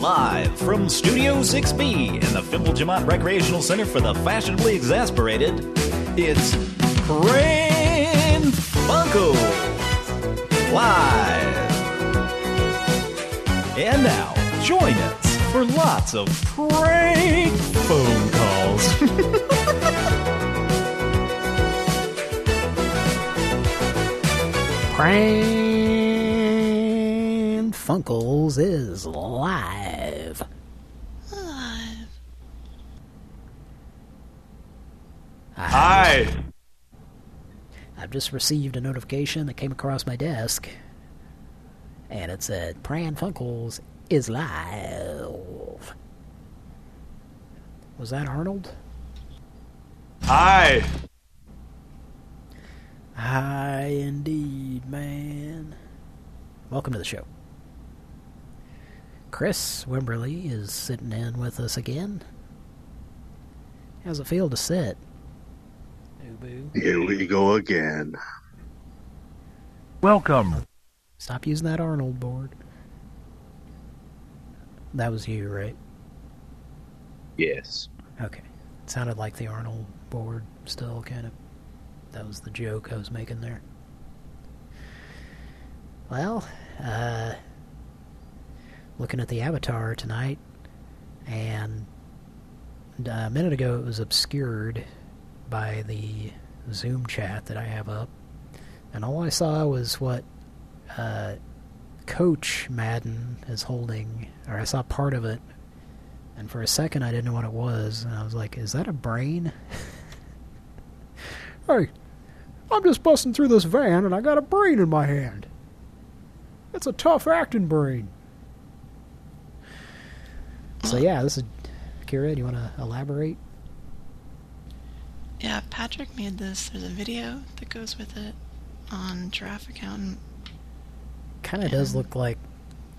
Live from Studio 6B in the Jamont Recreational Center for the Fashionably Exasperated, it's Pran Funkels Live. And now, join us for lots of prank phone calls. Pran Funkels is live. Hi. I've just received a notification that came across my desk, and it said Pran Funkels is live. Was that Arnold? Hi. Hi, indeed, man. Welcome to the show. Chris Wimberly is sitting in with us again. How's it feel to sit? Boo boo. Here we go again. Welcome. Stop using that Arnold board. That was you, right? Yes. Okay. It sounded like the Arnold board still, kind of. That was the joke I was making there. Well, uh, looking at the avatar tonight, and a minute ago it was obscured by the Zoom chat that I have up, and all I saw was what uh, Coach Madden is holding, or I saw part of it, and for a second I didn't know what it was, and I was like, is that a brain? hey, I'm just busting through this van and I got a brain in my hand. It's a tough acting brain. So yeah, this is Kira. Do you want to elaborate? Yeah, Patrick made this. There's a video that goes with it on Giraffe Accountant. Kind of does look like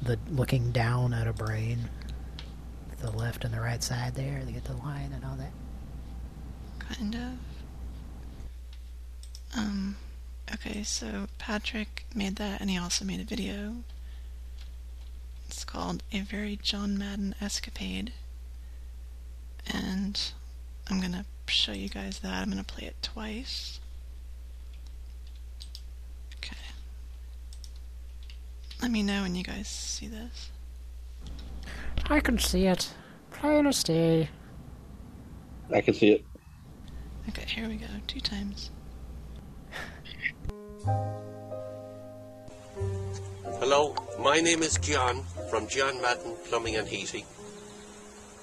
the looking down at a brain. The left and the right side there. They get the line and all that. Kind of. Um, okay, so Patrick made that and he also made a video. It's called A Very John Madden Escapade. And I'm gonna show you guys that. I'm gonna play it twice. Okay. Let me know when you guys see this. I can see it. Plain as day. I can see it. Okay, here we go. Two times. Hello, my name is John from John Madden Plumbing and Heating.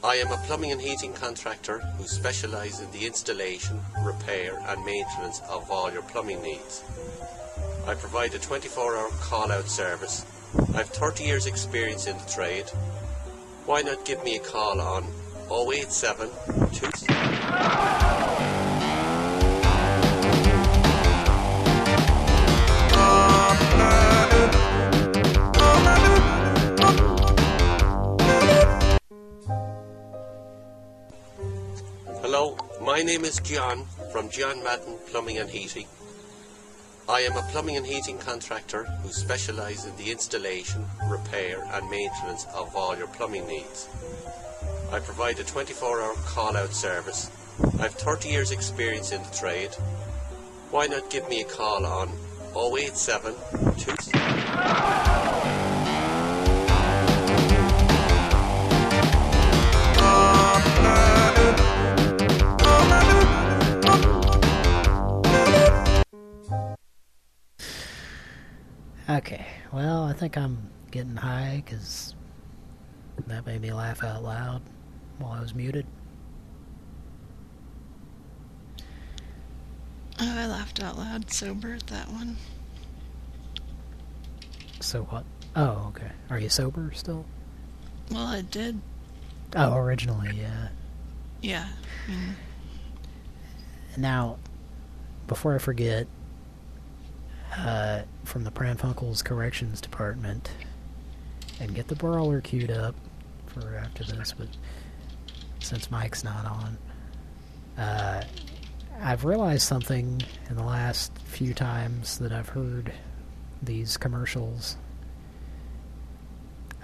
I am a plumbing and heating contractor who specialises in the installation, repair and maintenance of all your plumbing needs. I provide a 24 hour call out service. I have 30 years experience in the trade. Why not give me a call on 087 Hello, my name is John from John Madden Plumbing and Heating. I am a plumbing and heating contractor who specialises in the installation, repair and maintenance of all your plumbing needs. I provide a 24 hour call out service. I have 30 years experience in the trade. Why not give me a call on 087 Okay, well, I think I'm getting high because that made me laugh out loud while I was muted. Oh, I laughed out loud sober at that one. So what? Oh, okay. Are you sober still? Well, I did. Oh, originally, yeah. Yeah. I mean, Now, before I forget, uh, from the Pranfunkels Corrections Department, and get the brawler queued up for after this, but since Mike's not on, uh, I've realized something in the last few times that I've heard these commercials.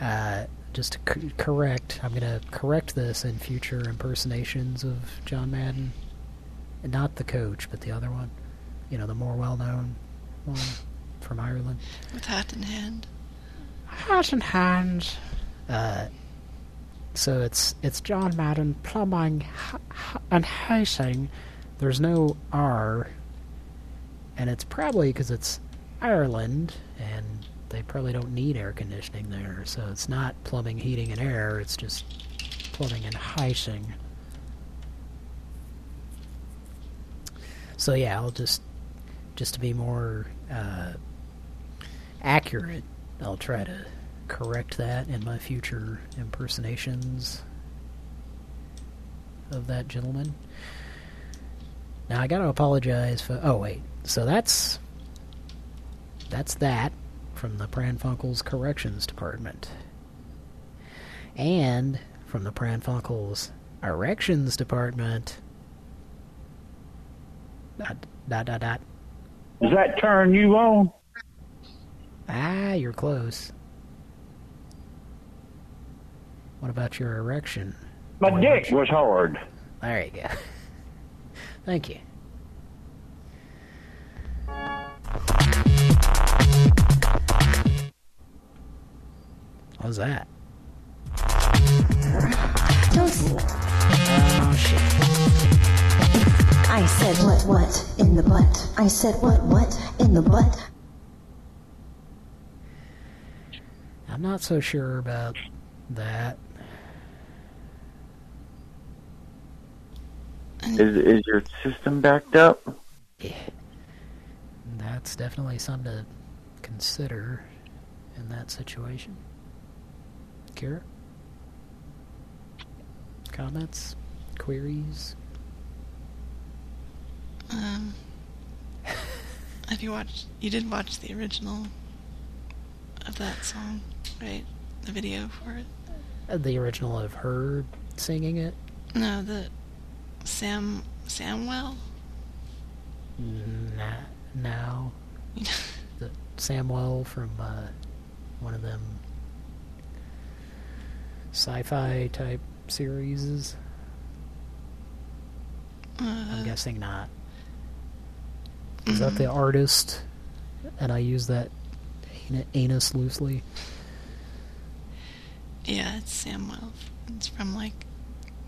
Uh, just to correct, I'm going to correct this in future impersonations of John Madden. Not the coach, but the other one. You know, the more well-known one from Ireland. With hat in hand. Hat in hand. Uh, so it's it's John Madden plumbing and housing. There's no R, and it's probably because it's Ireland, and they probably don't need air conditioning there. So it's not plumbing, heating, and air. It's just plumbing and housing. So yeah, I'll just just to be more uh, accurate, I'll try to correct that in my future impersonations of that gentleman. Now I gotta apologize for. Oh wait, so that's that's that from the Pranfunkel's corrections department, and from the Pranfunkel's erections department. Dot dot dot dot. Does that turn you on? Ah, you're close. What about your erection? My Boy, dick was hard. There you go. Thank you. What was that? Toasty. Oh shit. I said what what in the butt. I said what what in the butt. I'm not so sure about that. Is is your system backed up? Yeah. That's definitely something to consider in that situation. Kira? Comments? Queries? Um, have you watched? You did watch the original of that song, right? The video for it. Uh, The original of her singing it? No, the Sam Samwell. Nah, now. The Samwell from uh, one of them sci-fi type series. I'm Uh, guessing not. Is that the artist? And I use that anus loosely. Yeah, it's Sam Samwell. It's from like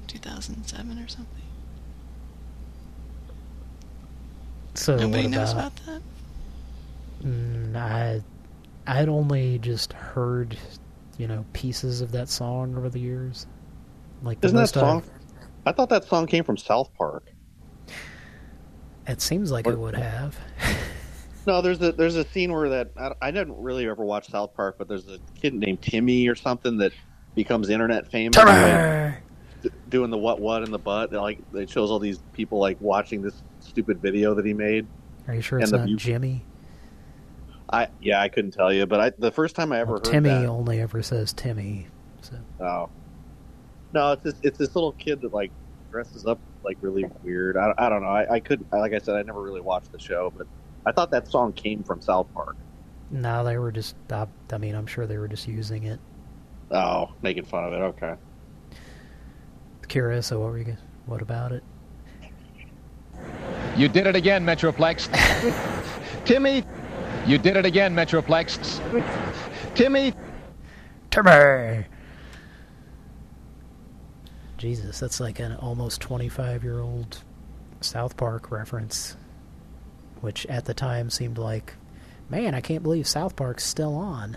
2007 or something. So Nobody what knows about? about that. Mm, I I had only just heard, you know, pieces of that song over the years. Like Isn't that song? I've- I thought that song came from South Park. It seems like it would have. No, there's a there's a scene where that I, I didn't really ever watch South Park, but there's a kid named Timmy or something that becomes internet famous d- doing the what what in the butt. Like it shows all these people like watching this stupid video that he made. Are you sure And it's the not view- Jimmy? I yeah, I couldn't tell you, but I the first time I ever Well, heard Timmy that. only ever says Timmy. So Oh. No, it's this, it's this little kid that like dresses up like really weird. I, I don't know. I, I could like I said I never really watched the show, but I thought that song came from South Park. no, they were just. I, I mean, I'm sure they were just using it. Oh, making fun of it. Okay. Curious. So what were you? gonna- What about it? You did it again, Metroplex. Timmy, You did it again, Metroplex. Timmy, Timmy. Jesus, that's like an almost 25 year old South Park reference, which at the time seemed like, man, I can't believe South Park's still on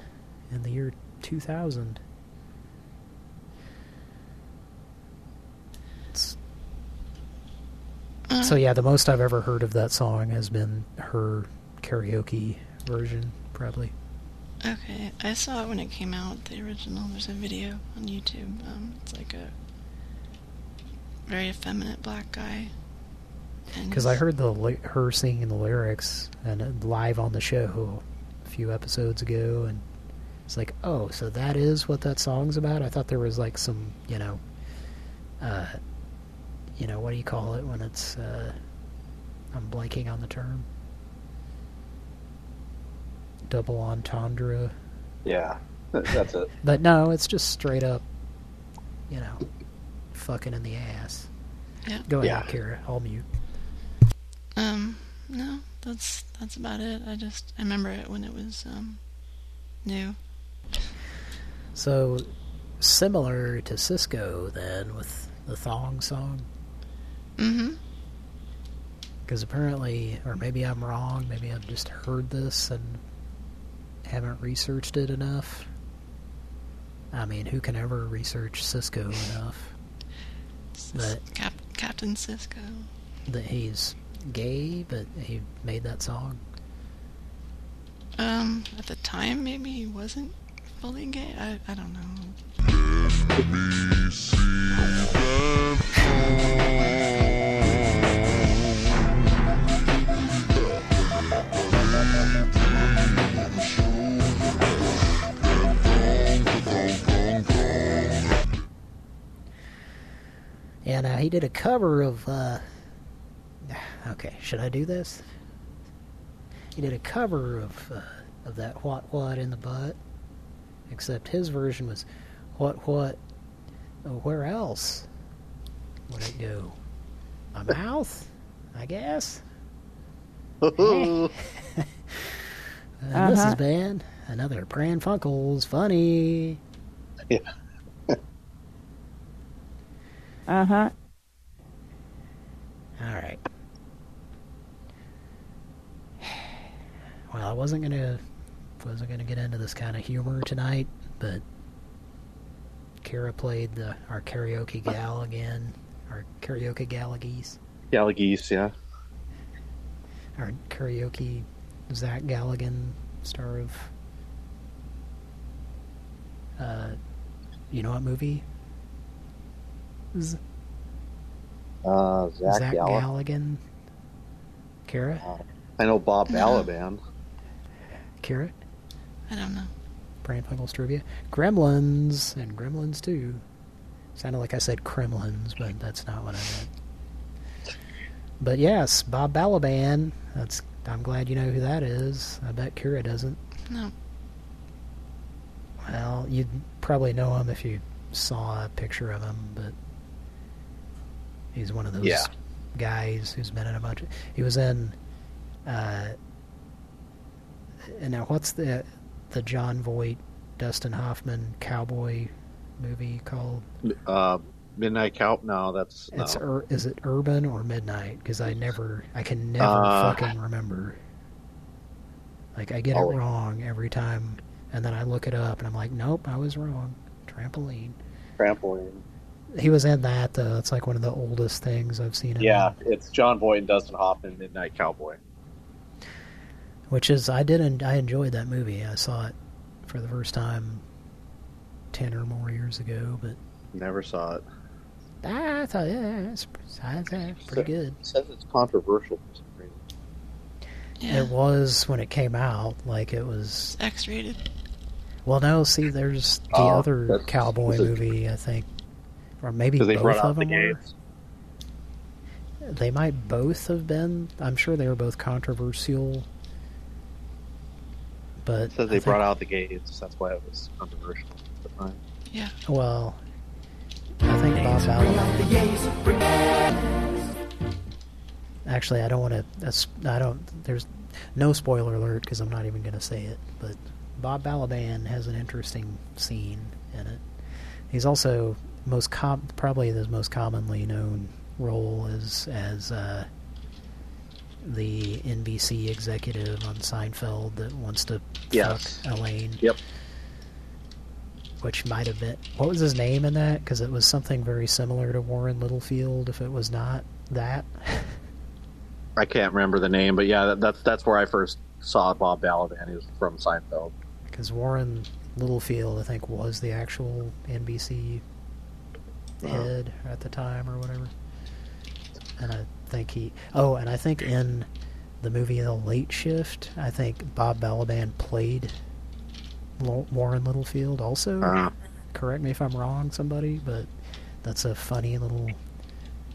in the year 2000. It's- Uh, So yeah, the most I've ever heard of that song has been her karaoke version, probably. Okay, I saw it when it came out. The original. There's a video on YouTube. Um, it's like a very effeminate black guy. And Because I heard the her singing the lyrics and uh, live on the show a few episodes ago, and it's like, oh, so that is what that song's about. I thought there was like some, you know, uh, you know, what do you call it when it's? Uh, I'm blanking on the term. Double entendre. Yeah. That's it. But no, it's just straight up, you know, fucking in the ass. Yeah. Go ahead, Yeah. Kira. I'll mute. Um, no, that's that's about it. I just I remember it when it was um new. So, similar to Sisqo, then, with the Thong song? Mm-hmm. Because apparently, or maybe I'm wrong, maybe I've just heard this and haven't researched it enough. I mean, who can ever research Sisqo enough? That, Cap- Captain Cisco. that he's gay, but he made that song? Um, at the time, maybe he wasn't fully gay. I I don't know. And uh, he did a cover of, uh... Okay, should I do this? He did a cover of, uh, of that What What in the Butt. Except his version was What What... Oh, where else would it go? My mouth? I guess? This Uh-huh. has been another Pran Funkels Funny. Yeah. Uh huh. All right. Well, I wasn't gonna wasn't gonna get into this kind of humor tonight, but Kara played the our karaoke gal again, our karaoke galagies, Gallagese, yeah. our karaoke Zach Galligan, star of uh, you know what movie? Z- Uh, Zach, Zach Galla- Galligan. Kara, I know Bob Balaban. Kara. I don't know. Pran Funkels trivia. Gremlins and Gremlins 2. Sounded like I said Kremlins, but that's not what I meant. But yes, Bob Balaban. That's. I'm glad you know who that is. I bet Kira doesn't. No. Well, you'd probably know him if you saw a picture of him, but he's one of those Yeah. guys who's been in a bunch of. He was in. Uh, and now, what's the the Jon Voight, Dustin Hoffman cowboy movie called? Uh, Midnight Cow. No, that's no. It's ur- is it Urban or Midnight? Because I never, I can never Uh, fucking remember. Like I get Oh. it wrong every time, and then I look it up, and I'm like, nope, I was wrong. Trampoline. trampoline. He was in that though. It's like one of the oldest things I've seen. Yeah, in. it's Jon Voight and Dustin Hoffman, Midnight Cowboy. Which is I didn't. I enjoyed that movie. I saw it for the first time ten or more years ago, but Never saw it. I thought yeah, it's, it's, it's pretty good. It says it's controversial for some reason. Yeah. It was when it came out. Like it was X-rated. Well, no. See, there's the Oh, other cowboy movie. I think, or maybe Because both of out the them were. They might both have been. I'm sure they were both controversial. But It says they think- brought out the gays. That's why it was controversial at the time. Yeah. Well, I think Bob Balaban. Actually, I don't want to. I don't. There's no spoiler alert because I'm not even going to say it. But Bob Balaban has an interesting scene in it. He's also most com- probably the most commonly known role is as uh, the NBC executive on Seinfeld that wants to Yes. fuck Elaine Yep. which might have been what was his name in that because it was something very similar to Warren Littlefield if it was not that I can't remember the name, but yeah, that, that's that's where I first saw Bob Balaban. He was from Seinfeld. because Warren Littlefield I think was the actual NBC uh-huh. head at the time or whatever and I think he oh and I think in the movie The Late Shift I think Bob Balaban played Warren Littlefield also Uh, correct me if I'm wrong, somebody, but that's a funny little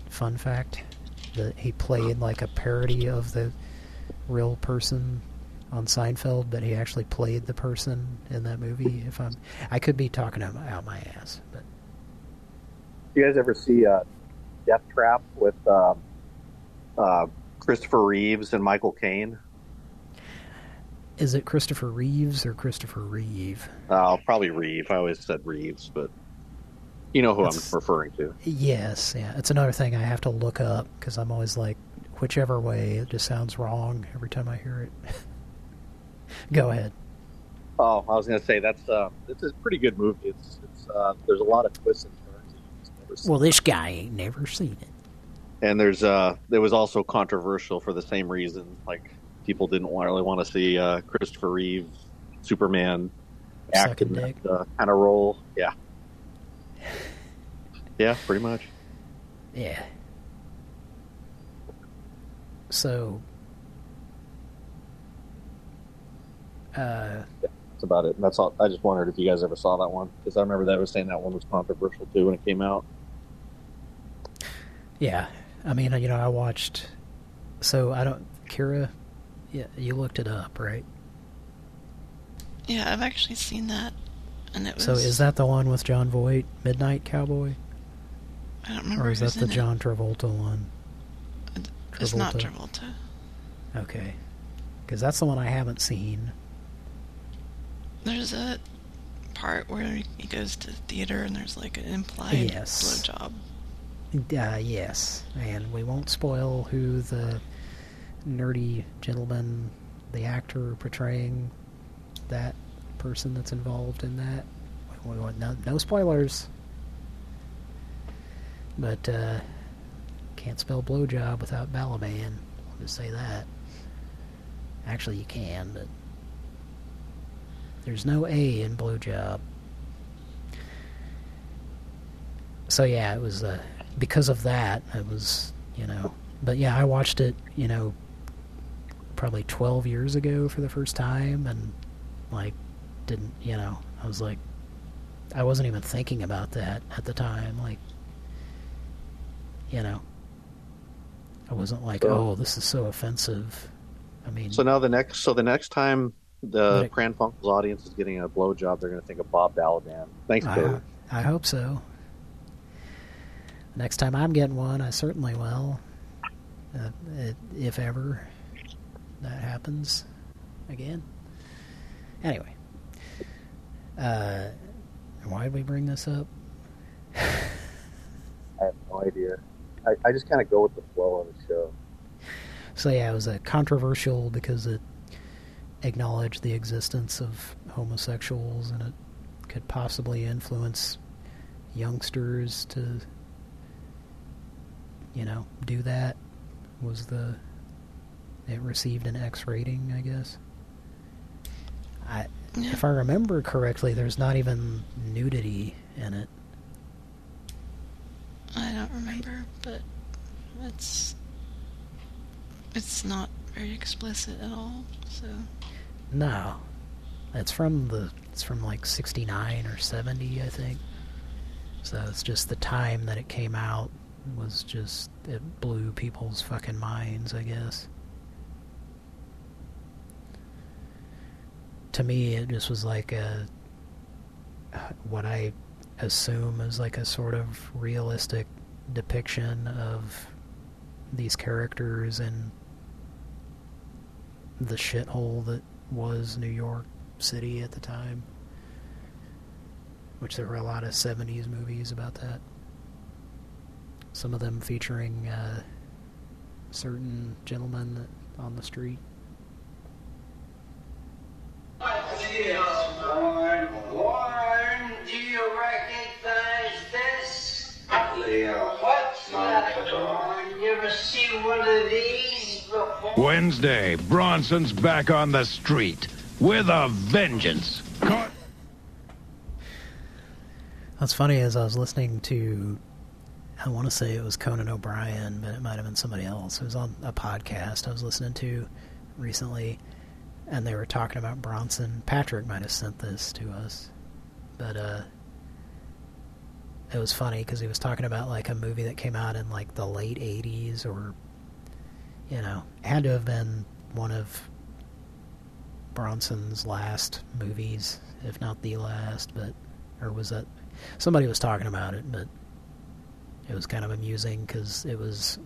fun fact that he played like a parody of the real person on Seinfeld, but he actually played the person in that movie. If I'm, I could be talking out my, out my ass, but You guys ever see uh, Death Trap with um, uh, Christopher Reeves and Michael Caine? is it Christopher Reeves or Christopher Reeve? Uh, probably Reeve. I always said Reeves, but you know who That's- I'm referring to. Yes, yeah. It's another thing I have to look up because I'm always like, whichever way, it just sounds wrong every time I hear it. Go ahead. Oh, I was going to say that's uh, it's a pretty good movie. It's, it's uh, there's a lot of twists and turns. that you just never see. Well, this guy ain't never seen it. And there's uh, it was also controversial for the same reason. Like people didn't really want to see uh, Christopher Reeve, Superman, act in that uh, kind of role. Yeah, yeah, pretty much. Yeah. So, uh, That's about it. That's all. I just wondered if you guys ever saw that one because I remember that was saying that one was controversial too when it came out. yeah. I mean, you know, I watched. So I don't, Kira. Yeah, you looked it up, right? Yeah, I've actually seen that, and it was. So is that the one with Jon Voight, Midnight Cowboy, I don't remember. or is that the. John Travolta one? It's not Travolta? Travolta. Okay, because that's the one I haven't seen. There's a part where he goes to the theater and there's like an implied Yes. blowjob. Uh, yes, and we won't spoil who the nerdy gentleman, the actor portraying that person that's involved in that. We want no, no spoilers. But uh, can't spell blowjob without Balaban. I'll just say that. Actually, you can, but there's no A in blowjob. So yeah, it was uh, because of that. It was you know, but yeah, I watched it you know probably 12 years ago for the first time, and like didn't you know I was like I wasn't even thinking about that at the time. Like you know, I wasn't like, oh, this is so offensive. I mean, So now the next, so the next time the Pran Funkels audience is getting a blowjob, they're going to think of Bob Balaban. Thanks, I. I hope so. Next time I'm getting one, I certainly will. Uh, it, if ever that happens again. Anyway. Uh, why did we bring this up? I have no idea. I, I just kind of go with the flow of the show. So yeah, it was a controversial because it acknowledged the existence of homosexuals and it could possibly influence youngsters to, you know, do that. Was the it received an X rating, I guess. I, if I remember correctly, there's not even nudity in it. I don't remember, but it's it's not very explicit at all. So No, it's from the it's from like '69 or '70, I think. So it's just the time that it came out was just it blew people's fucking minds, I guess. To me, it just was like a what I assume is like a sort of realistic depiction of these characters and the shithole that was New York City at the time. Which there were a lot of 70s movies about that. Some of them featuring uh, certain gentlemen on the street. Warren, Warren, do you recognize this? Leo, what's that, Warren? You ever see one of these before? Wednesday, Bronson's back on the street with a vengeance. What's funny is I was listening to, I want to say it was Conan O'Brien, but it might have been somebody else. It was on a podcast I was listening to recently, and they were talking about Bronson. Patrick might have sent this to us, but uh, it was funny because he was talking about like a movie that came out in like the late '80s, or you know, had to have been one of Bronson's last movies, if not the last, but or was that somebody was talking about it, but it was kind of amusing because it was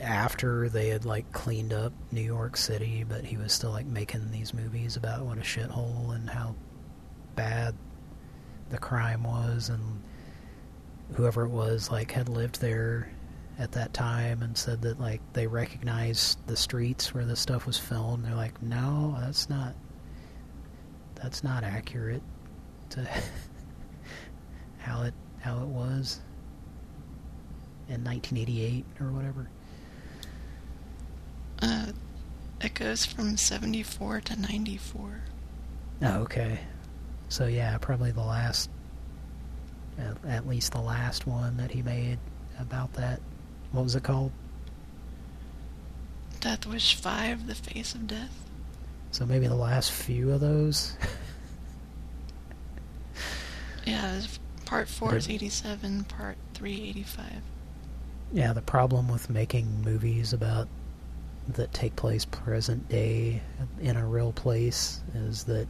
after they had like cleaned up New York City, but he was still like making these movies about what a shithole and how bad the crime was and whoever it was like had lived there at that time and said that like they recognized the streets where this stuff was filmed. They're like, no, that's not that's not accurate to how it how it was in 1988 or whatever. Uh, it goes from 74 to 94. Oh, okay. So yeah, probably the last, at, at least the last one that he made about that. What was it called? Death Wish 5, The Face of Death. So maybe the last few of those. Yeah, part 4 is 87, part 3 85. Yeah, the problem with making movies about that take place present day in a real place is that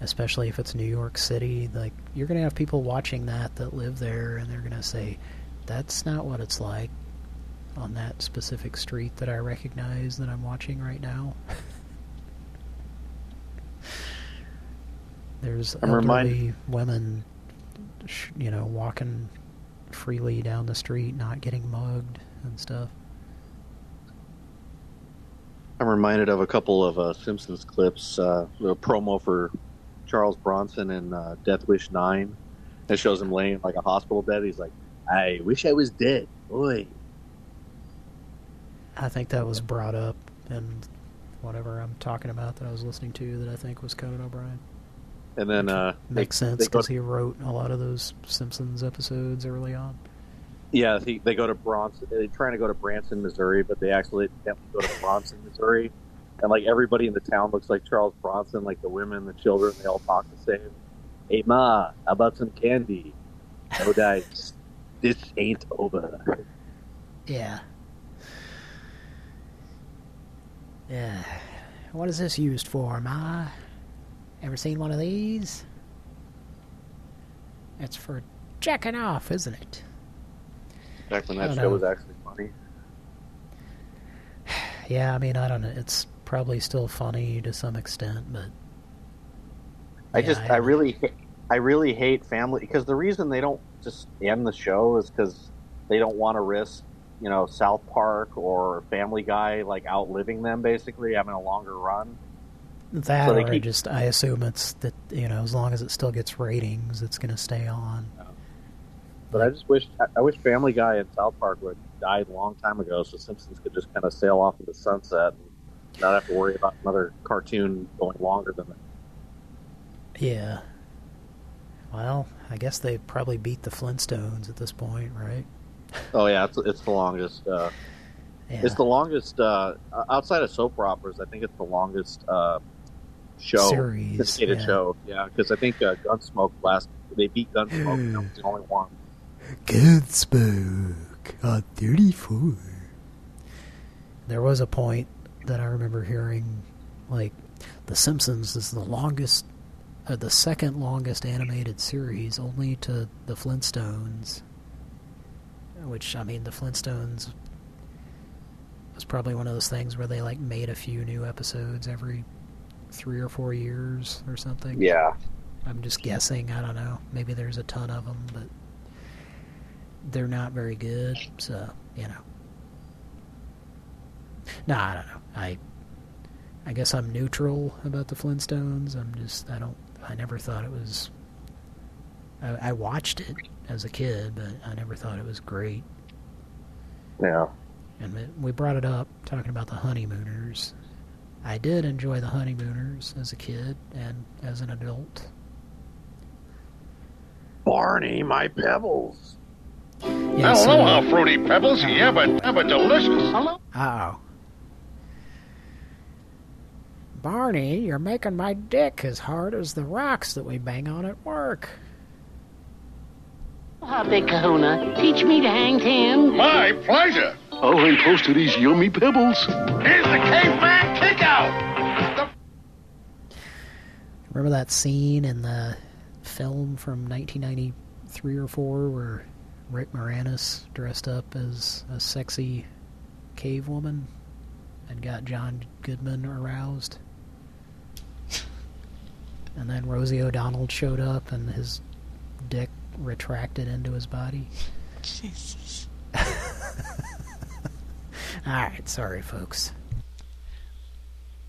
especially if it's New York City, like you're going to have people watching that that live there and they're going to say that's not what it's like on that specific street that I recognize that I'm watching right now. There's I'm remind- elderly women, sh- you know, walking freely down the street, not getting mugged and stuff. I'm reminded of a couple of uh, Simpsons clips. Uh, a promo for Charles Bronson in uh, Death Wish Nine. It shows him laying like a hospital bed. He's like, "I wish I was dead, boy." I think that was brought up in whatever I'm talking about that I was listening to that I think was Conan O'Brien. And then uh, Makes they- sense because he wrote a lot of those Simpsons episodes early on. Yeah, he, they go to Bronson. They're trying to go to Branson, Missouri, but they actually accidentally go to Bronson, Missouri. And like everybody in the town looks like Charles Bronson, like the women, the children, they all talk the same. Hey ma, how about some candy? No dice. This ain't over. Yeah. Yeah. What is this used for, Ma? Ever seen one of these? It's for jacking off, isn't it? Back when that show know. was actually funny. Yeah, I mean, I don't know. It's probably still funny to some extent, but I Yeah, just, I I, really, I really hate family because the reason they don't just end the show is because they don't want to risk, you know, South Park or Family Guy like outliving them, basically having a longer run. That So or keep- just I assume it's that you know as long as it still gets ratings, it's going to stay on. But I just wish, I- I wish Family Guy and South Park would have died a long time ago, so Simpsons could just kind of sail off into the sunset and not have to worry about another cartoon going longer than that. Yeah. Well, I guess they probably beat the Flintstones at this point, right? Oh yeah, it's, it's the longest. Uh, Yeah. It's the longest uh, outside of soap operas. I think it's the longest uh, show, Series, syndicated yeah. show. Yeah, because I think uh, Gunsmoke last they beat Gunsmoke. and that was the only one. Gunsmoke on 34. There was a point that I remember hearing, like, The Simpsons is the longest, uh, the second longest animated series, only to The Flintstones. Which, I mean, The Flintstones was probably one of those things where they, like, made a few new episodes every three or four years or something. Yeah. I'm just guessing. I don't know. Maybe there's a ton of them, but they're not very good. So you know. No, I don't know. I I guess I'm neutral about the Flintstones. I'm just I don't. I never thought it was. I, I watched it as a kid, but I never thought it was great. Yeah. And we brought it up talking about the honeymooners. I did enjoy the honeymooners as a kid and as an adult. Barney, my pebbles. Yeah, I don't so- know how fruity pebbles, yeah, but, yeah, but delicious. Uh-oh. Barney, you're making my dick as hard as the rocks that we bang on at work. Oh, Big Kahuna, teach me to hang ten. My pleasure. I'll hang close to these yummy pebbles. Here's the caveman kickout. Remember that scene in the film from 1993 or 4 where Rick Moranis dressed up as a sexy cave woman and got John Goodman aroused? And then Rosie O'Donnell showed up and his dick retracted into his body. Jesus. Alright, sorry folks.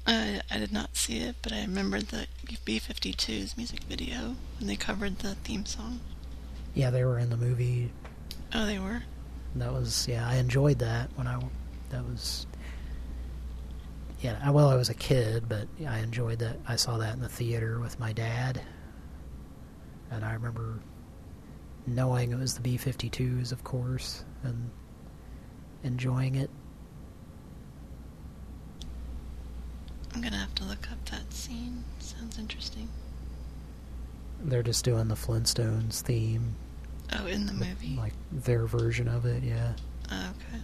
I, I did not see it, but I remembered the B-52's music video when they covered the theme song. Yeah, they were in the movie. Oh, they were? That was, yeah, I enjoyed that when I, that was, yeah, I- well, I was a kid, but I enjoyed that. I saw that in the theater with my dad. And I remember knowing it was the B-52s, of course, and enjoying it. I'm gonna have to look up that scene. Sounds interesting. They're just doing the Flintstones theme. Oh, in the movie? Like, their version of it, yeah. Oh, okay.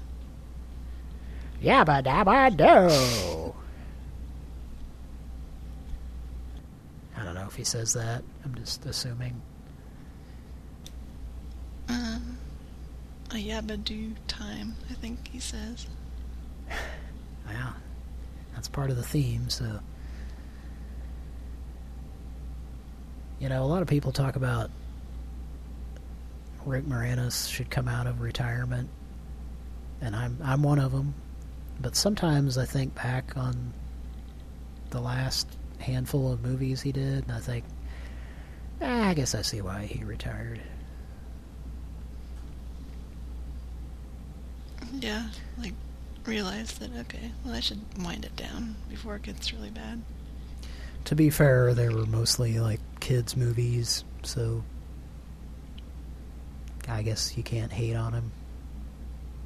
Yabba dabba do. I don't know if he says that. I'm just assuming. Um, a yabba-do time, I think he says. Yeah. That's part of the theme, so. You know, a lot of people talk about Rick Moranis should come out of retirement, and I'm I'm one of them. But sometimes I think back on the last handful of movies he did, and I think, ah, I guess I see why he retired. Yeah, like, realize that, okay, well, I should wind it down before it gets really bad. To be fair, they were mostly like kids' movies, so I guess you can't hate on him.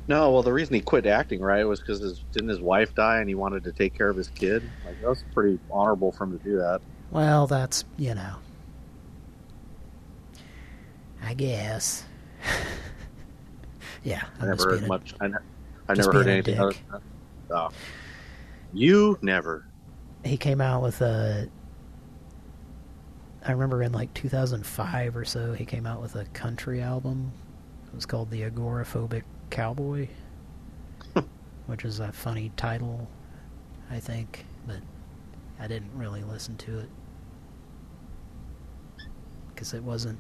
No, well, the reason he quit acting, right, was because his didn't his wife die and he wanted to take care of his kid. Like that was pretty honorable for him to do that. Well, that's, you know. I guess. yeah, I I'm just never being heard much. I, I just never heard anything. Other than that. Oh. You never. he came out with a I remember in like 2005 or so he came out with a country album it was called the agoraphobic cowboy which is a funny title I think but I didn't really listen to it because it wasn't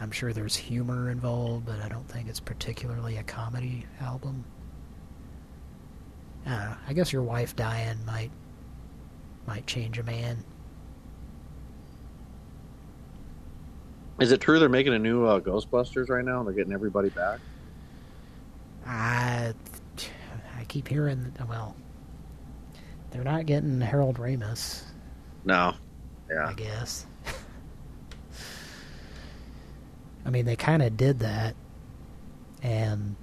I'm sure there's humor involved but I don't think it's particularly a comedy album I know. I guess your wife dying might might change a man. Is it true they're making a new uh, Ghostbusters right now? and They're getting everybody back. I I keep hearing well, they're not getting Harold Ramis. No. Yeah. I guess. I mean, they kind of did that, and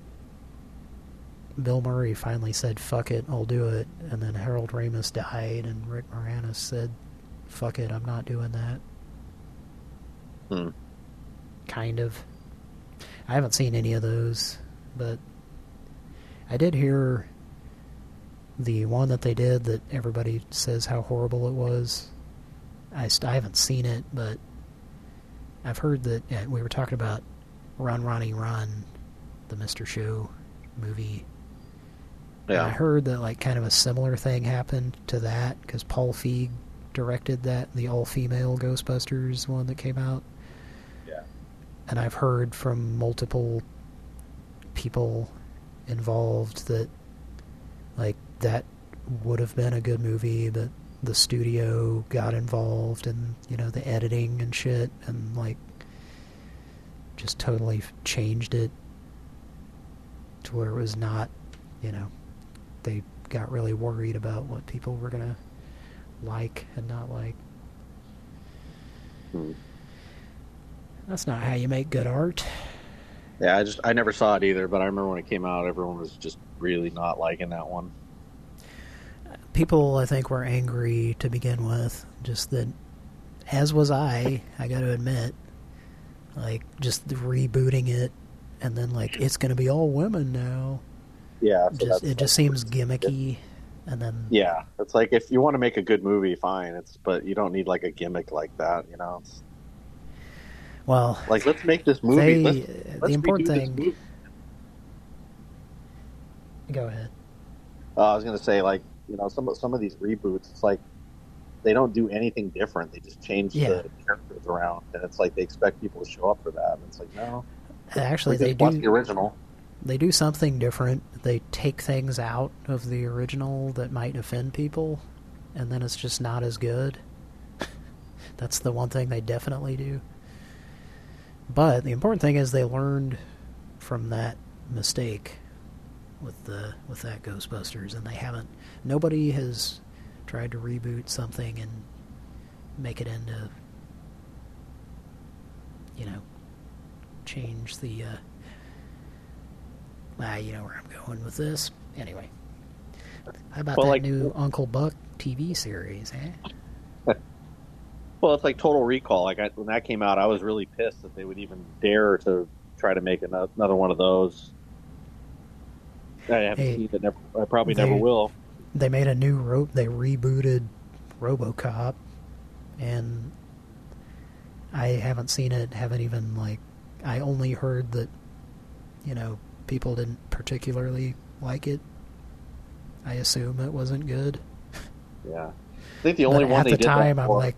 Bill Murray finally said, "Fuck it, I'll do it," and then Harold Ramis died, and Rick Moranis said, "Fuck it, I'm not doing that." Hmm. Kind of. I haven't seen any of those, but I did hear the one that they did that everybody says how horrible it was. I, st- I haven't seen it, but I've heard that yeah, we were talking about Run Ronnie Run, the Mr. Show movie. And I heard that like kind of a similar thing happened to that because Paul Feig directed that, the all-female Ghostbusters one that came out. Yeah. And I've heard from multiple people involved that like that would have been a good movie, but the studio got involved and you know the editing and shit, and like just totally changed it to where it was not, you know, they got really worried about what people were gonna like and not like. Hmm. That's not how you make good art. Yeah, I just I never saw it either, but I remember when it came out, everyone was just really not liking that one. People I think were angry to begin with. Just that, as was I. I got to admit, Like just rebooting it, and then like it's going to be all women now. Yeah, so Just, it just seems gimmicky, and then Yeah, it's like if you want to make a good movie, fine. It's but you don't need like a gimmick like that, you know. It's, well, like let's make this movie. They- let's, the let's important thing- go ahead. Uh, I was gonna say like you know some of some of these reboots, it's like they don't do anything different. They just change Yeah. the characters around, and it's like they expect people to show up for that. And it's like no, Actually, they do the original. they do something different. They take things out of the original that might offend people, and then it's just not as good. That's the one thing they definitely do. But the important thing is they learned from that mistake with the with that Ghostbusters, and they haven't. Nobody has tried to reboot something and make it into, you know, change the. Uh, ah, you know where I'm going with this. Anyway, how about Well, that like- new Uncle Buck TV series? Eh? Well, it's like Total Recall. Like I, when that came out, I was really pissed that they would even dare to try to make ano- another one of those. I haven't Hey, seen it. Never, I probably never will. They made a new rope. They rebooted RoboCop, and I haven't seen it. Haven't even like. I only heard that, you know, people didn't particularly like it. I assume it wasn't good. Yeah, I think the only one at the time, I'm like,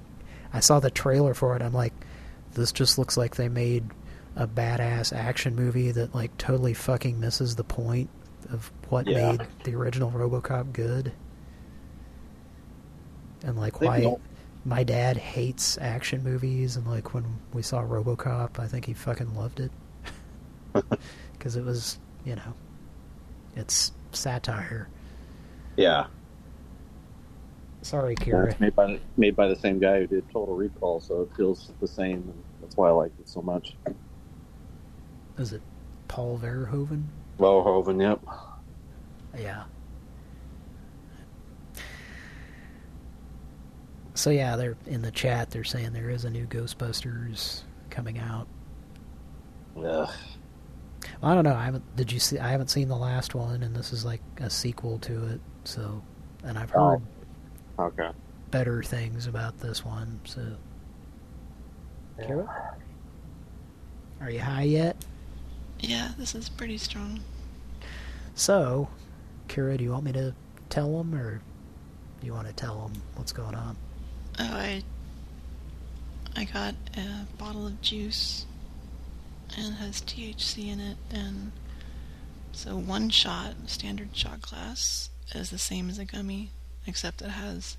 I saw the trailer for it. I'm like, this just looks like they made a badass action movie that like totally fucking misses the point of what Yeah. made the original RoboCop good. And like why my dad hates action movies, and like when we saw RoboCop, I think he fucking loved it because it was, you know, it's satire. yeah, Sorry, yeah, Kira. it's made by the- made by the same guy who did Total Recall, so it feels the same. And that's why I liked it so much. Is it Paul Verhoeven? Verhoeven, yep. Yeah. So yeah, they're in the chat. They're saying there is a new Ghostbusters coming out. Yeah. Well, I don't know. I haven't. Did you see? I haven't seen the last one, and this is like a sequel to it. So, and I've oh. heard Oh. Okay. better things about this one. So, Kira, are you high yet? Yeah, this is pretty strong. So, Kira, do you want me to tell them, or do you want to tell them what's going on? Oh, I I got a bottle of juice and it has THC in it and so one shot, standard shot glass, is the same as a gummy, except it has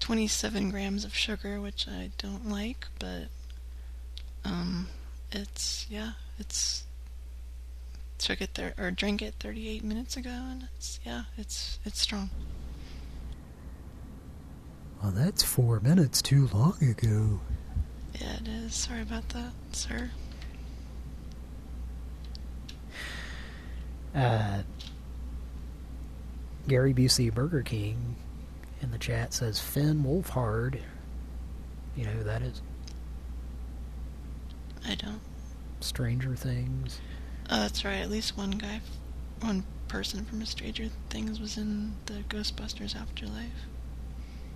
27 grams of sugar, which I don't like, but um it's yeah, it's took it there or drank it 38 minutes ago and it's yeah, it's it's strong. Well, that's four minutes too long ago. Yeah, it is. Sorry about that, sir. Uh, Gary Busey Burger King in the chat says Finn Wolfhard. You know who that is? I don't. Stranger Things. Oh, that's right. At least one guy, one person from a Stranger Things was in the Ghostbusters Afterlife.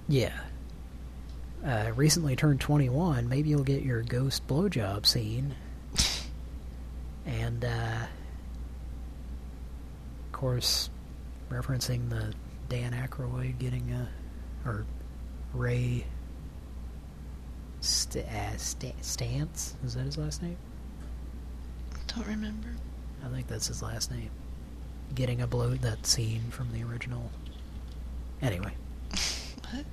Yeah. Uh, recently turned 21. Maybe you'll get your ghost blowjob scene. and, uh, of course, referencing the Dan Aykroyd getting a, or Ray St- uh, St- Stance? Is that his last name? Don't remember. I think that's his last name. Getting a blow, that scene from the original. Anyway. What?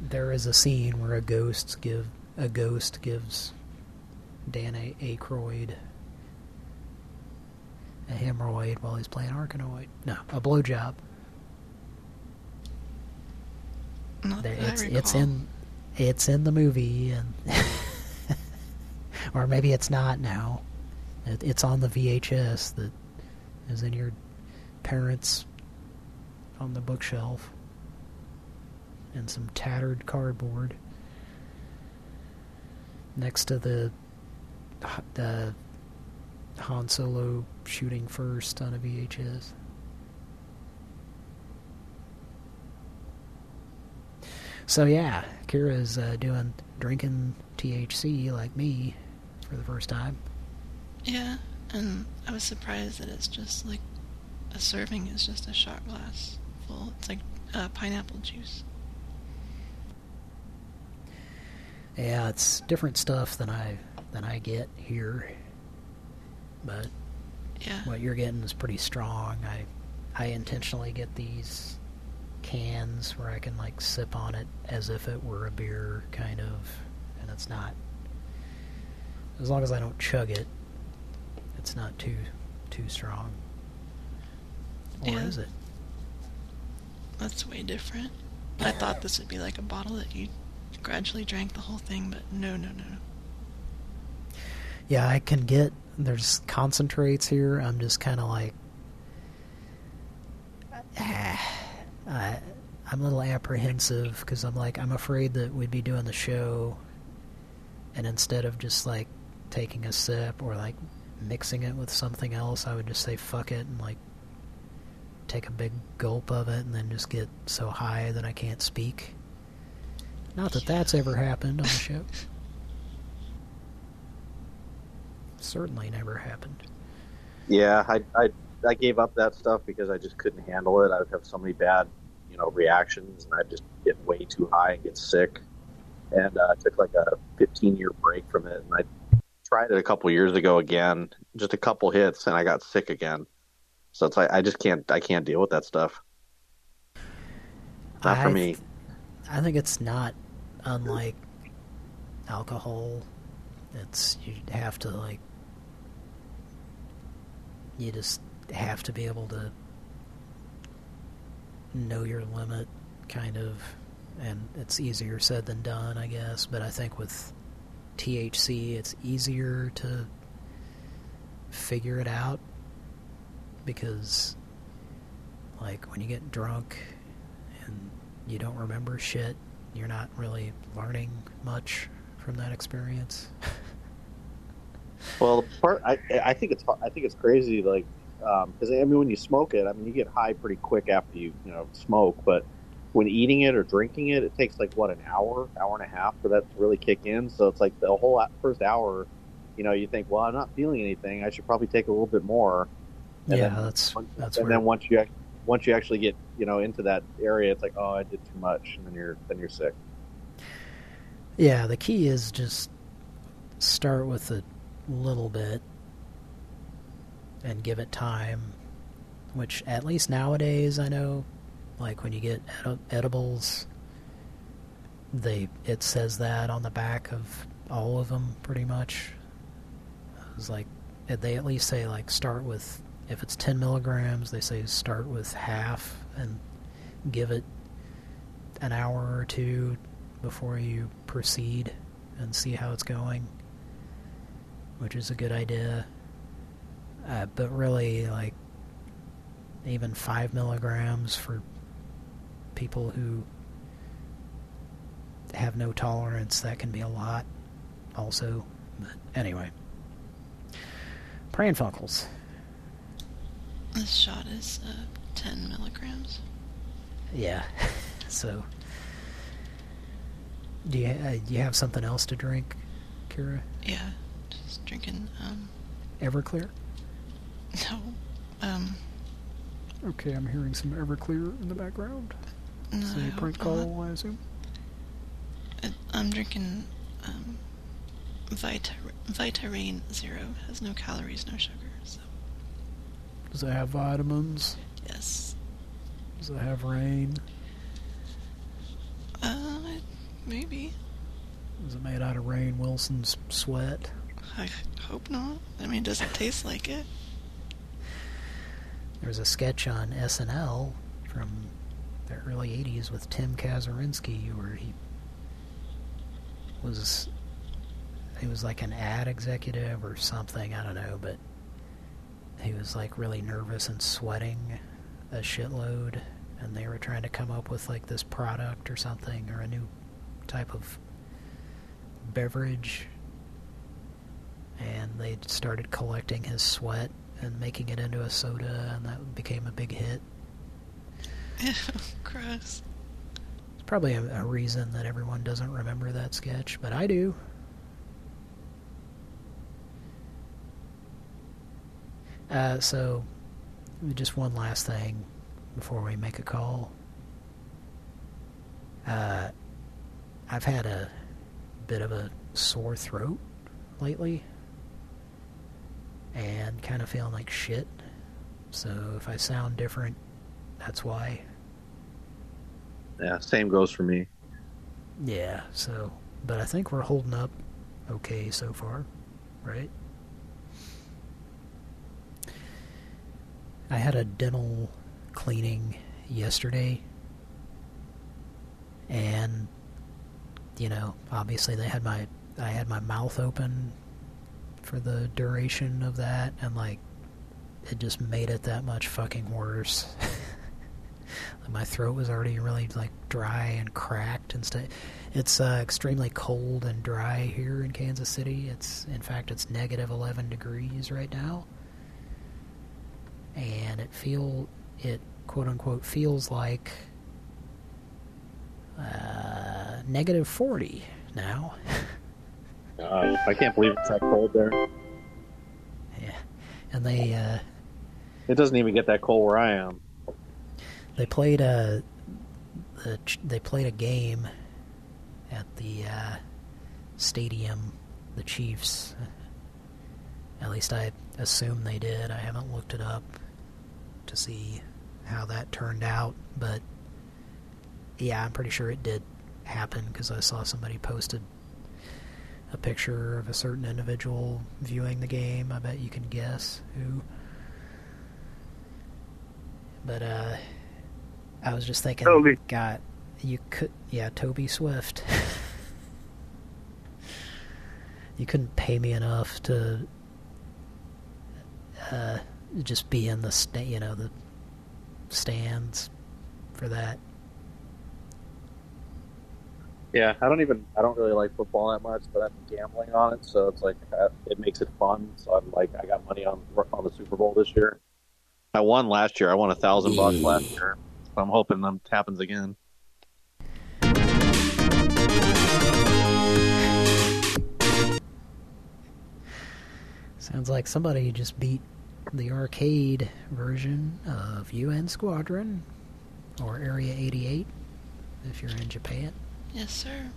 There is a scene where a ghost give a ghost gives Dan a- Aykroyd a hemorrhoid while he's playing Arkanoid. No, a blowjob. Not There, that I it's it's in it's in the movie, and or maybe it's not now. It, it's on the VHS that is in your parents' on the bookshelf, and some tattered cardboard next to the the Han Solo shooting first on a VHS. So yeah, Kira's uh, doing drinking THC like me for the first time. Yeah, and I was surprised that it's just like a serving is just a shot glass full. It's like uh, pineapple juice. Yeah, it's different stuff than I than I get here. But Yeah. what you're getting is pretty strong. I I intentionally get these cans where I can like sip on it as if it were a beer kind of and it's not as long as I don't chug it it's not too too strong. Or Yeah. is it? That's way different. I thought this would be like a bottle that you gradually drank the whole thing, but no, no, no, no. Yeah, I can get there's concentrates here. I'm just kind of like ah, I, I'm a little apprehensive because I'm like I'm afraid that we'd be doing the show, and instead of just like taking a sip or like mixing it with something else, I would just say fuck it and like take a big gulp of it and then just get so high that I can't speak. Not that that's ever happened on the ship. Certainly never happened. Yeah, I, I I gave up that stuff because I just couldn't handle it. I would have so many bad, you know, reactions, and I'd just get way too high and get sick. And uh, I took like a 15 year break from it, and I tried it a couple years ago again, just a couple hits, and I got sick again. So it's like I just can't I can't deal with that stuff. Not for I me. I think it's not unlike alcohol. It's you have to like you just have to be able to know your limit kind of and it's easier said than done, I guess, but I think with THC it's easier to figure it out because like when you get drunk and you don't remember shit, you're not really learning much from that experience. Well, part I I think it's I think it's crazy. Like, um, because I mean, when you smoke it, I mean, you get high pretty quick after you you know smoke. But when eating it or drinking it, it takes like what an hour, hour and a half for that to really kick in. So it's like the whole first hour, you know, you think, well, I'm not feeling anything. I should probably take a little bit more. And yeah, that's that's and where then once you once you actually get you know into that area, it's like, oh, I did too much, and then you're then you're sick. Yeah, the key is just start with a little bit and give it time. Which, at least nowadays, I know, like when you get edi- edibles, they it says that on the back of all of them, pretty much. It's like they at least say like start with if it's 10 milligrams, they say start with half and give it an hour or two before you proceed and see how it's going, which is a good idea. Uh, but really, like, even five milligrams for people who have no tolerance, that can be a lot also. But anyway. Pran Funkels. This shot is uh, 10 milligrams. Yeah. so, do you uh, do you have something else to drink, Kira? Yeah, just drinking. Um, Everclear. no, um, Okay, I'm hearing some Everclear in the background. No, Is it I a prank not. call, I assume? I'm drinking um, Vita Vitarain Zero. Has no calories, no sugar. So Does it have vitamins? yes, Does it have rain? uh, maybe. Is it made out of Rainn Wilson's sweat? I hope not. I mean, does it taste like it? There was a sketch on SNL from the early 80s with Tim Kazurinsky where he was he was like an ad executive or something, I don't know, but he was like really nervous and sweating a shitload and they were trying to come up with like this product or something or a new type of beverage and they started collecting his sweat and making it into a soda, and that became a big hit. Gross. It's probably a, a reason that everyone doesn't remember that sketch, but I do. Uh, so, just one last thing before we make a call. Uh, I've had a bit of a sore throat lately and kind of feeling like shit. So if I sound different, that's why. Yeah, same goes for me. Yeah, so, but I think we're holding up okay so far, right? I had a dental cleaning yesterday, and, you know, obviously they had my, I had my mouth open for the duration of that, and, like, it just made it that much fucking worse. my throat was already really like dry and cracked and stuff. It's uh, extremely cold and dry here in Kansas City. It's in fact it's negative 11 degrees right now, and it feel it quote unquote feels like uh, negative 40 now. Uh, I can't believe it's that cold there. Yeah, and they uh, It doesn't even get that cold where I am. They played a, they played a game at the uh, stadium, the Chiefs. At least I assume they did. I haven't looked it up to see how that turned out, but yeah, I'm pretty sure it did happen because I saw somebody posted a picture of a certain individual viewing the game. I bet you can guess who. But uh I was just thinking, Toby. God, you could, yeah, Toby Swift. you couldn't pay me enough to uh, just be in the sta you know, the stands for that. Yeah, I don't even I don't really like football that much, but I'm gambling on it, so it's like uh, it makes it fun. So I'm like I got money on on the Super Bowl this year. I won last year. I won a thousand bucks last year. So I'm hoping that happens again. Sounds like somebody just beat the arcade version of UN Squadron or Area 88 if you're in Japan. Yes, sir.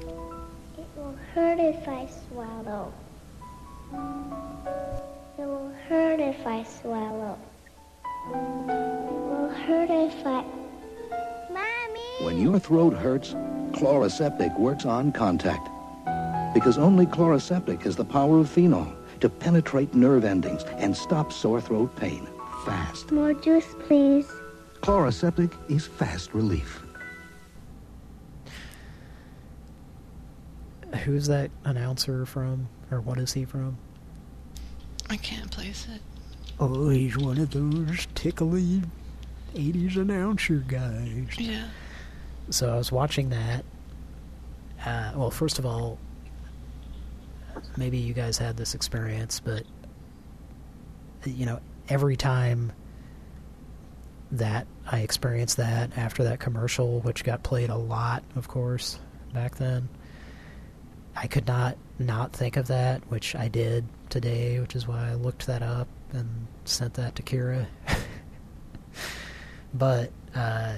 It will hurt if I swallow. It will hurt if I swallow. It will hurt if I. Mommy! When your throat hurts, Chloraseptic works on contact. Because only Chloraseptic has the power of phenol to penetrate nerve endings and stop sore throat pain fast. More juice, please. Chloraseptic is fast relief. Who's that announcer from, or what is he from? I can't place it. Oh, he's one of those tickly 80s announcer guys. Yeah. So I was watching that. Uh, well, first of all, maybe you guys had this experience, but, you know, every time that I experienced that after that commercial, which got played a lot, of course, back then, I could not not think of that, which I did today, which is why I looked that up and sent that to Kira. but uh,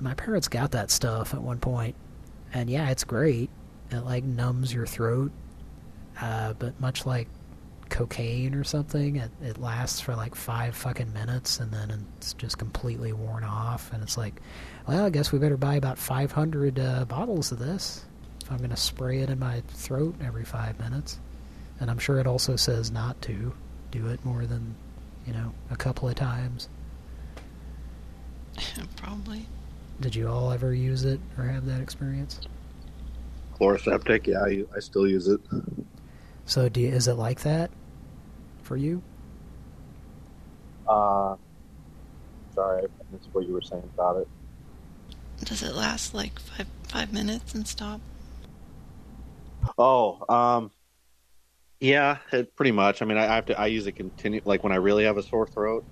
my parents got that stuff at one point, and yeah, it's great. It like numbs your throat, uh, but much like cocaine or something, it, it lasts for like five fucking minutes, and then it's just completely worn off. And it's like, well, I guess we better buy about 500 uh, bottles of this if I'm going to spray it in my throat every five minutes. And I'm sure it also says not to do it more than, you know, a couple of times. Probably. Did you all ever use it or have that experience? Chloraseptic, yeah, I, I still use it. So do you, is it like that for you? Uh, sorry, I missed what you were saying about it. Does it last like five five minutes and stop? Oh, um, Yeah, it, pretty much. I mean, I, I have to. I use it continue. Like when I really have a sore throat,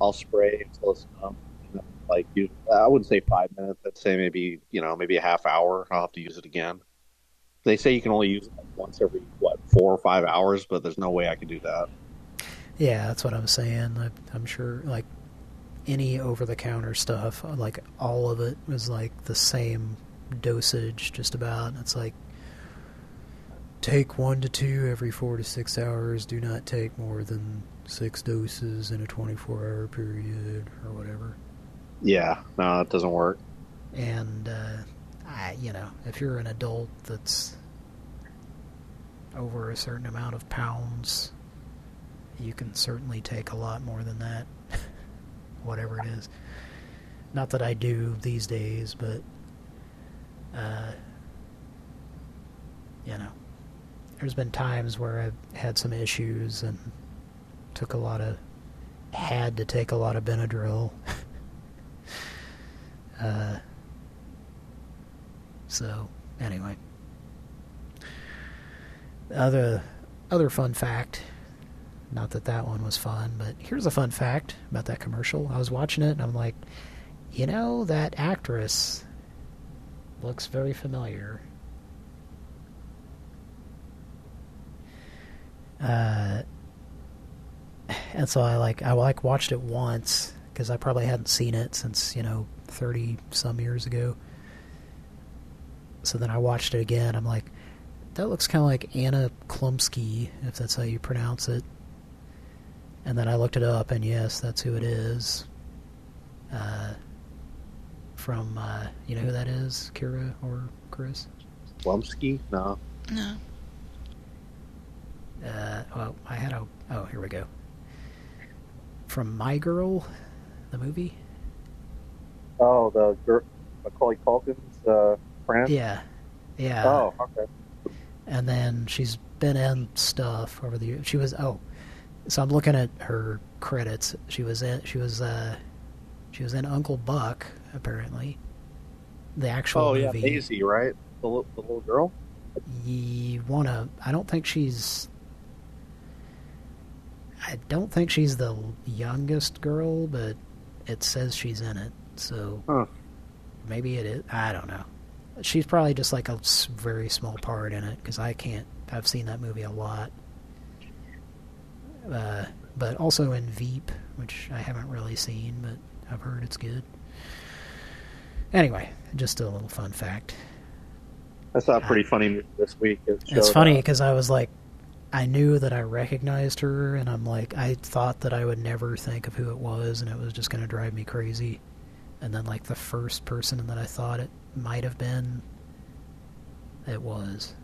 I'll spray until it's numb. And then, Like you, I wouldn't say five minutes. I'd say maybe you know maybe a half hour. I'll have to use it again. They say you can only use it like once every what four or five hours, but there's no way I could do that. Yeah, that's what I'm saying. I, I'm sure, like, any over-the-counter stuff, like, all of it was, like, the same dosage, just about. It's like, take one to two every four to six hours. Do not take more than six doses in a 24-hour period, or whatever. Yeah, no, it doesn't work. And, uh, I, you know, if you're an adult that's over a certain amount of pounds, you can certainly take a lot more than that, whatever it is. Not that I do these days, but, uh, you know, there's been times where I've had some issues and took a lot of, had to take a lot of Benadryl. uh, so, anyway. Other, other fun fact, not that that one was fun, but here's a fun fact about that commercial. I was watching it and I'm like, you know, that actress looks very familiar. Uh, and so I like I like watched it once because I probably hadn't seen it since you know thirty some years ago. So then I watched it again. I'm like, that looks kind of like Anna Chlumsky, if that's how you pronounce it. And then I looked it up, and yes, that's who it is. Uh, from, uh, you know who that is, Kira or Chris? Chlumsky? No. No. Uh, well, I had a... Oh, here we go. From My Girl, the movie? Oh, the girl, Macaulay Culkin's uh, friend. Yeah. Yeah. Oh, okay. and then she's been in stuff over the years. She was oh, so I'm looking at her credits. She was in she was uh she was in Uncle Buck apparently, the actual Oh yeah, movie. Maizy, right? The, the little girl. You wanna? I don't think she's. I don't think she's the youngest girl, but it says she's in it, so Huh. maybe it is. I don't know. She's probably just like a very small part in it because I can't. I've seen that movie a lot, uh, but also in Veep, which I haven't really seen, but I've heard it's good. Anyway, just a little fun fact. I saw a pretty funny movie this week. It It's funny uh, because I was like, I knew that I recognized her, and I'm like, I thought that I would never think of who it was, and it was just going to drive me crazy. And then, like, the first person that I thought it might have been, it was.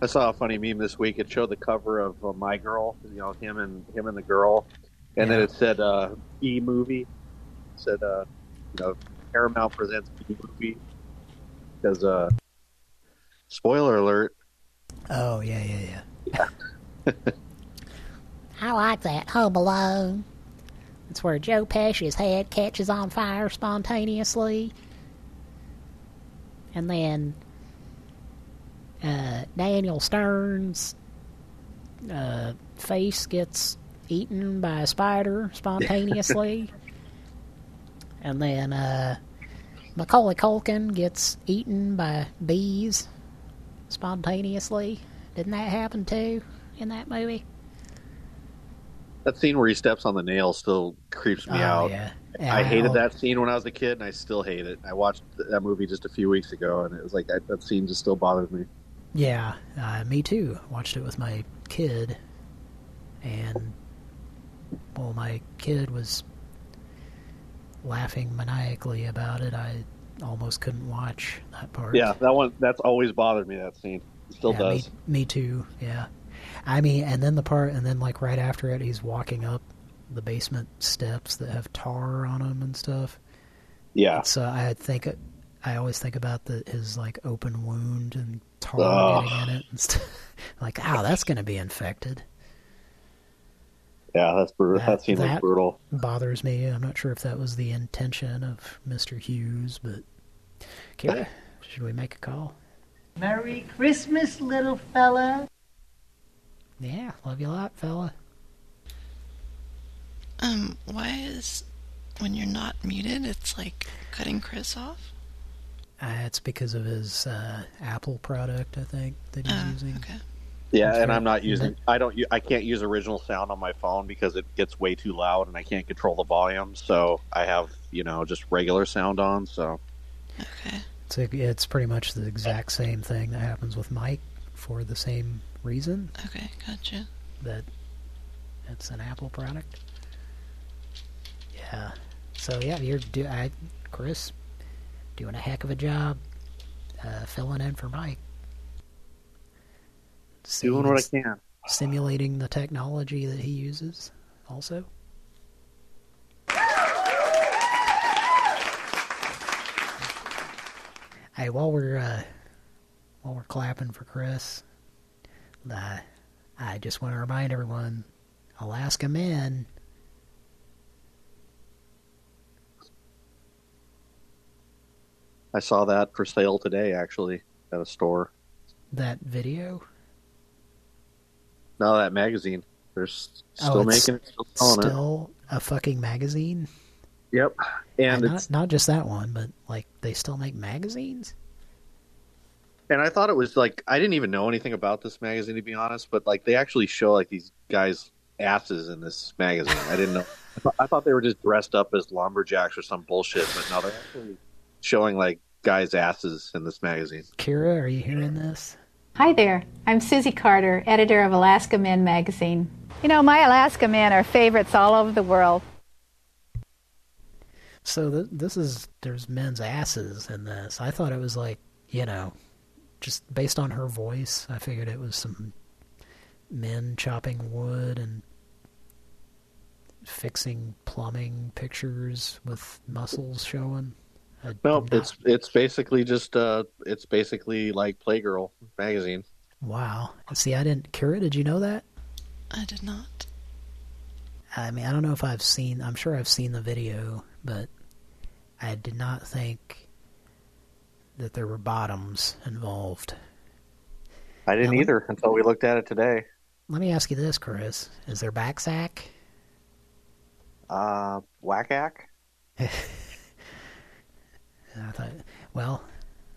I saw a funny meme this week. It showed the cover of uh, My Girl, you know, him and him and the girl, and then it said uh, E movie. It said, uh, you know, Paramount presents E movie because, uh, spoiler alert. Oh, yeah, yeah, yeah. yeah. I like that. Home Alone. It's where Joe Pesci's head catches on fire spontaneously. And then uh, Daniel Stern's uh, face gets eaten by a spider spontaneously. and then uh, Macaulay Culkin gets eaten by bees spontaneously. Didn't that happen too in that movie? That scene where he steps on the nail still creeps me Oh, out. yeah. I hated that scene when I was a kid, and I still hate it. I watched that movie just a few weeks ago, and it was like that, that scene just still bothers me. Yeah, uh, me too. Watched it with my kid, and well, my kid was laughing maniacally about it. I almost couldn't watch that part. Yeah, that one that's always bothered me. That scene it still Yeah, does. Me, me too. Yeah, I mean, and then the part, and then like right after it, he's walking up the basement steps that have tar on them and stuff. Yeah. So I think I always think about the his like open wound and tar getting in it and stuff. like, oh, that's going to be infected. Yeah, that's brutal. That, scene was that brutal. bothers me. I'm not sure if that was the intention of Mr. Hughes, but Kara, should we make a call? Merry Christmas, little fella. Yeah, love you a lot, fella. Um, why is when you're not muted, it's like cutting Chris off? Uh, it's because of his uh, Apple product, I think, that he's Oh, using. okay. Yeah, and. I'm not using. I don't. I can't use original sound on my phone because it gets way too loud, and I can't control the volume. So I have, you know, just regular sound on. So It's, a, it's pretty much the exact same thing that happens with Mike for the same reason. Okay, gotcha. That it's an Apple product. Yeah. So yeah, you're do I, Chris, doing a heck of a job uh, filling in for Mike. Doing what I can. Simulating the technology that he uses, also. Hey, while we're uh, while we're clapping for Chris, uh, I just want to remind everyone, Alaska Men. I saw that for sale today, actually, at a store. That video. No, that magazine. They're Oh, still making it, still selling it. still a fucking magazine. Yep, and not it's not just that one, but like they still make magazines. and I thought it was like I didn't even know anything about this magazine to be honest, but like they actually show like these guys' asses in this magazine. I didn't know. I thought, I thought they were just dressed up as lumberjacks or some bullshit, but no, they're actually showing like guys' asses in this magazine. Kira, are you hearing this? Hi there. I'm Susie Carter, editor of Alaska Men magazine. You know, my Alaska men are favorites all over the world. So th- this is there's men's asses in this. I thought it was like you know, just based on her voice, I figured it was some men chopping wood and fixing plumbing pictures with muscles showing. I No, did it's it's basically just uh, it's basically like Playgirl magazine. wow. See, I didn't. Kira, did you know that? I did not. I mean, I don't know if I've seen. I'm sure I've seen the video, but I did not think that there were bottoms involved. I didn't Now, either until we looked at it today. Let me ask you this, Chris: Is there back sack? Uh, whack-ack? And I thought, well,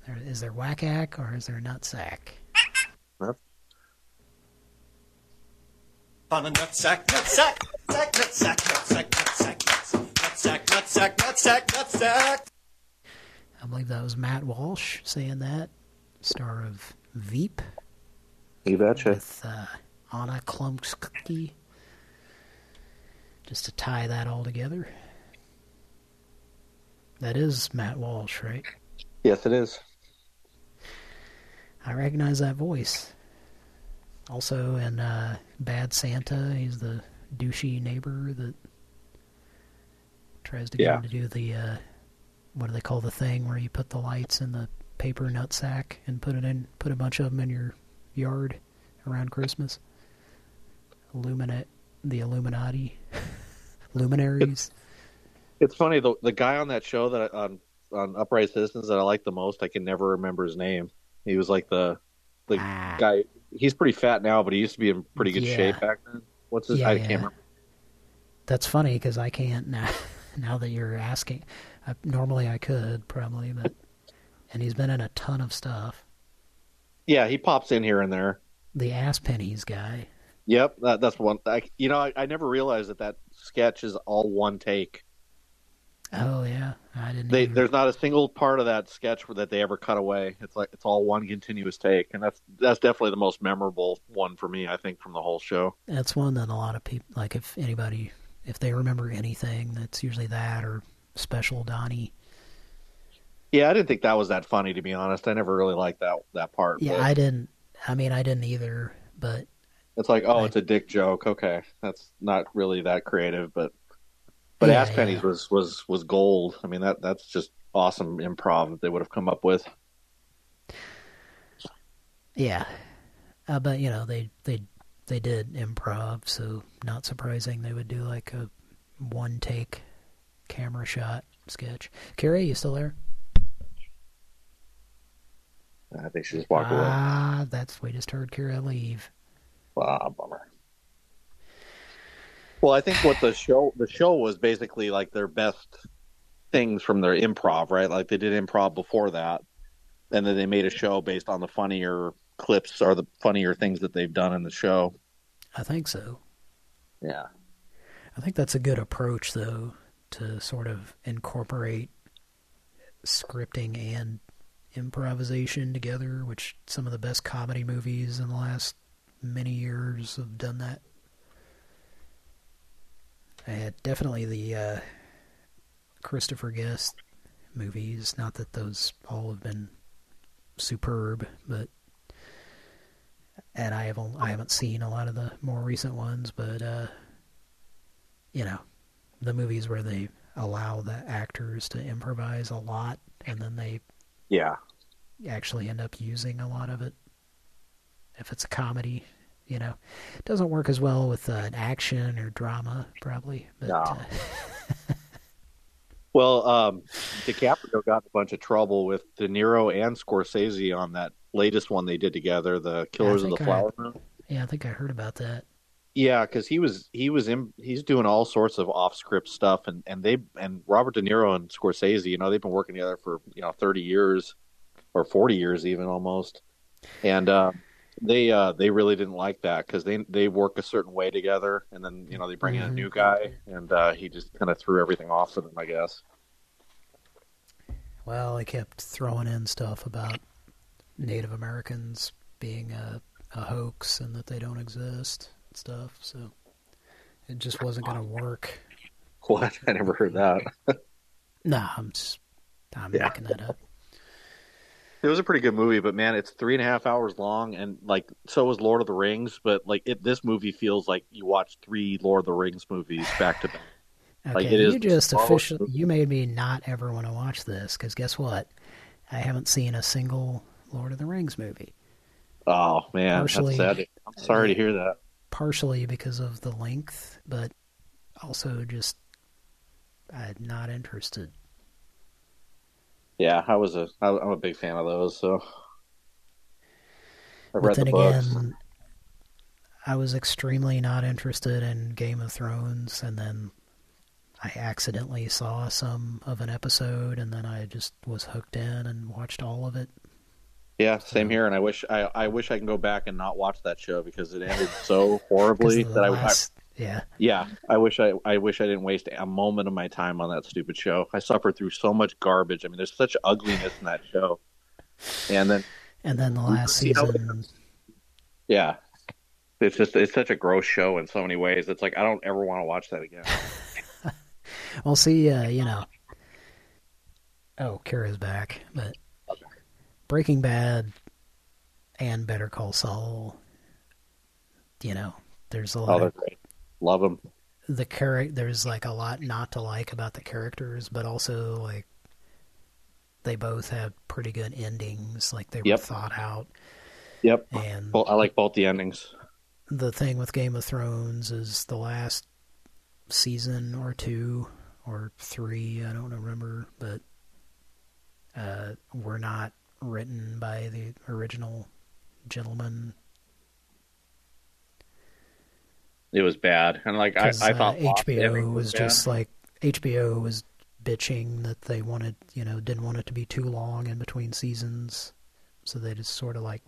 there, is there whack-ack or is there nutsack? On a nutsack, nutsack, sack, nutsack, nutsack, nutsack, nutsack, nutsack, nutsack, nutsack. I believe that was Matt Walsh saying that, star of Veep You betcha. with uh, Anna Chlumsky. Just to tie that all together. That is Matt Walsh, right? Yes, it is. I recognize that voice. Also in uh, Bad Santa, he's the douchey neighbor that tries to get Yeah. him to do the, uh, what do they call the thing where you put the lights in the paper nut sack and put it in, put a bunch of them in your yard around Christmas. Illuminate the Illuminati, luminaries. It's funny the the guy on that show that I, on on Upright Citizens that I like the most. I can never remember his name. He was like the the ah. guy. He's pretty fat now, but he used to be in pretty good Yeah. shape back then. What's his? Yeah, I yeah. can't remember. That's funny because I can't now. Now that you're asking, I, normally I could probably, but and he's been in a ton of stuff. Yeah, he pops in here and there. The ass pennies guy. Yep, that, that's one. I, you know, I, I never realized that that sketch is all one take. Oh yeah, I didn't. They, even- there's not a single part of that sketch that they ever cut away. It's like it's all one continuous take, and that's that's definitely the most memorable one for me. I think from the whole show. That's one that a lot of people like. If anybody, if they remember anything, that's usually that or Special Donnie. Yeah, I didn't think that was that funny to be honest. I never really liked that that part. Yeah, but I didn't. I mean, I didn't either. But It's like, oh, it's a dick joke. Okay, that's not really that creative, but but Yeah, ass pennies was was was gold. I mean, that that's just awesome improv that they would have come up with. yeah, uh, but you know they they they did improv, so not surprising they would do like a one take camera shot sketch. Carrie, you still there? I think she just walked away. Ah, that's we just heard Kira leave. Ah, bummer. Well, I think what the show the show was basically like their best things from their improv, right? Like they did improv before that, and then they made a show based on the funnier clips or the funnier things that they've done in the show. I think so. Yeah. I think that's a good approach, though, to sort of incorporate scripting and improvisation together, which some of the best comedy movies in the last many years have done that. Uh, definitely the uh, Christopher Guest movies. Not that those all have been superb, but and I haven't I haven't seen a lot of the more recent ones, but uh, you know, the movies where they allow the actors to improvise a lot, and then they Yeah. actually end up using a lot of it. If it's a comedy, you know, doesn't work as well with uh, an action or drama, probably. But No. uh, Well, um, DiCaprio got a bunch of trouble with De Niro and Scorsese on that latest one they did together, the Killers of the I- Flower Moon. yeah, I think I heard about that. Yeah, because he was he was in he's doing all sorts of off script stuff, and and they and Robert De Niro and Scorsese, you know, they've been working together for you know thirty years or forty years even almost, and uh, they uh, they really didn't like that because they they work a certain way together, and then you know they bring in a Mhm. new guy, and uh, he just kind of threw everything off for them, I guess. Well, they kept throwing in stuff about Native Americans being a, a hoax and that they don't exist and stuff, so it just wasn't going to work. What? I never heard that. Nah, I'm just I'm Yeah. making that up. It was a pretty good movie, but man, it's three and a half hours long, and like so was Lord of the Rings. But like it, this movie feels like you watched three Lord of the Rings movies back to back. Okay, Like, it is you just officially you made me not ever want to watch this because guess what? I haven't seen a single Lord of the Rings movie. Oh man, Partially- that's sad. I'm sorry to uh, hear that. Partially because of the length, but also just I'm not interested. Yeah, I was a I, I'm a big fan of those. So I But read then the again, I was extremely not interested in Game of Thrones, and then I accidentally saw some of an episode, and then I just was hooked in and watched all of it. Yeah, same here. And I wish I I wish I can go back and not watch that show because it ended so horribly that last- I yeah. yeah I wish I I wish I didn't waste a moment of my time on that stupid show. I suffered through so much garbage. I mean, there's such ugliness in that show. And then And then the last season, yeah, it's just it's such a gross show in so many ways. It's like I don't ever want to watch that again. Well, see, uh, you know. Oh, Kara's back, but Breaking Bad and Better Call Saul. You know, there's a Oh, lot they're of great. Love them. the character. There's like a lot not to like about the characters, but also like they both have pretty good endings. Like they Yep. were thought out. Yep. And Well, I like both the endings. the thing with Game of Thrones is the last season or two or three, I don't remember, but uh, were not written by the original gentleman. It was bad, and like I, I uh, thought Lost HBO ending was just like HBO was bitching that they wanted, you know, didn't want it to be too long in between seasons, so they just sort of like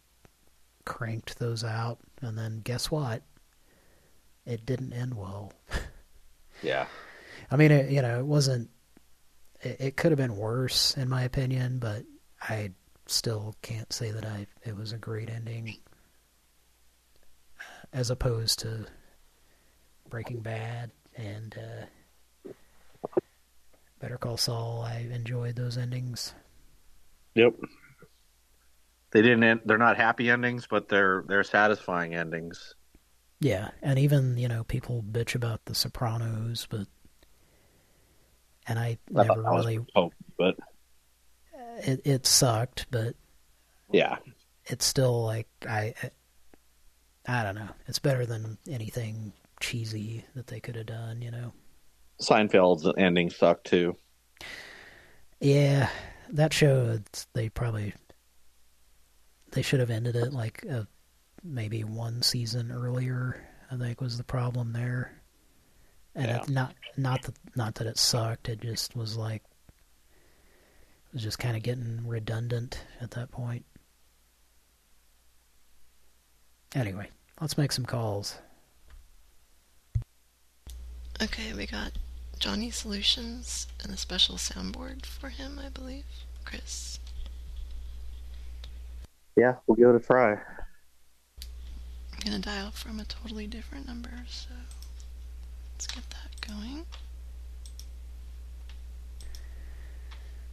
cranked those out, and then guess what? It didn't end well. yeah. I mean, it, you know, it wasn't. It, it could have been worse, in my opinion, but I still can't say that I. It was a great ending, as opposed to Breaking Bad and uh, Better Call Saul. I enjoyed those endings. Yep. They didn't. End, they're not happy endings, but they're they're satisfying endings. Yeah, and even you know people bitch about The Sopranos, but and I I never really. but It it sucked, but yeah, it's still like I I don't know. It's better than anything cheesy that they could have done, you know. Seinfeld's ending sucked too. Yeah, that show they probably they should have ended it like a maybe one season earlier. I think was the problem there. And it, not not that not that it sucked. It just was like it was just kind of getting redundant at that point. Anyway, let's make some calls. Okay, we got Johnny Solutions and a special soundboard for him, I believe. Chris. Yeah, we'll give it a try. I'm gonna dial from a totally different number, so let's get that going.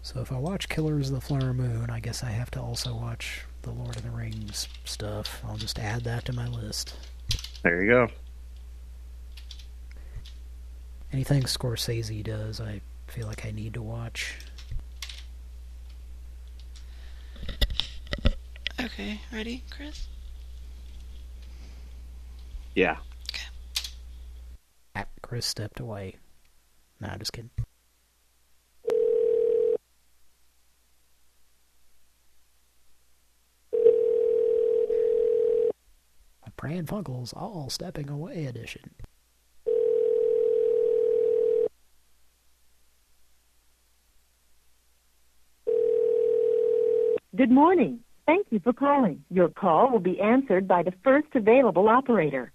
So if I watch Killers of the Flower Moon, I guess I have to also watch the Lord of the Rings stuff. I'll just add that to my list. There you go. Anything Scorsese does, I feel like I need to watch. Okay, ready, Chris? Yeah. Ah, Chris stepped away. Nah, just kidding. A Pran Funkels All Stepping Away edition. Good morning. Thank you for calling. Your call will be answered by the first available operator.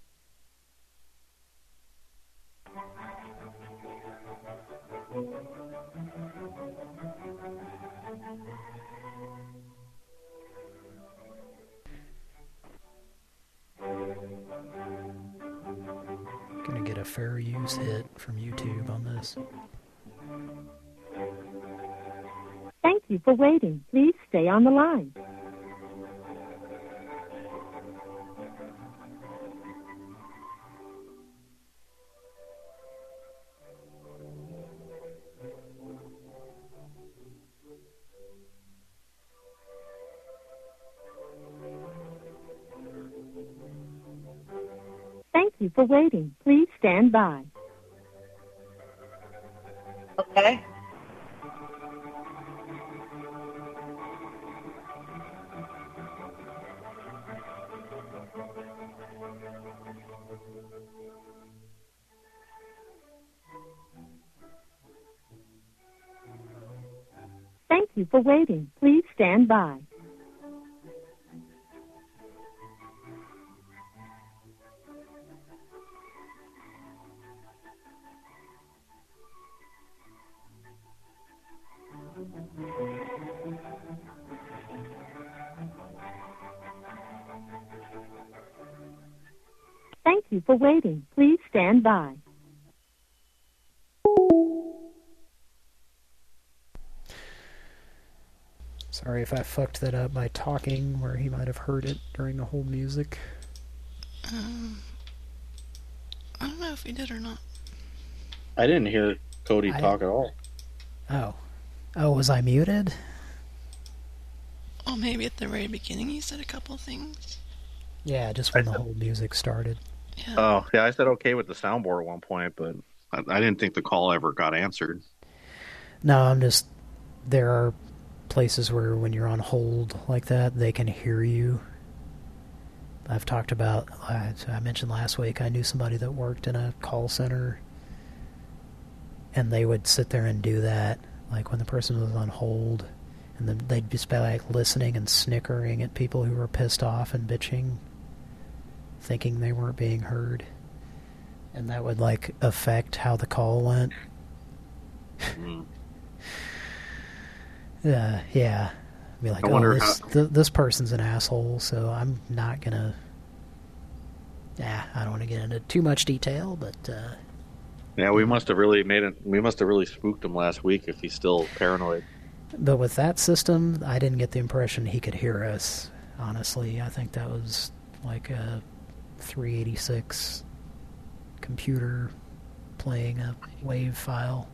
Gonna get a fair use hit from YouTube on this. Thank you for waiting. Please stay on the line. Thank you for waiting. Please stand by. Okay. You for waiting. Please stand by. Thank you for waiting. Please stand by. Sorry if I fucked that up by talking where he might have heard it during the whole music. Um, I don't know if he did or not. I didn't hear Cody I- talk at all. Oh. Oh, was I muted? Oh, maybe at the very beginning he said a couple things. Yeah, just when the whole music started. Oh, yeah, I said okay with the soundboard at one point, but I, I didn't think the call ever got answered. No, I'm just... There are places where when you're on hold like that, they can hear you. I've talked about... I, I mentioned last week, I knew somebody that worked in a call center, and they would sit there and do that, like when the person was on hold, and then they'd just be like listening and snickering at people who were pissed off and bitching, thinking they weren't being heard. And that would, like, affect how the call went. Mm. Uh, yeah. Be like, I oh, wonder this, th this person's an asshole, so I'm not gonna... Yeah, I don't want to get into too much detail, but, uh, Yeah, we must have really made it. We must have really spooked him last week if he's still paranoid. but with that system, I didn't get the impression he could hear us, honestly. I think that was like a 386 computer playing a wave file.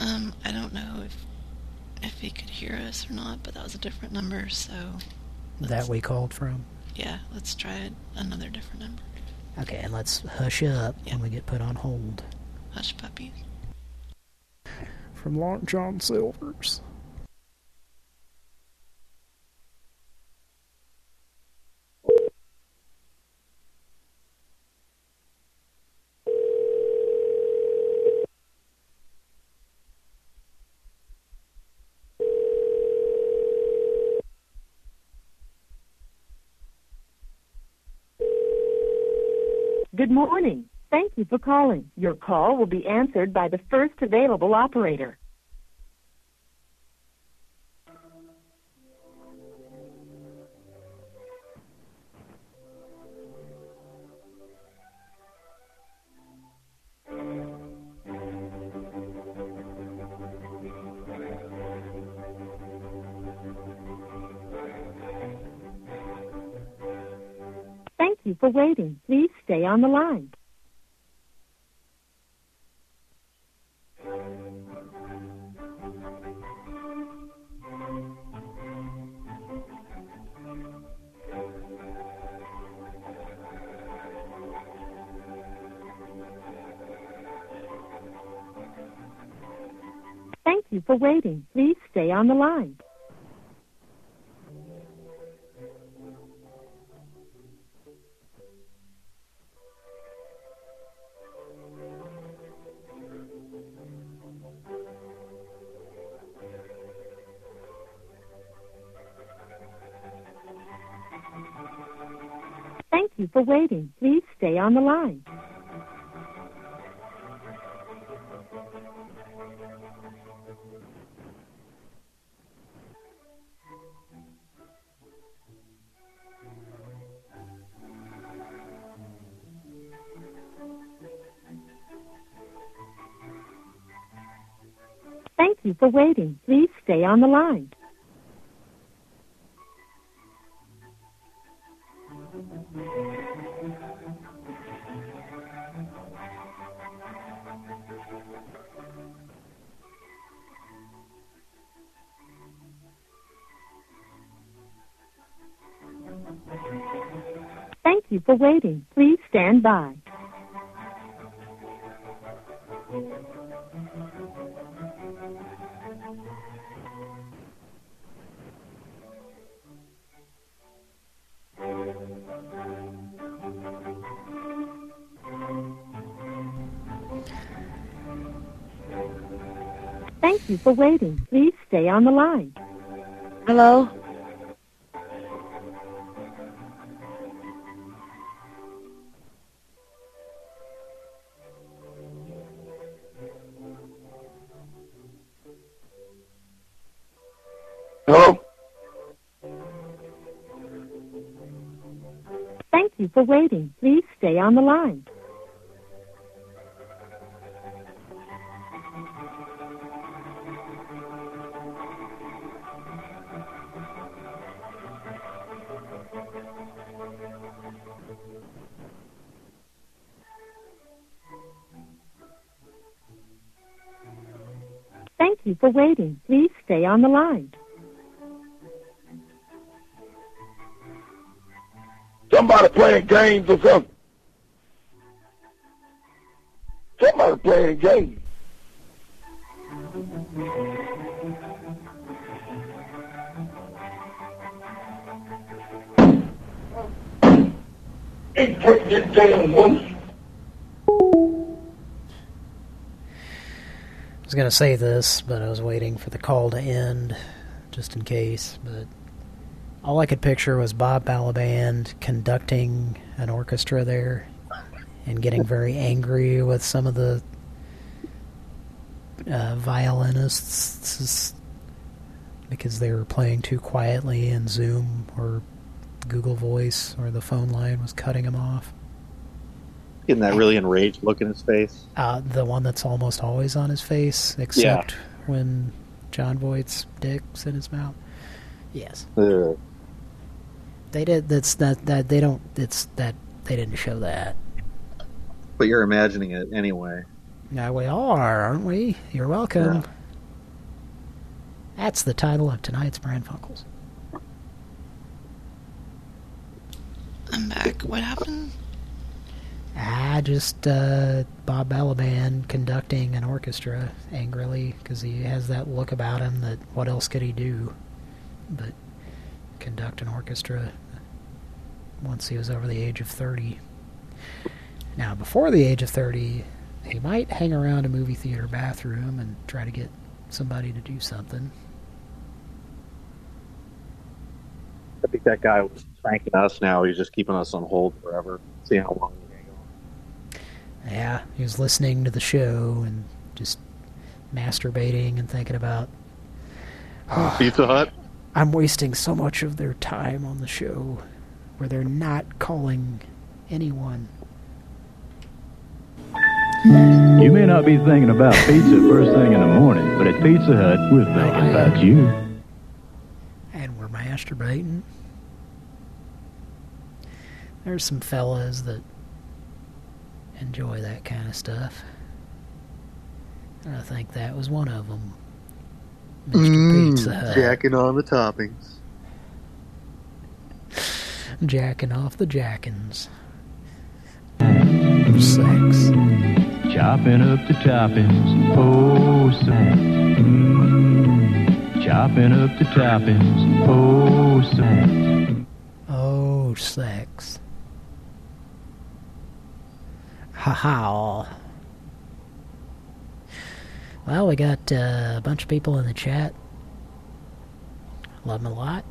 Um, I don't know if if he could hear us or not, but that was a different number, so That we called from. yeah, let's try another different number. Okay, and let's hush up when we get put on hold. Hush puppies. From Long John Silver's. Good morning. Thank you for calling. Your call will be answered by the first available operator. Thank you for waiting. Please stay on the line. Thank you for waiting. Please stay on the line. You for waiting. Please stay on the line. Thank you for waiting. Please stay on the line. You for waiting. Please stand by. Thank you for waiting. Please stay on the line. Hello? Hello? You for waiting. Please stay on the line. Thank you for waiting. Please stay on the line. Somebody playing games or something. Somebody playing games. I was going to say this, but I was waiting for the call to end, just in case. But all I could picture was Bob Balaban conducting an orchestra there and getting very angry with some of the uh, violinists because they were playing too quietly in Zoom or Google Voice or the phone line was cutting them off. Getting that really enraged look in his face. Uh, the one that's almost always on his face, except when Jon Voight's dick's in his mouth. Yes. Ugh. They did. That's that. That they don't. It's that they didn't show that. But you're imagining it anyway. Yeah, we are, aren't we? You're welcome. Yeah. That's the title of tonight's Pran Funkels. I'm back. What happened? Ah, just uh, Bob Balaban conducting an orchestra angrily because he has that look about him that what else could he do but conduct an orchestra once he was over the age of 30. Now, before the age of 30, he might hang around a movie theater bathroom and try to get somebody to do something. I think that guy was pranking us now. He's just keeping us on hold forever. See how long we hang on. Yeah, he was listening to the show and just masturbating and thinking about. Oh, Pizza Hut. I'm wasting so much of their time on the show where they're not calling anyone. You may not be thinking about pizza first thing in the morning, but at Pizza Hut, we're thinking about you. And we're masturbating. There's some fellas that enjoy that kind of stuff. And I think that was one of them. Mr. Mm, pizza Hut. Jacking on the toppings. Jacking off the jackins. Sex. Chopping up the toppings, oh sex. Mm. Chopping up the toppings, oh sex. Oh, sex. Ha ha. Well, we got uh, a bunch of people in the chat. Love them a lot.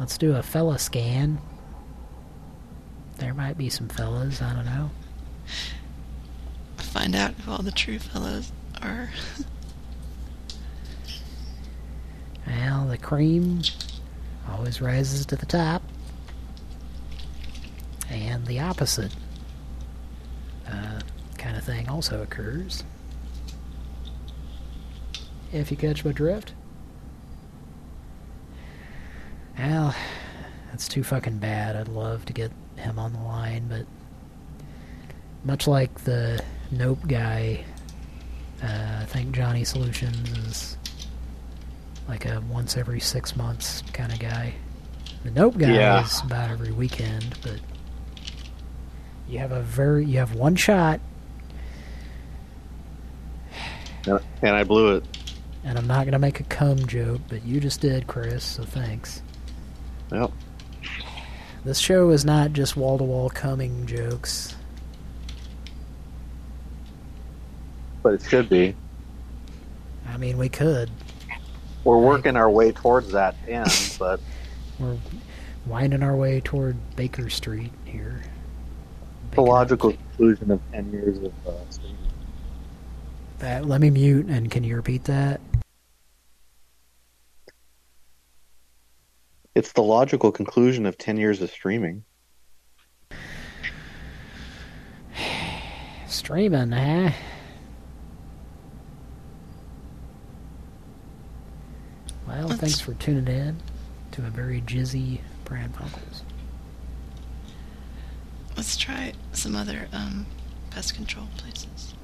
Let's do a fella scan. There might be some fellas, I don't know. Find out who all the true fellows are. Well, the cream always rises to the top. And the opposite uh, kind of thing also occurs. If you catch my drift. Well, that's too fucking bad. I'd love to get him on the line, but much like the Nope guy, uh, I think Johnny Solutions is like a once every six months kind of guy. The Nope guy Yeah. is about every weekend, but you have a very you have one shot, And I blew it. and I'm not gonna make a cum joke, but you just did, Chris. So thanks. Yep. This show is not just wall to wall coming jokes. But it should be. I mean, we could. We're working our way towards that end, but We're winding our way toward Baker Street here. the logical conclusion of 10 years of uh. That, let me mute, and can you repeat that? It's the logical conclusion of 10 years of streaming. Streaming, huh? Well, thanks for tuning in to a very jizzy Pran Funkels. Let's try some other um, pest control places.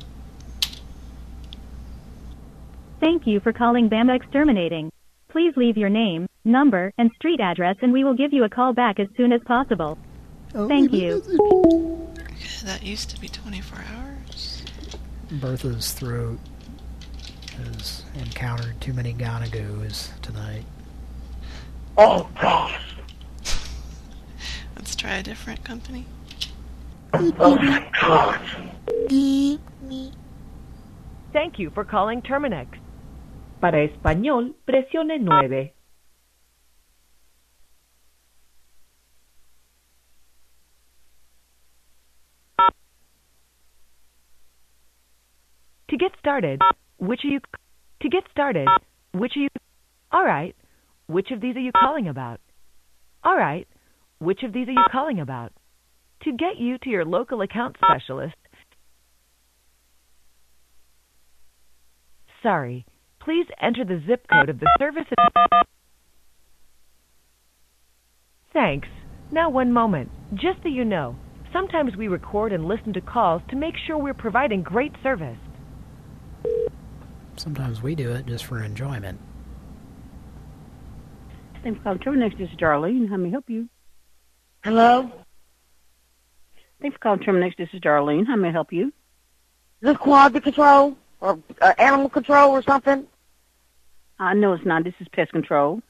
Thank you for calling Bama Exterminating. Please leave your name, number, and street address and we will give you a call back as soon as possible. Thank you. Okay, that used to be 24 hours. Bertha's throat has encountered too many gonagos tonight. Oh, God. Let's try a different company. Oh, my God. Thank you for calling Terminix. Para español, presione nueve. Get started, which are you to get started, which are you All right. Which of these are you calling about? All right. Which of these are you calling about? To get you to your local account specialist, Sorry. Please enter the zip code of the service. Thanks. Now, one moment. Just so you know, sometimes we record and listen to calls to make sure we're providing great service. Sometimes we do it just for enjoyment. Thanks for calling Terminix. This is Darlene. How may I help you? Hello? Thanks for calling Terminix. This is Darlene. How may I help you? Is this quality control or uh, animal control or something? Uh, no, it's not. This is pest control.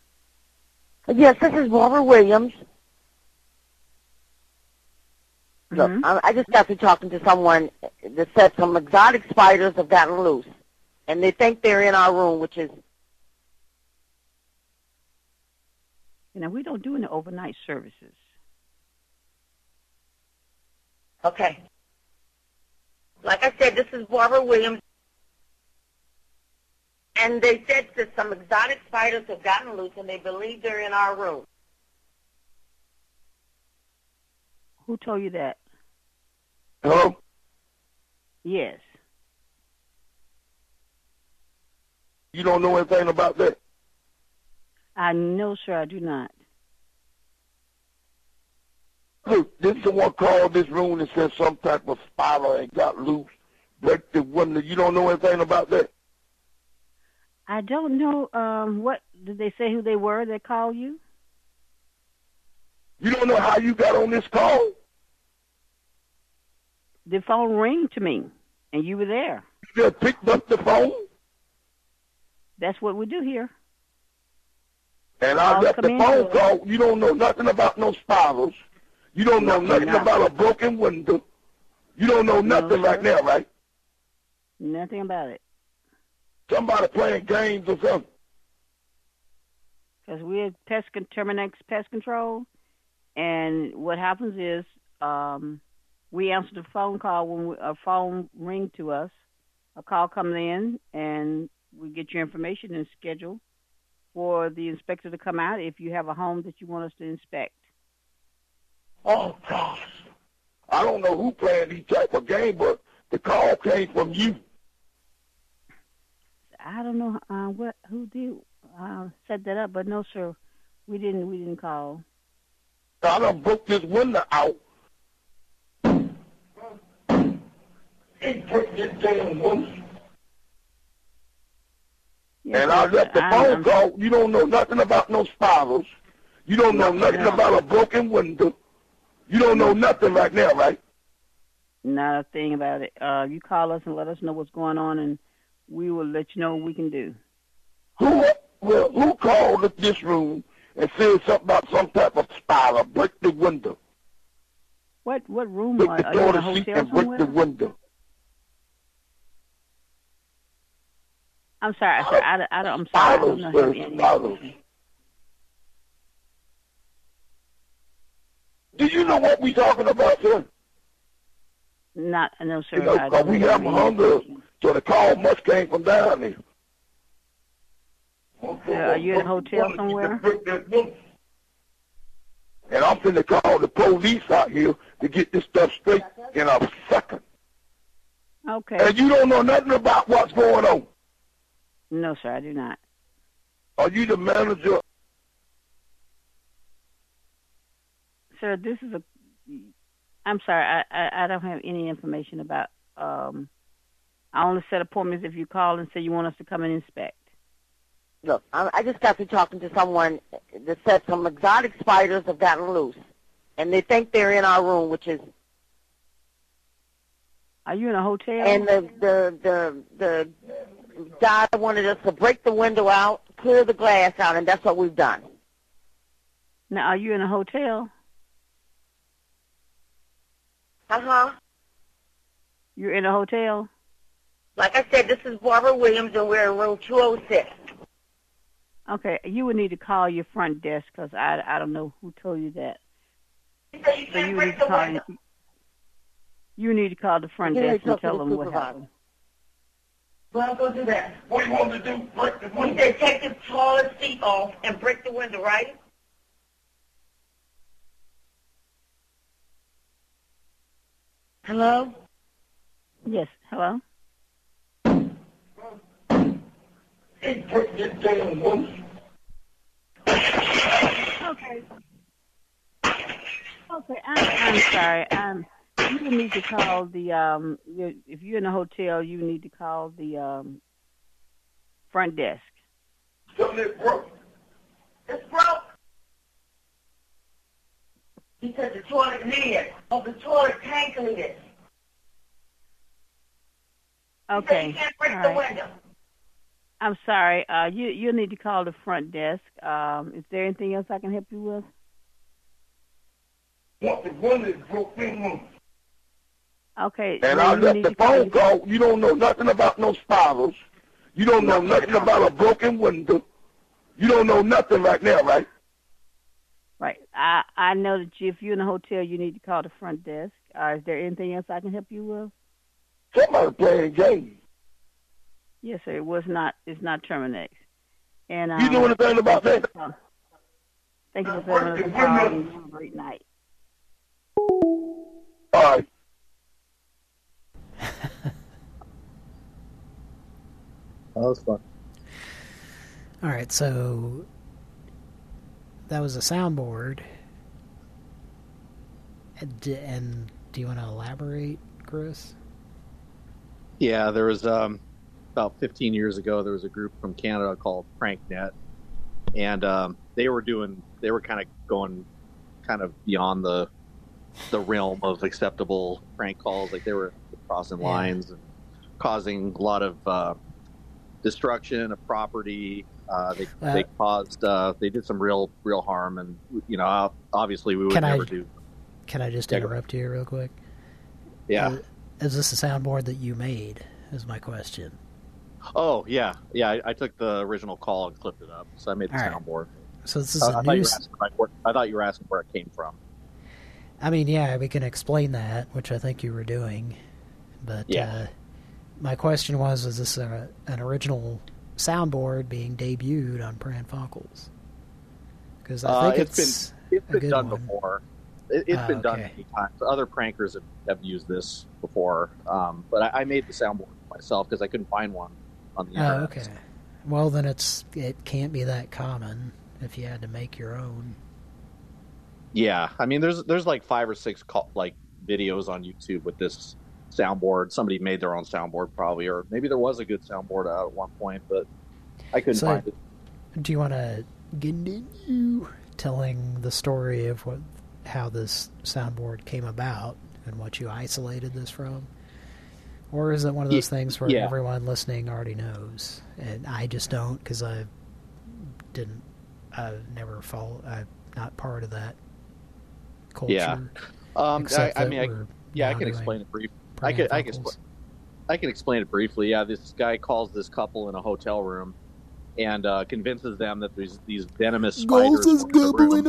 Yes, this is Barbara Williams. Look, Mhm. I, I just got to talking to someone that said some exotic spiders have gotten loose, and they think they're in our room, which is You know, we don't do any overnight services. okay. Like I said, this is Barbara Williams. And they said that some exotic spiders have gotten loose and they believe they're in our room. Who told you that? Hello? Yes. You don't know anything about that? I know, sir, I do not. Look, did someone call this room and said some type of spider and got loose? Break the window. You don't know anything about that? I don't know. Um, what did they say? Who they were that called you? You don't know how you got on this call? The phone rang to me, and you were there. You just picked up the phone? That's what we do here. And I got the phone call. You don't know nothing about no spirals. You don't know Nothing, nothing about a broken window. You don't know No, nothing right sir. now, right? Nothing about it. Somebody playing games or something. Because we're pest con- Terminix Pest Control, and what happens is um, we answer the phone call when we, a phone ring to us. A call comes in, and we get your information and schedule for the inspector to come out if you have a home that you want us to inspect. Oh gosh. I don't know who playing these type of game, but the call came from you. I don't know uh, what who did uh, set that up, but no, sir, we didn't. We didn't call. I done broke this window out. He broke this damn window. and I left the phone call. You don't know nothing about no spirals. You don't know nothing no. about a broken window. You don't know nothing right now, right? Not a thing about it. Uh, you call us and let us know what's going on, and we will let you know what we can do. Who well, who called this room and said something about some type of spiral? Break the window. What what room Break are, the door to hotel and break the window. I'm sorry, sir. I, don't- I don't. I'm sorry. I don't know sir, Do you know what we're talking about, sir? Not no, sir. You know, I 'cause don't we have have hunger, so the call must came from down there. Sir, are you in a hotel somewhere? And I'm finna call the police out here to get this stuff straight in a second. Okay. And you don't know nothing about what's going on. No, sir. I do not. Are you the manager? Sir, this is a. I'm sorry. I, I I don't have any information about. Um, I only set appointments if you call and say you want us to come and inspect. Look, I, I just got through talking to someone that said some exotic spiders have gotten loose, and they think they're in our room, which is. Are you in a hotel? And the the the the guy wanted us to break the window out, clear the glass out, and that's what we've done. Now, are you in a hotel? Uh huh. You're in a hotel. Like I said, this is Barbara Williams, and we're in room 206. Okay, you would need to call your front desk because I I don't know who told you that. So you need to call. You need to call the front desk and tell them what happened. Well, go do that. What do you want to do? Break the We window? said take the toilet seat off and break the window, right? Hello? Yes. Hello. He break this damn window. Okay. Okay, I'm, I'm sorry. Um, you need to call the um. If you're in a hotel, you need to call the um front desk. Something is broke. It's broke. He said the toilet lid. Oh, the toilet tank lid. Okay. You can't break all the right. window. I'm sorry. Uh, you you'll need to call the front desk. Um, is there anything else I can help you with? What the broken. Okay. And I you left the phone call. You don't know nothing about no spirals. You don't know nothing about a broken window. You don't know nothing right now, right? Right. I I know that you, if you're in a hotel, you need to call the front desk. Uh, is there anything else I can help you with? Somebody playing games. Yes, sir. It was not. It's not Terminix. And um, You know anything about that? Thank you for having us. Have a great night. All right. That was fun. All right, so that was a soundboard. And, and do you want to elaborate, Chris? Yeah, there was um, about 15 years ago. There was a group from Canada called PrankNet, and um, they were doing. They were kind of going, kind of beyond the the realm of acceptable prank calls. Like they were crossing lines and causing a lot of uh, destruction of property. Uh, they Uh, they caused. Uh, they did some real real harm, and you know, obviously we would Can I- never do. Can I just interrupt you real quick? Yeah. Uh, is this a soundboard that you made? Is my question. Oh yeah, yeah. I, I took the original call and clipped it up, so I made the All right. soundboard. So this is I, a I thought new. you were s- asking like, where, I thought you were asking where it came from. I mean, yeah, we can explain that, which I think you were doing. But Yeah. uh, my question was: Is this a, an original soundboard being debuted on Pran Funkels? Because I Uh, think it's it's, been it's been done one. before. It, it's Ah, been done okay. many times. Other prankers have, have used this before, um, but I, I made the soundboard myself because I couldn't find one on the Oh, okay. Well, then it's it can't be that common if you had to make your own. Yeah, I mean, there's there's like five or six call, like videos on YouTube with this soundboard. Somebody made their own soundboard probably, or maybe there was a good soundboard out at one point, but I couldn't So- find it. Do you want to continue telling the story of what how this soundboard came about and what you isolated this from? Or is it one of those Ye- things where yeah. everyone listening already knows, and I just don't because I didn't, I never fall, I'm not part of that culture. Yeah. Um, I, I mean, I, yeah, I can explain it brief. I prank can, I can, I can explain it briefly. Yeah, this guy calls this couple in a hotel room and uh, convinces them that there's these venomous spiders. in the room.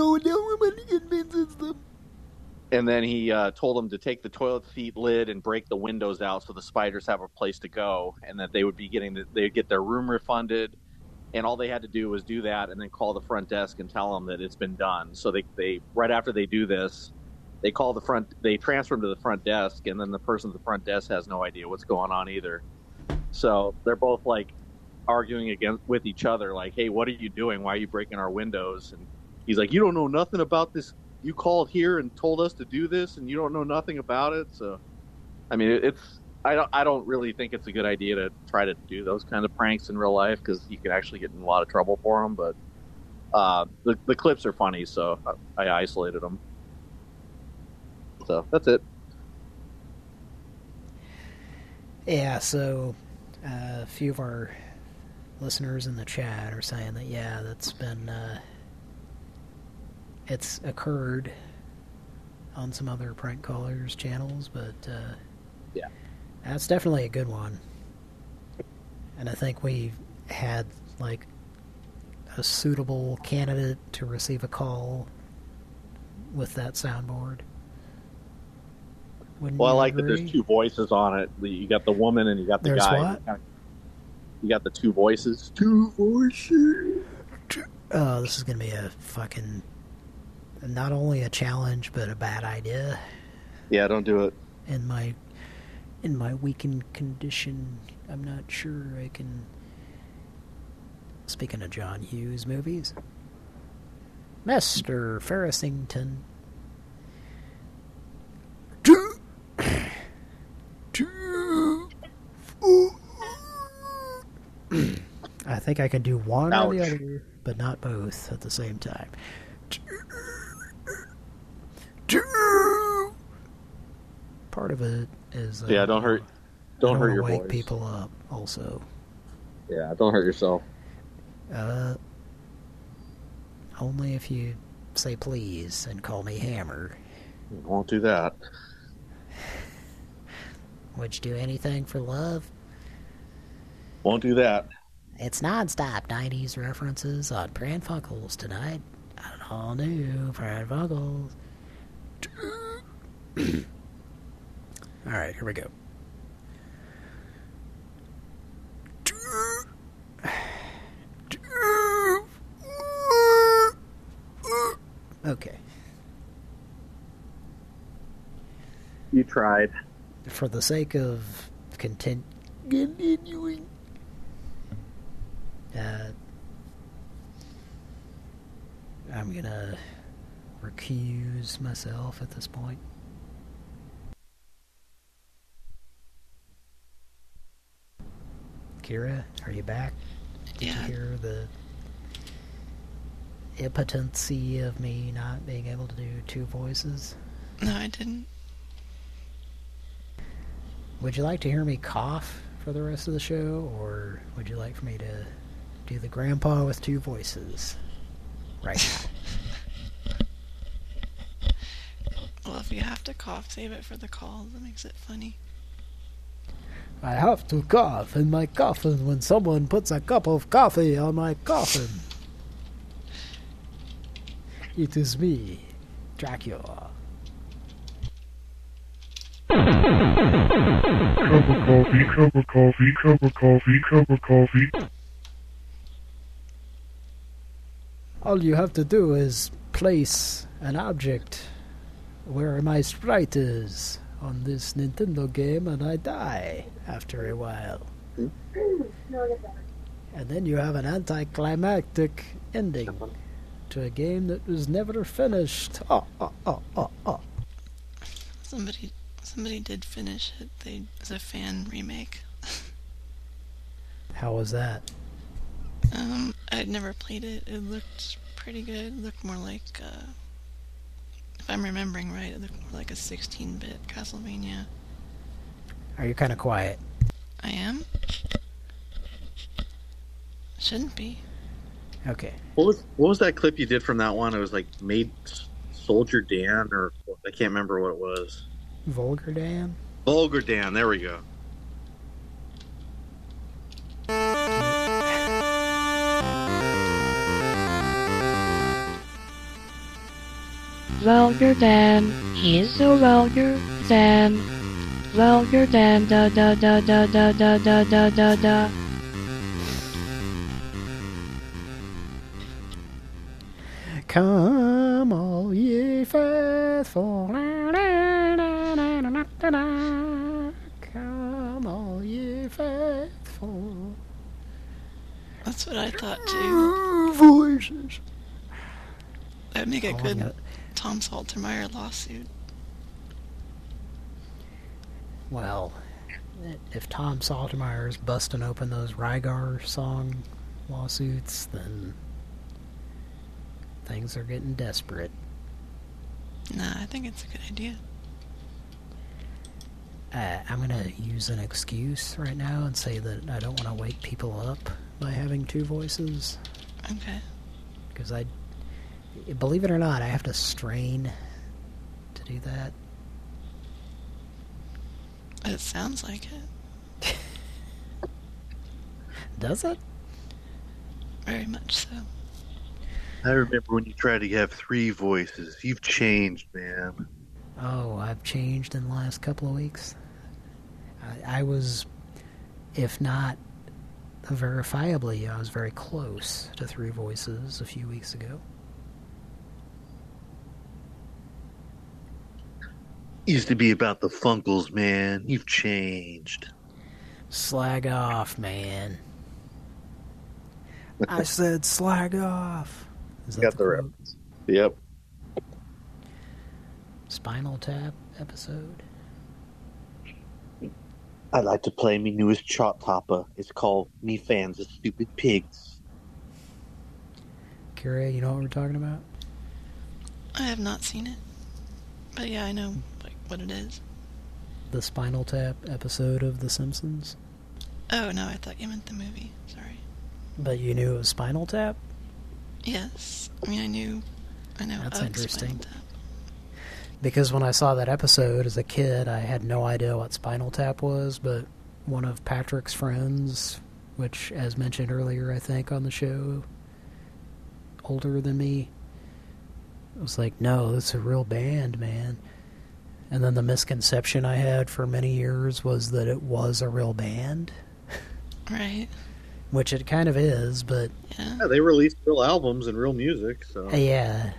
And then he uh, told them to take the toilet seat lid and break the windows out so the spiders have a place to go, and that they would be getting the, they'd get their room refunded. And all they had to do was do that, and then call the front desk and tell them that it's been done. So they, they right after they do this, they call the front, they transfer them to the front desk, and then the person at the front desk has no idea what's going on either. So they're both like arguing against with each other, like, "Hey, what are you doing? Why are you breaking our windows?" And he's like, "You don't know nothing about this. You called here and told us to do this, and you don't know nothing about it." So, I mean, it's I don't I don't really think it's a good idea to try to do those kind of pranks in real life because you can actually get in a lot of trouble for them. But uh, the the clips are funny, so I, I isolated them. So that's it. Yeah, so uh, a few of our listeners in the chat are saying that yeah, that's been uh, it's occurred on some other prank callers channels, but uh, yeah, that's definitely a good one. And I think we had like a suitable candidate to receive a call with that soundboard. Wouldn't Well, I like that there's two voices on it. You got the woman and you got the There's guy. what? You got the two voices. Two voices. Oh, this is gonna be a fucking not only a challenge but a bad idea Yeah, don't do it. in my in my weakened condition. I'm not sure I can. Speaking of John Hughes movies, Mister Ferrisington. I think I can do one or the other, but not both at the same time. Part of it is uh, Yeah, don't hurt. I Don't hurt wanna your wake people up. Also, Yeah, don't hurt yourself. uh, only if you say please and call me Hammer. Won't do that. Would you do anything for love? Won't do that. It's non-stop 90s references on Pran Funkels tonight. An all new Pran all right, here we go. Okay. You tried. For the sake of content continuing, uh, I'm gonna recuse myself at this point. Kira, are you back? Did Yeah. you hear the impotency of me not being able to do two voices? No, I didn't. Would you like to hear me cough for the rest of the show, or would you like for me to do the grandpa with two voices right now? Well, if you have to cough, save it for the call. That makes it funny. I have to cough in my coffin when someone puts a cup of coffee on my coffin. It is me, Dracula. Cup of coffee, cup of coffee, cup of coffee, cup of coffee. All you have to do is place an object where my sprite is on this Nintendo game and I die after a while. And then you have an anticlimactic ending to a game that was never finished. Oh, oh, oh, oh, oh. Somebody, somebody did finish it. They it was a fan remake. How was that? Um, I'd never played it. It looked pretty good. It looked more like, uh, if I'm remembering right, it looked more like a 16-bit Castlevania. Are you kind of quiet? I am. Shouldn't be. Okay. What was what was that clip you did from that one? It was like made Soldier Dan, or I can't remember what it was. Vulgar Dan? Vulgar Dan. There we go. Vulgar Dan, he's so vulgar, Dan. Vulgar Dan, da da da da da da da da da da. Come, all ye faithful. Come, all ye faithful. That's what I thought too. Voices. That'd make a Oh, good yeah. Tom Saltermeyer lawsuit. Well, if Tom Saltermeyer's busting open those Rygar song lawsuits, then things are getting desperate. Nah, I think it's a good idea. Uh, I'm going to use an excuse right now and say that I don't want to wake people up by having two voices. Okay. Because I, believe it or not, I have to strain to do that. It sounds like it. Does it? Very much so. I remember when you tried to have three voices. You've changed, man. Oh, I've changed in the last couple of weeks. I, I was, if not verifiably, I was very close to three voices a few weeks ago. Used to be about the Funkels, man. You've changed. Slag off, man. I said slag off. Is that Got the the reference. Yep. Spinal Tap episode? I'd like to play me newest chart topper. It's called Me Fans of Stupid Pigs. Kira, you know what we're talking about? I have not seen it. But yeah, I know like what it is. The Spinal Tap episode of The Simpsons? Oh no, I thought you meant the movie. Sorry. But you knew it was Spinal Tap? Yes. I mean I knew I know That's interesting. Spinal Tap. Because when I saw that episode as a kid, I had no idea what Spinal Tap was, but one of Patrick's friends, which, as mentioned earlier, I think, on the show, older than me, was like, no, it's a real band, man. And then the misconception I had for many years was that it was a real band, Right. which it kind of is, but Yeah. Yeah, they released real albums and real music, so uh, yeah.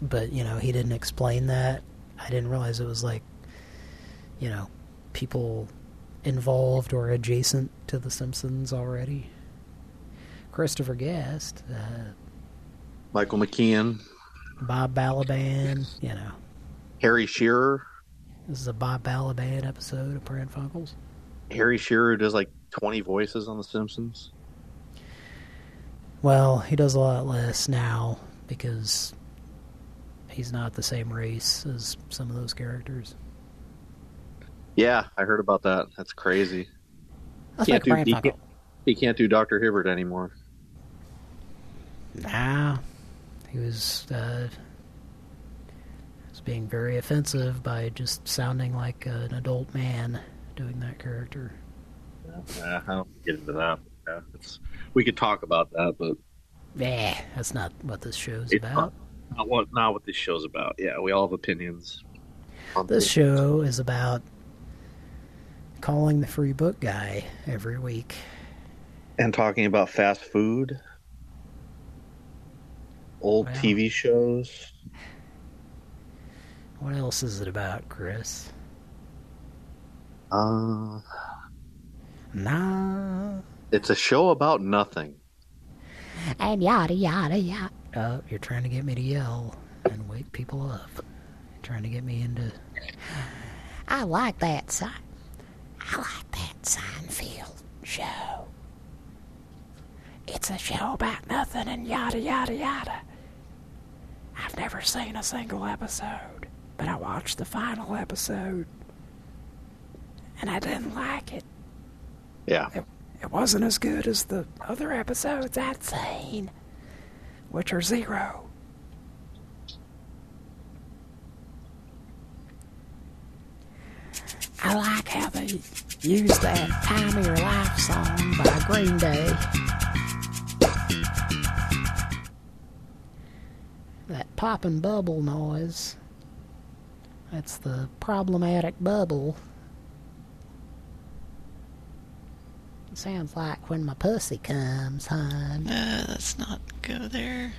but you know he didn't explain that. I didn't realize it was like, you know, people involved or adjacent to The Simpsons already. Christopher Guest, uh, Michael McKean, Bob Balaban, you know. Harry Shearer. This is a Bob Balaban episode of Pran Funkels. Harry Shearer does like 20 voices on The Simpsons. Well, he does a lot less now because he's not the same race as some of those characters. Yeah, I heard about that. That's crazy. That's Can't like do, he, can't, he can't do Dr. Hibbert anymore. Nah, he was uh, was being very offensive by just sounding like an adult man doing that character. Yeah, I don't get into that. Yeah, it's, we could talk about that, but Yeah, that's not what this show's it's about. not, not what not what this show's about. Yeah, we all have opinions. on This things. show is about calling the free book guy every week. and talking about fast food, old TV shows. What else is it about, Chris? Uh, nah. It's a show about nothing. And yada yada yada. Oh, you're trying to get me to yell and wake people up. You're trying to get me into... I like that sign. I like that Seinfeld show. It's a show about nothing and yada yada yada. I've never seen a single episode, but I watched the final episode. And I didn't like it. Yeah. It wasn't as good as the other episodes I'd seen, which are zero. I like how they use that Time of Your Life song by Green Day. That popping bubble noise. That's the problematic bubble. It sounds like when my pussy comes, hon. Uh, let's not go there.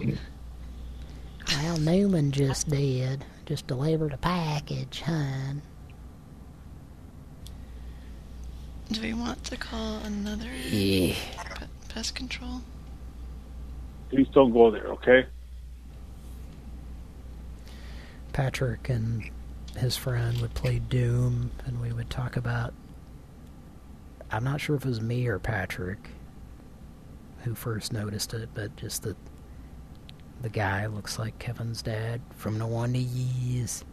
Well, Newman just did. Just delivered a package, hon. Do we want to call another Yeah. pe- pest control? Please don't go there, okay? Patrick and his friend would play Doom, and we would talk about... I'm not sure if it was me or Patrick who first noticed it, but just that the guy looks like Kevin's dad from No Wonder Years.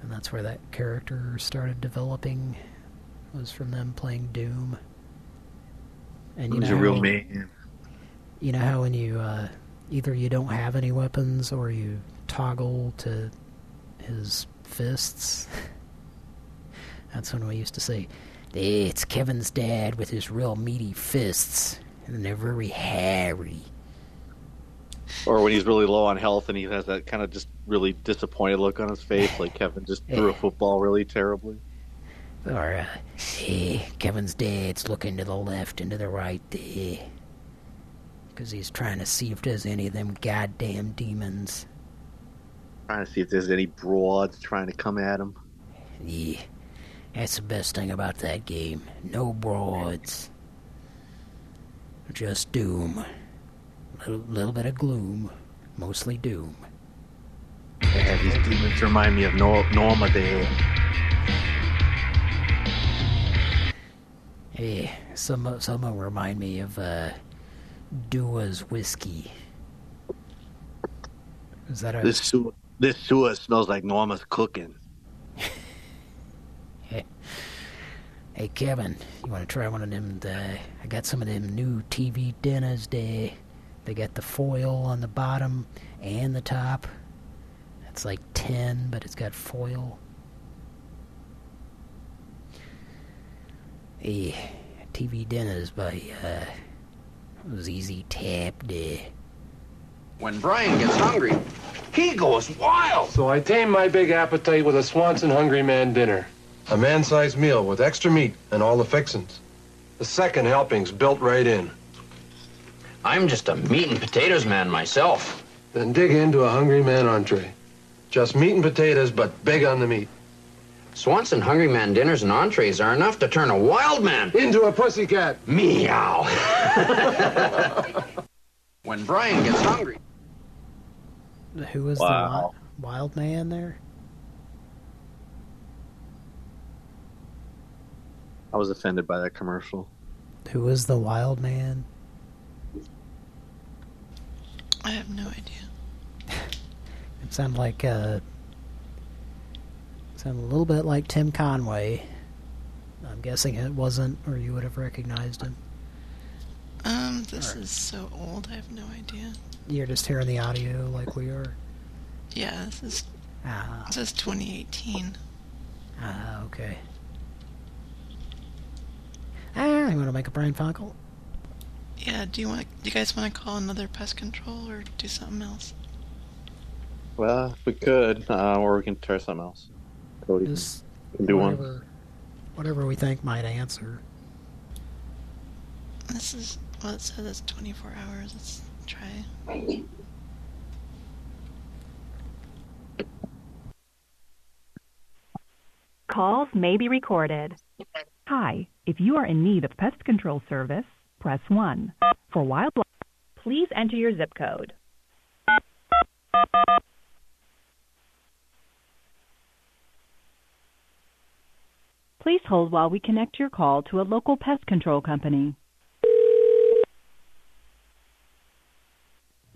And that's where that character started developing, was from them playing Doom. And you Who's know a real man? you know how when you uh, either you don't have any weapons or you toggle to his fists? That's when we used to say, it's Kevin's dad with his real meaty fists, and they're very hairy. Or when he's really low on health and he has that kind of just really disappointed look on his face, like Kevin just threw a football really terribly. Or, uh, hey, Kevin's dad's looking to the left and to the right there. Because he's trying to see if there's any of them goddamn demons. Trying to see if there's any broads trying to come at him. Yeah, that's the best thing about that game. No broads. Just doom. Little, little bit of gloom. Mostly doom. Yeah, these demons remind me of Nor- Norma there. Yeah, some some of them remind me of uh, Dua's whiskey. Is that a This this sewer smells like Norma's cooking. Hey hey, Kevin, you want to try one of them? Uh, I got some of them new TV dinners there. They got the foil on the bottom and the top. It's like 10, but it's got foil. Hey, TV dinners by uh, ZZ Tap there. When Brian gets hungry, he goes wild. So I tame my big appetite with a Swanson Hungry Man dinner. A man-sized meal with extra meat and all the fixins'. The second helping's built right in. I'm just a meat and potatoes man myself. Then dig into a hungry man entree. Just meat and potatoes, but big on the meat. Swanson Hungry Man dinners and entrees are enough to turn a wild man into a pussycat. Meow. when Brian gets hungry. Who was Wow. the wild man there? I was offended by that commercial. Who was the wild man? I have no idea. It sounded like uh, sounded a little bit like Tim Conway. I'm guessing it wasn't, or you would have recognized him. Um, this is so old. I have no idea. You're just hearing the audio like we are. Yeah, this is. Ah. This is 2018. Ah, okay. Ah, you want to make a Brian Funkel? Yeah. Do you want? Do you guys want to call another pest control or do something else? Well, if we could, uh, or we can try something else. Cody Just can do one. whatever, whatever we think might answer. This is. Well, it says it's 24 hours. Let's try. Calls may be recorded. Hi, if you are in need of pest control service, press 1. For wildlife, please enter your zip code. Please hold while we connect your call to a local pest control company.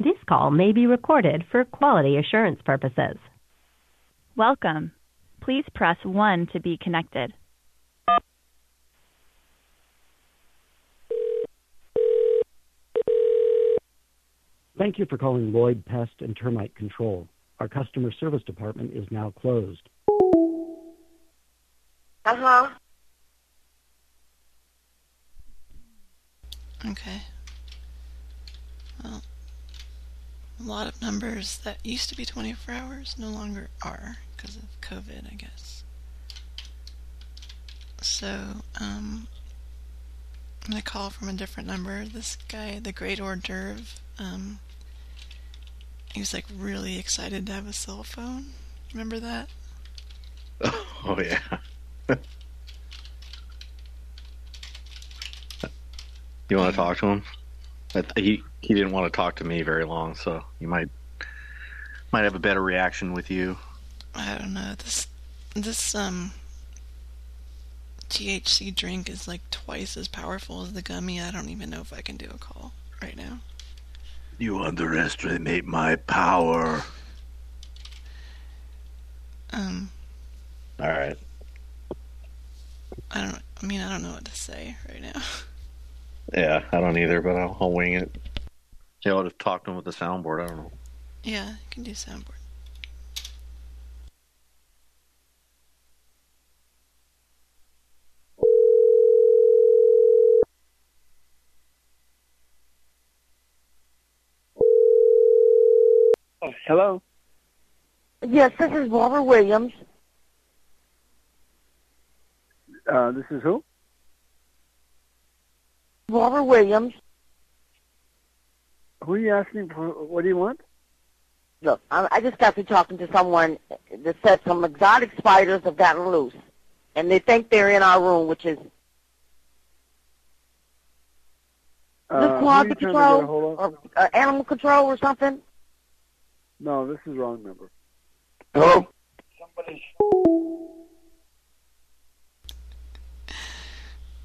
This call may be recorded for quality assurance purposes. Welcome. Please press 1 to be connected. Thank you for calling Lloyd Pest and Termite Control. Our customer service department is now closed. Uh huh. Okay. Well, a lot of numbers that used to be 24 hours no longer are because of COVID, I guess. So, um, I'm gonna call from a different number. This guy, the Great Hors d'oeuvre, um, he was like really excited to have a cell phone. Remember that? Oh yeah. you want to talk to him? But he he didn't want to talk to me very long, so you might might have a better reaction with you. I don't know. This this um THC drink is like twice as powerful as the gummy. I don't even know if I can do a call right now. You underestimate my power. Um, All right. I don't. I mean, I don't know what to say right now. Yeah, I don't either, but I'll, I'll wing it. Yeah, I'll just talk to him with the soundboard. I don't know. yeah, I can do soundboard. Hello. Yes, this is Barbara Williams. Uh, this is who? Barbara Williams. Who are you asking for? What do you want? Look, I, I just got to talking to someone that said some exotic spiders have gotten loose, and they think they're in our room, which is Uh, this who quality you trying to get control or uh, animal control or something. No, this is wrong number. Hello?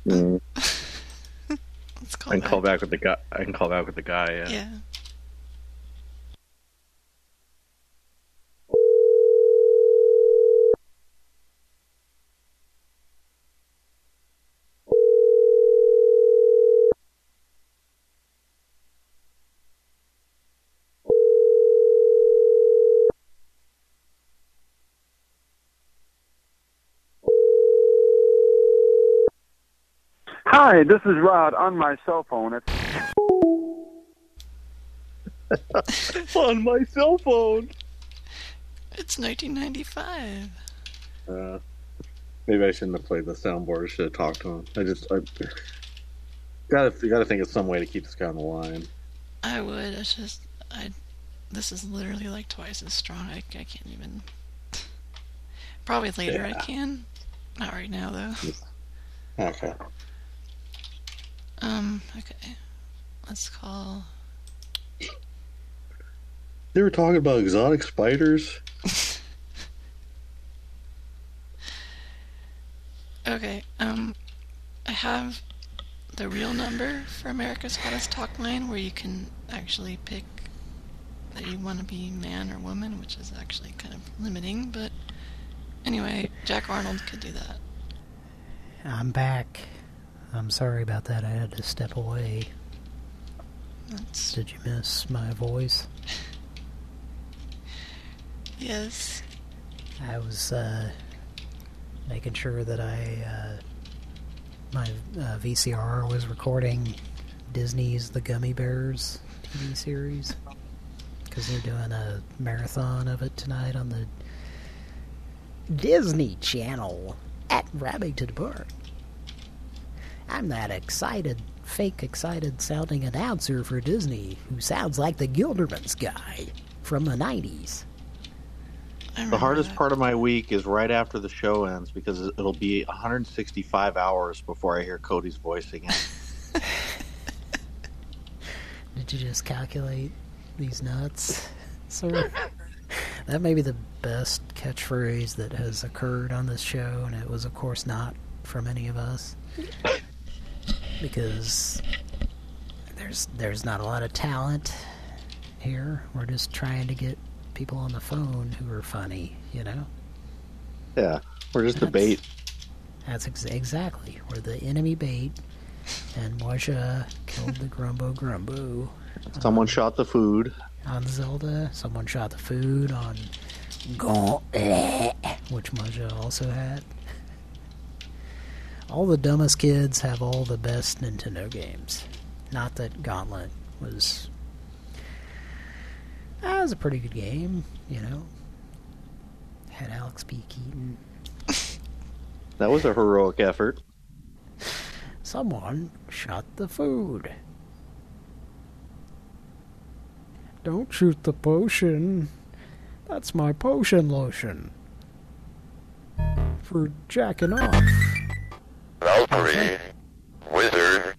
Mm. Let's I can call back with the guy. I can call back with the guy. Yeah. Yeah. Hi, this is Rod on my cell phone. It's on my cell phone. It's 1995. Uh, maybe I shouldn't have played the soundboard. I should have talked to him. I just I, gotta you gotta think of some way to keep this guy on the line. I would. It's just I. this is literally like twice as strong. I, I can't even. Probably later I can. Not right now though. Okay. Um. Okay. Let's call. They were talking about exotic spiders. Okay. Um. I have the real number for America's Hottest Talk Line, where you can actually pick that you want to be man or woman, which is actually kind of limiting. But anyway, Jack Arnold could do that. I'm back. I'm sorry about that. I had to step away. That's... Did you miss my voice? Yes. I was uh, making sure that I uh, my uh, VCR was recording Disney's The Gummy Bears TV series because they're doing a marathon of it tonight on the Disney Channel at Rabington Park. I'm that excited, fake excited sounding announcer for Disney who sounds like the Gilderman's guy from the 90s. The hardest part of my week is right after the show ends because it'll be 165 hours before I hear Cody's voice again. Did you just calculate these nuts, sir? that may be the best catchphrase that has occurred on this show, and it was, of course, not from any of us. Because there's there's not a lot of talent here. We're just trying to get people on the phone who are funny, you know? yeah, we're just the bait. That's ex exactly. We're the enemy bait, and Mojo killed the Grumbo Grumbo. Someone shot the food. on Zelda. Someone shot the food on Gauntlet, eh, which Mojo also had. All the dumbest kids have all the best Nintendo games. Not that Gauntlet was... Ah, that was a pretty good game, you know. Had Alex P. Keaton. That was a heroic effort. Someone shot the food. Don't shoot the potion. That's my potion lotion. For jacking off. Valkyrie, wizard,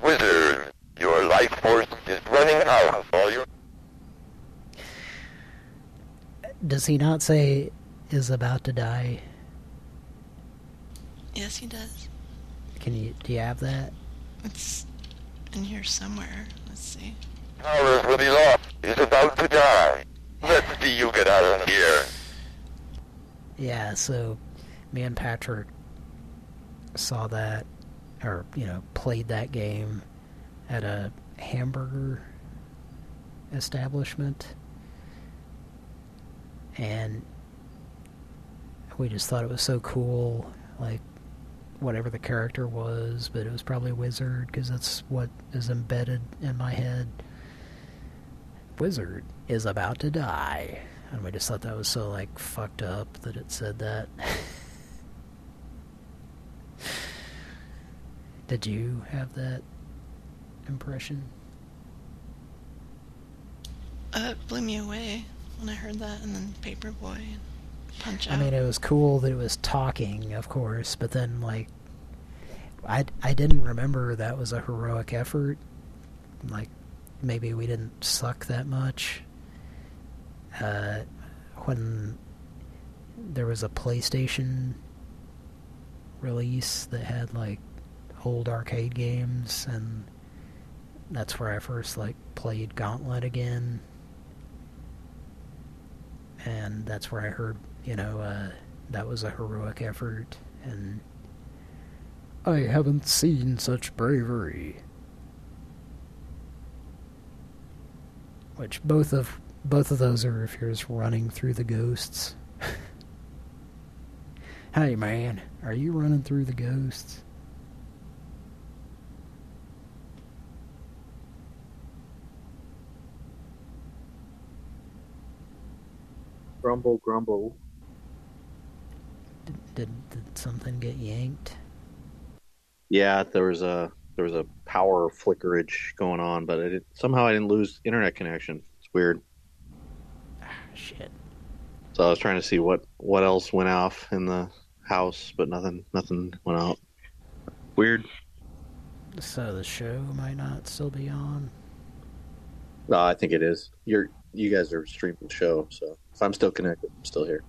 wizard, your life force is running out. All your Does he not say is about to die? Yes, he does. Can you do you have that? It's in here somewhere. Let's see. powers will be lost. Is about to die. Let's see you get out of here. Yeah, so me and Patrick saw that or, you know, played that game at a hamburger establishment. And we just thought it was so cool, like whatever the character was, but it was probably a Wizard because that's what is embedded in my head. Wizard is about to die. And we just thought that was so, like, fucked up that it said that. Did you have that impression? Uh, it blew me away when I heard that, and then Paperboy and Punch Out. I mean, it was cool that it was talking, of course, but then, like, I, I didn't remember that was a heroic effort. Like, maybe we didn't suck that much. Uh, when there was a PlayStation release that had, like, old arcade games, and that's where I first, like, played Gauntlet again. And that's where I heard, you know, uh, that was a heroic effort, and I haven't seen such bravery. Which both of both of those are if you're just running through the ghosts. hey man, are you running through the ghosts? Grumble, grumble. Did did something get yanked? Yeah, there was a there was a power flickerage going on, but it, somehow I didn't lose internet connection. It's weird. Ah, Shit. So I was trying to see what what else went off in the house, but nothing nothing went out. Weird. So the show might not still be on. No, I think it is. You're you guys are streaming the show, so if I'm still connected, I'm still here.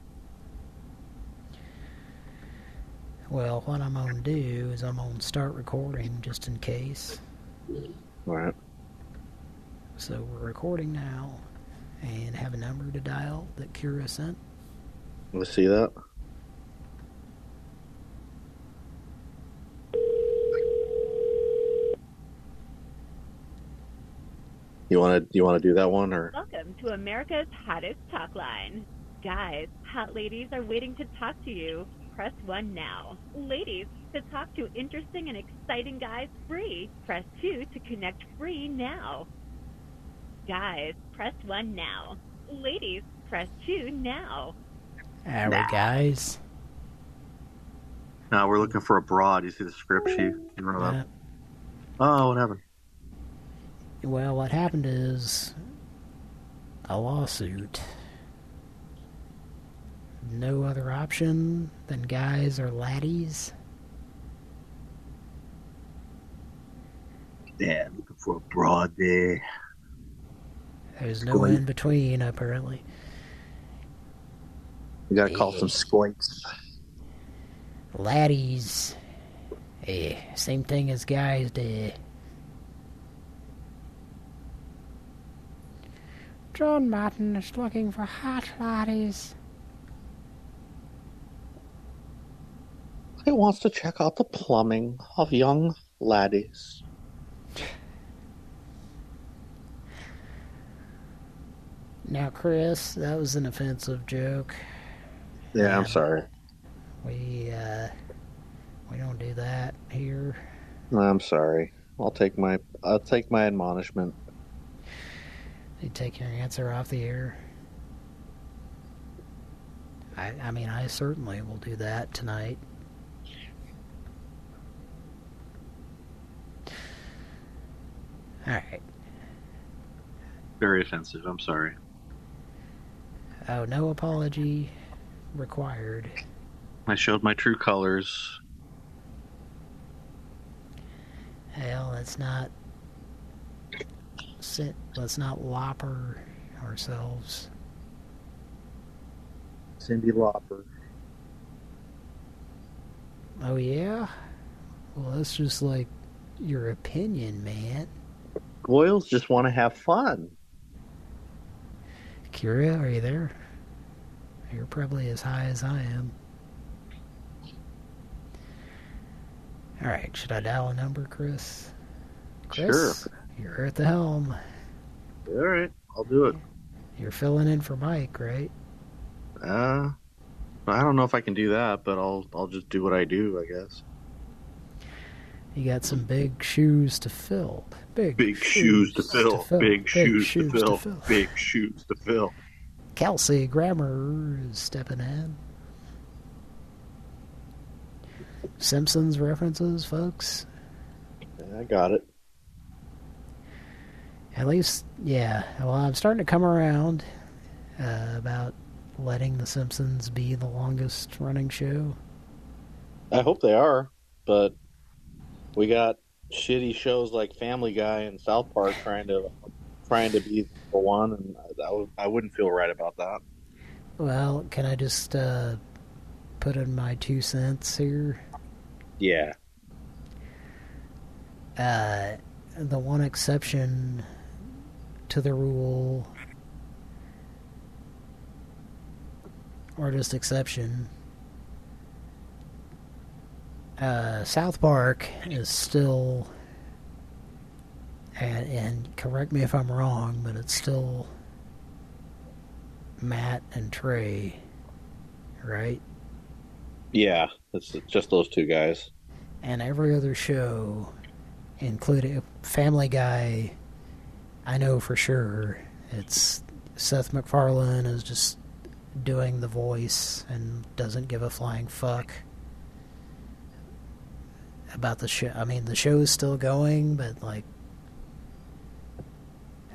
Well, what I'm gonna do is I'm gonna start recording just in case. Mm-hmm. All right. So we're recording now, and have a number to dial that Kira sent. Let's see that. You want to you want to do that one or Welcome to America's hottest talk line. Guys, hot ladies are waiting to talk to you. Press 1 now. Ladies, to talk to interesting and exciting guys free. Press 2 to connect free now. Guys, press 1 now. Ladies, press 2 now. Alright, guys. Now we're looking for a broad. You see the script sheet? You wrote Yeah. up. Oh, what happened? Well, what happened is a lawsuit. No other option than guys or laddies. Yeah, looking for a broad there. There's no Going- in between, apparently. We gotta call some squints. Laddies. Eh, same thing as guys did. John Martin is looking for hot laddies. He wants to check out the plumbing of young laddies. Now, Chris, that was an offensive joke. Yeah, I'm sorry. We, uh, we don't do that here. I'm sorry. I'll take my I'll take my admonishment. You take your answer off the air. I, I mean, I certainly will do that tonight. Alright. Very offensive. I'm sorry. Oh, no apology required. I showed my true colors. Hell, let's not sit. Let's not lopper ourselves. Cyndi Lauper. Oh yeah. Well, that's just like your opinion, man. Boyles just want to have fun. Kira, are you there? You're probably as high as I am. All right, should I dial a number, Chris? Chris, you're at the helm. All right, I'll do it. You're filling in for Mike, right? Uh, I don't know if I can do that, but I'll I'll just do what I do, I guess. You got some big shoes to fill. Big, Big shoes to fill. Big shoes to fill. Big shoes to fill. Kelsey Grammer is stepping in. Simpsons references, folks. I got it. At least, yeah. Well, I'm starting to come around uh, about letting The Simpsons be the longest running show. I hope they are, but we got shitty shows like Family Guy and South Park trying to trying to be the one, and I, would, I wouldn't feel right about that. Well, can I just uh, put in my two cents here? Yeah. Uh, the one exception to the rule, or just exception, uh, South Park is still, and, and correct me if I'm wrong, but it's still Matt and Trey, right? Yeah, it's just those two guys. and every other show, including Family Guy, I know for sure it's Seth MacFarlane is just doing the voice and doesn't give a flying fuck about the show. I mean, the show is still going, but like,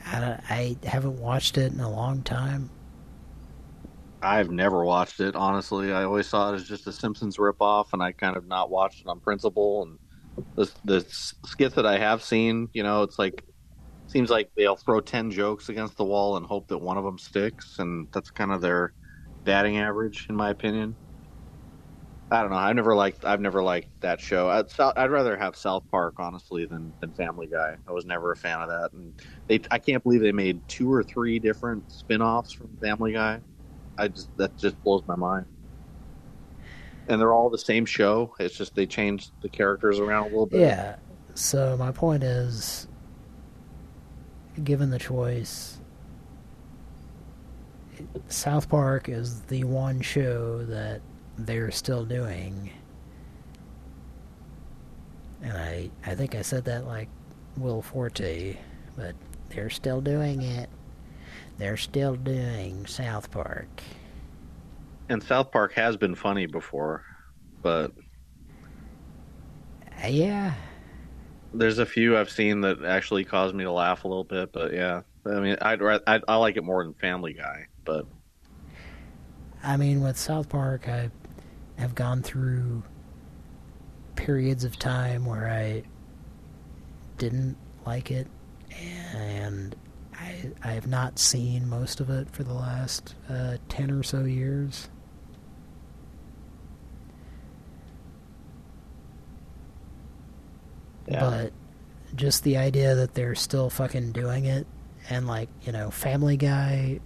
I, I haven't watched it in a long time. I've never watched it, honestly. I always saw it as just a Simpsons ripoff, and I kind of not watched it on principle. And the the skits that I have seen, you know, it's like seems like they'll throw ten jokes against the wall and hope that one of them sticks, and that's kind of their batting average, in my opinion. I don't know. i've never liked. I've never liked that show. I'd, I'd rather have South Park, honestly, than, than Family Guy. I was never a fan of that, and they. I can't believe they made two or three different spin-offs from Family Guy. I just that just blows my mind. And they're all the same show. It's just they changed the characters around a little bit. Yeah. So my point is, given the choice, South Park is the one show that they're still doing. And I, I think I said that like Will Forte, but they're still doing it. They're still doing South Park. And South Park has been funny before, but... Uh, yeah. There's a few I've seen that actually caused me to laugh a little bit, but yeah. I mean, I'd, I'd I like it more than Family Guy, but... I mean, with South Park, I have gone through periods of time where I didn't like it, and I I have not seen most of it for the last uh, ten or so years. Yeah. But just the idea that they're still fucking doing it, and like you know, Family Guy.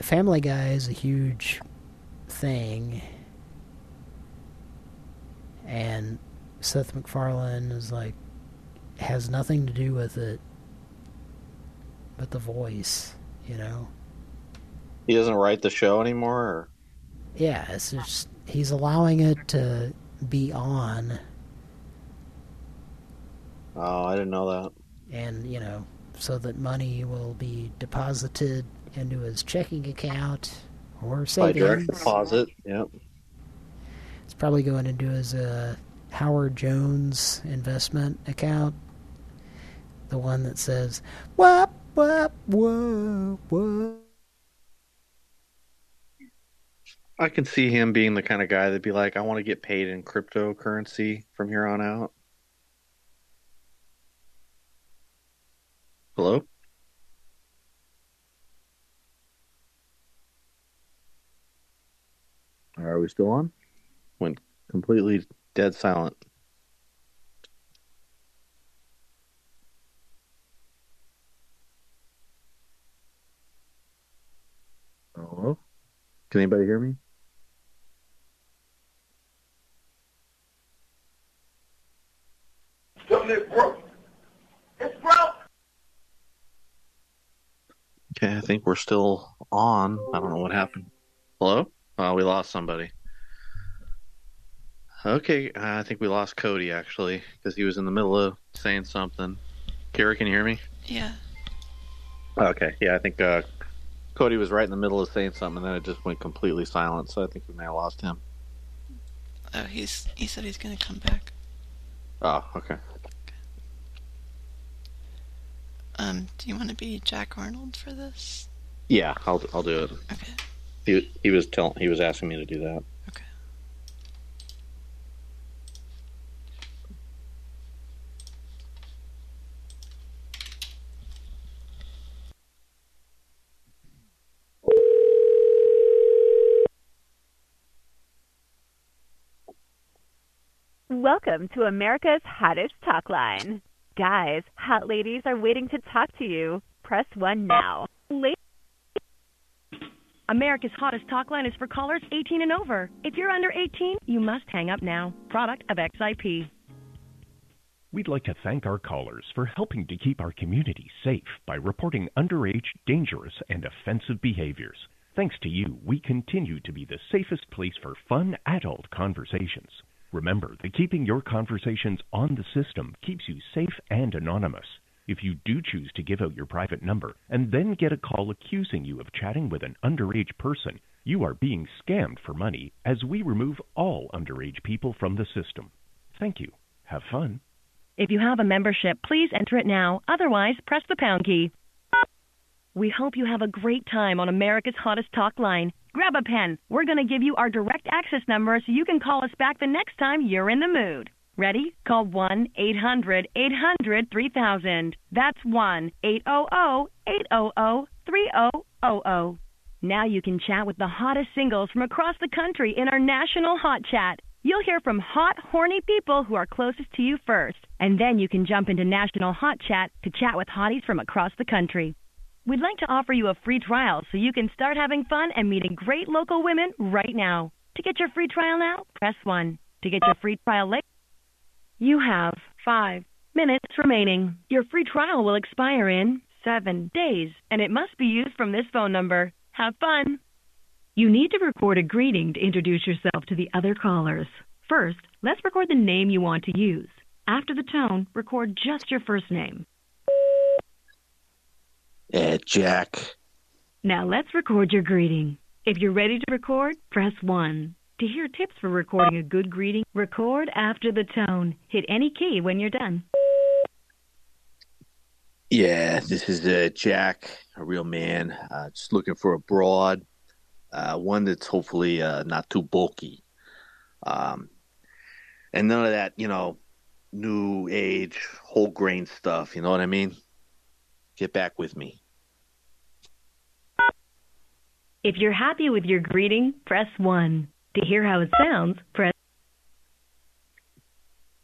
Family Guy is a huge thing, and Seth MacFarlane is like has nothing to do with it but the voice, you know? He doesn't write the show anymore? Or? Yeah, it's just, he's allowing it to be on. Oh, I didn't know that. And, you know, so that money will be deposited into his checking account or savings. By direct deposit, yep. It's probably going into his uh, Howard Jones investment account. The one that says, whoop, whoop, whoop, whoop. I can see him being the kind of guy that'd be like, I want to get paid in cryptocurrency from here on out. Hello? Are we still on? Went completely dead silent. Hello? Can anybody hear me? Something broke. It's broke. Okay, I think we're still on. I don't know what happened. Hello? Oh, we lost somebody. Okay, I think we lost Cody actually because he was in the middle of saying something. Kara, can you hear me? Yeah. Okay, yeah, I think uh, Cody was right in the middle of saying something, and then it just went completely silent. So I think we may have lost him. Oh, he's he said he's gonna come back. Oh, okay. Um, do you want to be Jack Arnold for this? Yeah, I'll I'll do it. Okay. He he was telling he was asking me to do that. Okay. Welcome to America's hottest talk line. Guys, hot ladies are waiting to talk to you. Press 1 now. La- America's hottest talk line is for callers 18 and over. If you're under 18, you must hang up now. Product of XIP. We'd like to thank our callers for helping to keep our community safe by reporting underage, dangerous, and offensive behaviors. Thanks to you, we continue to be the safest place for fun adult conversations. Remember that keeping your conversations on the system keeps you safe and anonymous. If you do choose to give out your private number and then get a call accusing you of chatting with an underage person, you are being scammed for money as we remove all underage people from the system. Thank you. Have fun. If you have a membership, please enter it now. Otherwise, press the pound key. We hope you have a great time on America's Hottest Talk Line. Grab a pen. We're going to give you our direct access number so you can call us back the next time you're in the mood. Ready? Call 1 800 800 3000. That's 1 800 800 3000. Now you can chat with the hottest singles from across the country in our national hot chat. You'll hear from hot, horny people who are closest to you first, and then you can jump into National Hot Chat to chat with hotties from across the country. We'd like to offer you a free trial so you can start having fun and meeting great local women right now. To get your free trial now, press 1. To get your free trial later, you have 5 minutes remaining. Your free trial will expire in 7 days, and it must be used from this phone number. Have fun! You need to record a greeting to introduce yourself to the other callers. First, let's record the name you want to use. After the tone, record just your first name. Yeah, Jack. Now let's record your greeting. If you're ready to record, press 1. To hear tips for recording a good greeting, record after the tone. Hit any key when you're done. Yeah, this is uh, Jack, a real man. Uh, just looking for a broad, uh, one that's hopefully uh, not too bulky, um, and none of that, you know, new age whole grain stuff. You know what I mean? Get back with me. If you're happy with your greeting, press 1. To hear how it sounds, press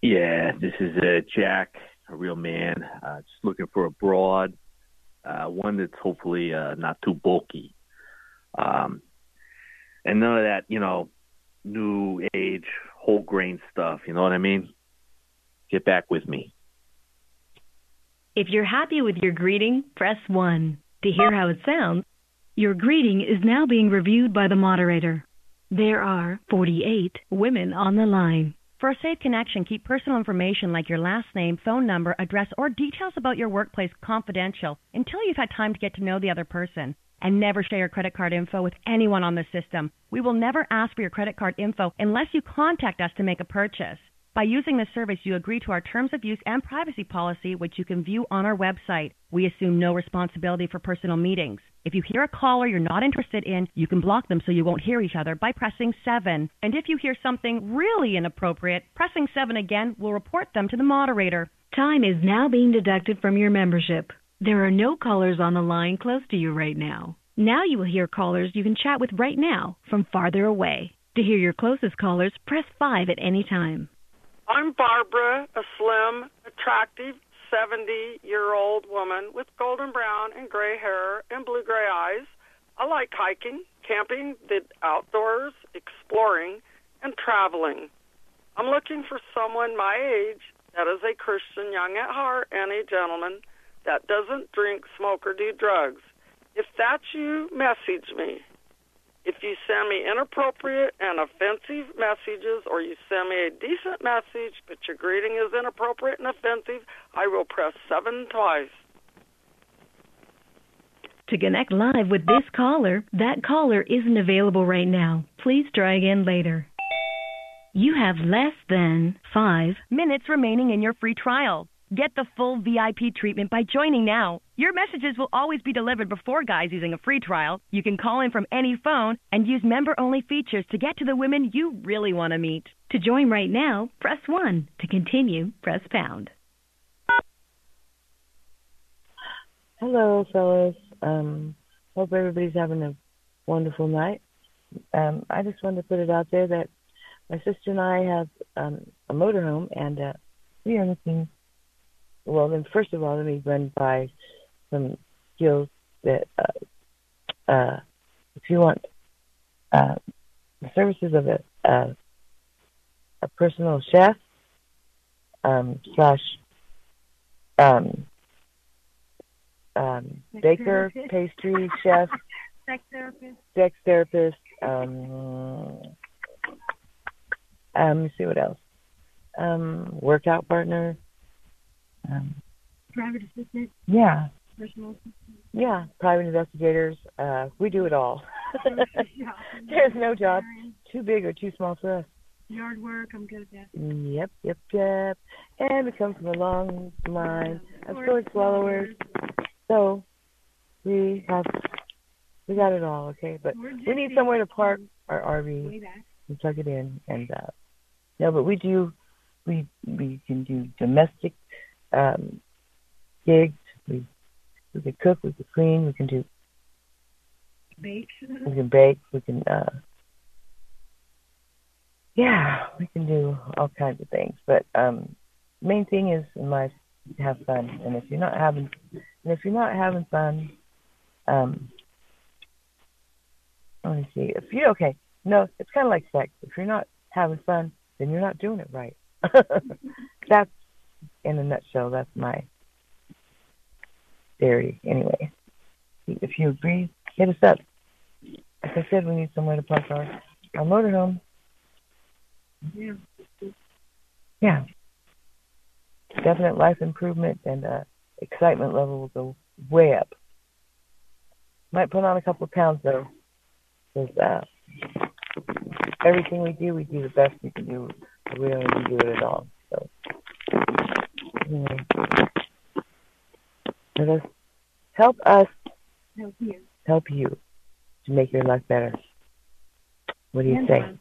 Yeah, this is uh, Jack, a real man. Uh, just looking for a broad, uh, one that's hopefully uh, not too bulky, um, and none of that, you know, new age whole grain stuff. You know what I mean? Get back with me. If you're happy with your greeting, press 1. To hear how it sounds, your greeting is now being reviewed by the moderator. There are 48 women on the line. For a safe connection, keep personal information like your last name, phone number, address, or details about your workplace confidential until you've had time to get to know the other person. And never share your credit card info with anyone on the system. We will never ask for your credit card info unless you contact us to make a purchase. By using this service, you agree to our terms of use and privacy policy, which you can view on our website. We assume no responsibility for personal meetings. If you hear a caller you're not interested in, you can block them so you won't hear each other by pressing 7. And if you hear something really inappropriate, pressing 7 again will report them to the moderator. Time is now being deducted from your membership. There are no callers on the line close to you right now. Now you will hear callers you can chat with right now from farther away. To hear your closest callers, press 5 at any time. I'm Barbara, a slim, attractive 70 year old woman with golden brown and gray hair and blue gray eyes. I like hiking, camping, the outdoors, exploring, and traveling. I'm looking for someone my age that is a Christian, young at heart, and a gentleman that doesn't drink, smoke, or do drugs. If that's you, message me. If you send me inappropriate and offensive messages or you send me a decent message but your greeting is inappropriate and offensive, I will press 7 twice. To connect live with this caller, that caller isn't available right now. Please try again later. You have less than five minutes remaining in your free trial. Get the full VIP treatment by joining now. Your messages will always be delivered before guys using a free trial. You can call in from any phone and use member only features to get to the women you really want to meet. To join right now, press 1. To continue, press pound. Hello, fellas. Um, hope everybody's having a wonderful night. Um, I just wanted to put it out there that my sister and I have um, a motorhome, and uh, we are looking. Well, then first of all, let me run by some skills that uh, uh, if you want uh, the services of a uh, a personal chef um, slash um, um, baker, therapist. pastry chef, Sex therapist. sex therapist. Um, um, let me see what else. Um, workout partner. Um, Private assistant. yeah, Personal assistant. yeah. Private investigators. Uh, we do it all. There's no job too big or too small for us. Yard work, I'm good at that. Yep, yep, yep. And we come from a long line of sword swallowers. So we have we got it all, okay? But We're need somewhere to park our RV and plug it in and uh no, but we do we we can do domestic um gigs. We we can cook, we can clean, we can do Bake. we can bake, we can uh yeah, we can do all kinds of things. But um main thing is in life have fun. And if you're not having and if you're not having fun, um let me see. If you okay, no, it's kinda like sex. If you're not having fun, then you're not doing it right. that's in a nutshell, that's my theory anyway. If you agree, hit us up. Like I said, we need somewhere to park our, our motorhome. Yeah. Yeah. Definite life improvement and uh, excitement level will go way up. Might put on a couple of pounds though, because uh, everything we do, we do the best we can do. We don't even do it at all. So, anyway, let us help us Help you. help you to make your life better. What do you And say? fun.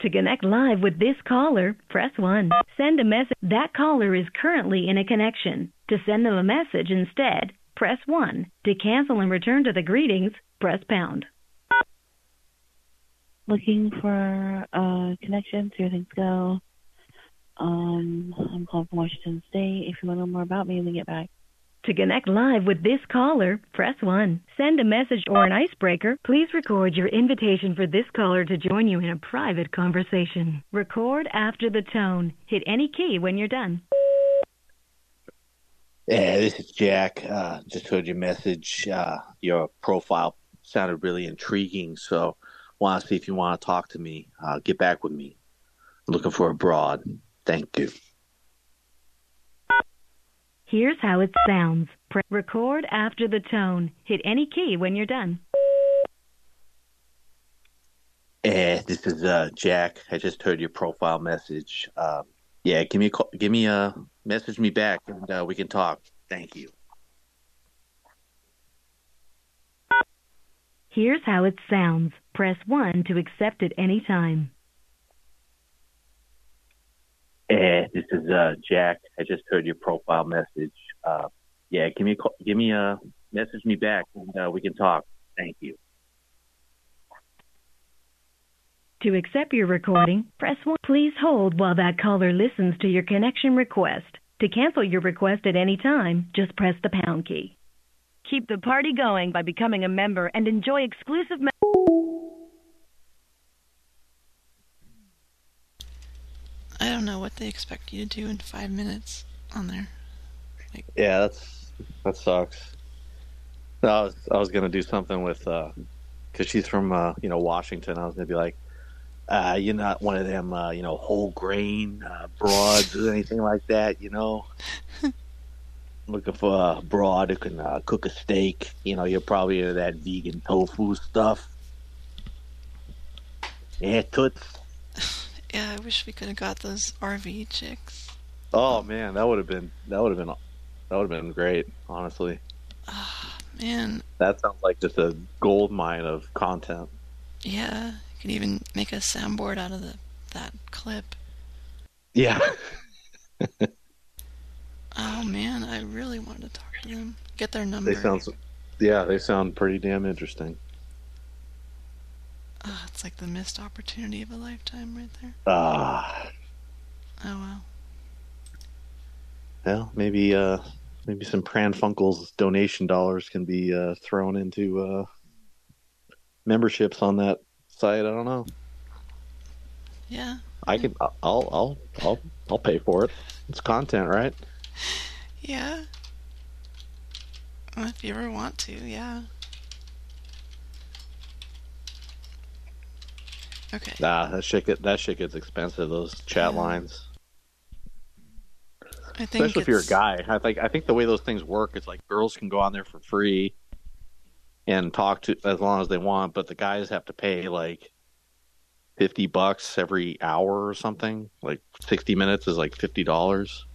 To connect live with this caller, press 1. Send a message. That caller is currently in a connection. To send them a message instead, press 1. To cancel and return to the greetings, press pound. Looking for a connection, see where things go. Um, I'm calling from Washington State. If you want to know more about me, then get back. To connect live with this caller, press 1. Send a message or an icebreaker. Please record your invitation for this caller to join you in a private conversation. Record after the tone. Hit any key when you're done. Yeah, this is Jack. Uh, just heard your message. Uh, your profile sounded really intriguing, so want to see if you want to talk to me. Uh, get back with me. looking for a broad. Thank you. Here's how it sounds. Pre- record after the tone. Hit any key when you're done. Eh, this is uh, Jack. I just heard your profile message. Um, yeah, give me a call, give me a message me back, and uh, we can talk. Thank you. Here's how it sounds. Press 1 to accept at any time. Eh, this is uh, Jack. I just heard your profile message. Uh, yeah, give me a call, give me a message me back, and uh, we can talk. Thank you. To accept your recording, press 1. Please hold while that caller listens to your connection request. To cancel your request at any time, just press the pound key. Keep the party going by becoming a member and enjoy exclusive. Me- don't know what they expect you to do in five minutes on there. Yeah, that's that sucks. No, I was I was gonna do something with because she's from uh, you know Washington. I was gonna be like, uh, you're not one of them uh, you know whole grain uh, broads or anything like that, you know. Looking for a broad who can uh, cook a steak. You know, you're probably into that vegan tofu stuff. Yeah, toots. Yeah, I wish we could have got those RV chicks. Oh man, that would have been that would have been that would have been great. Honestly, ah, Man, that sounds like just a gold mine of content. yeah, you could even make a soundboard out of the that clip. Yeah. Oh man, I really wanted to talk to them. Get their number. They sound, yeah, they sound pretty damn interesting. Ah, it's like the missed opportunity of a lifetime right there. Ah, Oh well. well, maybe, uh, maybe some Pran Funkels donation dollars can be uh, thrown into uh, memberships on that site. I don't know. Yeah. I can. I'll. I'll. I'll. I'll pay for it. It's content, right? Yeah. Well, if you ever want to, yeah. Okay. Nah, that shit. Get, that shit gets expensive. Those chat lines. I think Especially if you're a guy. I think I think the way those things work is like girls can go on there for free and talk to as long as they want, but the guys have to pay like fifty bucks every hour or something. Like sixty minutes is like fifty dollars.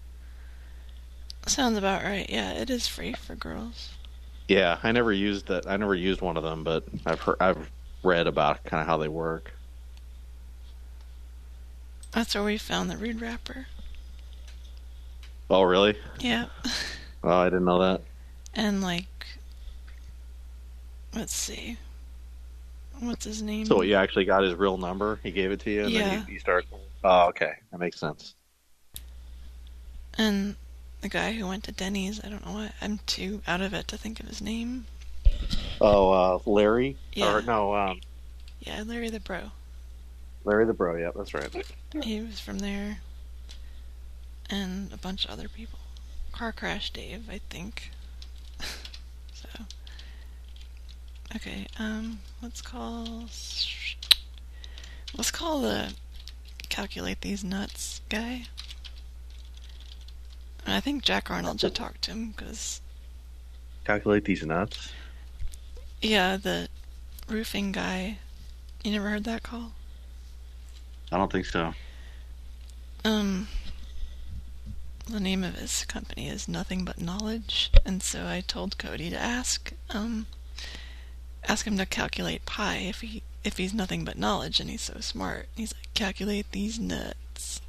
Sounds about right. Yeah, it is free for girls. Yeah, I never used that. I never used one of them, but I've heard, I've read about kind of how they work. That's where we found the rude rapper. Oh, really? Yeah. Oh, I didn't know that. And like, let's see, what's his name? So you actually got his real number? He gave it to you, and Yeah. then you, you start. Oh, okay, that makes sense. And the guy who went to Denny's. I don't know what. I'm too out of it to think of his name. Oh, uh, Larry? Yeah. Or no, um, Yeah, Larry the Bro. Larry the Bro. Yeah, that's right. He was from there. And a bunch of other people. Car Crash Dave, I think. so. Okay, um, let's call. Let's call the calculate these nuts guy. And I think Jack Arnold should talk to him because Calculate these nuts. yeah, the roofing guy. You never heard that call? I don't think so. Um, the name of his company is Nothing But Knowledge, and so I told Cody to ask, um, ask him to calculate pi if he if he's nothing but knowledge, and he's so smart. He's like, calculate these nuts.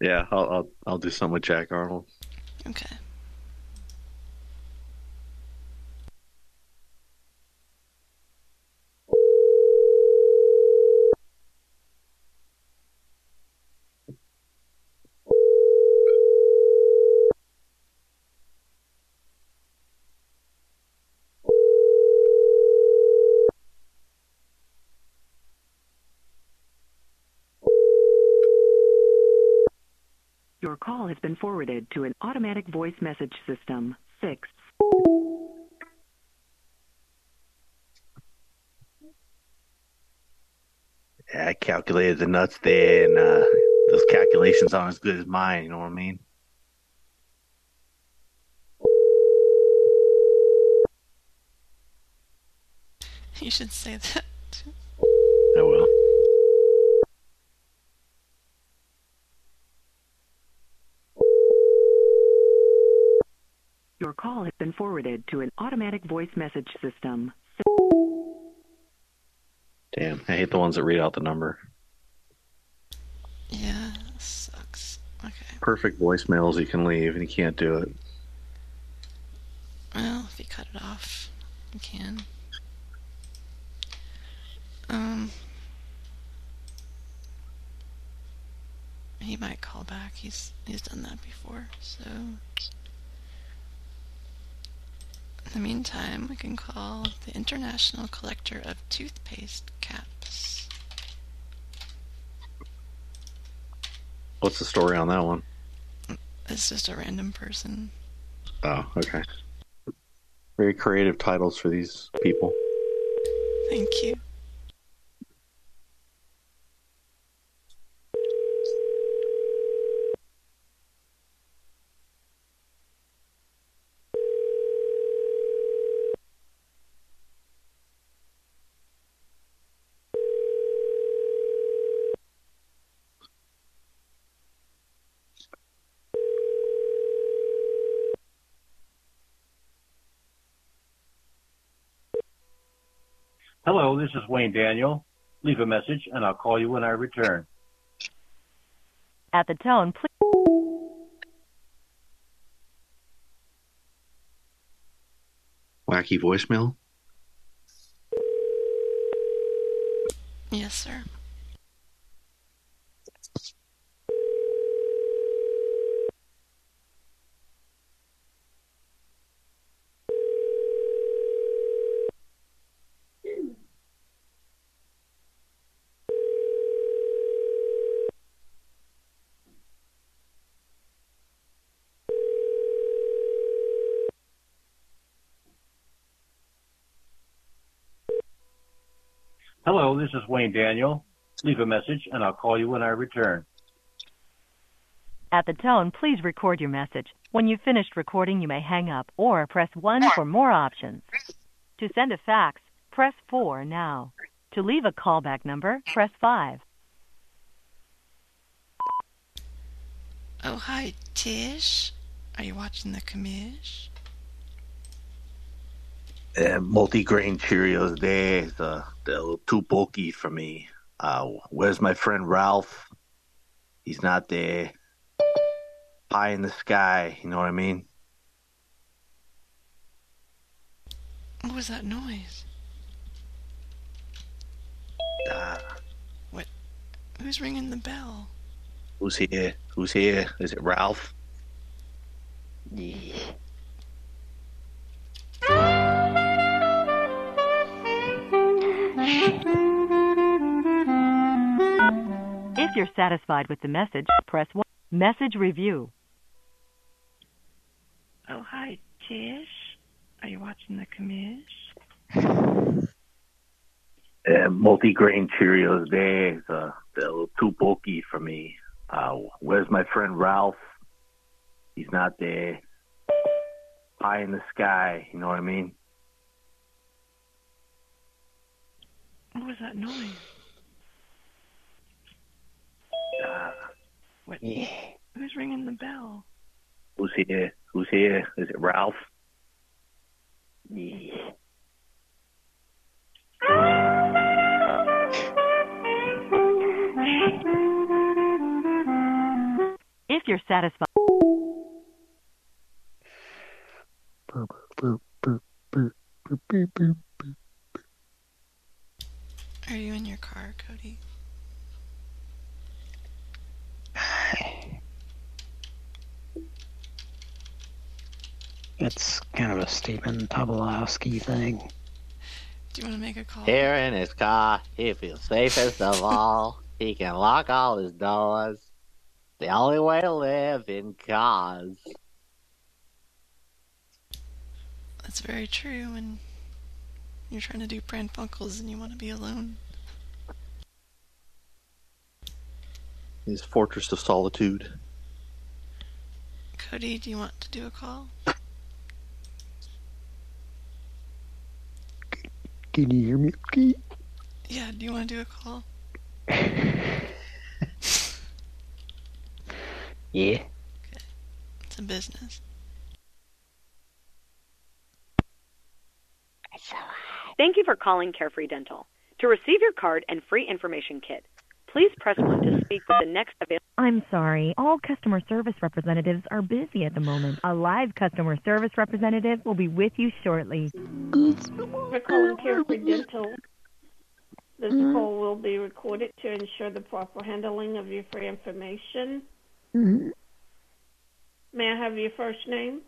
Yeah, I'll I'll, I'll do something with Jack Arnold. Okay. Your call has been forwarded to an automatic voice message system. Six. Yeah, I calculated the nuts there, and uh, those calculations aren't as good as mine. You know what I mean? You should say that. I will. Your call has been forwarded to an automatic voice message system. Damn, I hate the ones that read out the number. Yeah, sucks. Okay. Perfect voicemails you can leave, and you can't do it. Well, if you cut it off, you can. Um, he might call back. He's he's done that before. So, in the meantime, we can call the International Collector of Toothpaste Caps. What's the story on that one? It's just a random person. Oh, okay. Very creative titles for these people. Thank you. This is Wayne Daniel. Leave a message and I'll call you when I return. At the tone, please. Wacky voicemail? Yes, sir. This is Wayne Daniel. Leave a message and I'll call you when I return. At the tone, please record your message. When you've finished recording, you may hang up or press 1 for more options. To send a fax, press 4 now. To leave a callback number, press 5. Oh, hi, Tish. Are you watching the commish? Uh, multi-grain Cheerios there is uh, they're a little too bulky for me. Uh, where's my friend Ralph? He's not there. Pie in the sky, you know what I mean? What was that noise? Uh, What? Who's ringing the bell? who's here? Who's here? Is it Ralph? Yeah. If you're satisfied with the message, press 1. Message review. Oh, hi, Tish. Are you watching the commish? Uh, multi-grain Cheerios there is uh, they're a little too bulky for me. Uh, where's my friend Ralph? He's not there. High in the sky, you know what I mean? What was that noise? Uh, What? Who's ringing the bell? who's here? Who's here? Is it Ralph? Yeah. If you're satisfied. Are you in your car, Cody? It's kind of a Stephen Tobolowsky thing. Do you want to make a call? Here in his car, he feels safest of all. He can lock all his doors. The only way to live in cars. That's very true when you're trying to do Pran Funkels and you want to be alone. His fortress of solitude. Cody, do you want to do a call? Can you hear me okay? Yeah, do you want to do a call? Yeah. It's a business. Thank you for calling Carefree Dental. To receive your card and free information kit, please press 1 to speak with the next available. I'm sorry. All customer service representatives are busy at the moment. A live customer service representative will be with you shortly. For calling Carefree Dental. This mm-hmm. call will be recorded to ensure the proper handling of your free information. Mm-hmm. May I have your first name?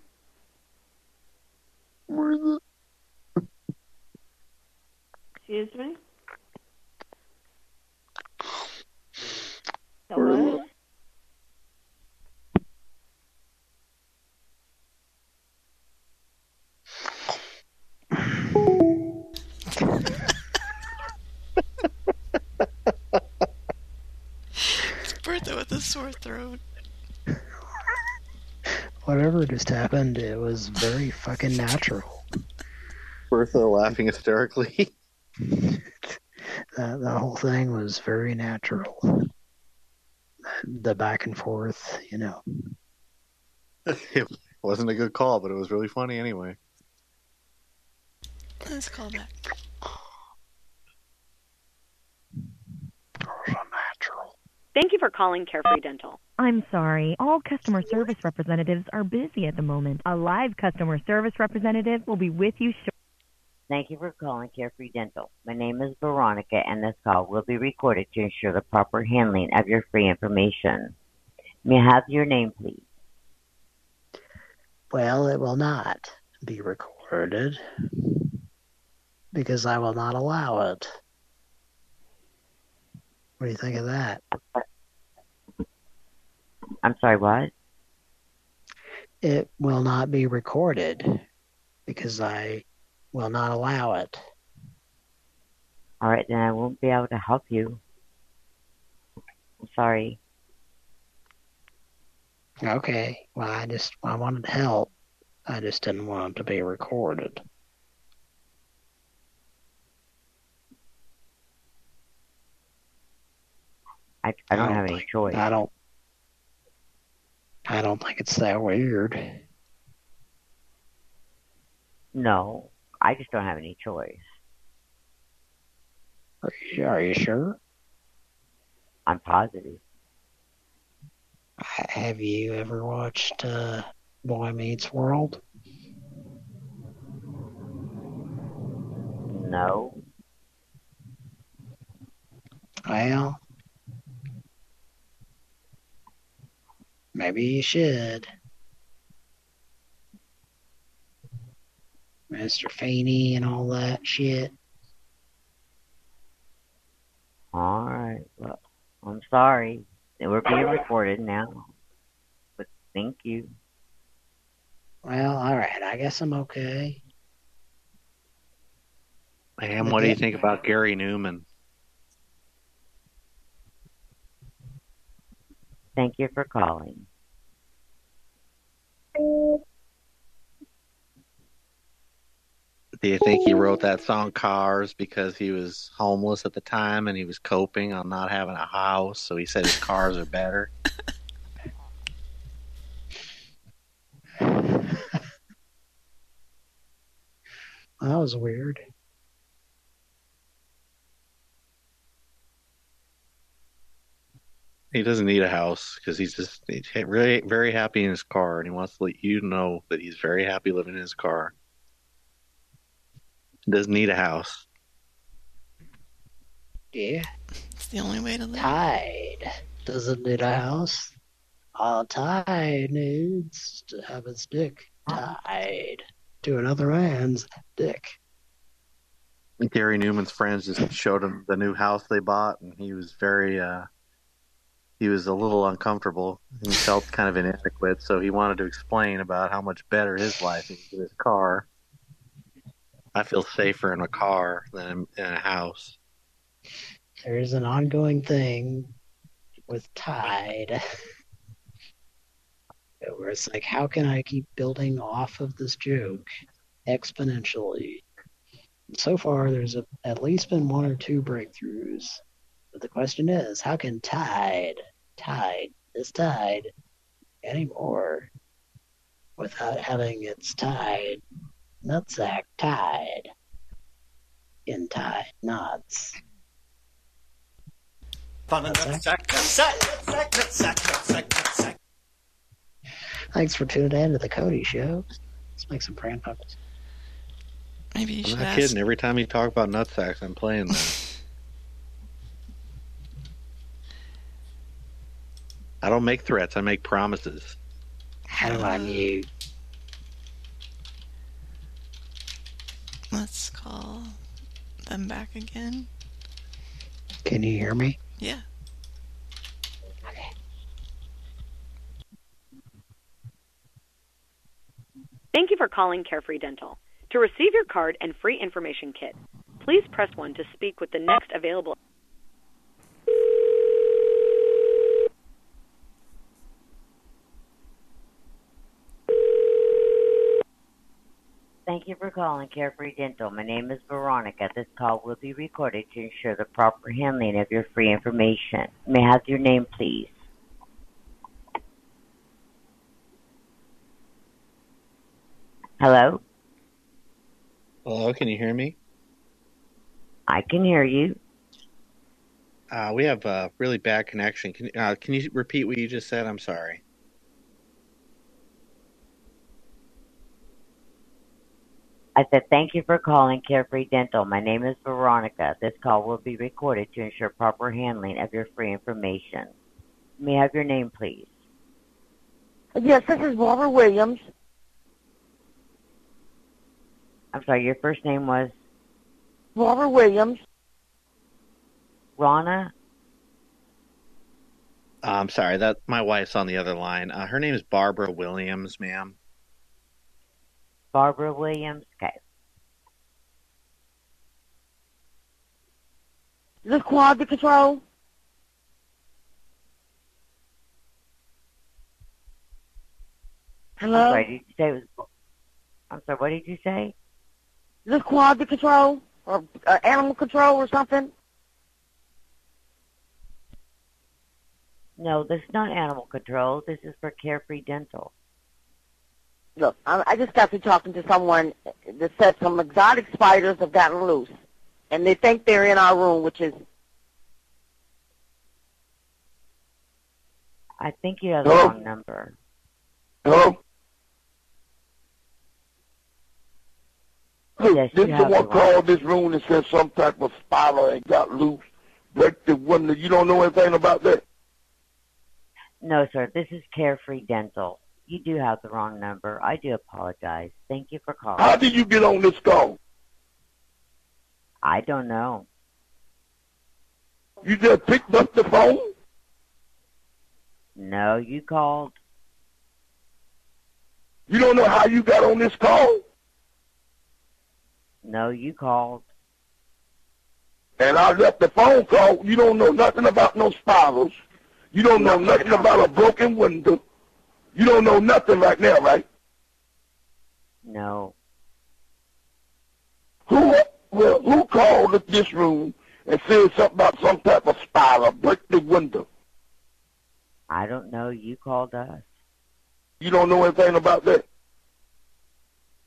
Excuse me? Hello? It's Bertha with a sore throat. Whatever just happened, it was very fucking natural. Bertha laughing hysterically. That, the whole thing was very natural. The back and forth, you know. it wasn't a good call, but it was really funny anyway. Let's call back. Thank you for calling Carefree Dental. I'm sorry. All customer service representatives are busy at the moment. A live customer service representative will be with you shortly. Thank you for calling Carefree Dental. My name is Veronica, and this call will be recorded to ensure the proper handling of your free information. May I have your name, please? Well, it will not be recorded because I will not allow it. What do you think of that? I'm sorry, what? It will not be recorded because I will not allow it. All right, then I won't be able to help you. I'm sorry. Okay. Well, I just I wanted help. I just didn't want it to be recorded. I, I don't I have don't any choice. I don't. I don't think it's that weird. No, I just don't have any choice. Are you, are you sure? I'm positive. Have you ever watched uh, Boy Meets World? No. Well, maybe you should. Mr. Feeney and all that shit. All right. Well, I'm sorry. We're being recorded now. But thank you. Well, all right. I guess I'm okay. Ma'am, what do you think about Gary Numan? Thank you for calling. Do you think he wrote that song Cars because he was homeless at the time and he was coping on not having a house, so he said his cars are better? That was weird. He doesn't need a house because he's just he's really very happy in his car, and he wants to let you know that he's very happy living in his car. He doesn't need a house. Yeah. It's the only way to live. Tide doesn't need a house. All Tide needs to have its dick tied to another man's dick. Gary Numan's friends just showed him the new house they bought, and he was very, uh, he was a little uncomfortable. He felt kind of inadequate, so he wanted to explain about how much better his life is in his car. I feel safer in a car than in a house. There's an ongoing thing with Tide where it's like, how can I keep building off of this joke exponentially? So far, there's a, at least been one or two breakthroughs. But the question is, how can Tide, Tide, this Tide, anymore without having its Tide, nutsack tied in Tide knots? Fun and nutsack, nutsack, nutsack, nutsack, nutsack, nutsack. Thanks for tuning in to the Cody Show. Let's make some pran puppets. Maybe you I'm should not ask. kidding. Every time you talk about nutsacks, I'm playing them. I don't make threats. I make promises. How do I mute? Let's call them back again. Can you hear me? Yeah. Okay. Thank you for calling Carefree Dental. To receive your card and free information kit, please press 1 to speak with the next available. Thank you for calling Carefree Dental. My name is Veronica. This call will be recorded to ensure the proper handling of your free information. May I have your name, please? Hello? Hello, can you hear me? I can hear you. Uh, we have a really bad connection. Can, uh, can you repeat what you just said? I'm sorry. I said, thank you for calling Carefree Dental. My name is Veronica. This call will be recorded to ensure proper handling of your free information. May I have your name, please? Yes, this is Barbara Williams. I'm sorry, your first name was Barbara Williams. Rana? Uh, I'm sorry. That my wife's on the other line. Uh, her name is Barbara Williams, ma'am. Barbara Williams? Okay. Is this quality control? Hello? I'm sorry, did you say it was... I'm sorry, what did you say? Is this quality control or uh, animal control or something? No, this is not animal control. This is for Carefree Dental. Look, I, I just got through talking to someone that said some exotic spiders have gotten loose, and they think they're in our room, which is I think you have the Hello? wrong number. Hello? Look, Yes, you did someone call this room and said some type of spider and got loose? Break the window. You don't know anything about that? No, sir. This is Carefree Dental. You do have the wrong number. I do apologize. Thank you for calling. How did you get on this call? I don't know. You just picked up the phone? No, you called. You don't know how you got on this call? No, you called. And I left the phone call. You don't know nothing about no spirals. You don't know nothing about a broken window. You don't know nothing right now, right? No. Who well, who called this room and said something about some type of spiral? Break the window. I don't know. You called us. You don't know anything about that.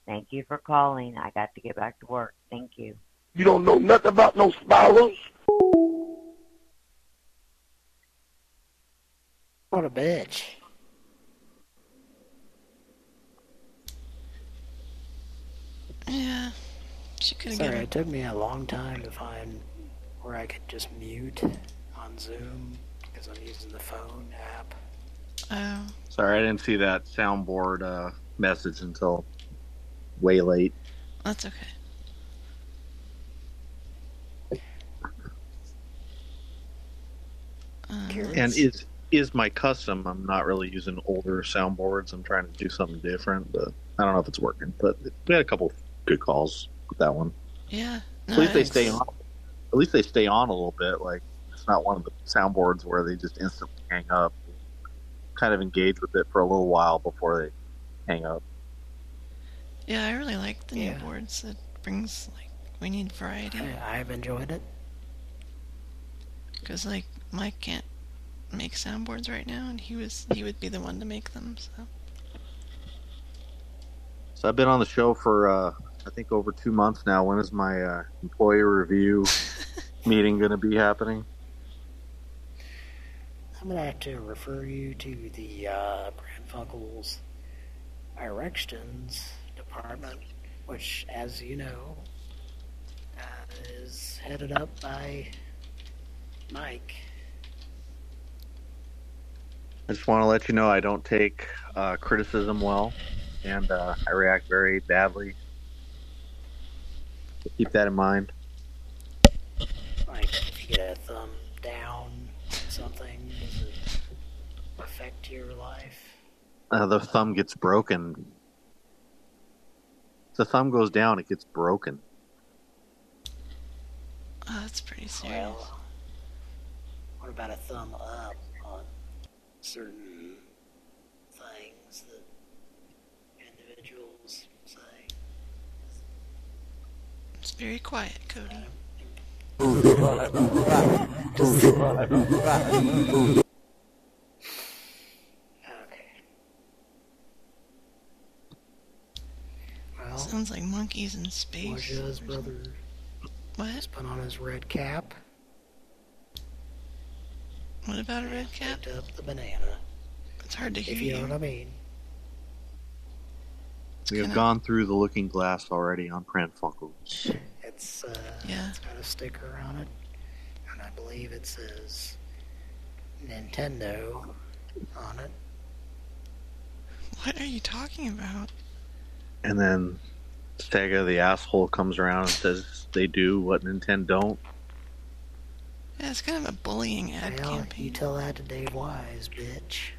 Thank you for calling. I got to get back to work. Thank you. You don't know nothing about no spirals. What a bitch. Yeah. She couldn't Sorry, it it. took me a long time to find where I could just mute on Zoom because I'm using the phone app. Oh. Sorry, I didn't see that soundboard uh, message until way late. That's okay. Um, And is is my custom? I'm not really using older soundboards. I'm trying to do something different, but I don't know if it's working. But we had a couple good calls with that one. yeah. At No, least they stay on. At least they stay on a little bit. Like it's not one of the soundboards where they just instantly hang up. Kind of engage with it for a little while before they hang up. Yeah, I really like the new boards. It brings like we need variety. I, I've enjoyed it. Because like Mike can't make soundboards right now, and he was he would be the one to make them. So So I've been on the show for uh, I think over two months now. When is my uh, employee review meeting going to be happening? I'm going to have to refer you to the uh, Pran Funkels Erections Department, which, as you know, uh, is headed up by Mike. I just want to let you know I don't take uh, criticism well, and uh, I react very badly. So keep that in mind. Like, if you get a thumb down, something, does it affect your life? Uh, the thumb gets broken. If the thumb goes down, it gets broken. oh, that's pretty serious. Well, what about a thumb up on certain things that individuals say? It's very quiet, Cody. Well, Sounds like monkeys in space. Mojo's brother What? has put on his red cap, What about a red cap? picked up the banana. It's hard to hear If you know what I mean. We have kinda- gone through the looking glass already on Pran Funkels. It's uh, Yeah. it's got a sticker on it, and I believe it says Nintendo on it. What are you talking about? And then Sega, the asshole, comes around and says they do what Nintendo don't. Yeah, it's kind of a bullying ad Well, campaign. you tell that to Dave Wise, bitch.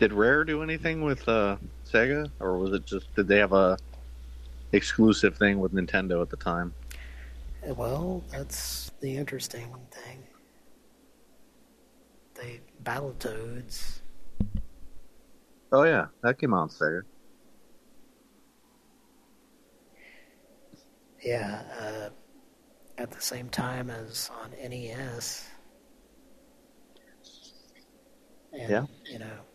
Did Rare do anything with uh, Sega, or was it just did they have a exclusive thing with Nintendo at the time? Well, that's the interesting thing. They Battletoads Oh yeah, that came out on Sega. Yeah, uh, at the same time as on NES. And, Yeah. You know.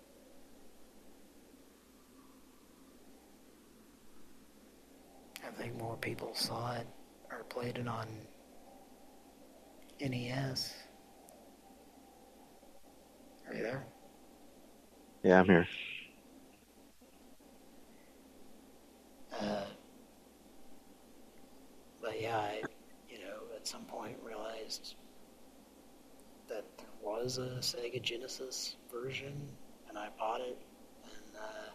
Think more people saw it or played it on NES. Are you there? Yeah, I'm here. Uh, but yeah, I, you know, at some point realized that there was a Sega Genesis version, and I bought it, and uh,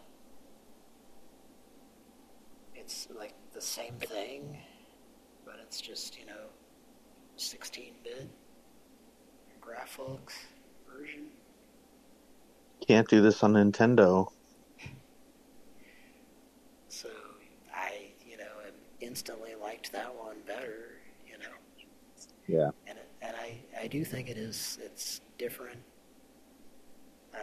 it's like the same thing, but it's just, you know, 16-bit graphics version. Can't do this on Nintendo. So I, you know, instantly liked that one better, you know. Yeah. and it, and I I do think it is it's different. Uh,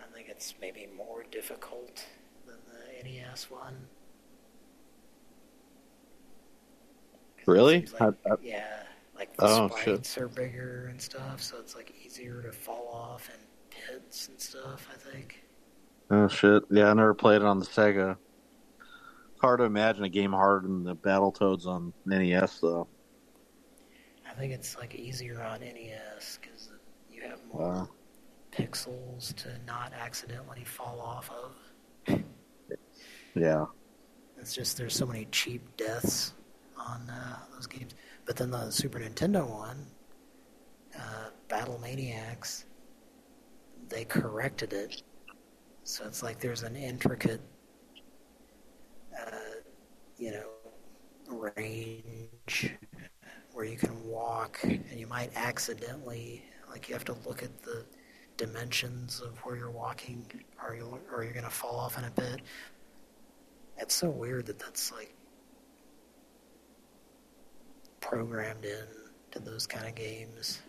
I think it's maybe more difficult the NES one. Really? I- I- Yeah, like the Oh, spikes are bigger and stuff, so it's like easier to fall off in pits and stuff. I think. Oh shit! Yeah, I never played it on the Sega. Hard to imagine a game harder than the Battletoads on NES, though. I think it's like easier on NES because you have more Wow. pixels to not accidentally fall off of. Yeah. It's just there's so many cheap deaths on uh, those games. But then the Super Nintendo one, uh, Battlemaniacs, they corrected it. So it's like there's an intricate, uh, you know, range where you can walk and you might accidentally, like you have to look at the dimensions of where you're walking or, you, or you're going to fall off in a pit. It's so weird that that's like programmed in to those kind of games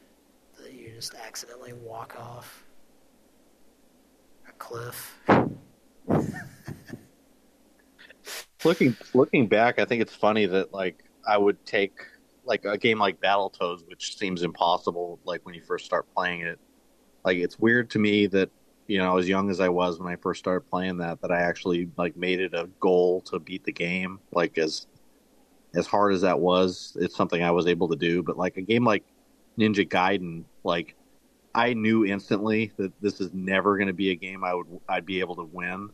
that you just accidentally walk off a cliff. Looking looking back, I think it's funny that like I would take like a game like Battletoads, which seems impossible. Like when you first start playing it, like it's weird to me that you know, as young as I was when I first started playing that, that I actually like made it a goal to beat the game. Like as as hard as that was, it's something I was able to do. But like a game like Ninja Gaiden, like I knew instantly that this is never going to be a game I would I'd be able to win.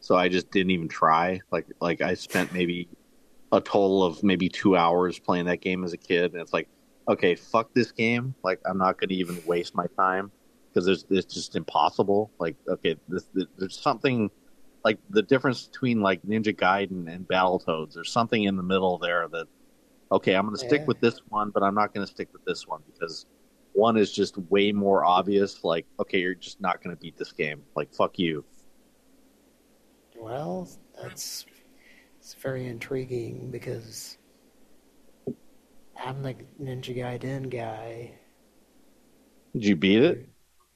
So I just didn't even try. Like like I spent maybe a total of maybe two hours playing that game as a kid, and it's like, okay, fuck this game. Like I'm not going to even waste my time because it's it's just impossible. Like okay, this, this, there's something like the difference between like Ninja Gaiden and Battletoads. There's something in the middle there that okay, I'm going to stick with this one, but I'm not going to stick with this one because one is just way more obvious. Like okay, you're just not going to beat this game. Like fuck you. Well, that's it's very intriguing because I'm the Ninja Gaiden guy Did you beat it?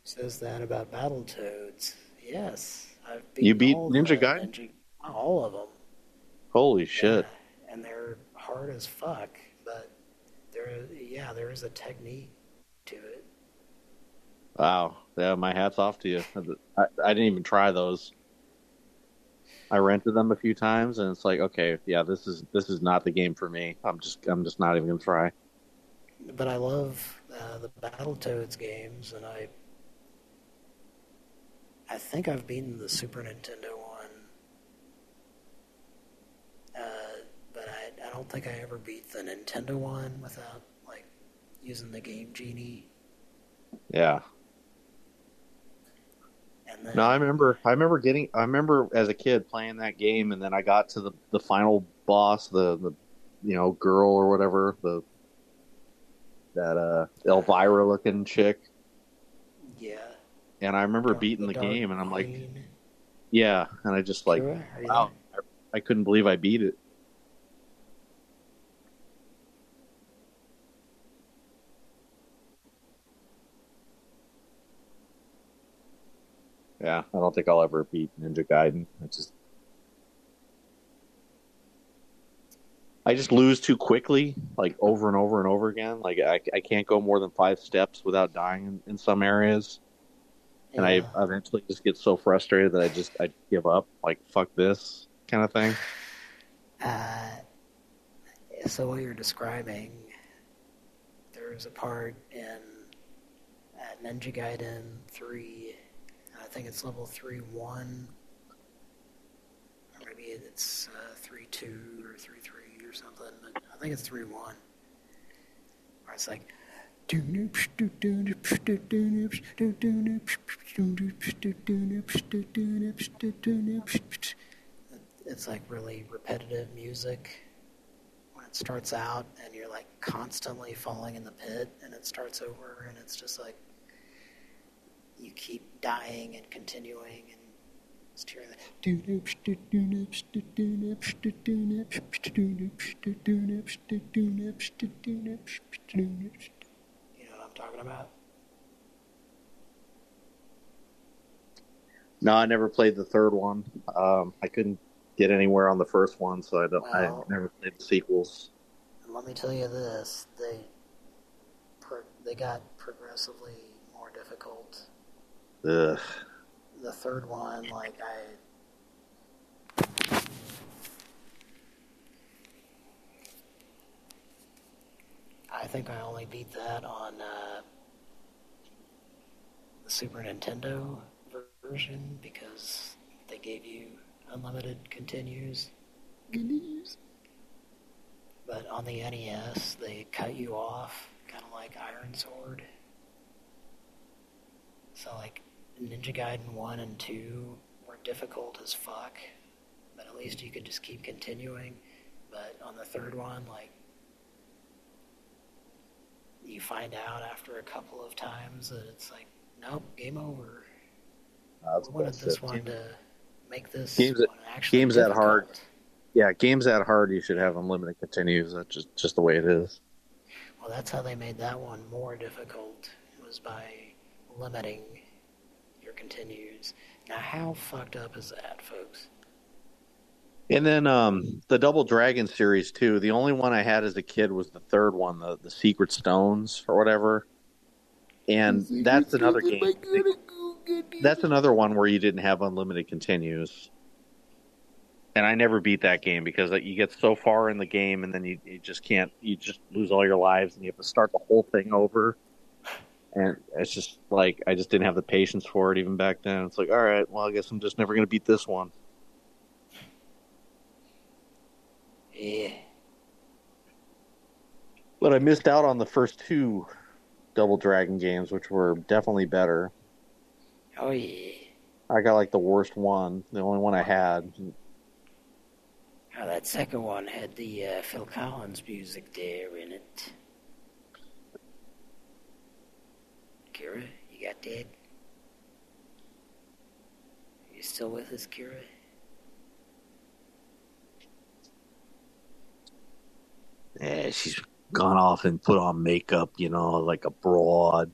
Says that about Battletoads. Yes, I've You beat Ninja Gaiden? Ninja, all of them, Holy shit! and they're hard as fuck. But there, yeah, there is a technique to it. Wow. Yeah, my hat's off to you. I, I didn't even try those. I rented them a few times, and it's like, okay, yeah, this is this is not the game for me. I'm just I'm just not even gonna try. But I love uh, the Battletoads games, and I, I think I've beaten the Super Nintendo one. Uh, but I, I don't think I ever beat the Nintendo one without like using the Game Genie. Yeah. And then No, I remember. I remember getting. I remember as a kid playing that game, and then I got to the the final boss, the the you know girl or whatever, the that uh Elvira looking chick, and I remember Dark- beating the game, and I'm like, yeah, and I just like, Sure, wow, I, I couldn't believe I beat it. Yeah, I don't think I'll ever beat Ninja Gaiden. I just I just lose too quickly, like over and over and over again. Like I, I can't go more than five steps without dying in, in some areas, and I eventually just get so frustrated that I just I give up. Like fuck this kind of thing. Uh, so what you're describing, there's a part in uh, Ninja Gaiden 3, I think it's level 3-1, or maybe it's uh, 3-2 or 3-3 or something, but I think it's 3-1. Where it's like... It's like really repetitive music when it starts out and you're like constantly falling in the pit and it starts over and it's just like you keep dying and continuing and just hearing talking about? No, I never played the third one. Um, I couldn't get anywhere on the first one, so I don't. Well- I never played the sequels. Let me tell you this, they they got progressively more difficult. Ugh. The third one, like I I think I only beat that on uh, the Super Nintendo version because they gave you unlimited continues. Continues. But on the NES, they cut you off, kind of like Iron Sword. So, like, Ninja Gaiden 1 and 2 were difficult as fuck, but at least you could just keep continuing. But on the third one, like, you find out after a couple of times that it's like, nope, game over. That's we wanted this bullshit. one to make this Games that one actually games that difficult. hard. Yeah, games that hard. You should have unlimited continues. That's just just the way it is. Well, that's how they made that one more difficult, was by limiting your continues. Now, how fucked up is that, folks? And then um, the Double Dragon series too. The only one I had as a kid was the third one, the the Secret Stones or whatever. And that's another game. That's another one where you didn't have unlimited continues. And I never beat that game because you get so far in the game and then you, you just can't. You just lose all your lives and you have to start the whole thing over. And it's just like I just didn't have the patience for it even back then. It's like, all right, well, I guess I'm just never going to beat this one. Yeah. But I missed out on the first two Double Dragon games, which were definitely better. Oh, yeah. I got like the worst one, the only one I had. Oh, that second one had the uh, Phil Collins music there in it. Kira, you got that? You still with us, Kira? Yeah, she's gone off and put on makeup, you know, like a broad.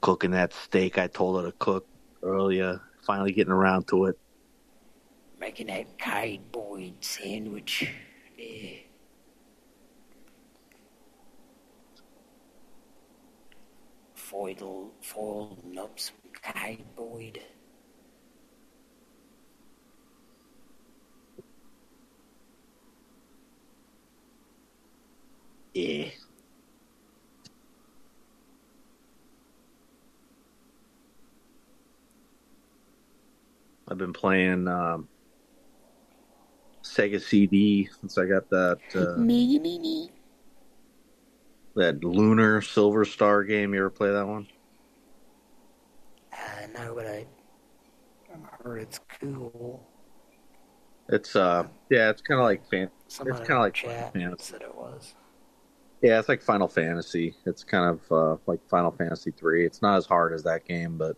Cooking that steak I told her to cook earlier. Finally getting around to it. Making that kite boiled sandwich. Yeah. Foiled, folding up some kite. Yeah. I've been playing um, Sega CD since I got that uh, that Lunar Silver Star game. You ever play that one? I know, but I heard it's cool. It's uh yeah, it's kind of like fan. Someone it's kind of like chat Final Fantasy. said it was. Yeah, it's like Final Fantasy. It's kind of uh, like Final Fantasy three. It's not as hard as that game, but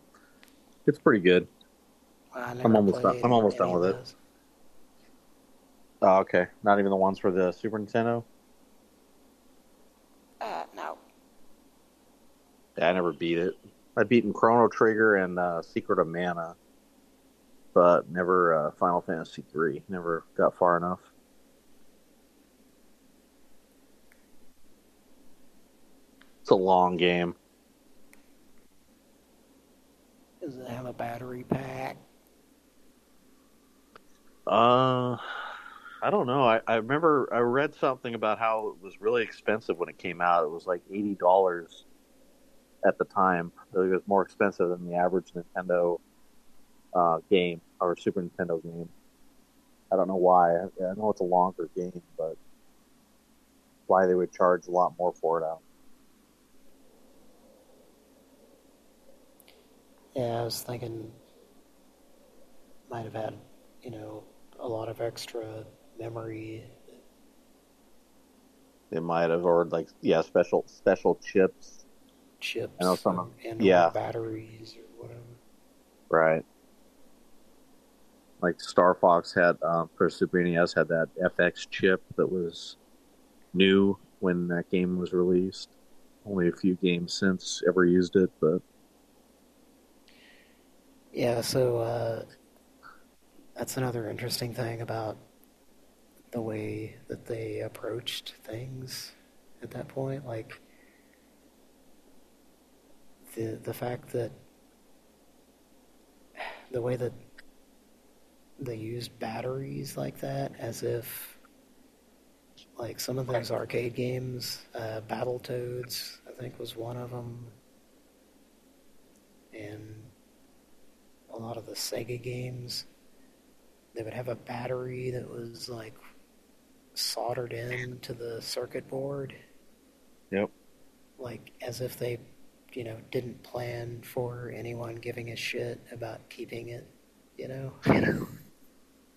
it's pretty good. I'm almost done. I'm almost done with it. Oh, okay. Not even the ones for the Super Nintendo. Uh, no. Yeah, I never beat it. I'd beaten Chrono Trigger and uh, Secret of Mana, but never uh, Final Fantasy three. Never got far enough. It's a long game. Does it have a battery pack? Uh, I don't know. I, I remember I read something about how it was really expensive when it came out. It was like eighty dollars at the time. It was more expensive than the average Nintendo uh, game or Super Nintendo game. I don't know why. I, I know it's a longer game, but why they would charge a lot more for it out. Yeah, I was thinking might have had, you know, a lot of extra memory. They might have, or like yeah, special special chips. Chips. I know some. of- and yeah, batteries or whatever. right. Like Star Fox had um, for Super NES had that FX chip that was new when that game was released. Only a few games since ever used it, but Yeah, so uh, that's another interesting thing about the way that they approached things at that point. Like the the fact that the way that they used batteries like that, as if like some of those arcade games, uh, Battletoads, I think was one of them, and lot of the Sega games, they would have a battery that was like soldered in to the circuit board, yep. like as if they, you know, didn't plan for anyone giving a shit about keeping it, you know. You know.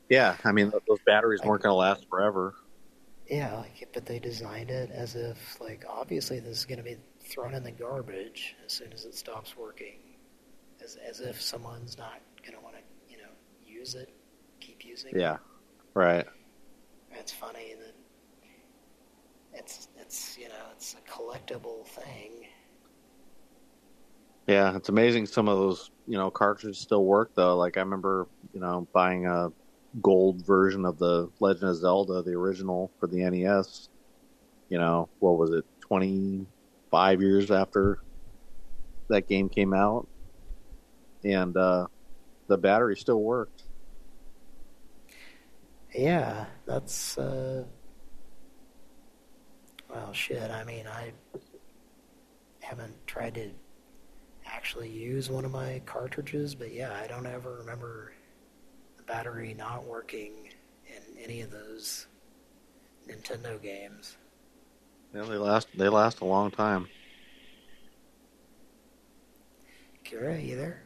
Yeah, I mean those batteries weren't going to last forever. Yeah, like, but they designed it as if, like, obviously this is going to be thrown in the garbage as soon as it stops working, as as if someone's not going to want to, you know, use it, keep using it. Yeah, right. It's funny that it's it's you know it's a collectible thing. Yeah, it's amazing some of those, you know, cartridges still work though. Like I remember, you know, buying a gold version of the Legend of Zelda, the original for the NES. You know, what was it, 25 years after that game came out? And uh the battery still worked. Yeah, that's uh well shit, I mean I haven't tried to actually use one of my cartridges, but yeah, I don't ever remember the battery not working in any of those Nintendo games. Yeah, they last they last a long time. Kira, you there?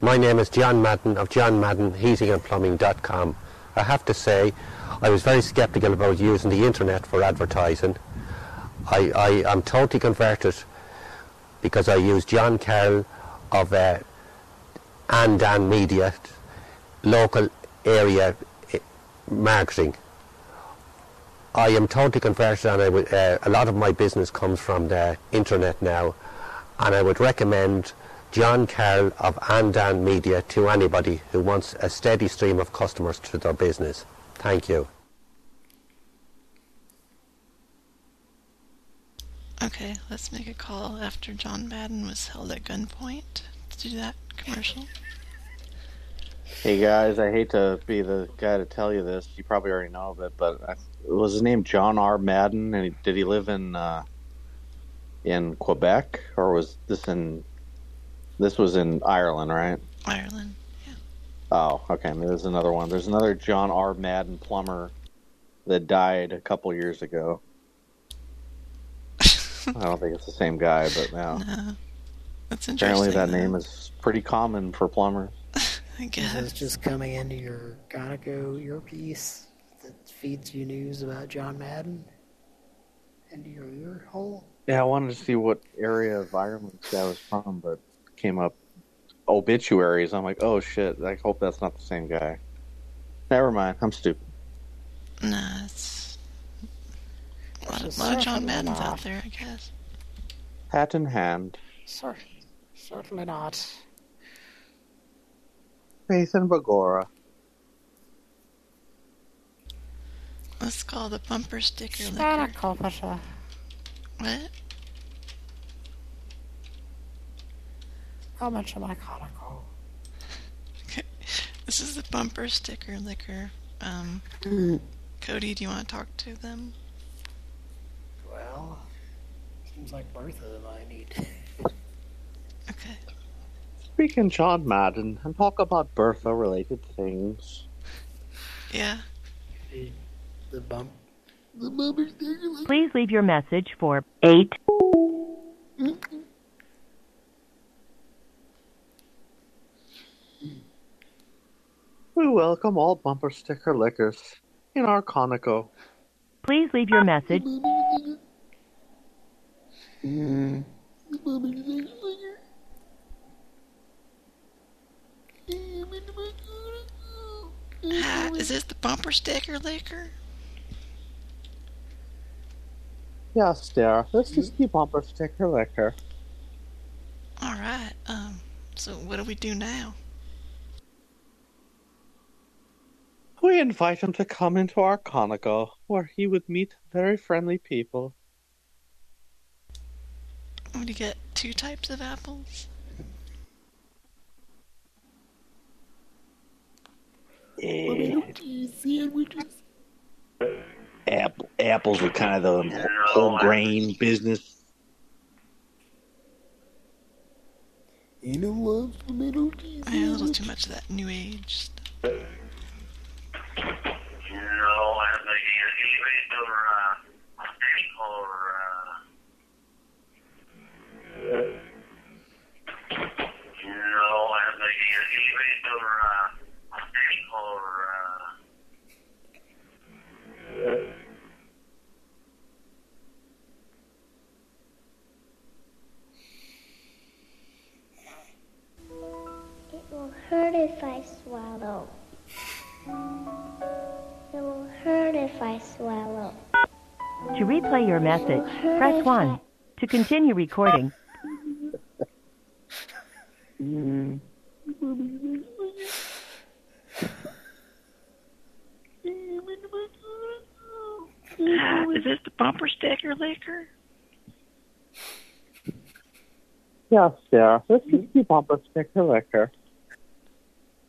My name is John Madden of John Madden Heating and Plumbing.com. I have to say, I was very skeptical about using the internet for advertising. I, I am totally converted because I use John Carroll of uh, Andan Media, local area eh, marketing. I am totally converted and I would, uh, a lot of my business comes from the internet now and I would recommend John Carroll of Andan Media to anybody who wants a steady stream of customers to their business. Thank you. Okay, let's make a call after John Madden was held at gunpoint to do that commercial. Hey guys, I hate to be the guy to tell you this. You probably already know of it, but I, was his name John R. Madden? And he, did he live in uh, in Quebec, or was this in this was in Ireland, right? Ireland. Yeah. Oh, okay. There's another one. There's another John R. Madden plumber that died a couple years ago. I don't think it's the same guy, but no. No. That's Apparently, that though. name is pretty common for plumbers. I Is guess. this just coming into your Conoco earpiece that feeds you news about John Madden? Into your ear hole? Yeah, I wanted to see what area of Ireland this guy was from, but came up obituaries. I'm like, oh shit! I hope that's not the same guy. Never mind. I'm stupid. Nah, it's a lot, of- lot of John Maddens out there, I guess. Hat in hand. Cer- certainly not. Faith and Bagora. Let's call the bumper sticker liquor. What? How much am I conical? This is the bumper sticker liquor. Um, Cody, do you want to talk to them? Well, seems like Bertha might need. Okay. Speaking John Madden and talk about Bertha related things. Yeah. The, the bump. The bumper sticker liquor. Please leave your message for 8 We welcome all bumper sticker liquors in our Conoco. Please leave your message. The bumper sticker liquor. Ah, is this the bumper sticker liquor? Yes, dear. This is the bumper sticker liquor. All right. Um. So what do we do now? We invite him to come into our Conoco, where he would meet very friendly people. Would you get two types of apples? Sandwiches. Apple, apples are kind of the whole grain business. You know love tomato cheese I had a little too much of that new age stuff. It will hurt if I swallow. It will hurt if I swallow. To replay your message, press 1. To continue recording, mm. Is this the bumper sticker liquor? Yes, dear. This is the bumper sticker liquor.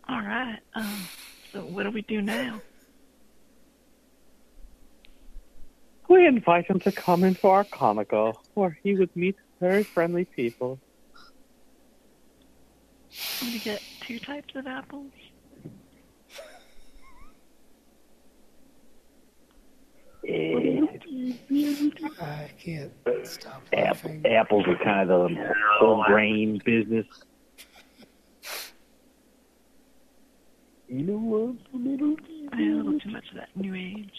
All right. Um. So what do we do now? We invite him to come into our Conoco, where he would meet very friendly people. You get two types of apples? Uh, I can't stop Apple, apples are kind of the whole grain business. You know love tomato cheese I had a little too much of that new age.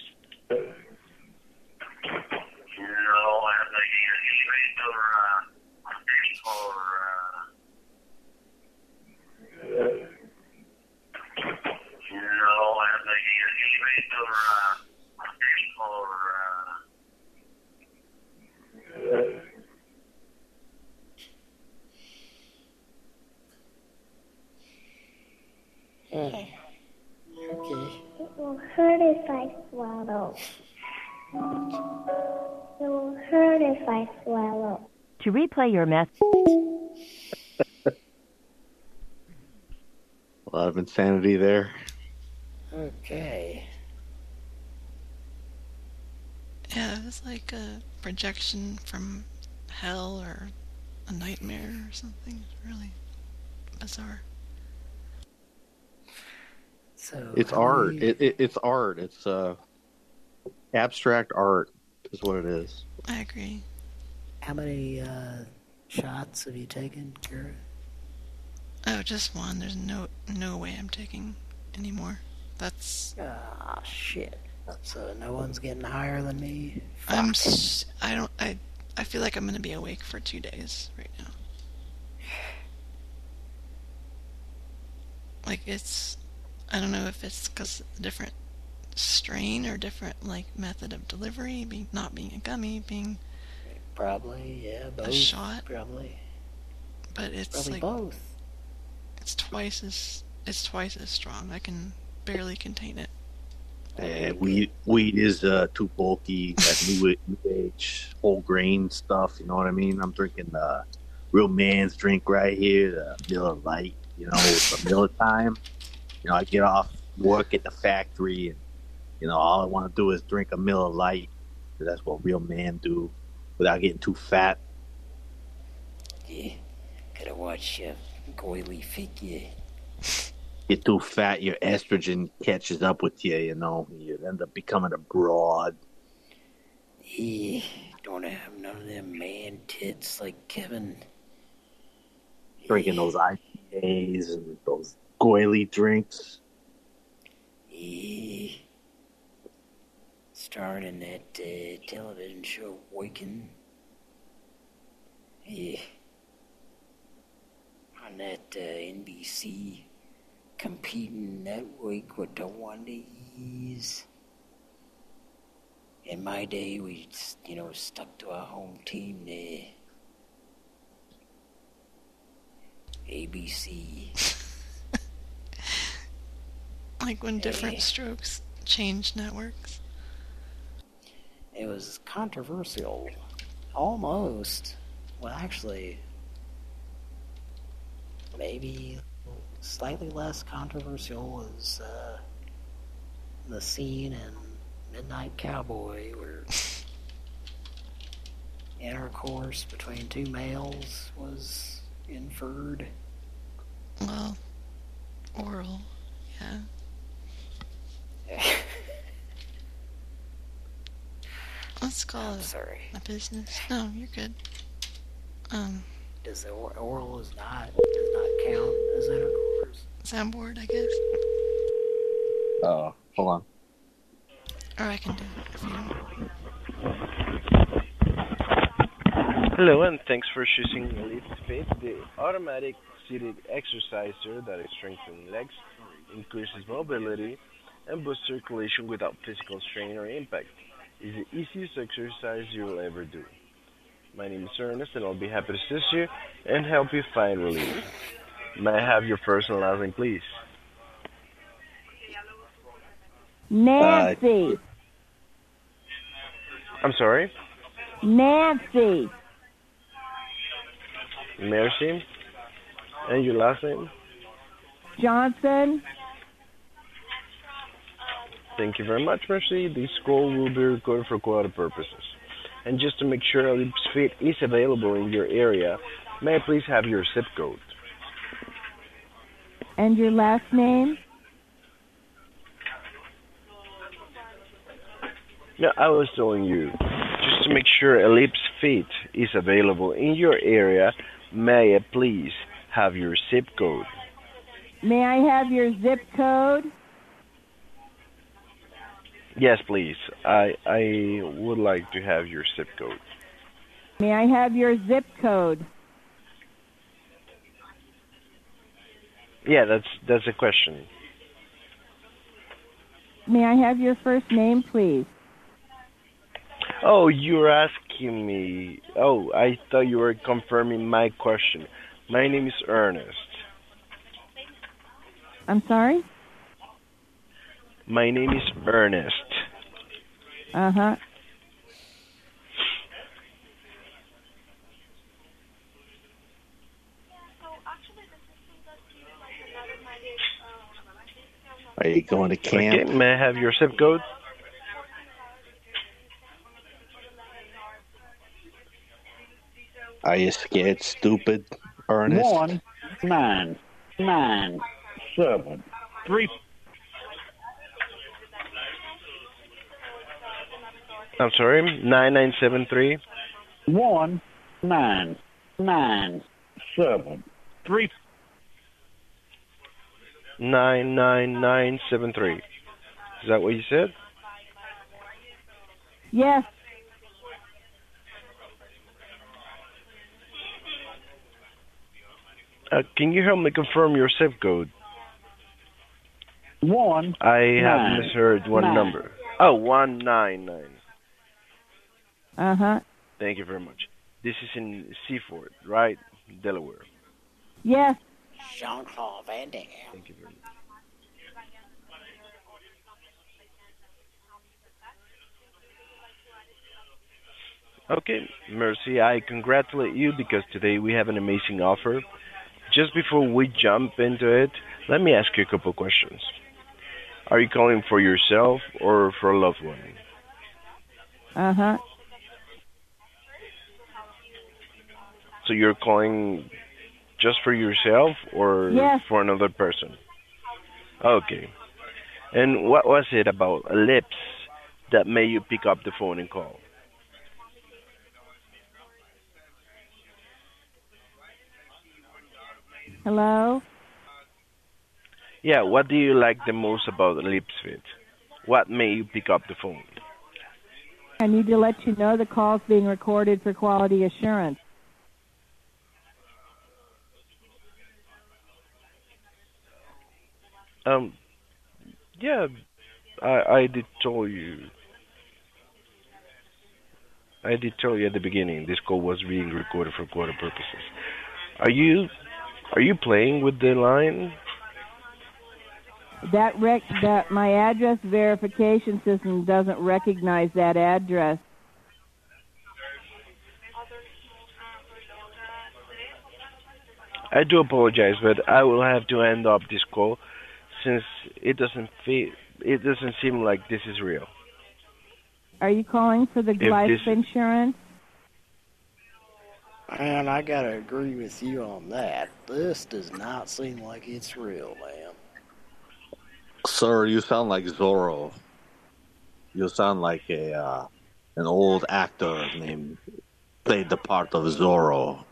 Hmm. Okay. It will hurt if I swallow. It will hurt if I swallow. to replay your message, A lot of insanity there. Okay. Yeah, it was like a projection from hell or a nightmare or something. It's really bizarre. So It's art. many- It, it, it's art. It's uh, abstract art, is what it is. I agree. How many uh, shots have you taken, Kira? Oh, just one. There's no no way I'm taking any more. That's Ah, shit. So no one's getting higher than me. I'm s- I don't I I feel like I'm gonna be awake for two days right now. like it's I don't know if it's because different strain or different like method of delivery, being not being a gummy, being Probably, yeah, both. a shot. Probably. But it's Probably like both. It's twice as it's twice as strong. I can barely contain it. Yeah, weed weed is uh, too bulky. That new, age whole grain stuff. You know what I mean? I'm drinking the real man's drink right here, the Miller Lite. You know, it's Miller time. You know, I get off work at the factory, and you know, all I want to do is drink a Miller Lite. that's what real men do, without getting too fat. Yeah. Gotta watch your goily figure. Get too fat, your estrogen catches up with you. You know, you end up becoming a broad. Yeah. Don't have none of them man tits like Kevin. Drinking those IPAs and those goily drinks. Yeah. Starring in that uh, television show Waken. Yeah. On that uh, NBC competing network with the Wonders. In my day, we, you know, stuck to our home team there. ABC. Like when different strokes change networks. It was controversial. Almost. Well, actually, maybe slightly less controversial was uh, the scene in Midnight Cowboy where intercourse between two males was inferred. Well, oral, yeah. Let's call it sorry. a business. No, you're good. Um, Does the or- oral is not does not count as intercourse? Soundboard, I guess. Oh, hold on. Or I can do it if you don't. Hello, and thanks for choosing Elite Fit, the automatic seated exerciser that strengthens legs, increases mobility, and boosts circulation without physical strain or impact. It's the easiest exercise you will ever do. My name is Ernest, and I'll be happy to assist you and help you find relief. May I have your first and last name, please? Nancy. I'm sorry, Nancy. Mercy. And your last name? Johnson. Thank you very much, Mercy. This call will be recorded for quality purposes. And just to make sure Lips Fit is available in your area, may I please have your zip code? And your last name? No, I was telling you, just to make sure Ellipse Fit is available in your area, may I please have your zip code? May I have your zip code? Yes, please. I I would like to have your zip code. May I have your zip code? Yeah, that's that's a question. May I have your first name, please? Oh, you're asking me. Oh, I thought you were confirming my question. My name is Ernest. I'm sorry? My name is Ernest. Uh huh. Are you going to camp? Okay, may I have your zip code? Are you scared, stupid, Ernest? One, nine, nine, seven, three. I'm sorry, nine nine seven three. One, nine, nine, seven, three. Nine nine nine seven three. Is that what you said? Yes. Uh, can you help me confirm your zip code? One. I have misheard one Nine. number. Oh, one nine nine. Uh huh. Thank you very much. This is in Seaford, right? Delaware. Yes. Jean Claude Van Damme. Thank you very much. Okay, Mercy, I congratulate you because today we have an amazing offer. Just before we jump into it, let me ask you a couple questions. Are you calling for yourself or for a loved one? Uh huh. So you're calling just for yourself or Yes. for another person? Okay. And what was it about lips that made you pick up the phone and call? Hello. Yeah, what do you like the most about LipsFit? What made you pick up the phone? I need to let you know the call's being recorded for quality assurance. Um, yeah, I I did tell you. I did tell you at the beginning this call was being recorded for quality purposes. Are you are you playing with the line? That rec that my address verification system doesn't recognize that address. I do apologize, but I will have to end up this call since it doesn't feel it doesn't seem like this is real. Are you calling for the If life this- insurance? Man, I gotta agree with you on that. This does not seem like it's real, man. Sir, you sound like Zorro. You sound like a uh, an old actor named played the part of Zorro.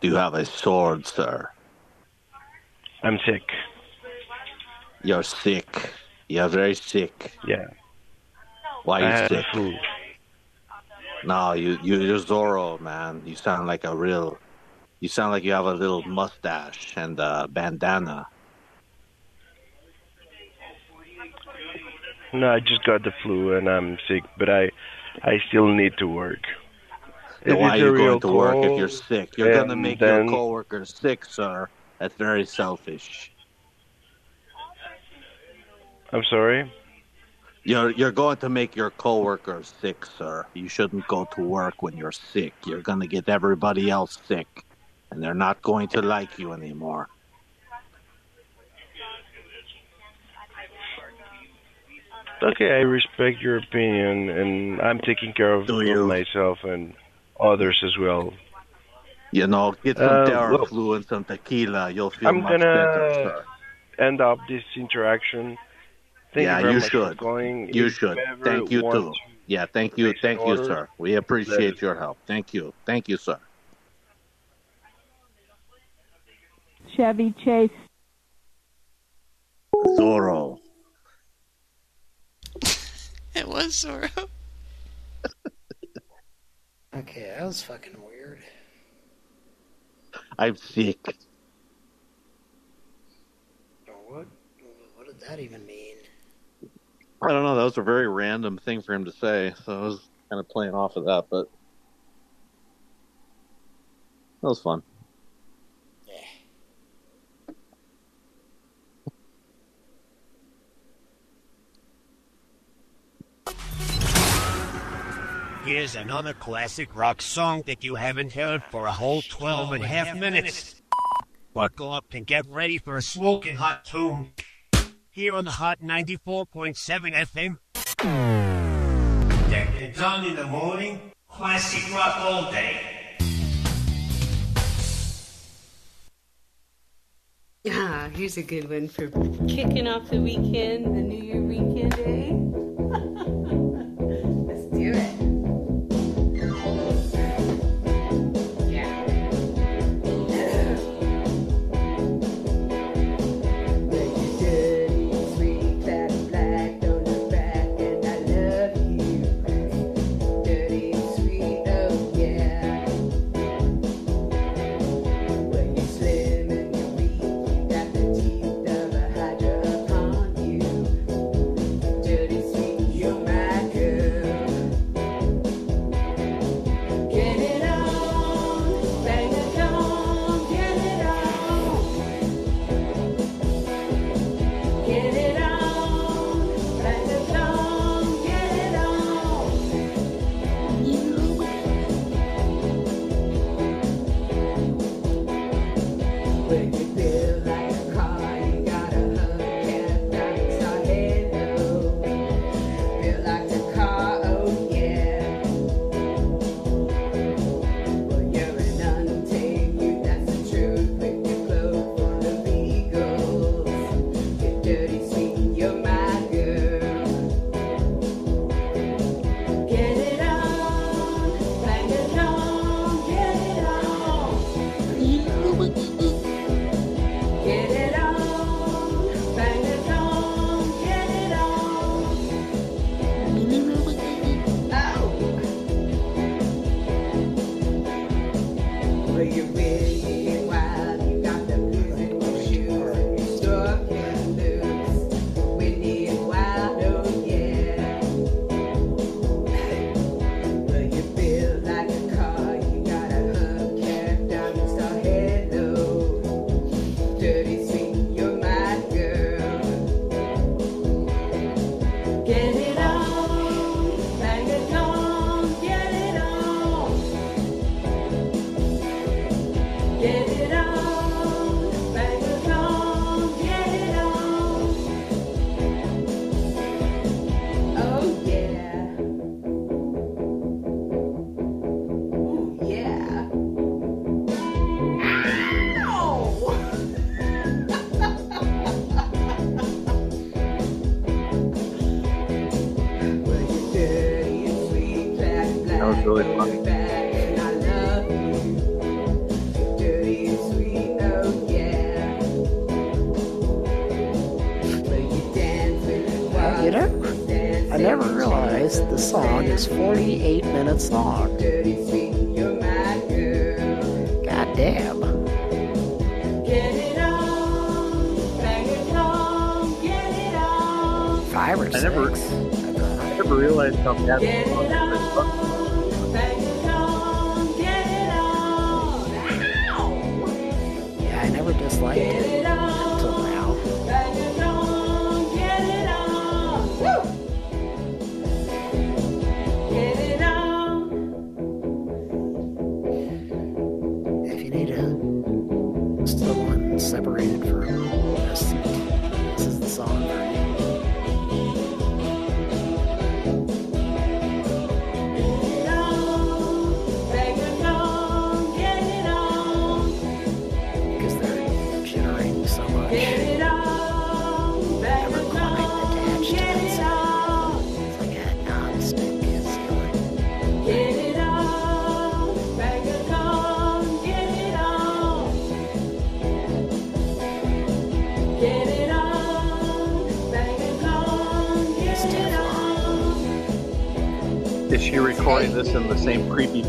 Do you have a sword, sir? I'm sick. You're sick. You're very sick. Yeah. Why are you sick? flu. No, you you you're Zorro, man. You sound like a real. You sound like you have a little mustache and a bandana. No, I just got the flu and I'm sick, but I I still need to work. Is why are you going to work if you're sick? You're going to make then- your coworkers sick, sir. That's very selfish. I'm sorry. You're you're going to make your coworkers sick, sir. You shouldn't go to work when you're sick. You're going to get everybody else sick, and they're not going to like you anymore. Okay, I respect your opinion, and I'm taking care of, myself and others as well. You know, get some Uh, Theraflu and some tequila. You'll feel I'm much gonna better, sir. end up this interaction. Thank yeah, you you should. for calling. You If should. ever Thank you too. Yeah, thank you, thank you, sir. We appreciate your help. Thank you, thank you, sir. Chevy Chase. Zorro. It was Zorro. Okay, that was fucking weird. I'm sick. What? What did that even mean? I don't know. That was a very random thing for him to say, so I was kind of playing off of that, but that was fun. Here's another classic rock song that you haven't heard for a whole 12 and a half minutes. Buckle up and get ready for a smoking hot tune. Here on the Hot 94.7 FM. Decked and done in the morning. Classic rock all day. Ah, here's a good one for kicking off the weekend, the New Year weekend, eh?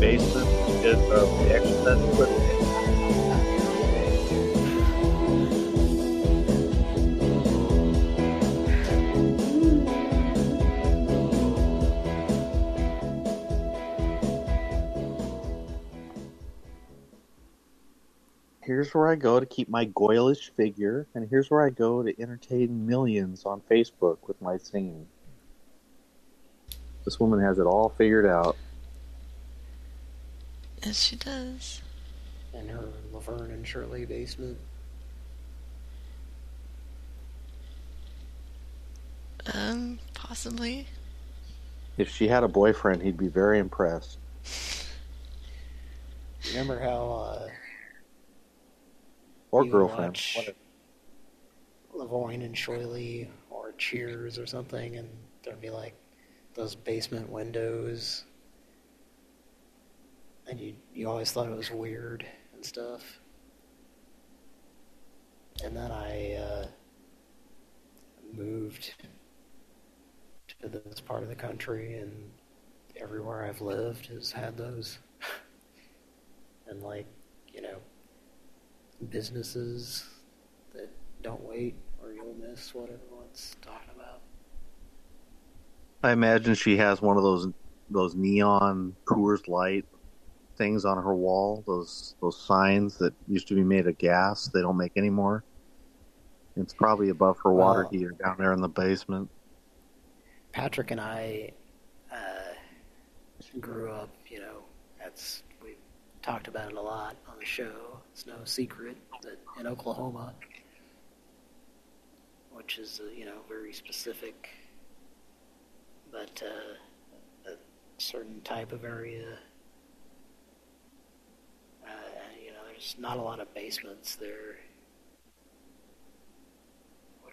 Uh, the Exorcist? But Here's where I go to keep my goylish figure, and here's where I go to entertain millions on Facebook with my singing. This woman has it all figured out. Yes, she does. In her Laverne and Shirley basement. Um, possibly. If she had a boyfriend, he'd be very impressed. Remember how uh, Or you girlfriend. Lavoine and Shirley or Cheers or something, and there'd be like those basement windows, and you you always thought it was weird and stuff. And then I uh, moved to this part of the country, and everywhere I've lived has had those. and like, you know, businesses that don't wait or you'll miss what everyone's talking about. I imagine she has one of those those neon Coors Light things on her wall. Those those signs that used to be made of gas. They don't make anymore. It's probably above her water Well- heater down there in the basement. Patrick and I uh, grew up, you know, that's we talked about it a lot on the show. It's no secret that in Oklahoma, which is uh, you know very specific, but uh, a certain type of area. Uh, you know, there's not a lot of basements there,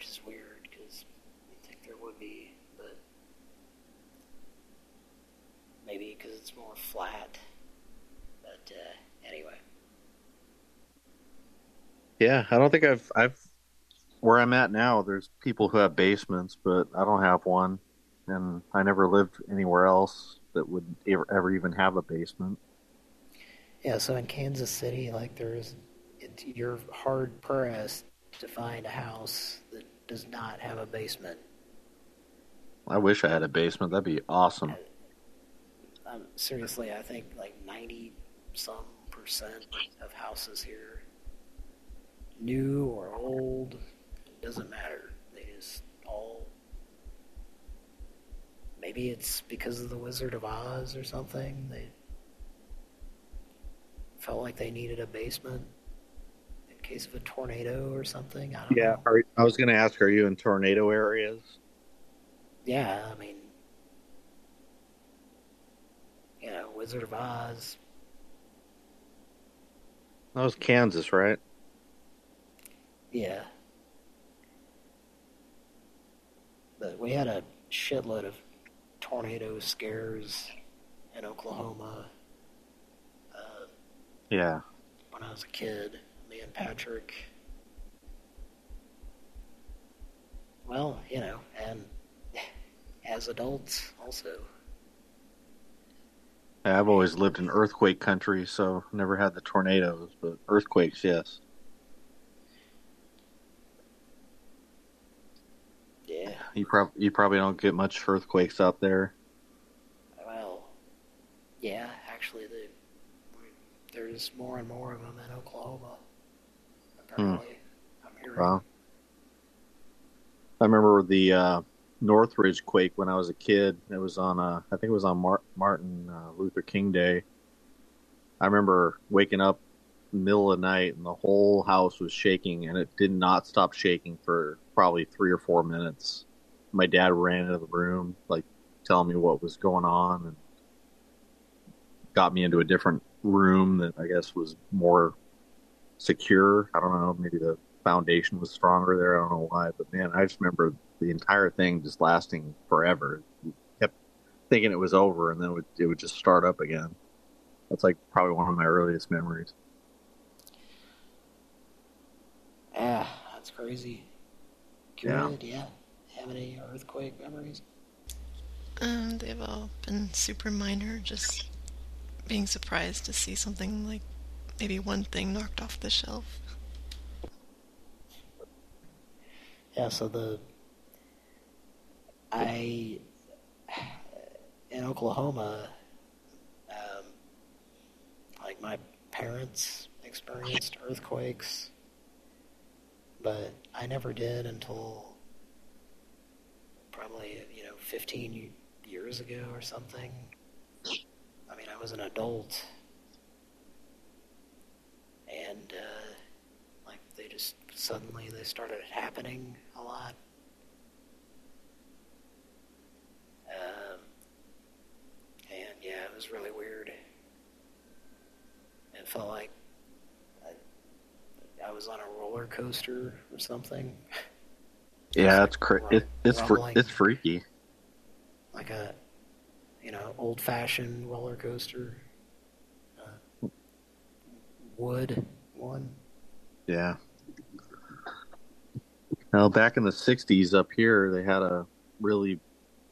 is weird because you think there would be, but maybe because it's more flat. But uh, anyway, Yeah, I don't think I've I've where I'm at now. There's people who have basements, but I don't have one, and I never lived anywhere else that would ever, ever even have a basement. Yeah, so in Kansas City, like there's, it, you're hard pressed to find a house that does not have a basement. I wish I had a basement. That'd be awesome. Um, seriously, I think like 90 some percent of houses here, new or old, it doesn't matter. They just all. Maybe it's because of the Wizard of Oz or something. They felt like they needed a basement case of a tornado or something. I don't Yeah, are, I was going to ask, are you in tornado areas? Yeah, I mean, you know, Wizard of Oz. That was Kansas, right? Yeah. But we had a shitload of tornado scares in Oklahoma uh, Yeah. when I was a kid. And Patrick. Well, you know, and as adults also. I've always lived in earthquake country, so never had the tornadoes, but earthquakes, yes. Yeah. You prob you probably don't get much earthquakes out there. Well, yeah, actually, the, there's more and more of them in Oklahoma. Apparently, I'm hearing. Wow. I remember the uh, Northridge quake when I was a kid. It was on, uh, I think it was on Mar- Martin uh, Luther King Day. I remember waking up middle of the night and the whole house was shaking, and it did not stop shaking for probably three or four minutes. My dad ran into the room, like telling me what was going on, and got me into a different room that I guess was more secure. I don't know, maybe the foundation was stronger there. I don't know why, but man, I just remember the entire thing just lasting forever. You kept thinking it was over, and then it would, it would just start up again. That's like probably one of my earliest memories. Yeah, that's crazy. Yeah. Yeah. Have any earthquake memories? Um, they've all been super minor, just being surprised to see something like maybe one thing knocked off the shelf. Yeah, so the I in Oklahoma, um, like my parents experienced earthquakes, but I never did until probably you know 15 years ago or something. I mean, I was an adult, and uh, like they just suddenly they started happening a lot. Um, and yeah, it was really weird. It felt like I, I was on a roller coaster or something, Yeah, it's cra- it, it's fr- it's freaky. like a you know old fashioned roller coaster, wood one. Yeah. Now, back in the '60s, up here, they had a really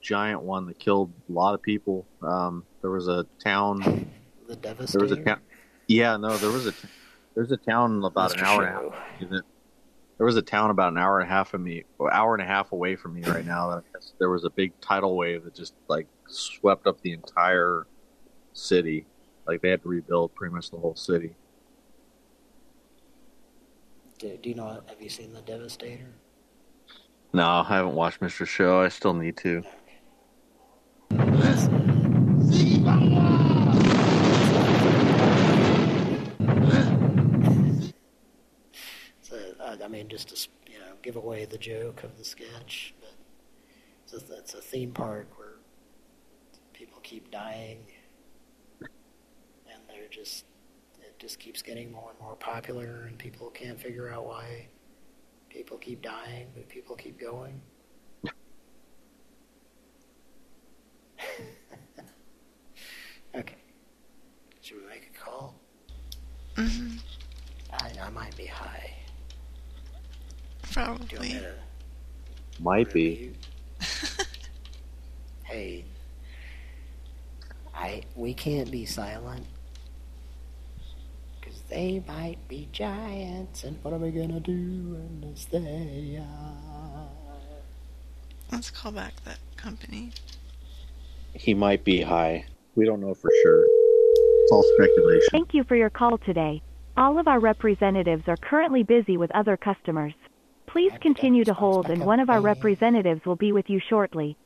giant one that killed a lot of people. Um, there was a town. The There was a town. Yeah, no, there was a there's a town about an Mr. hour and a half. Isn't it? There was a town about an hour and a half from me, or hour and a half away from me right now. That there was a big tidal wave that just like swept up the entire city. Like they had to rebuild pretty much the whole city. Do, do you know? Have you seen the Devastator? No, I haven't watched Mr. Show. I still need to. So, uh, I mean, just to you know, give away the joke of the sketch, but it's a, it's a theme park where people keep dying, and they're just just keeps getting more and more popular, and people can't figure out why people keep dying, but people keep going. okay, should we make a call? hmm I, I might be high. Do you want me Probably. to Might be. Hey, I we can't be silent. They might be giants, and what are we gonna do when they are? Let's call back that company. He might be high. We don't know for sure. It's all speculation. Thank you for your call today. All of our representatives are currently busy with other customers. Please continue to hold and one of our representatives will be with you shortly.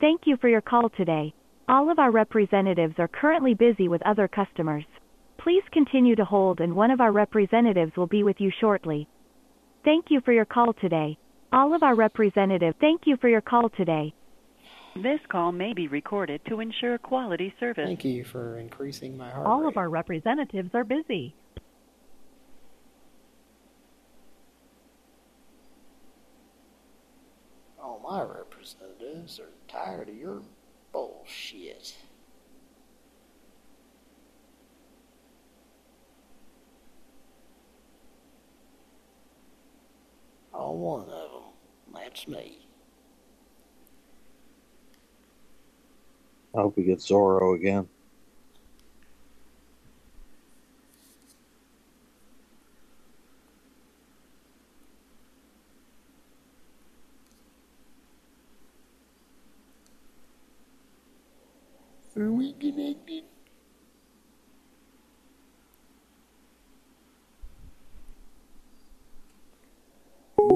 Thank you for your call today. All of our representatives are currently busy with other customers. Please continue to hold and one of our representatives will be with you shortly. Thank you for your call today. All of our representatives, thank you for your call today. This call may be recorded to ensure quality service. Thank you for increasing my heart All rate. of our representatives are busy. All my representatives are tired of your bullshit. All one of them. That's me. I hope we get Zorro again. Are we connected?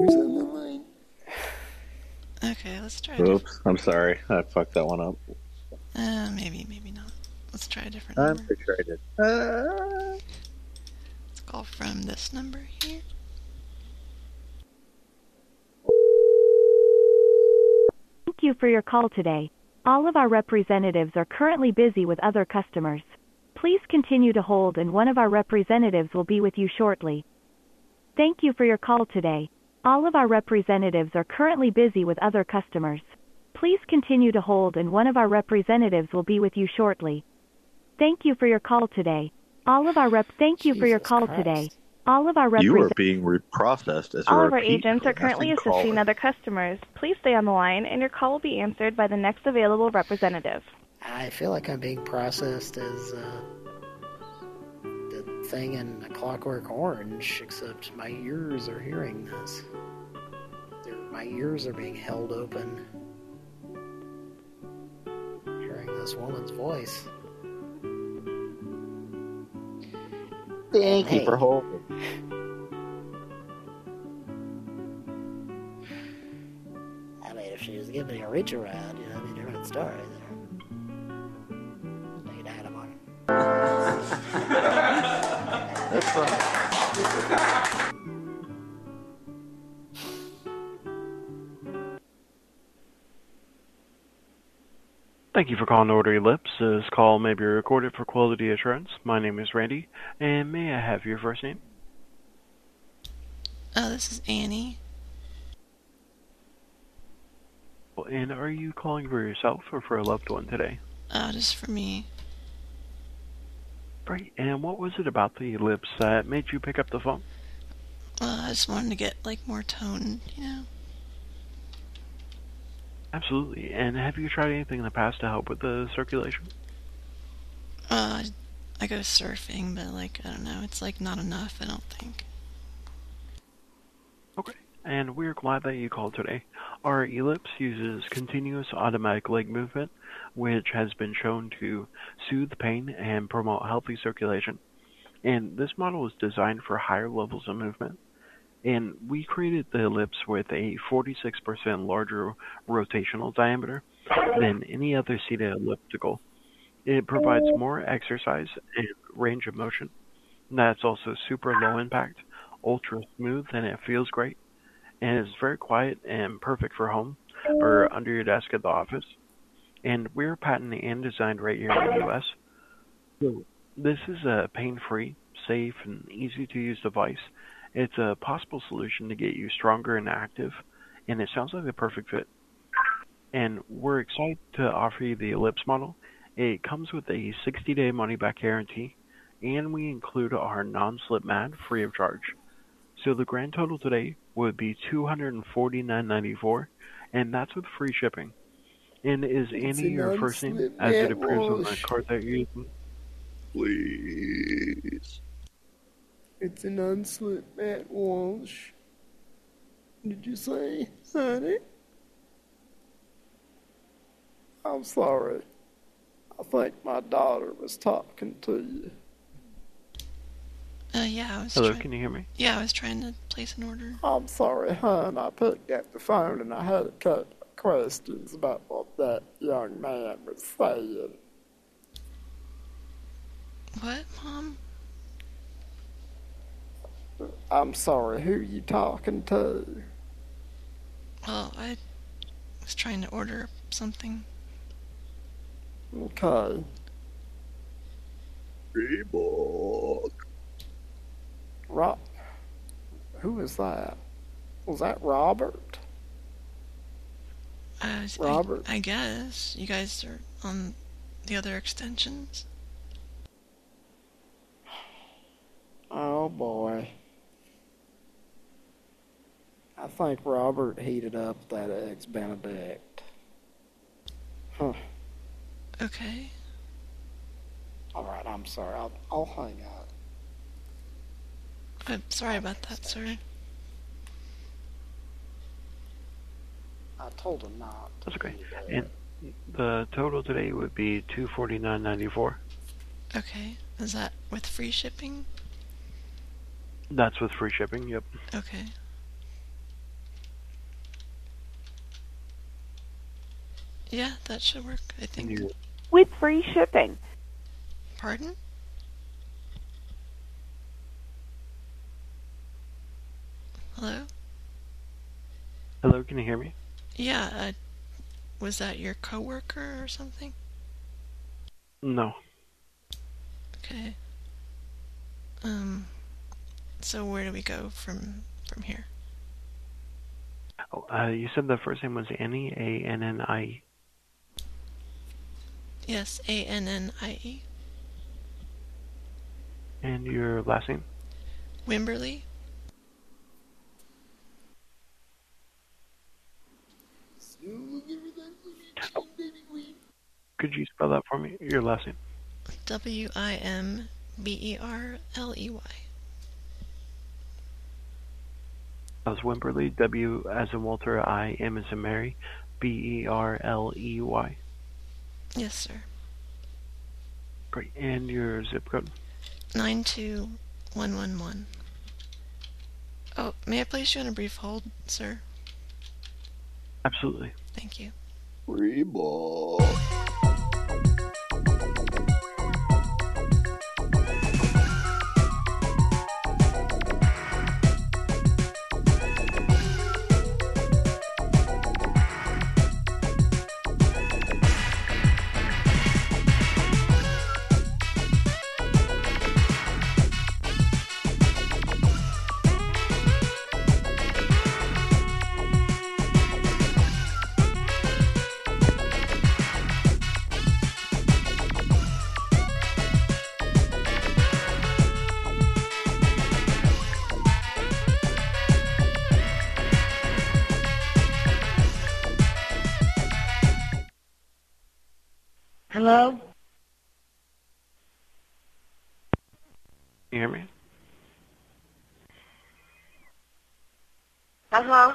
Who's on the line? Okay, let's try. a Oops, I'm sorry. I fucked that one up. Uh, maybe, maybe not. Let's try a different I'm number. pretty sure I did. Uh, Let's call from this number here. Thank you for your call today. All of our representatives are currently busy with other customers. Please continue to hold and one of our representatives will be with you shortly. Thank you for your call today. All of our representatives are currently busy with other customers. Please continue to hold and one of our representatives will be with you shortly. Thank you for your call today. All of our rep thank you for your call today. All of our you are being re- processed as a All of our repeat agents are currently assisting caller. other customers. Please stay on the line, and your call will be answered by the next available representative. I feel like I'm being processed as uh, the thing in A Clockwork Orange, except my ears are hearing this. They're, my ears are being held open, hearing this woman's voice. Thank you for holding. I mean, if she was giving me a reach around, you know, it'd be a different story. That's. Thank you for calling Order Lips. This call may be recorded for quality assurance. My name is Randy, and may I have your first name? Oh, this is Annie. Well and are you calling for yourself or for a loved one today? Uh, just for me. Right. And what was it about the lips that made you pick up the phone? Uh, I just wanted to get like more tone, you know. Absolutely. And have you tried anything in the past to help with the circulation? Uh, I go surfing, but like I don't know, it's like not enough. I don't think. Okay. And we're glad that you called today. Our Ellipse uses continuous automatic leg movement, which has been shown to soothe pain and promote healthy circulation. And this model is designed for higher levels of movement. And we created the Ellipse with a 46% larger rotational diameter than any other seated elliptical. It provides more exercise and range of motion. That's also super low impact, ultra smooth, and it feels great and it's very quiet and perfect for home or under your desk at the office. And we're patented and designed right here in the US. So this is a pain-free, safe, and easy-to-use device. It's a possible solution to get you stronger and active, and it sounds like the perfect fit. And we're excited to offer you the Ellipse model. It comes with a 60-day money-back guarantee, and we include our non-slip mat free of charge. So the grand total today would be two hundred and forty nine ninety four, and that's with free shipping. And is It's Annie a your first name as it mat appears on the card that you're using? Please. It's an unslipped Matt Walsh. Did you say, honey? I'm sorry. I think my daughter was talking to you. Uh, yeah, I was. Hello, try- can you hear me? Yeah, I was trying to place an order. I'm sorry, hon. I picked up the phone and I had a couple of questions about what that young man was saying. What, Mom? I'm sorry, who you talking to? Well, I was trying to order something. Okay. Reebok. Rob. Who is that? Was that Robert? Uh, Robert. I, I guess you guys are on the other extensions. Oh boy. I think Robert heated up that ex Benedict. Huh. Okay. Alright, I'm sorry. I'll, I'll hang up. I'm sorry about that, sir. I told him not. That's okay. And the total today would be two forty nine ninety four. Okay. Is that with free shipping? That's with free shipping. Yep. Okay. Yeah, that should work, I think. With free shipping. Pardon? Hello? Hello, can you hear me? Yeah, uh, was that your coworker or something? No. Okay. Um, so where do we go from from here? Oh, uh, you said the first name was Annie. A N N I. E. Yes, A N N I E. And your last name? Wimberly. Could you spell that for me? Your last name. W I M B E R L E Y. Was Wimberly. W as in Walter. I M as in Mary. B E R L E Y. Yes, sir. Great. And your zip code? Nine two one one one. Oh, may I place you on a brief hold, sir? Absolutely. Thank you. Reebok. Hello?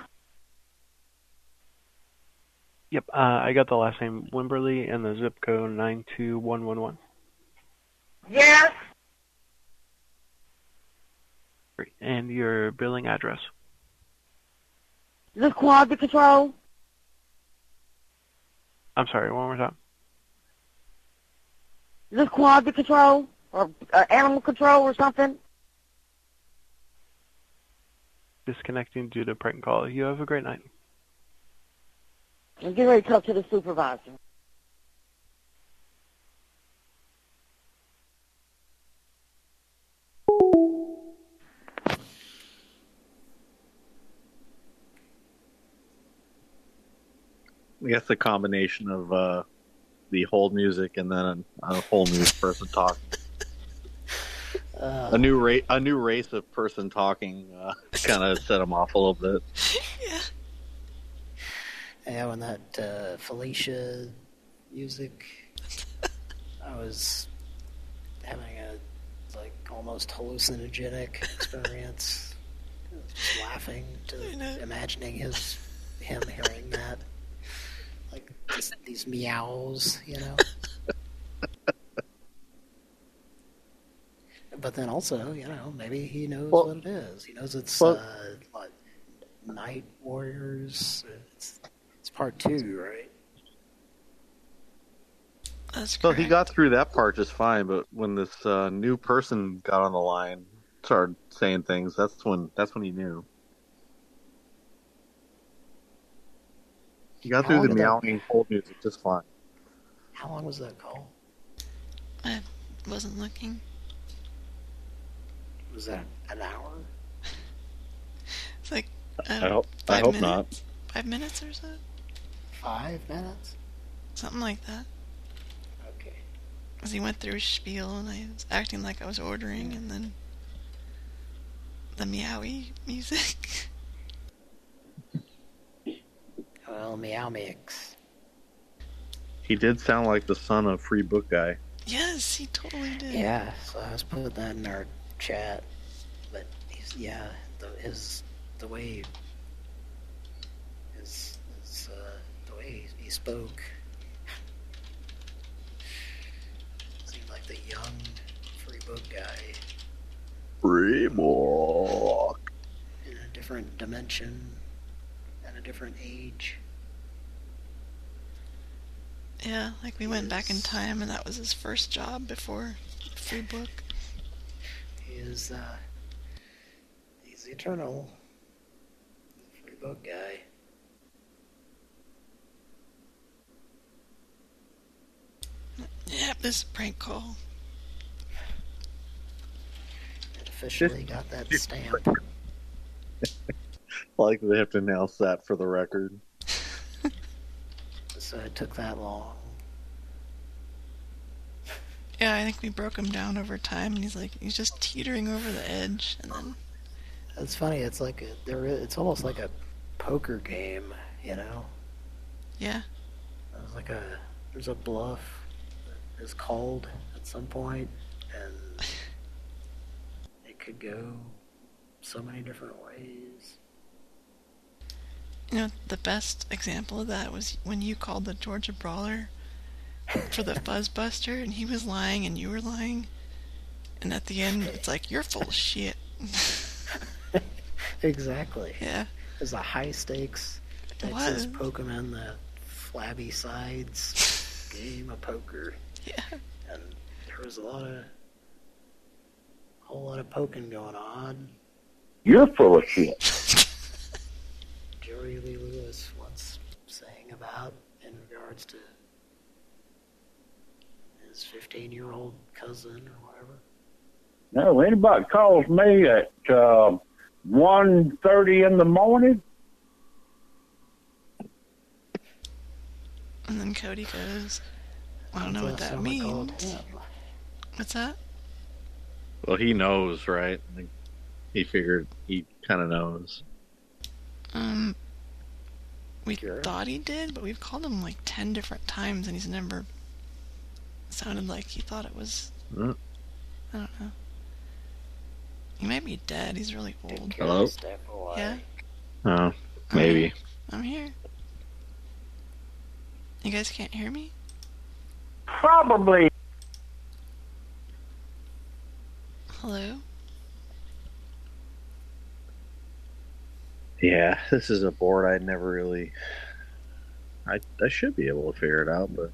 Yep. Uh, I got the last name Wimberly and the zip code nine two one one one. Yes? Great. And your billing address. The this quality control? I'm sorry. One more time. Is this quality control? Or uh, animal control or something? Disconnecting due to prank call. You have a great night. And get ready to talk to the supervisor. I guess the combination of uh, the hold music and then a, a whole new person talking. Uh, a new ra- a new race of person talking uh, kind of set him off a little bit. Yeah, when that uh, Felicia music, I was having a like almost hallucinogenic experience. Just laughing to imagining his him hearing that, like just these meows, you know. but then also, you know, maybe he knows Well- what it is. He knows it's well- uh, what, Night Warriors. It's, it's part two, right? That's So he got through that part just fine, but when this uh, new person got on the line, started saying things, that's when that's when he knew. He got How through the did that- meowing hold music just fine. How long was that call? I wasn't looking. Was that an hour? It's like I uh, hope- I five hope minutes? not. Five minutes or so, Five minutes? something like that. Okay. As he went through his spiel, and I was acting like I was ordering, and then the meowy music. Well, meow mix. He did sound like the son of Free Book Guy. yes, he totally did. Yeah, so I was putting that in our chat, but he's yeah, the, his the way his, his uh, the way he, he spoke seemed like the young free book guy Free Book. in a different dimension and a different age. Yeah, like we went back in time, and that was his first job before free book. He is uh, he's the eternal free book guy. Yep, this is a prank call. It officially got that stamp. Like they have to announce that for the record. So it took that long. Yeah, I think we broke him down over time, and he's like, he's just teetering over the edge, and then It's funny. It's like a, there. is- It's almost like a poker game, you know. yeah, There's like a there's a bluff that is called at some point, and it could go so many different ways. you know, the best example of that was when you called the Georgia Brawler for the Fuzzbuster, and he was lying, and you were lying, and at the end, it's like you're full of shit. Exactly. Yeah. There's a high stakes Texas was. Pokemon, the flabby sides game of poker. Yeah. And there was a lot of a whole lot of poking going on. You're full of shit. Jerry Lee Lewis once saying about in regards to his 15 year old cousin or whatever. No, anybody calls me at uh, one thirty in the morning, And then Cody goes, I don't know what that means. What's that? Well, he knows, right? He figured he kind of knows. Um, we thought he did, but we've called him like ten different times, and he's never sounded like he thought it was. Mm. I don't know. He might be dead. He's really old. Hello? Step away. Yeah, Oh, maybe. I'm here. You guys can't hear me? probably. Hello? Yeah, this is a board I'd never really. I I should be able to figure it out, but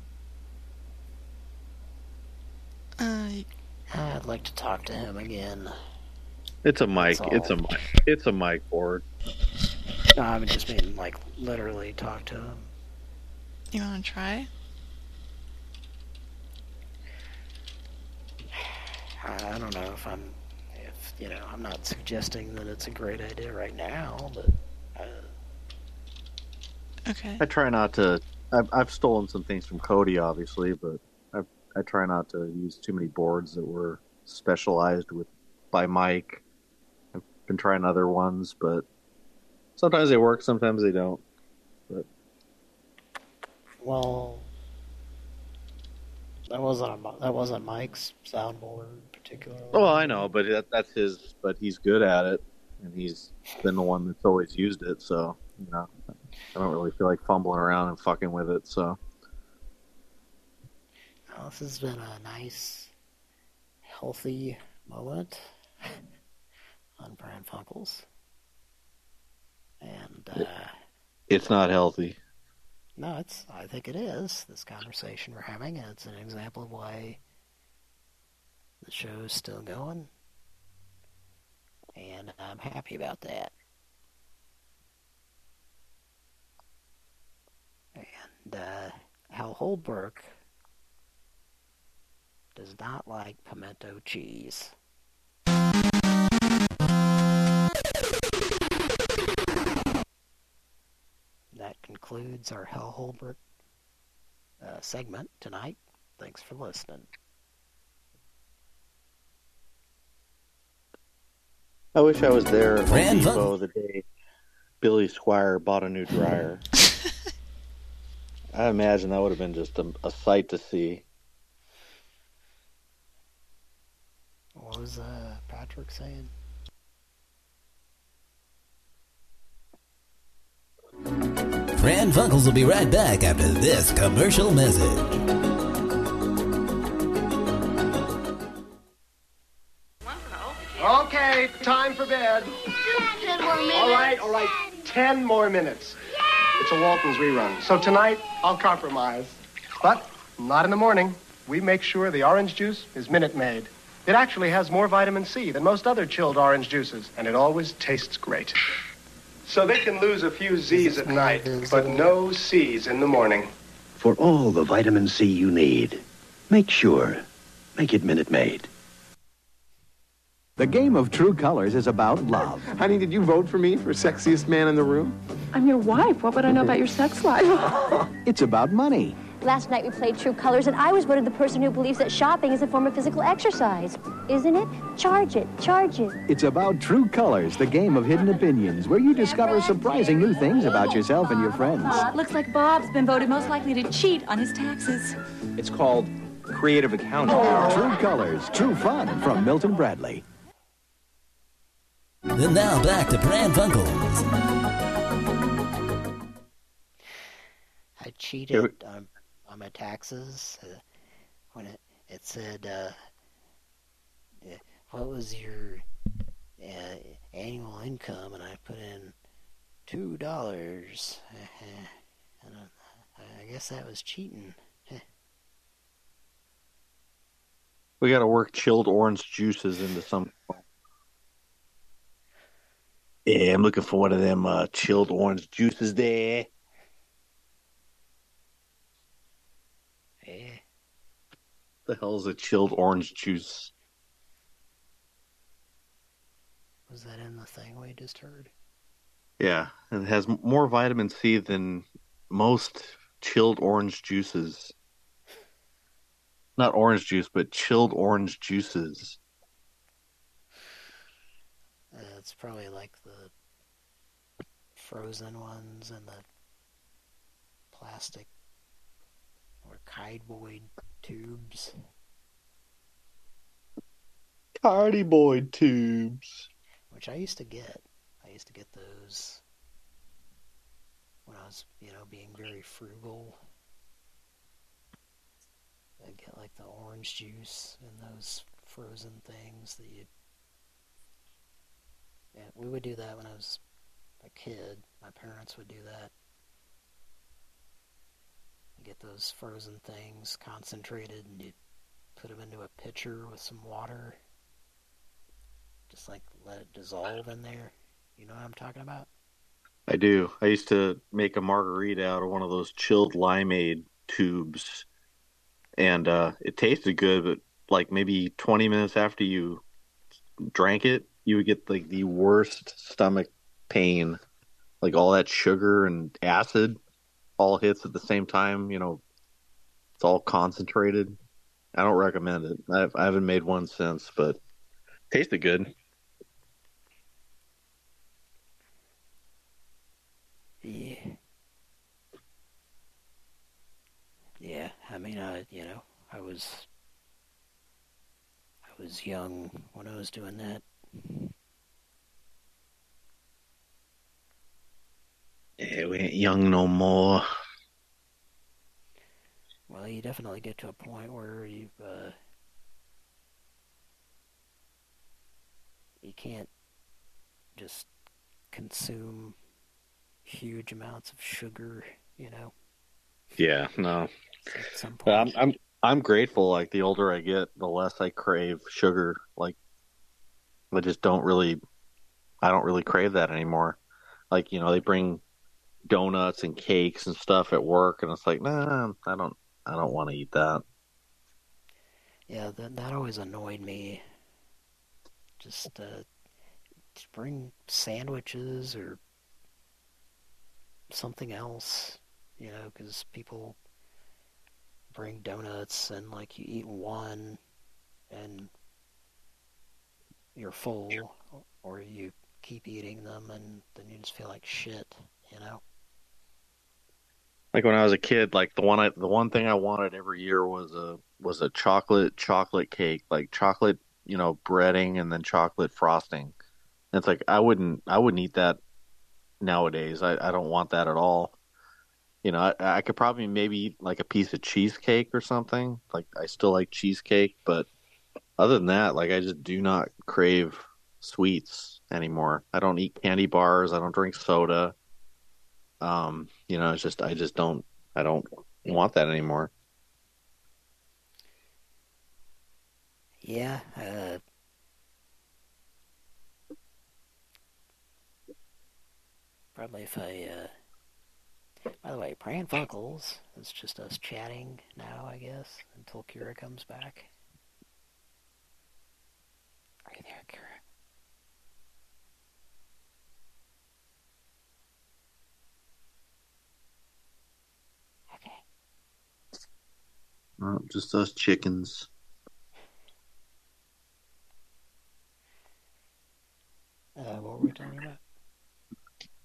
Uh, I'd like to talk to him again. it's a mic. It's a all. mic. It's a mic board. No, I mean just mean like literally talk to him. you want to try? I, I don't know if I'm, if you know, I'm not suggesting that it's a great idea right now, but uh, Okay. I try not to. I've, I've stolen some things from Cody, obviously, but I try not to use too many boards that were specialized with by Mike. I've been trying other ones, but sometimes they work, sometimes they don't. But well, that wasn't a, that wasn't Mike's soundboard particular. Oh, I know, but that, that's his. But he's good at it, and he's been the one that's always used it. So you know, I don't really feel like fumbling around and fucking with it. So Well, this has been a nice, healthy moment on Pran Funkels. And, uh, it's not healthy. no, it's, I think it is, this conversation we're having, it's an example of why the show's still going. And I'm happy about that. And, uh, Hal Holbrook does not like pimento cheese. That concludes our Hal Holbrook uh, segment tonight. Thanks for listening. I wish I was there at Home Depot the day Billy Squier bought a new dryer. I imagine that would have been just a, a sight to see. What was uh, Patrick saying? Pran Funkels will be right back after this commercial message. Okay, time for bed. Ten more minutes. All right, all right. Ten more minutes. It's a Walton's rerun. So tonight, I'll compromise. But not in the morning. We make sure the orange juice is Minute Maid. It actually has more vitamin C than most other chilled orange juices, and it always tastes great. So they can lose a few Z's at night, but no C's in the morning. For all the vitamin C you need, make sure. Make it Minute Maid. The game of True Colors is about love. Honey, did you vote for me for sexiest man in the room? I'm your wife. What would I know about your sex life? It's about money. Last night we played True Colors, and I was voted the person who believes that shopping is a form of physical exercise. Isn't it? Charge it, charge it. It's about True Colors, the game of hidden opinions, where you discover surprising new things about yourself and your friends. Looks like Bob's been voted most likely to cheat on his taxes. It's called creative accounting. True Colors, true fun from Milton Bradley. And now back to Pran Funkels. I cheated on, on my taxes uh, when it, it said, uh, uh, what was your uh, annual income? And I put in two dollars. and I, I guess that was cheating. We got to work chilled orange juices into some. Yeah, I'm looking for one of them uh, chilled orange juices there. Yeah. The hell is a chilled orange juice? Was that in the thing we just heard? Yeah, it has more vitamin C than most chilled orange juices. Not orange juice, but chilled orange juices. Uh, it's probably like the frozen ones and the plastic or cardboard tubes. Cardi boy tubes. Which I used to get. I used to get those when I was, you know, being very frugal. I'd get like the orange juice and those frozen things that you. Yeah, we would do that when I was a kid. My parents would do that. Get those frozen things concentrated and you put them into a pitcher with some water. Just like let it dissolve in there. You know what I'm talking about? I do. I used to make a margarita out of one of those chilled limeade tubes, and uh, it tasted good. But like maybe 20 minutes after you drank it, you would get like the worst stomach pain. Like all that sugar and acid all hits at the same time. You know, it's all concentrated. I don't recommend it. I've, I haven't made one since, but tasted good. Yeah. Yeah, I mean, I, you know, I was, I was young when I was doing that. Yeah, we ain't young no more. Well, you definitely get to a point where you uh, you can't just consume huge amounts of sugar, you know. Yeah, no. At some But I'm point. I'm I'm grateful. Like the older I get, the less I crave sugar. Like I just don't really, I don't really crave that anymore. Like you know, they bring donuts and cakes and stuff at work, and it's like, nah, I don't, I don't want to eat that. Yeah, that that always annoyed me. Just uh, just bring sandwiches or something else, you know, because people bring donuts and like you eat one and you're full, or you keep eating them and then you just feel like shit, you know. Like when I was a kid, like the one I, the one thing I wanted every year was a was a chocolate chocolate cake, like chocolate, you know, breading and then chocolate frosting. And it's like I wouldn't I wouldn't eat that nowadays. I I don't want that at all. You know, I, I could probably maybe eat like a piece of cheesecake or something. Like I still like cheesecake, but other than that, like I just do not crave sweets anymore. I don't eat candy bars. I don't drink soda. Um, you know, it's just I just don't I don't want that anymore. Yeah, uh, probably if I, uh, by the way, Pran Funkels, it's just us chatting now, I guess, until Kira comes back. Are you there, Kira? Just us chickens. Uh, what were we talking about?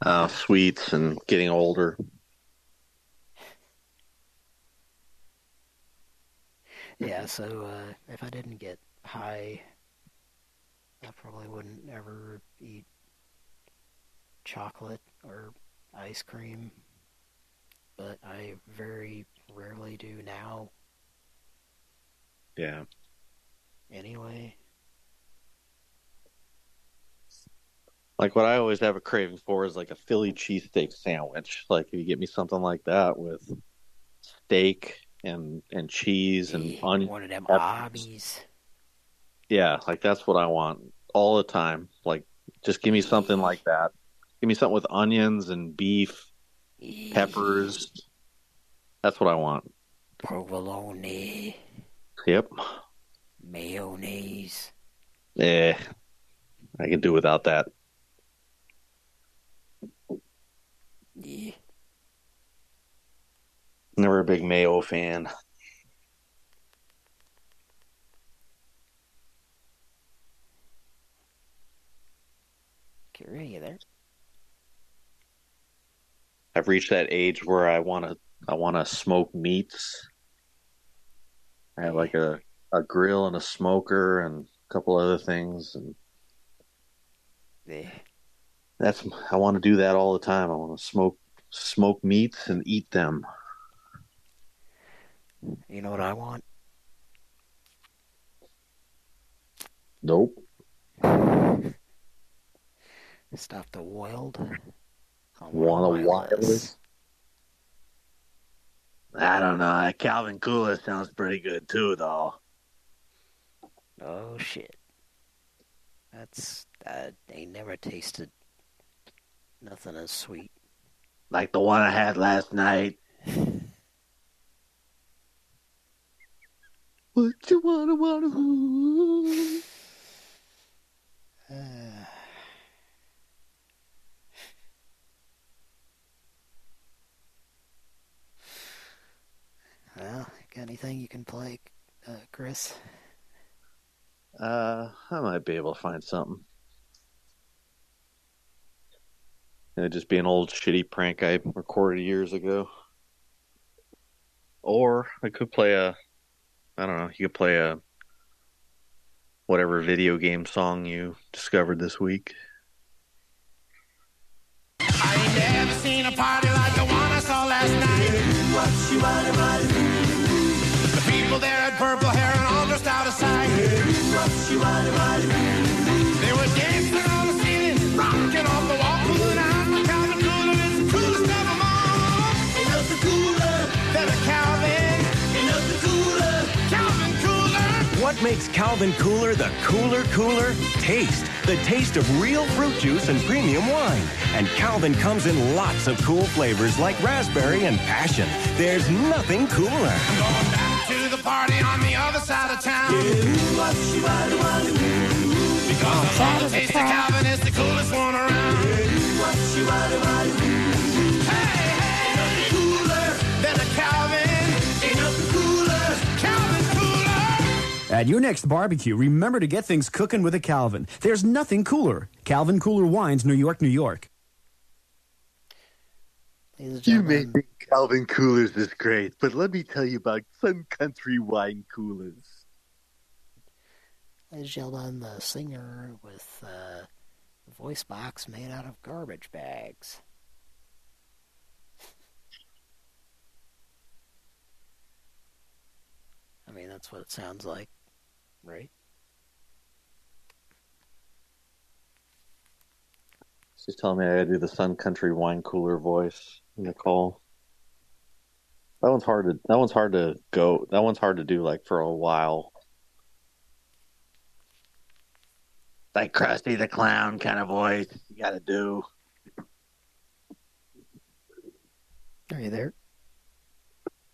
Uh, sweets and getting older. Yeah, so uh, if I didn't get high, I probably wouldn't ever eat chocolate or ice cream. But I very rarely do now Yeah. anyway. Like what I always have a craving for is like a Philly cheesesteak sandwich. Like if you get me something like that with steak and and cheese and onion. One of them hobbies. Yeah, like that's what I want all the time. Like just give me something like that. Give me something with onions and beef, peppers. That's what I want. Provolone, Yep. mayonnaise. Eh. I can do without that. Yeah. Never a big mayo fan. Kira, you there? I've reached that age where I want to I want to smoke meats. I have like a a grill and a smoker and a couple other things and Yeah. that's I want to do that all the time. I want to smoke smoke meats and eat them. You know what I want? Nope. Stop the wild. I Want a wireless. wireless? I don't know. That Calvin Cooler sounds pretty good too, though. Oh shit. That's I ain't never tasted nothing as sweet. Like the one I had last night. What you wanna wanna? Ah. Well, got anything you can play, uh, Chris? Uh, I might be able to find something. It'd just be an old shitty prank I recorded years ago. Or I could play a, I don't know, you could play a whatever video game song you discovered this week. Never seen a party like the one I saw last night. The They were dancing on the ceiling, rocking off the wall, pulling out the Calvin Cooler. It's the coolest of them all. Ain't nothing cooler than a Calvin. Ain't nothing cooler. Calvin Cooler. What makes Calvin Cooler the cooler cooler? Taste. The taste of real fruit juice and premium wine. And Calvin comes in lots of cool flavors like raspberry and passion. There's nothing cooler. Going back to the party on the other side of town. Because I love the taste of Calvin is the coolest one around. Hey, hey, nothing cooler than a Calvin. Ain't nothing cooler. Calvin Cooler. At your next barbecue, remember to get things cooking with a Calvin. There's nothing cooler. Calvin Cooler Wines, New York, New York. You may think Calvin Coolers is great, but let me tell you about Sun Country Wine Coolers. Ladies and gentlemen, the singer with uh, the voice box made out of garbage bags. I mean, that's what it sounds like, right? She's telling me I gotta do the Sun Country Wine Cooler voice, Nicole. That one's hard to that one's hard to go that one's hard to do like for a while. Like Krusty the Clown kind of voice you gotta do. Are you there?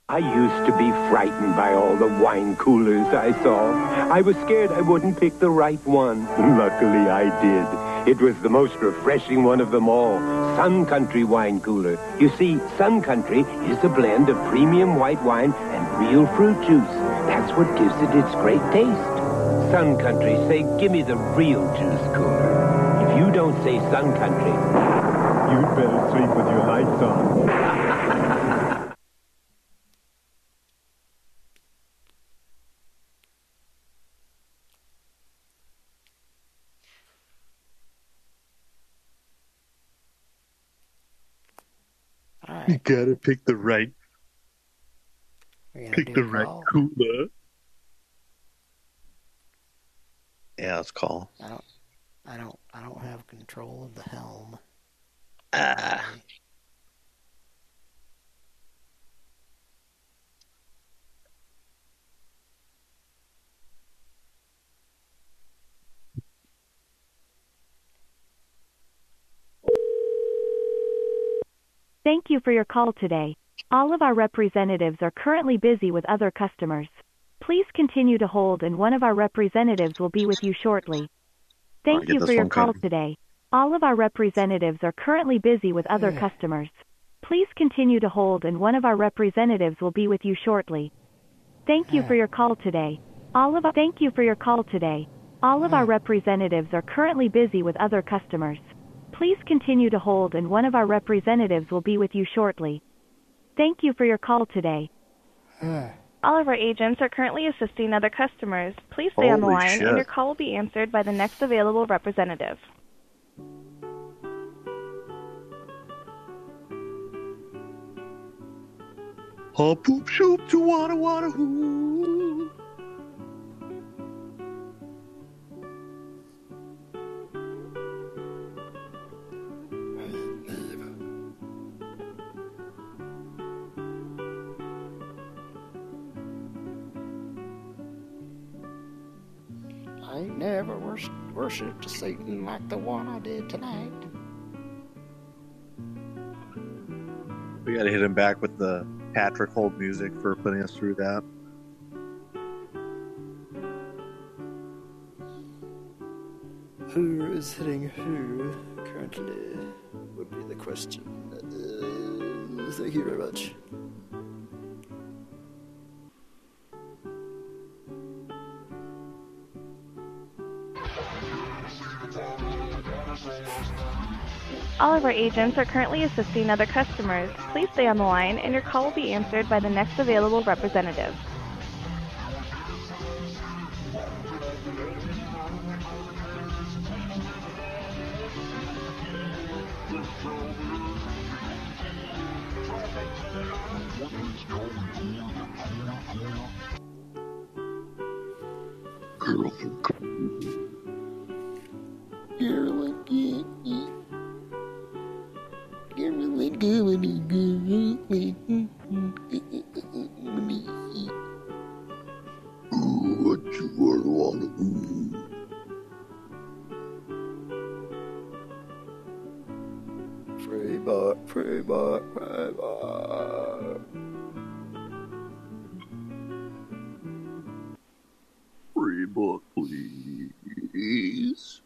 I used to be frightened by all the wine coolers I saw. I was scared I wouldn't pick the right one. Luckily, I did. It was the most refreshing one of them all. Sun Country Wine Cooler. You see, Sun Country is a blend of premium white wine and real fruit juice. That's what gives it its great taste. Sun Country, say, give me the real juice cooler. If you don't say Sun Country, you'd better sleep with your lights on. You gotta pick the right We're pick the right call. cooler. Yeah, let's call. I don't, I don't, I don't have control of the helm. Ah. Thank you for your call today. All of our representatives are currently busy with other customers. Please continue to hold and one of our representatives will be with you shortly. Thank you for your call coming. today. All of our representatives are currently busy with other customers. Please continue to hold and one of our representatives will be with you shortly. Thank you for your call today. All of Thank you for your call today. All of our representatives are currently busy with other customers. Please continue to hold and one of our representatives will be with you shortly. Thank you for your call today. All of our agents are currently assisting other customers. Please stay on the Holy line, shit. and your call will be answered by the next available representative. Hop poop shoop to wada wada hoo. I ain't never wors- worshipped a Satan like the one I did tonight. We gotta hit him back with the Patrick Hold music for putting us through that. Who is hitting who currently would be the question. Uh, thank you very much. All of our agents are currently assisting other customers. Please stay on the line and your call will be answered by the next available representative. Girl. What you wanna do? Free buck, free buck, free buck. Free book, please.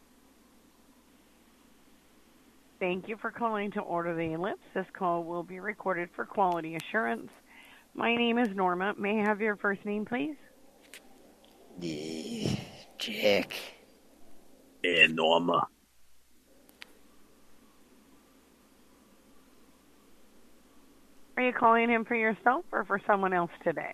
Thank you for calling to order the ellipse. This call will be recorded for quality assurance. My name is Norma. May I have your first name, please? Jack. And Norma. Are you calling him for yourself or for someone else today?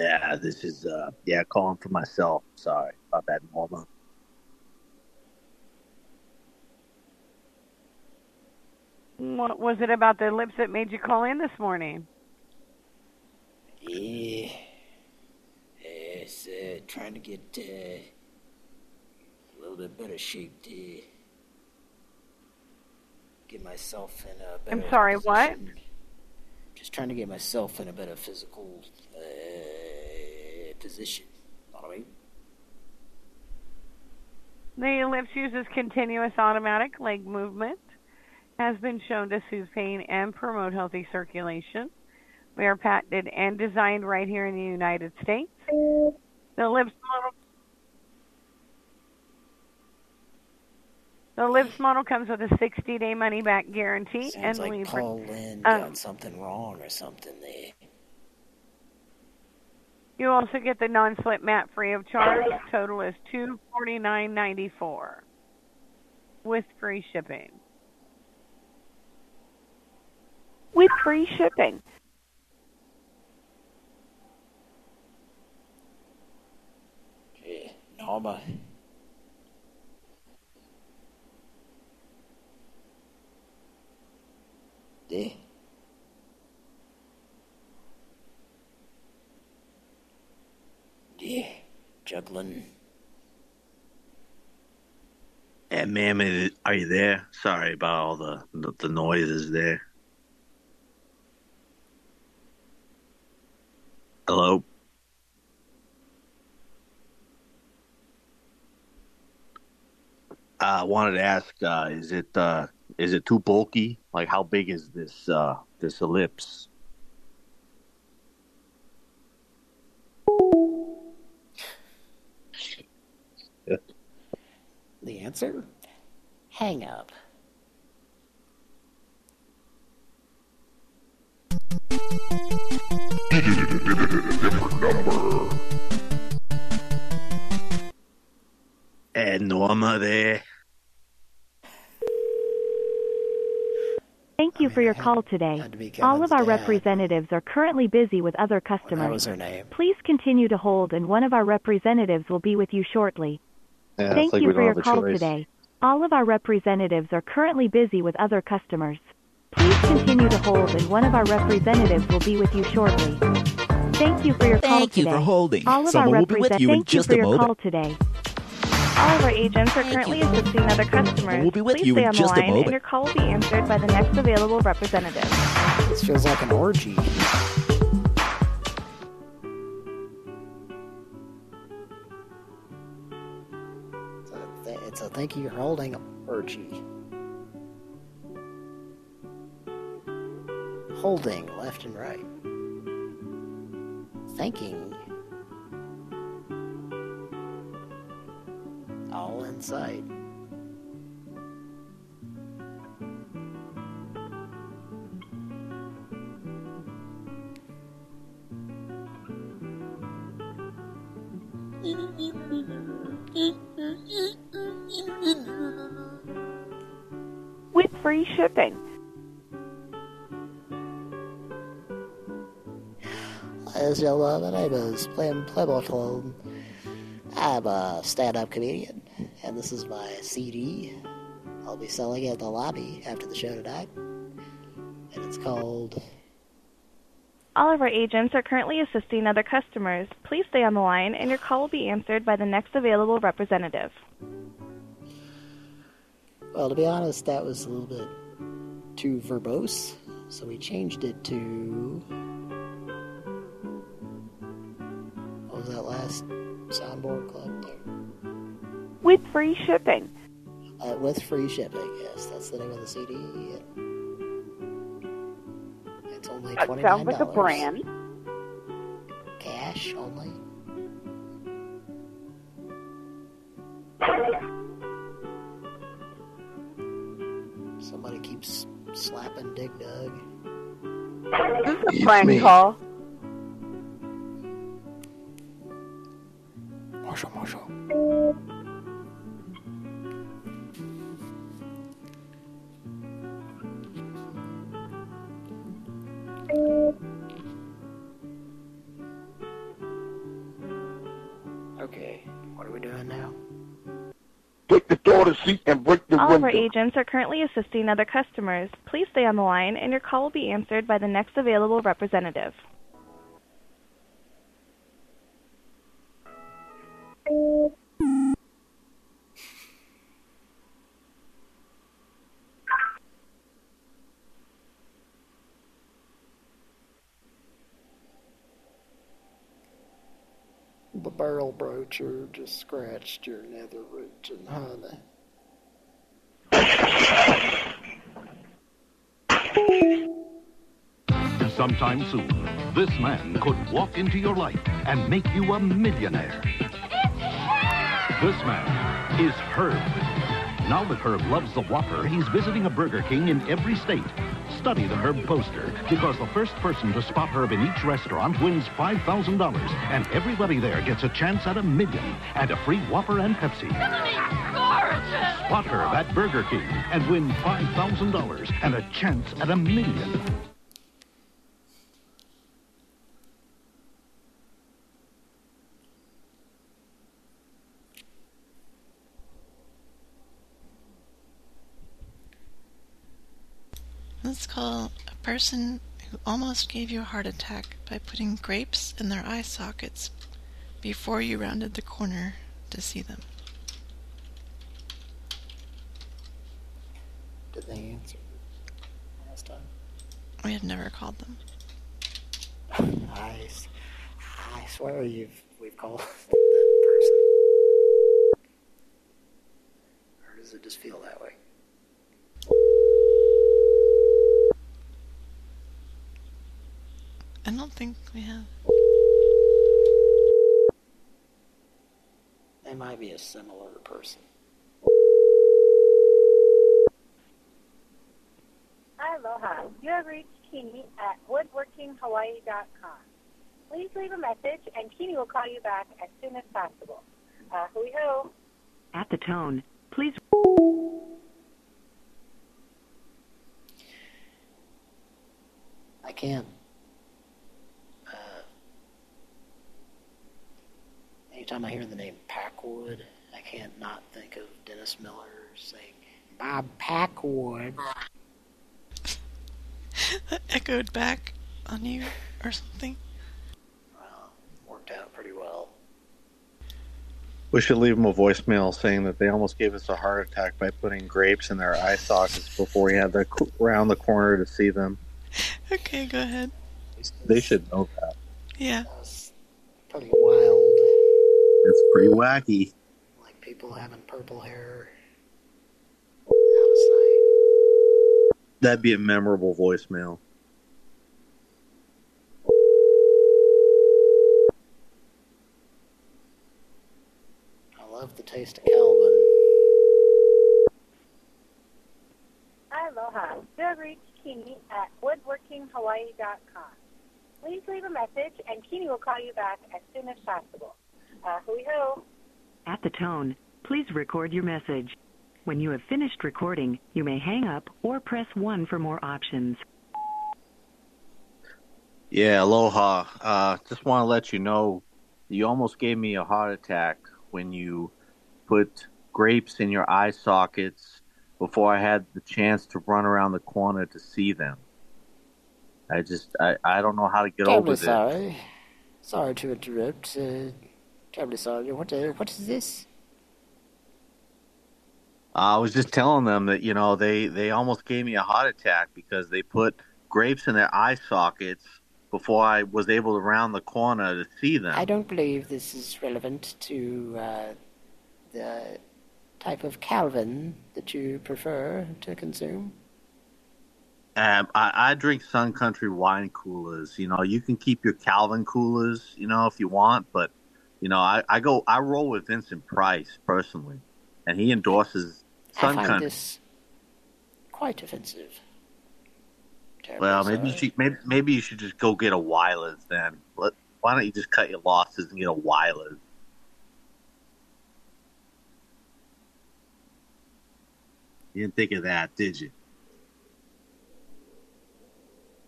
Yeah, this is uh yeah, calling for myself. Sorry about that, Norma. What was it about the lips that made you call in this morning? Yeah. It's uh, trying to get uh, a little bit better shape to get myself in a better I'm sorry, what? Just trying to get myself in a better physical uh, position. I mean? The ellipse uses continuous automatic leg movement, has been shown to soothe pain and promote healthy circulation. We are patented and designed right here in the United States. The ellipse model The ellipse model comes with a 60-day money-back guarantee Sounds and like Paul Lynde uh, got something wrong or something there. You also get the non-slip mat free of charge. Total is two forty nine ninety four, with free shipping. With free shipping. Yeah, Norma. Yeah. Juggling. Yeah, ma'am, are you there? Sorry about all the the, noises there. Hello. I wanted to ask, uh, is it uh, is it too bulky? Like, how big is this uh, this ellipse? The answer? Hang up. And Norma there. Thank you for your call today. All of our representatives are currently busy with other customers. was her name. Please continue to hold and one of our representatives will be with you shortly. Yeah, Thank like you for your call choice. today. All of our representatives are currently busy with other customers. Please continue to hold and one of our representatives will be with you shortly. Thank you for your call Thank you today. for holding. All of Someone our will be with represent- you in Thank just you a for your moment. call today. All of our agents are currently assisting other customers. We'll be with Please you stay in on the just a line, and moment. your call will be answered by the next available representative. This feels like an orgy. A, th- it's thank you for holding. Holding left and right. Thinking. All in sight. With free shipping. As y'all know, my name is Playing Playboy I'm a stand-up comedian, and this is my CD. I'll be selling it at the lobby after the show tonight. And it's called All of our agents are currently assisting other customers. Please stay on the line, and your call will be answered by the next available representative. Well, to be honest, that was a little bit too verbose, so we changed it to. What was that last soundboard clip there? With free shipping. Uh, with free shipping, yes, that's the name of the CD. It's only That twenty sounds like a brand. Cash only. Somebody keeps slapping Dig Dug. This is a It's prank call. Marshall, Marshall. Okay, what are we doing now? Take the door to seat and break the All of our agents are currently assisting other customers. Please stay on the line, and your call will be answered by the next available representative. The barrel broacher just scratched your nether region, honey. Sometime soon, this man could walk into your life and make you a millionaire. This man is Herb. Now that Herb loves the Whopper, he's visiting a Burger King in every state. Study the Herb poster, because the first person to spot Herb in each restaurant wins $5,000, and everybody there gets a chance at a million and a free Whopper and Pepsi. Spot Herb at Burger King and win $5,000 and a chance at a million. Call a person who almost gave you a heart attack by putting grapes in their eye sockets before you rounded the corner to see them. Did they answer last time? We had never called them. I, I swear you've we've called that person. Or does it just feel that way? I don't think we have. They might be a similar person. Aloha. You have reached Kini at woodworkinghawaii.com. Please leave a message, and Kini will call you back as soon as possible. Uh, hui ho. At the tone, please. I can't. Uh, anytime I hear the name Packwood, I can't not think of Dennis Miller saying, Bob Packwood. That echoed back on you or something. Well, Worked out pretty well. We should leave them a voicemail saying that they almost gave us a heart attack by putting grapes in their eye sockets before we had to c- round the corner to see them. Okay, go ahead. They should know that. Yeah. Pretty wild. It's pretty wacky. Like people having purple hair. That'd be a memorable voicemail. I love the taste of Calvin. Aloha. You have reached Kini at woodworkinghawaii.com. Please leave a message, and Kini will call you back as soon as possible. Uh, hui ho. At the tone, please record your message. When you have finished recording, you may hang up or press 1 for more options. Yeah, aloha. Uh, just want to let you know you almost gave me a heart attack when you put grapes in your eye sockets before I had the chance to run around the corner to see them. I just, I, I don't know how to get Terribly over this. sorry. Sorry to interrupt. Uh, terribly sorry. What, uh, what is this? I was just telling them that you know they they almost gave me a heart attack because they put grapes in their eye sockets before I was able to round the corner to see them. I don't believe this is relevant to uh, the type of Calvin that you prefer to consume. Um, I, I drink Sun Country wine coolers. You know, you can keep your Calvin coolers, you know, if you want, but you know, I, I go I roll with Vincent Price personally, and he endorses Sun I find Country. this quite offensive. Terribly Well, maybe you should, maybe maybe you should just go get a Wyler's then. Let, why don't you just cut your losses and get a Wyler's? You didn't think of that, did you?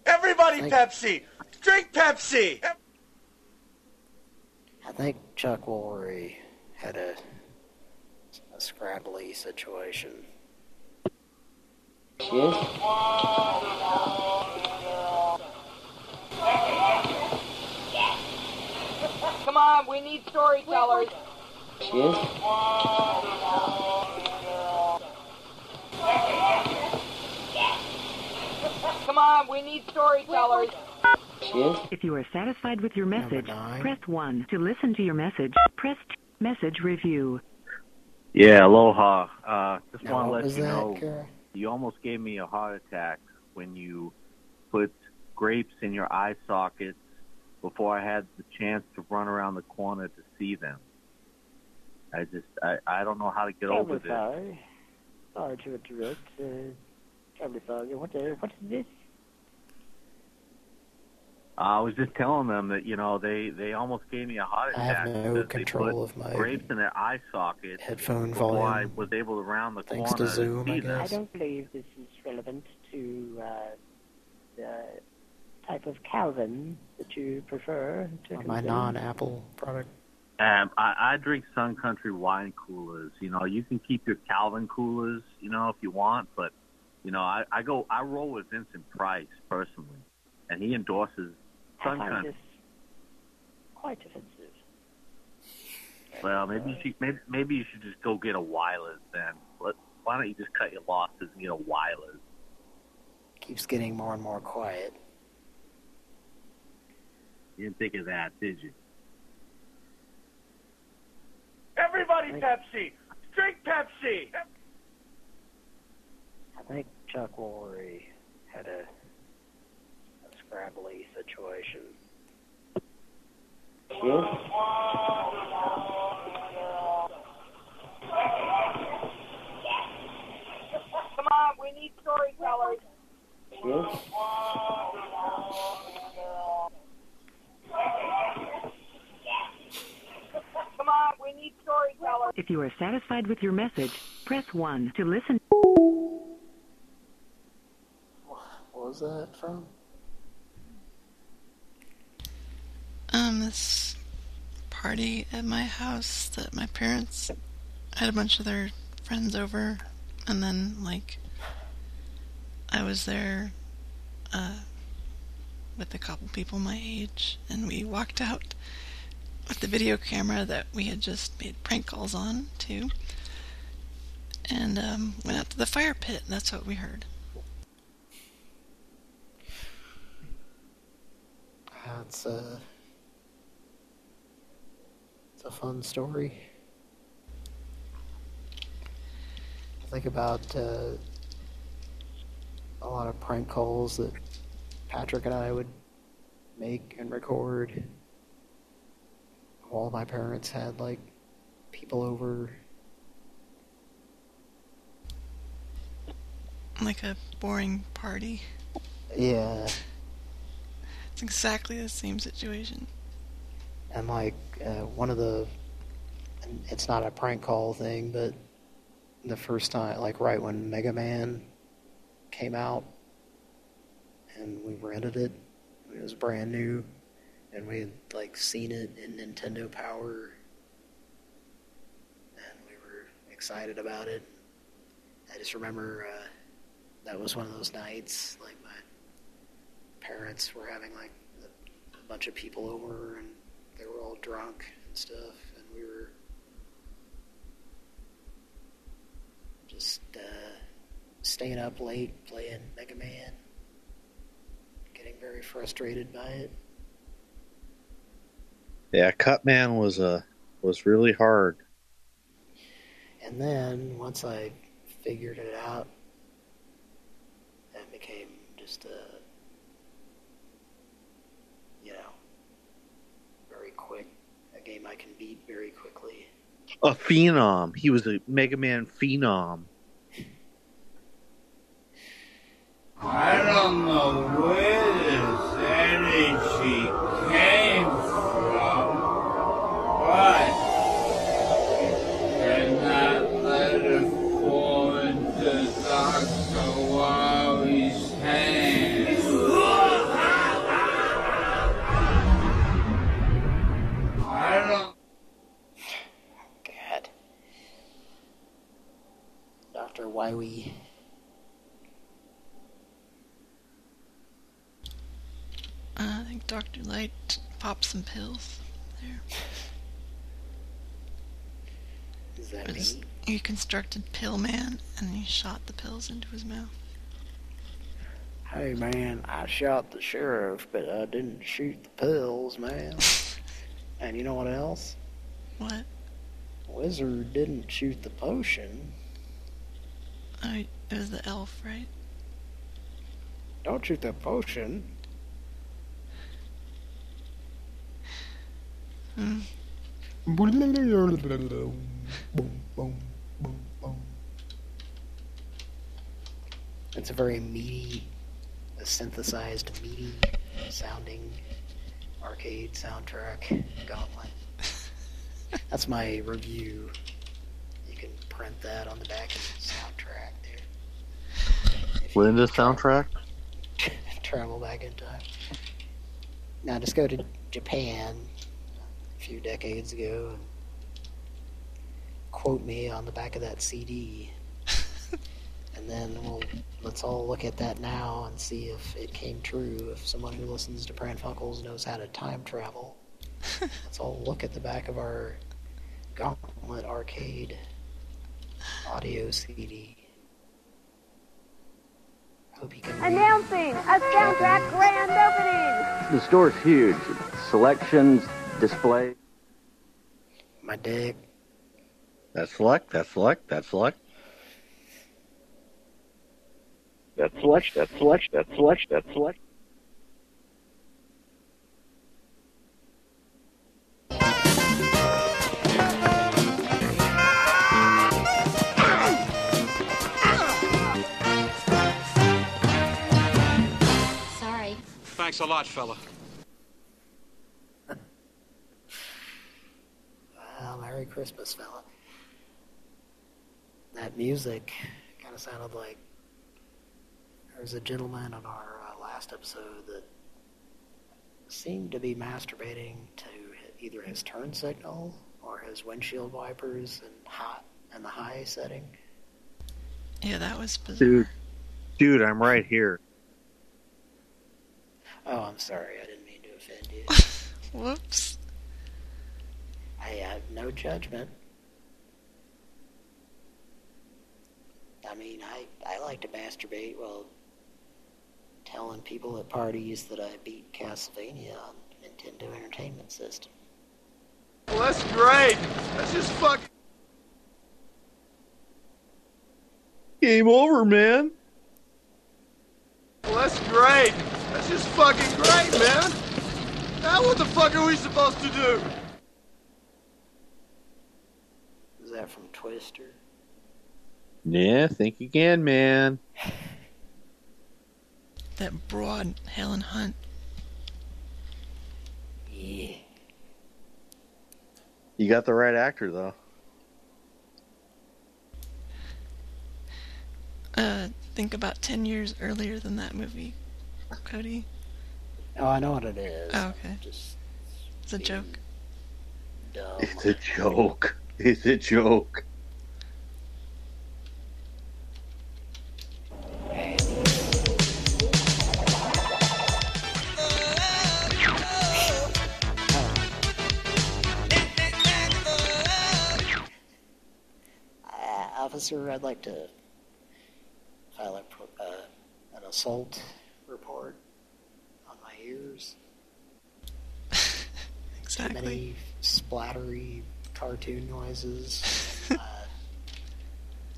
Everybody Pepsi! Drink Pepsi! I think Chuck Woolery had a, a scrabbly situation. Come on, we need storytellers. Come on, we need storytellers. If you are satisfied with your message, press 1. To listen to your message, press 2. Message review. Yeah, aloha. Uh, just Now, want to let you know Kara? you almost gave me a heart attack when you put grapes in your eye sockets before I had the chance to run around the corner to see them. I just, I, I don't know how to get over Terribly this. sorry. Sorry to interrupt. Uh, terribly sorry. What, uh, what is this? I was just telling them that you know they they almost gave me a heart attack. I attack. have no control of my grapes in their eye socket. headphone volume. I was able to round the thanks corner to Zoom, see I them. I don't believe this is relevant to uh, the type of Calvin that you prefer to My non-Apple product. Um, I, I drink Sun Country wine coolers. You know, you can keep your Calvin coolers, you know, if you want, but you know, I, I go I roll with Vincent Price personally, and he endorses I Sun find Country. this quite offensive. Well, maybe you should maybe, maybe you should just go get a Wyler's then. Let, why don't you just cut your losses and get a Wyler's? Keeps getting more and more quiet. You didn't think of that, did you? Everybody Pepsi! Drink Pepsi! I think Chuck Woolery had a, a scrabbly situation. Come on, we need storytellers. Come on, we need storytellers. If you are satisfied with your message, press 1. To listen. What was that from? Um, this party at my house that my parents had a bunch of their friends over, and then like I was there uh, with a couple people my age, and we walked out with the video camera that we had just made prank calls on too, and um, went out to the fire pit. And that's what we heard. That's uh, it's a fun story. I think about uh, a lot of prank calls that Patrick and I would make and record while my parents had like people over. Like a boring party. Yeah, It's exactly the same situation. And like uh, one of the, it's not a prank call thing, but the first time, like right when Mega Man came out, and we rented it, it was brand new, and we had like seen it in Nintendo Power, and we were excited about it. I just remember uh, that was one of those nights. Like my parents were having like a, a bunch of people over, and they were all drunk and stuff, and we were just uh, staying up late playing Mega Man, getting very frustrated by it. Yeah, Cutman was uh, was really hard. And then once I figured it out, it became just a, you know, very quick, a I can beat very quickly. A phenom. He was a Mega Man phenom. I don't know where this energy came from, but Dr. we Uh, I think Dr. Light popped some pills there. Is that It was- me? He constructed Pill Man, and he shot the pills into his mouth. Hey man, I shot the sheriff, but I didn't shoot the pills, man. and you know what else? What? Wizard didn't shoot the potion. Oh, it was the elf, right? Don't shoot the potion. Hmm. It's a very meaty, a synthesized, meaty sounding arcade soundtrack gauntlet. That's my review. You print that on the back of the soundtrack there. Linda soundtrack. Travel back in time. Now just go to Japan a few decades ago and quote me on the back of that CD. and then we'll let's all look at that now and see if it came true. If someone who listens to Pran Funkels knows how to time travel, let's all look at the back of our Gauntlet Arcade audio CD. Hope you can. Announcing a soundtrack grand opening. The store's huge. Selections, display. My dick. That's select. That's select. That's select. That's select, that's select, that's select, that's select. Thanks a lot, fella. Well, Merry Christmas, fella. That music kind of sounded like there was a gentleman on our uh, last episode that seemed to be masturbating to either his turn signal or his windshield wipers and hot and the high setting. Yeah, that was bizarre. Dude, dude, I'm right here. Oh, I'm sorry. I didn't mean to offend you. Whoops. I have no judgment. I mean, I, I like to masturbate while telling people at parties that I beat Castlevania on Nintendo Entertainment System. Well, that's great. That's just fucking. Game over, man. Well, that's great. That's just fucking great, man. Now what the fuck are we supposed to do? Is that from Twister? Yeah, think again, man. That broad Helen Hunt. Yeah. You got the right actor, though. Uh, think about 10 years earlier than that movie, Cody? Oh, I know what it is. Oh, okay. it's a joke. Dumb. It's a joke. It's a joke. Uh, officer, I'd like to file a, uh, an assault Exactly. Too many splattery cartoon noises. uh,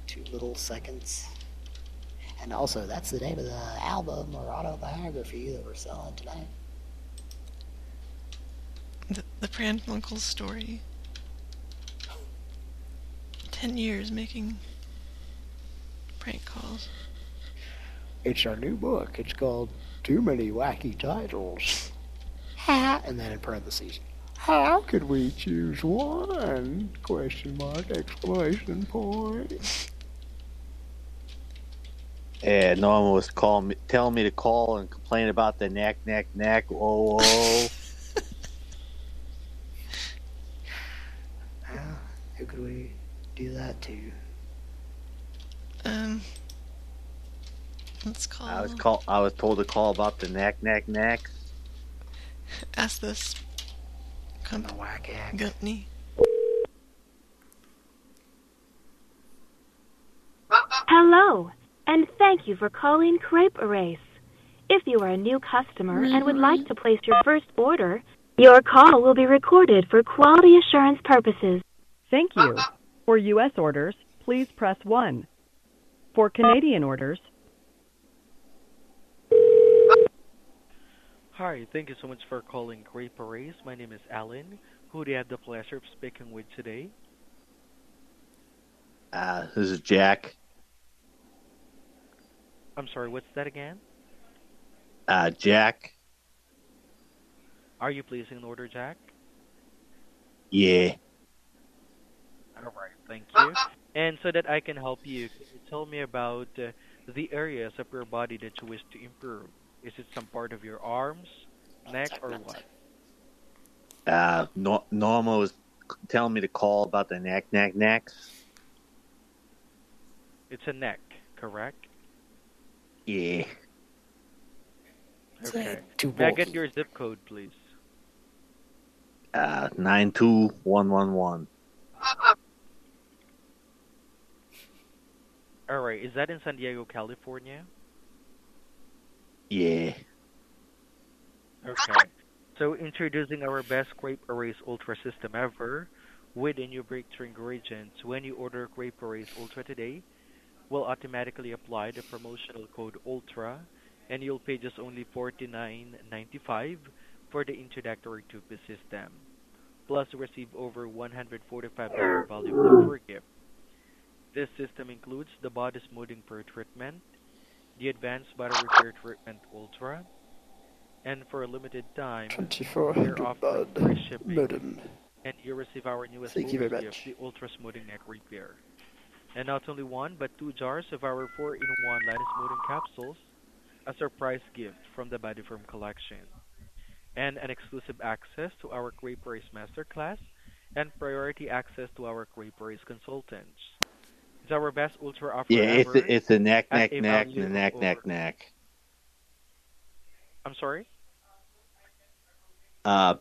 too little seconds. And also, that's the name of the album or autobiography that we're selling tonight. The, the story. Ten years making prank calls. It's our new book. It's called Too Many Wacky Titles. Ha! And then in parentheses, how could we choose one? Question mark, exclamation point. Yeah, Norman was calling me, telling me to call and complain about the knack, knack, knack. Oh, oh. Who could we do that to? Um, let's call. I was call. I was told to call about the knack, knack, knack. Ask this. Comp- company. Hello, and thank you for calling Crepe Erase. If you are a new customer and would like to place your first order, your call will be recorded for quality assurance purposes. Thank you. For U.S. orders, please press 1. For Canadian orders, Hi, thank you so much for calling Crepe Erase. My name is Alan. Who do you have the pleasure of speaking with today? Uh, this is Jack. I'm sorry, what's that again? Uh, Jack. Are you placing an order, Jack? Yeah. All right, thank you. And so that I can help you, can you tell me about uh, the areas of your body that you wish to improve? Is it some part of your arms, neck, or what? Uh, Nor- Norma was telling me to call about the neck, neck, knacks. It's a neck, correct? Yeah. Okay. too May I get your zip code, please? Uh, nine two one one one. All right, is that in San Diego, California? Yeah. Okay. So introducing our best Crepe Erase Ultra system ever with a new breakthrough ingredients. When you order Crepe Erase Ultra today, we'll automatically apply the promotional code ULTRA and you'll pay just only $49.95 for the introductory two-piece system. Plus receive over $145 value free gift. This system includes the body smoothing treatment, the advanced body repair treatment Ultra, and for a limited time, we're offering free shipping. madam. And you receive our newest Thank you very much. gift, the Ultra Smoothing Neck Repair. And not only one, but two jars of our 4-in-1 line smoothing capsules, a surprise gift from the Body Firm collection. And an exclusive access to our Crepe Erase Masterclass and priority access to our Crepe Erase consultants. It's our best ultra offer Yeah, it's ever. a, it's a knack, at knack, a knack, the of knack, knack, knack. I'm sorry? Uh,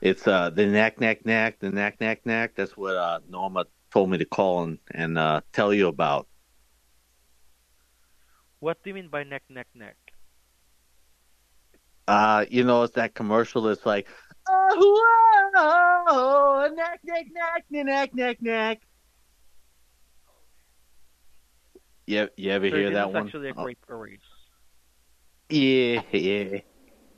it's uh the knack, knack, knack, the knack, knack, knack. That's what uh Norma told me to call and and uh tell you about. What do you mean by neck, neck, neck? Uh, you know, it's that commercial that's like, oh, oh, oh, knack, knack, knack, knack, knack, knack. You, you ever So hear that one? actually a Oh, Crepe Erase. yeah, yeah.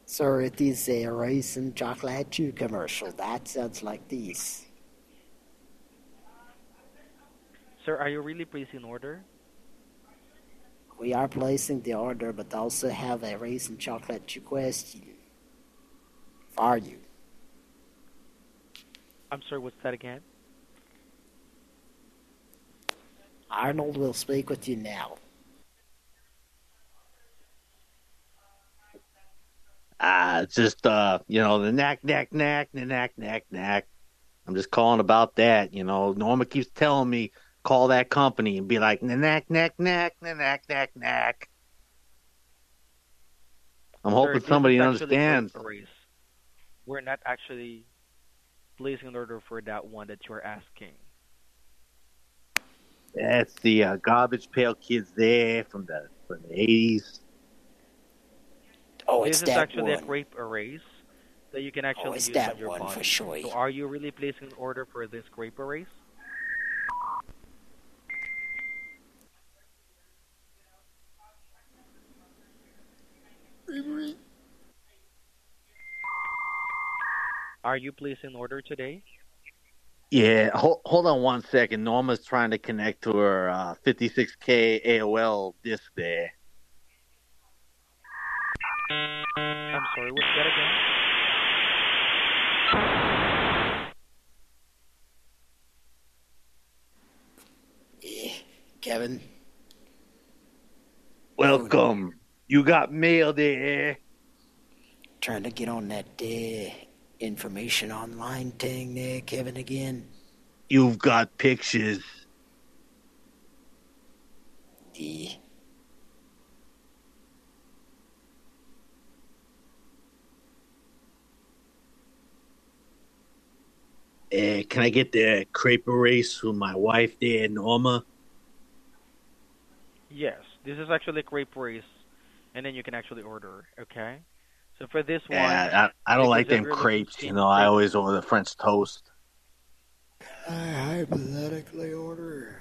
Sir, it is a rice and chocolate chew commercial. That sounds like this. Sir, are you really placing an order? We are placing the order, but also have a rice and chocolate chew question. For you. I'm sorry, what's that again? Arnold will speak with you now. Ah, it's just uh, you know, the knack, knack, knack, the knack, knack, knack. I'm just calling about that. You know, Norma keeps telling me call that company and be like, knack, knack, knack, knack, knack, knack. I'm hoping this is somebody understands. We're not actually placing an order for that one that you're asking. That's the uh, Garbage Pail Kids there from the from the eighties. Oh, it's this it's is that actually a crepe erase that you can actually Oh, it's use that on your one body. for sure. So are you really placing an order for this crepe erase? Are you placing an order today? Yeah, hold, hold on one second. Norma's trying to connect to her uh, 56k AOL disc there. I'm sorry, what's that again? Kevin. Welcome. You got mail there. Trying to get on that uh, information online thing there, Kevin, again. You've got pictures. Yeah. Uh, can I get the crepe erase from my wife there, Norma? Yes, this is actually a crepe erase, and then you can actually order. Okay, so for this one, Yeah, I, I don't like them crepes. You know, I always order the French toast. I hypothetically order.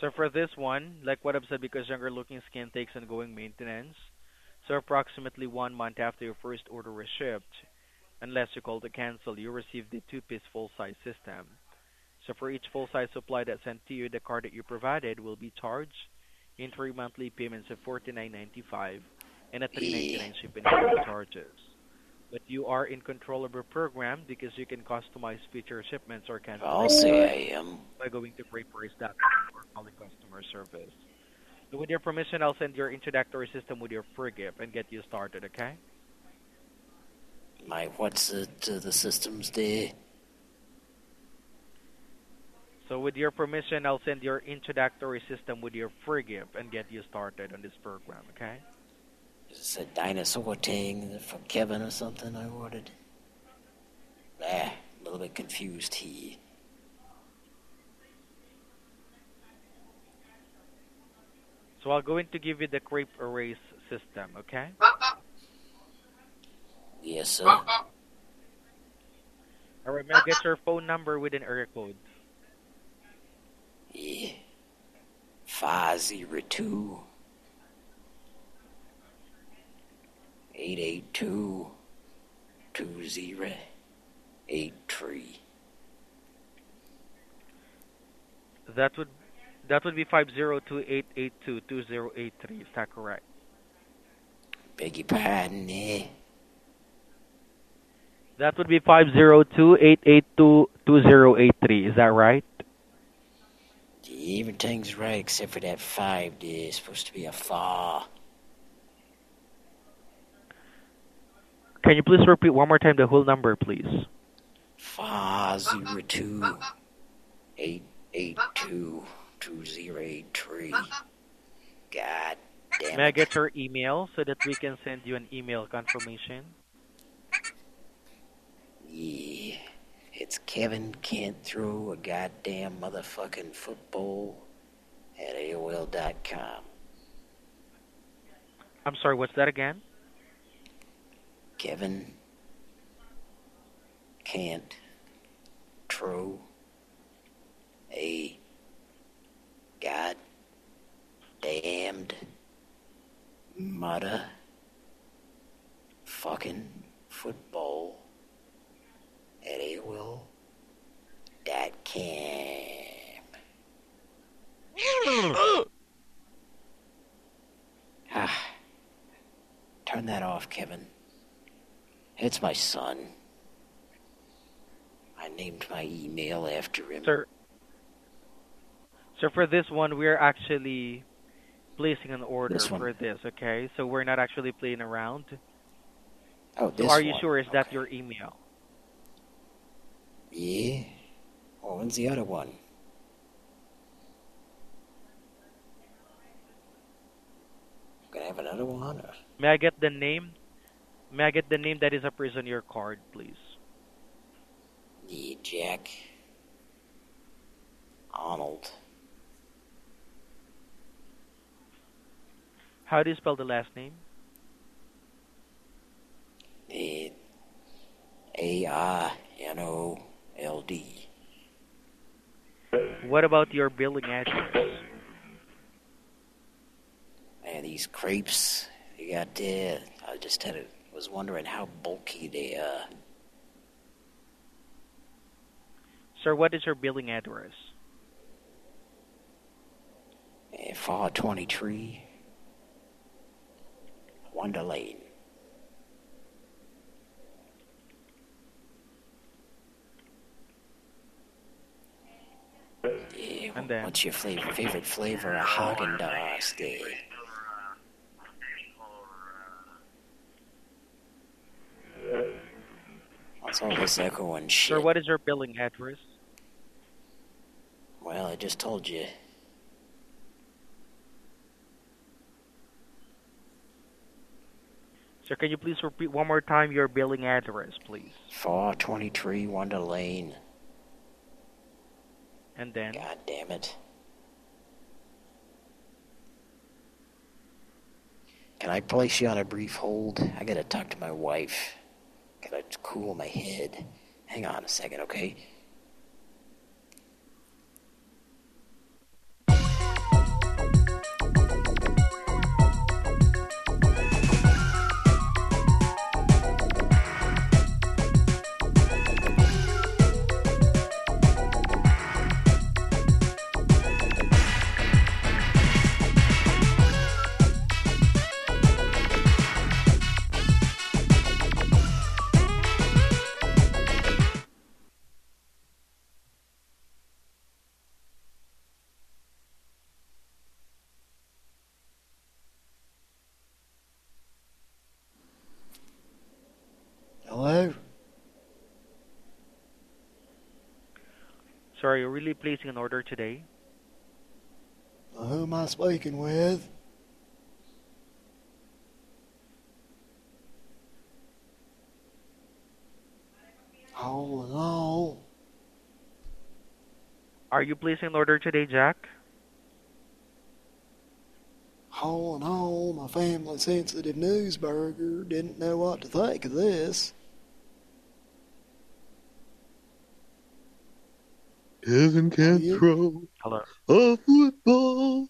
So for this one, like what I've said, because younger looking skin takes ongoing maintenance, so approximately one month after your first order was shipped, unless you call to cancel, you receive the two-piece full-size system. So for each full-size supply that's sent to you, the card that you provided will be charged in three monthly payments of $49.95 and a $3.99 shipping charges. But you are in control of your program because you can customize future shipments or cancel I'll say I am. by going to crepeerase.com or calling customer service. So with your permission, I'll send your introductory system with your free gift and get you started, okay? My what's it, uh, the systems there? So with your permission, I'll send your introductory system with your free gift and get you started on this program, okay? Is it a dinosaur thing from Kevin or something I ordered? Ah, a little bit confused here. So I'm going to give you the crepe erase system, okay? Yes, sir. Alright, may I get your phone number with an area code? Yeah. Five zero two eight eight two two zero eight three. That would that would be five zero two eight eight two two zero eight three. Is that correct? Beg your pardon there. That would be five zero two eight eight two two zero eight three. Is that right? Everything's right except for that five there. It's supposed to be a four. Can you please repeat one more time the whole number, please? Five zero two eight eight two two zero eight three. God damn May I get your email so that we can send you an email confirmation? Yeah. It's Kevin can't throw a goddamn motherfucking football at AOL.com. I'm sorry, what's that again? Kevin can't throw a god damned mother fucking football at AOL dot com. Ah. Turn that off, Kevin. It's my son. I named my email after him. Sir. So for this one, we're actually placing an order This for this, okay? So we're not actually playing around. Oh, So this are you one. sure is that your email? Yeah. Oh, when's the other one? Gonna have another one? Or? May I get the name? May I get the name that is appears on your card, please? The Jack Arnold. How do you spell the last name? The A R N O L D. What about your billing address? Man, these crepes you got there. I just had a, was wondering how bulky they are. Sir, what is your billing address? Eh, 423 Wonder Lane. Yeah, And then- what's your flavor, favorite flavor of Haagen-Dazs there? What's all this echoing shit? Sir, what is your billing address? Well, I just told you. Sir, can you please repeat one more time your billing address, please? 423 Wonder Lane. And then? God damn it. Can I place you on a brief hold? I gotta talk to my wife. Gotta cool my head. Hang on a second, okay? Are you really placing an order today? Who am I speaking with? All in all, Are you placing an order today, Jack? all in all, my family sensitive newsburger didn't know what to think of this. Kevin can't throw Hello. a football.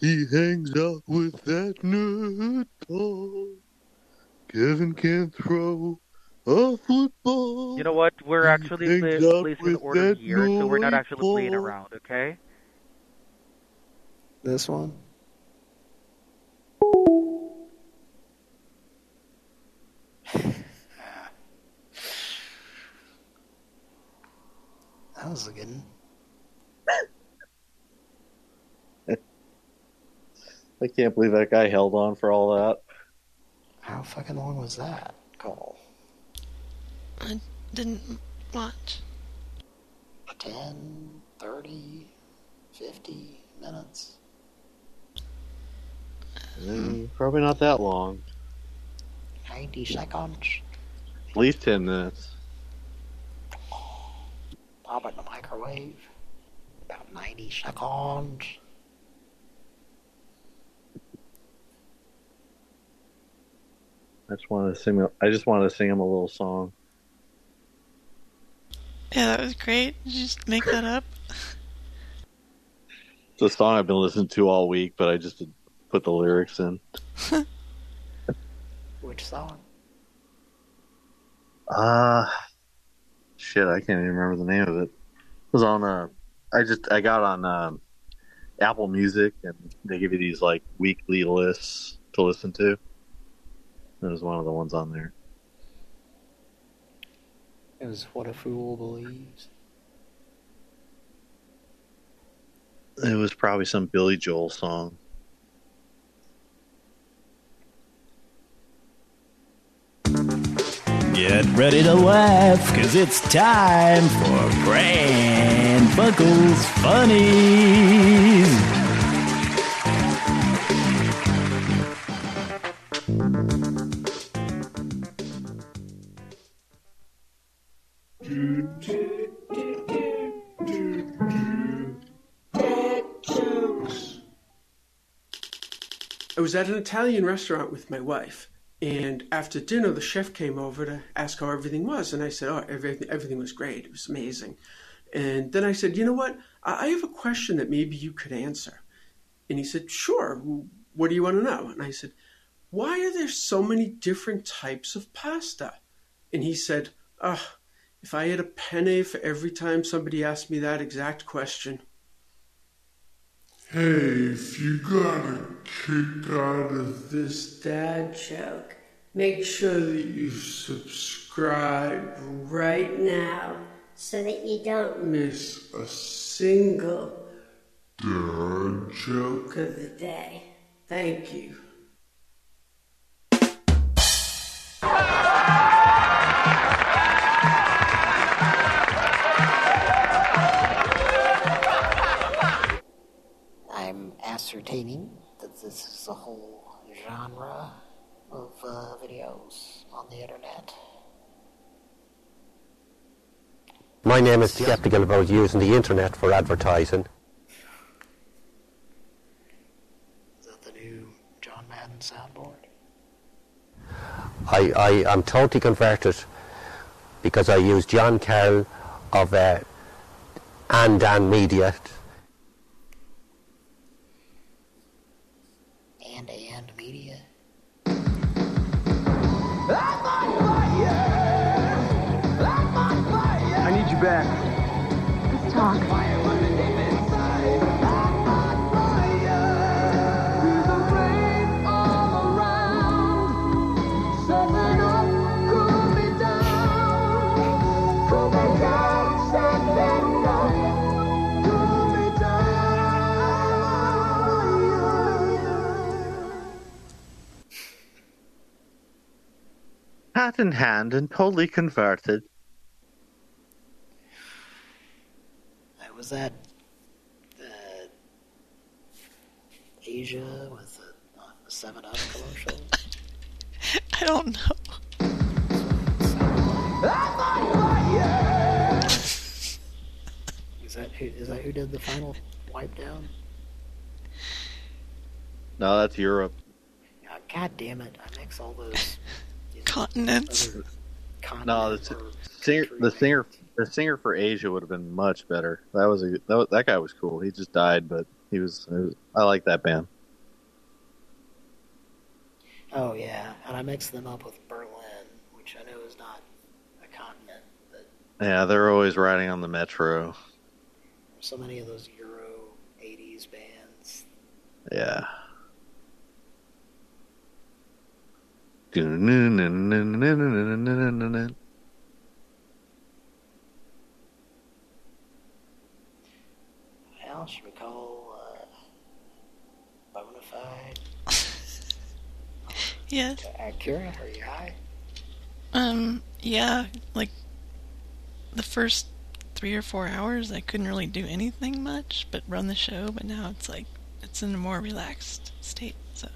He hangs out with that nerd dog. Kevin can't throw a football. You know what? We're actually hangs pla- out placing an order here, so we're not noise actually playing around, okay? This one? That was a good one. I can't believe that guy held on for all that. How fucking long was that call? I didn't watch. 10, 30, 50 minutes? Mm, probably not that long. 90 seconds? At least 10 minutes. Pop it in the microwave. About 90 seconds. I just wanted to sing. I just wanted to sing him a little song. Yeah, that was great. Did you just make that up? It's a song I've been listening to all week, but I just put the lyrics in. Which song? Uh shit, I can't even remember the name of it. It was on uh I just I got on um Apple Music and they give you these like weekly lists to listen to. It was one of the ones on there. It was What a Fool Believes. It was probably some Billy Joel song. Get ready to laugh, cause it's time for Brand Buckles Funnies. I was at an Italian restaurant with my wife and after dinner, the chef came over to ask how everything was, and I said, "Oh, everything everything was great. It was amazing." And then I said, "You know what? I I have a question that maybe you could answer." And he said, "Sure. What do you want to know?" And I said, "Why are there so many different types of pasta?" And he said, "Ah, if I had a penny for every time somebody asked me that exact question." Hey, if you got a kick out of this dad joke, make sure that you subscribe right now so that you don't miss a single dad joke of the day. Thank you. Ascertaining that this is a whole genre of uh, videos on the internet. My name is skeptical about using the internet for advertising. Is that the new John Madden soundboard? I, I am totally converted because I use John Carroll of uh, Andan Media. Back. Let's talk. Hat in hand and totally converted. Uh, was that uh, Asia with a, a 7 Up commercial? I don't know. Is that who, is that who did the final wipe down? No, that's Europe. Uh, God damn it! I mix all those Continents. No, the singer, the singer, the singer for Asia would have been much better. That was a that, was, that guy was cool. He just died, but he was. Was I like that band. Oh yeah, and I mixed them up with Berlin, which I know is not a continent, but Yeah, they're always riding on the metro. so many of those Euro '80s bands. Yeah. Well, should we call uh, Bonafide? Yes. Accurate? Are you high? Um, yeah, like the first three or four hours, I couldn't really do anything much but run the show, but now it's like it's in a more relaxed state, so.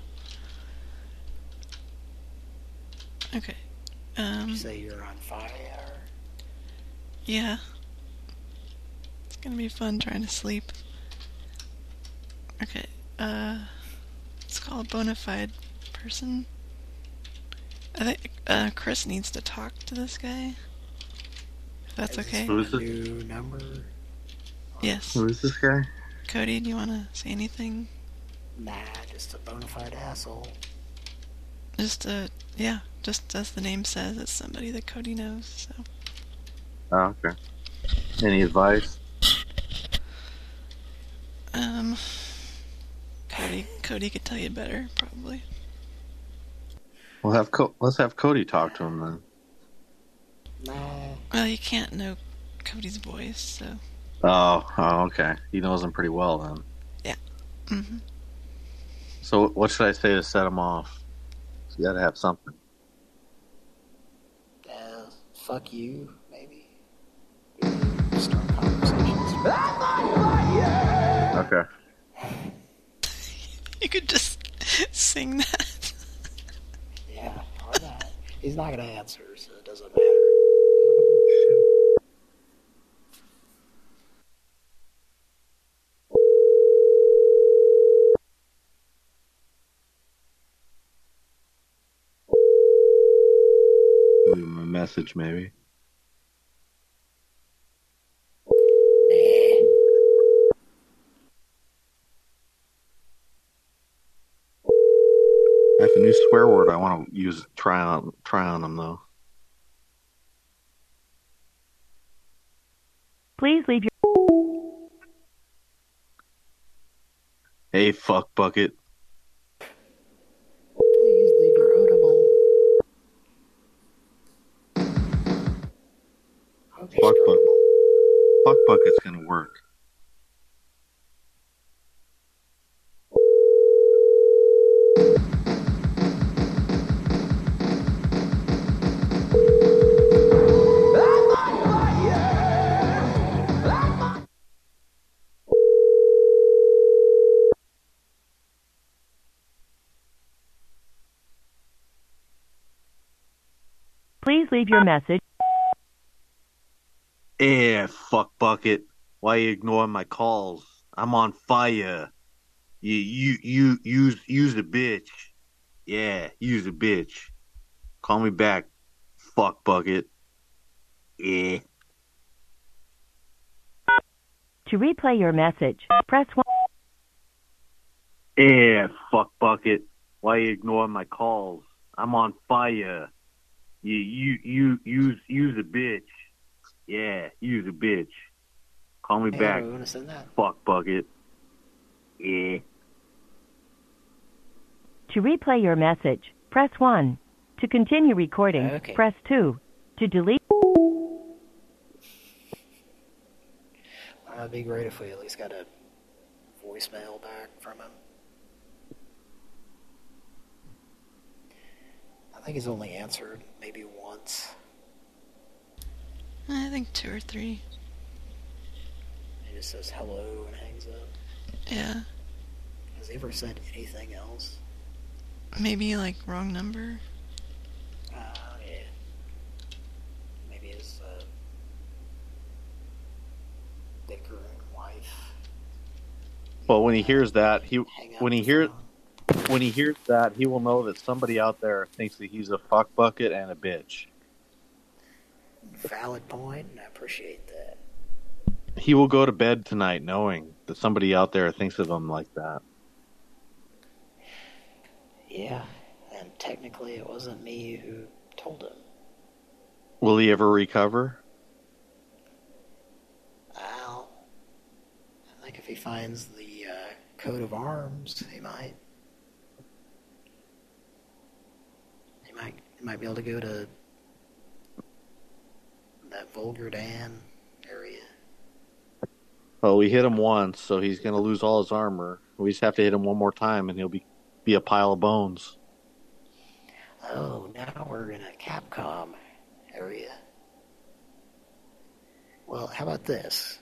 Okay. Um, you say you're on fire? yeah. It's gonna be fun trying to sleep. Okay, uh, let's call a bona fide person. I think uh, Chris needs to talk to this guy. If that's okay. Who is this? New number? Yes. Who is this guy? Cody, do you want to say anything? Nah, just a bona fide asshole. Just uh, yeah, just as the name says, it's somebody that Cody knows. So Oh, okay. Any advice? um, Cody, Cody could tell you better probably. We'll have Co- let's have Cody talk to him then. No. Well, you can't know Cody's voice, so Oh, oh, okay. He knows him pretty well then. yeah. hmm So what should I say to set him off? You got to have something. Uh, fuck you, maybe. Start conversations. Okay. You could just sing that. Yeah, or that. He's not gonna answer, so it doesn't matter. Message, maybe. I have a new swear word I want to use. Try on, try on them though. Please leave your Hey, fuck bucket. Fuck bucket. Fuck bucket's gonna work. please leave your message. Yeah, fuck bucket. Why you ignoring my calls? I'm on fire. You you you use use a bitch. Yeah, use a bitch. Call me back, fuck bucket. Yeah. To replay your message, press 1. Yeah, fuck bucket. Why you ignoring my calls? I'm on fire. You you you use use a bitch. Yeah, use a bitch. Call me Hey, back. we wanna send that. Fuck bucket. Yeah. To replay your message, press 1. To continue recording, Okay. press 2. To delete, Uh, it'd be great if we at least got a voicemail back from him. I think he's only answered maybe once. I think two or three. He just says hello and hangs up. Yeah. Has he ever said anything else? Maybe like wrong number. Oh, yeah. Maybe his uh, bickering wife. Well, when he hears that, he when he hears when he hears that, he will know that somebody out there thinks that he's a fuck bucket and a bitch. Valid point, and I appreciate that. He will go to bed tonight knowing that somebody out there thinks of him like that. Yeah, and technically it wasn't me who told him. Will he ever recover? Well, I think if he finds the uh, coat of arms, he might. He might. He might be able to go to that vulgar Dan area. Well, we hit him once, so he's going to lose all his armor. We just have to hit him one more time, and he'll be be a pile of bones. Oh, now we're in a Capcom area. Well, how about this?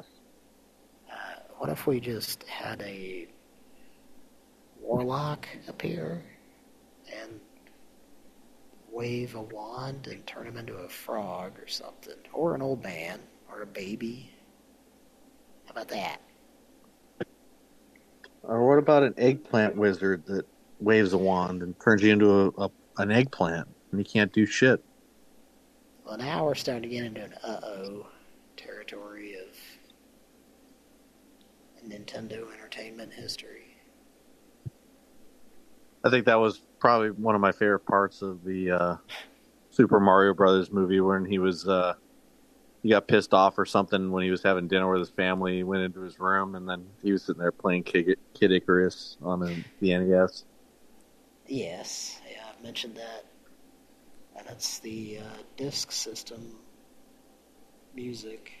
Uh, what if we just had a warlock appear and wave a wand and turn him into a frog or something? Or an old man, or a baby? How about that? Or what about an eggplant wizard that waves a wand and turns you into a, a an eggplant and you can't do shit? Well, now we're starting to get into an uh-oh territory of Nintendo Entertainment history. I think that was probably one of my favorite parts of the uh, Super Mario Brothers movie when he was uh, he got pissed off or something when he was having dinner with his family. He went into his room and then he was sitting there playing Kid, Kid Icarus on the, the NES. Yes, yeah, I've mentioned that. And it's the uh, disc system music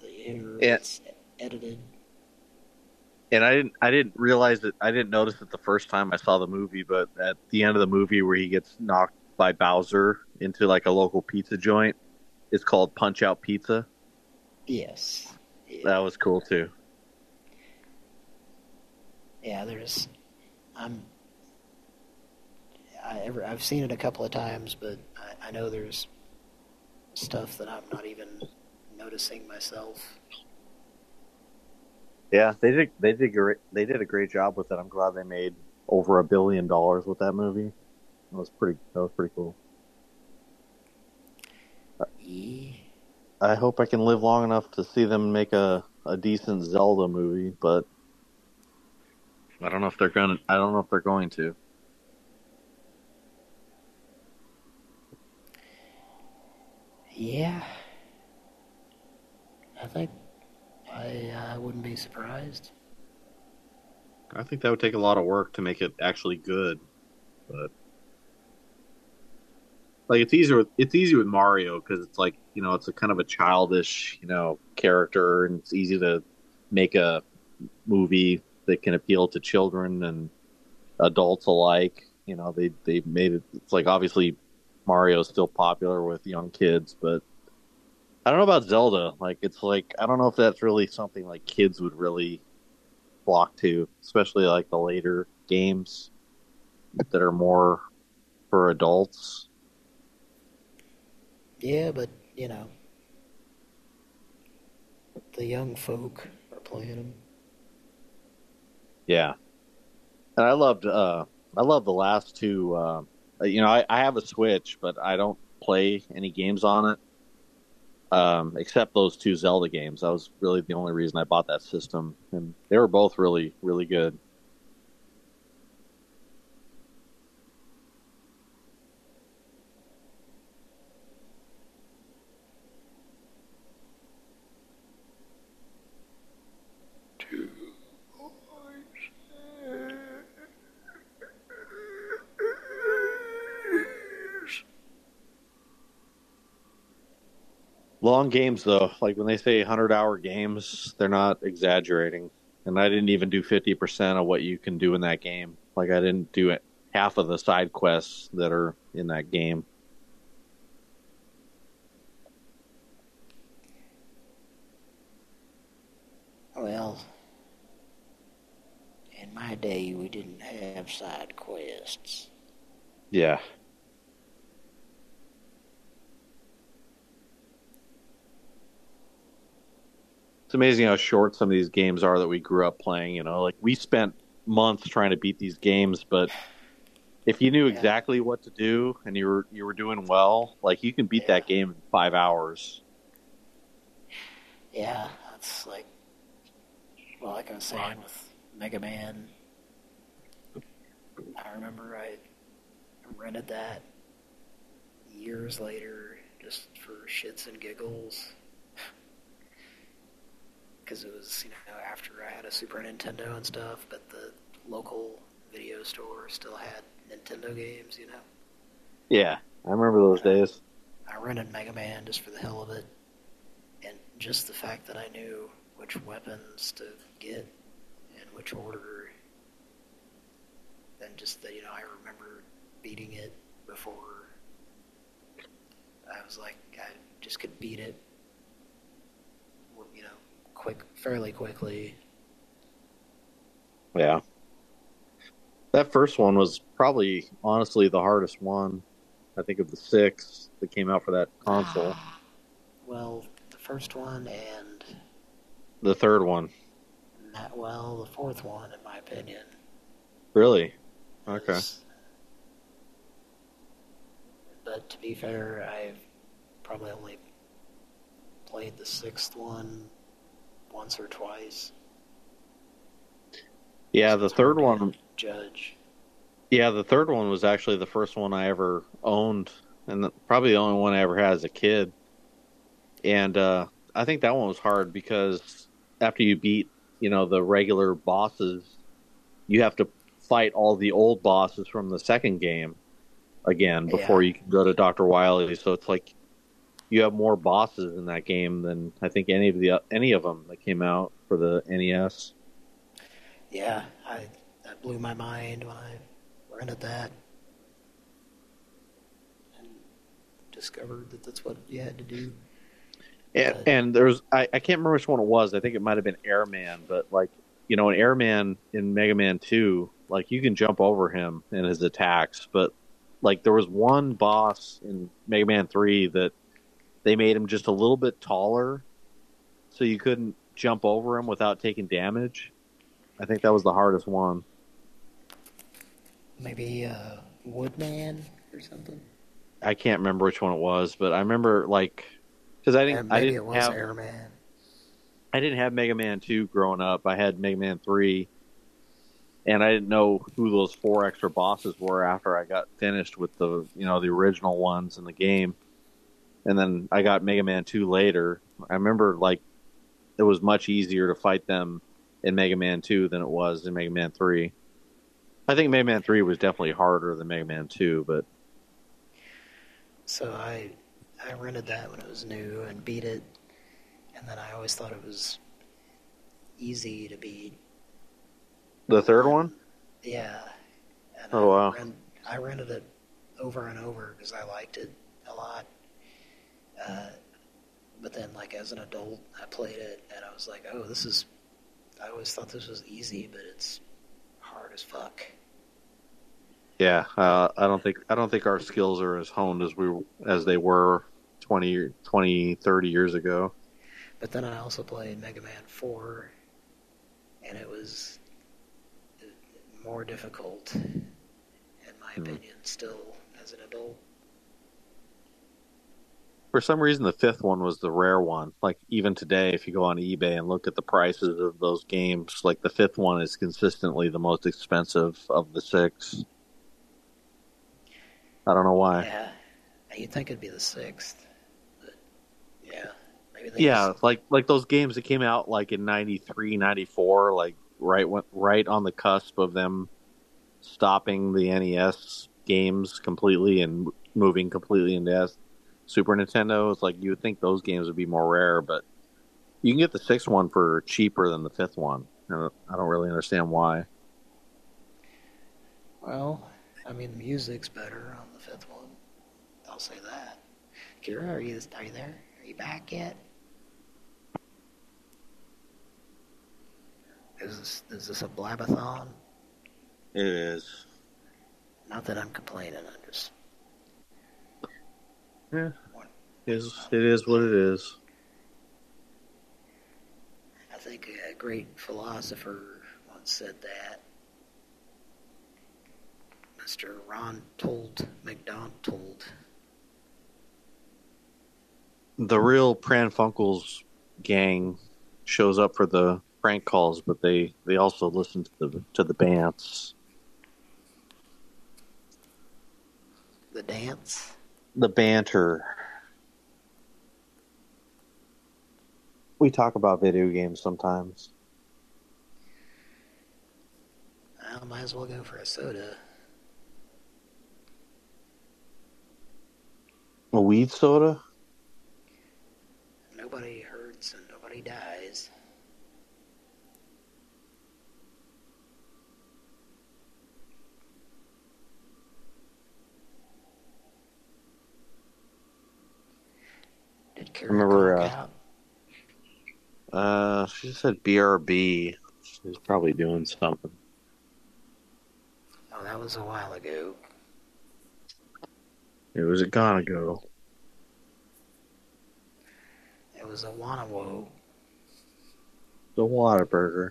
that you hear Yeah. it's edited. And I didn't I didn't realize it. I didn't notice it the first time I saw the movie, but at the end of the movie where he gets knocked by Bowser into like a local pizza joint, it's called Punch Out Pizza. Yes. That was cool too. Yeah, there's. I'm. I ever I've seen it a couple of times, but I, I know there's stuff that I'm not even noticing myself. Yeah, they did. They did great. They did a great job with it. I'm glad they made over a billion dollars with that movie. It was pretty. That was pretty cool. I hope I can live long enough to see them make a, a decent Zelda movie, but I don't know if they're gonna. I don't know if they're going to. Yeah. I think I uh, wouldn't be surprised. I think that would take a lot of work to make it actually good, but like it's easier. With, it's easy with Mario because it's like you know it's a kind of a childish you know character, and it's easy to make a movie that can appeal to children and adults alike. You know they they made it. It's like obviously Mario's still popular with young kids, but I don't know about Zelda. Like it's like I don't know if that's really something like kids would really flock to, especially like the later games that are more for adults. Yeah, but, you know, the young folk are playing them. Yeah, and I loved uh I love the last two. Uh, you know, I, I have a Switch, but I don't play any games on it. Um, except those two Zelda games. That was really the only reason I bought that system, and they were both really, really good. Long games, though, like when they say 100 hour games, they're not exaggerating. And I didn't even do 50% of what you can do in that game. Like, I didn't do it, half of the side quests that are in that game. Well, in my day, we didn't have side quests. Yeah. It's amazing how short some of these games are that we grew up playing. You know, like we spent months trying to beat these games, but if you knew exactly what to do and you were you were doing well, like you can beat that game in five hours. Yeah, that's like, well, like I was saying with Mega Man. I remember I rented that years later just for shits and giggles. Because it was, you know, after I had a Super Nintendo and stuff, but the local video store still had Nintendo games, you know. Yeah, I remember those days. I rented Mega Man just for the hell of it. And just the fact that I knew which weapons to get in which order. And just that, you know, I remember beating it before. I was like, I just could beat it, you know, quick, fairly quickly. Yeah. That first one was probably honestly the hardest one. I think of the six that came out for that console. Ah, well, the first one and the third one. not well, the fourth one, in my opinion. Really? Okay. But to be fair, I've probably only played the sixth one once or twice. Yeah, the third one Judge. Yeah, the third one was actually the first one I ever owned, and the, probably the only one I ever had as a kid. And uh, I think that one was hard because after you beat, you know, the regular bosses, you have to fight all the old bosses from the second game again before you can go to Doctor Wily. So it's like you have more bosses in that game than I think any of the any of them that came out for the NES. Yeah, I that blew my mind when I rented that and discovered that that's what you had to do. And, and there's I, I can't remember which one it was. I think it might have been Airman, but like you know, an Airman in Mega Man Two, like you can jump over him and his attacks, but like there was one boss in Mega Man Three that they made him just a little bit taller, so you couldn't jump over him without taking damage. I think that was the hardest one. Maybe uh, Woodman or something. I can't remember which one it was, but I remember like because I didn't. I maybe didn't it was have. Airman. I didn't have Mega Man two growing up. I had Mega Man three, and I didn't know who those four extra bosses were after I got finished with the you know the original ones in the game. And then I got Mega Man two later. I remember like it was much easier to fight them in Mega Man two than it was in Mega Man three. I think Mega Man three was definitely harder than Mega Man two, but So I I rented that when it was new and beat it, and then I always thought it was easy to beat. the third one. Yeah. And Oh I, wow! rent, I rented it over and over because I liked it a lot. Uh, but then, like as an adult, I played it and I was like, "Oh, this is." I always thought this was easy, but it's hard as fuck. Yeah, uh, I don't think I don't think our skills are as honed as we as they were 20, 20 30 years ago. But then I also played Mega Man 4, and it was more difficult, in my opinion, still as an adult. For some reason, the fifth one was the rare one. Like even today, if you go on eBay and look at the prices of those games, like the fifth one is consistently the most expensive of the six. I don't know why. Yeah, you'd think it'd be the sixth, yeah, Yeah, just- like like those games that came out like in 93, 94, like right when, right on the cusp of them stopping the NES games completely and moving completely into Super Nintendo. It's like you would think those games would be more rare, but you can get the sixth one for cheaper than the fifth one. And I don't really understand why. Well, I mean, the music's better on the fifth one. I'll say that. Kira, are you are you there? Are you back yet? Is this is this a blabathon? It is. Not that I'm complaining. I'm just Yeah. It is it is what it is. I think a great philosopher once said that. Mr. Ron told McDonald. Told. The real Pran Funkels gang shows up for the prank calls, but they, they also listen to the to the bands. The dance. The banter. We talk about video games sometimes. I might as well go for a soda. A weed soda? Nobody hurts and nobody dies. Did remember, uh? Uh, she said BRB. She's probably doing something. Oh, that was a while ago. It was a gonna go. It was a Wanawo. The Whataburger.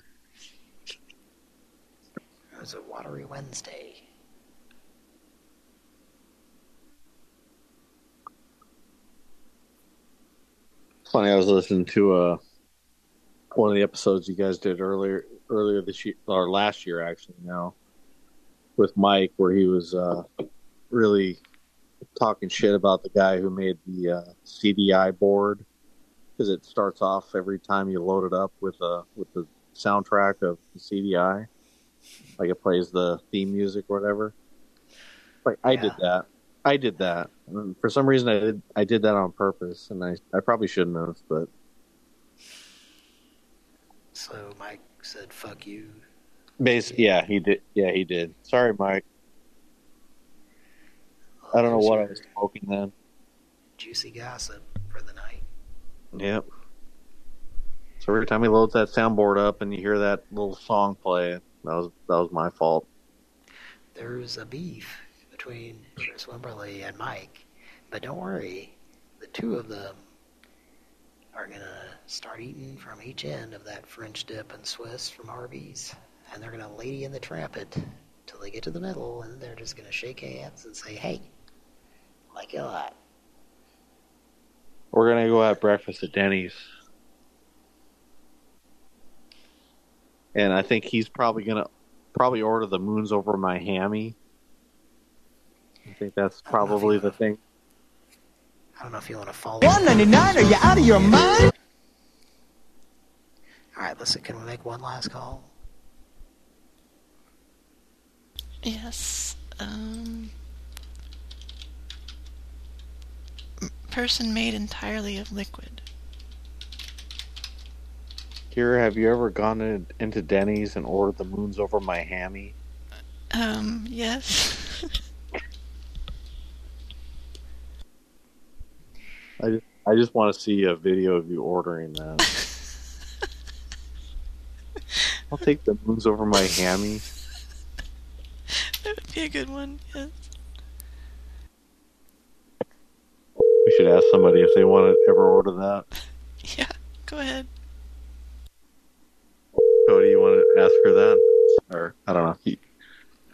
It was a Watery Wednesday. Funny, I was listening to uh one of the episodes you guys did earlier earlier this year or last year actually now with Mike where he was uh really talking shit about the guy who made the uh, CDI board because it starts off every time you load it up with uh with the soundtrack of the CDI like it plays the theme music or whatever. Like I did that. I did that for some reason I did I did that on purpose and I I probably shouldn't have but So Mike said, fuck you. Bas yeah, he did. Yeah, he did. Sorry, Mike. I don't know what I was smoking then. Juicy gossip for the night. Yep. So every time he loads that soundboard up and you hear that little song play, that was that was my fault. There's a beef between Chris Wimberly and Mike. But don't worry, the two of them are going to start eating from each end of that French dip and Swiss from Arby's. And they're going to lady in the tramp it till they get to the middle, and they're just going to shake hands and say, hey, like it a lot. We're gonna go have breakfast at Denny's, and I think he's probably gonna probably order the moons over my hammy. I think that's probably the thing. I don't know if you want to follow. 199, are you out of your mind? All right, listen. Can we make one last call? Yes. Um, person made entirely of liquid. Kira, have you ever gone in, into Denny's and ordered the moons over my hammy? Um, yes. I just, I just want to see a video of you ordering that. I'll take the moons over my hammy. that would be a good one. Yes. We should ask somebody if they want to ever order that. Yeah. Go ahead. Cody, you want to ask her that? Or, I don't know. You,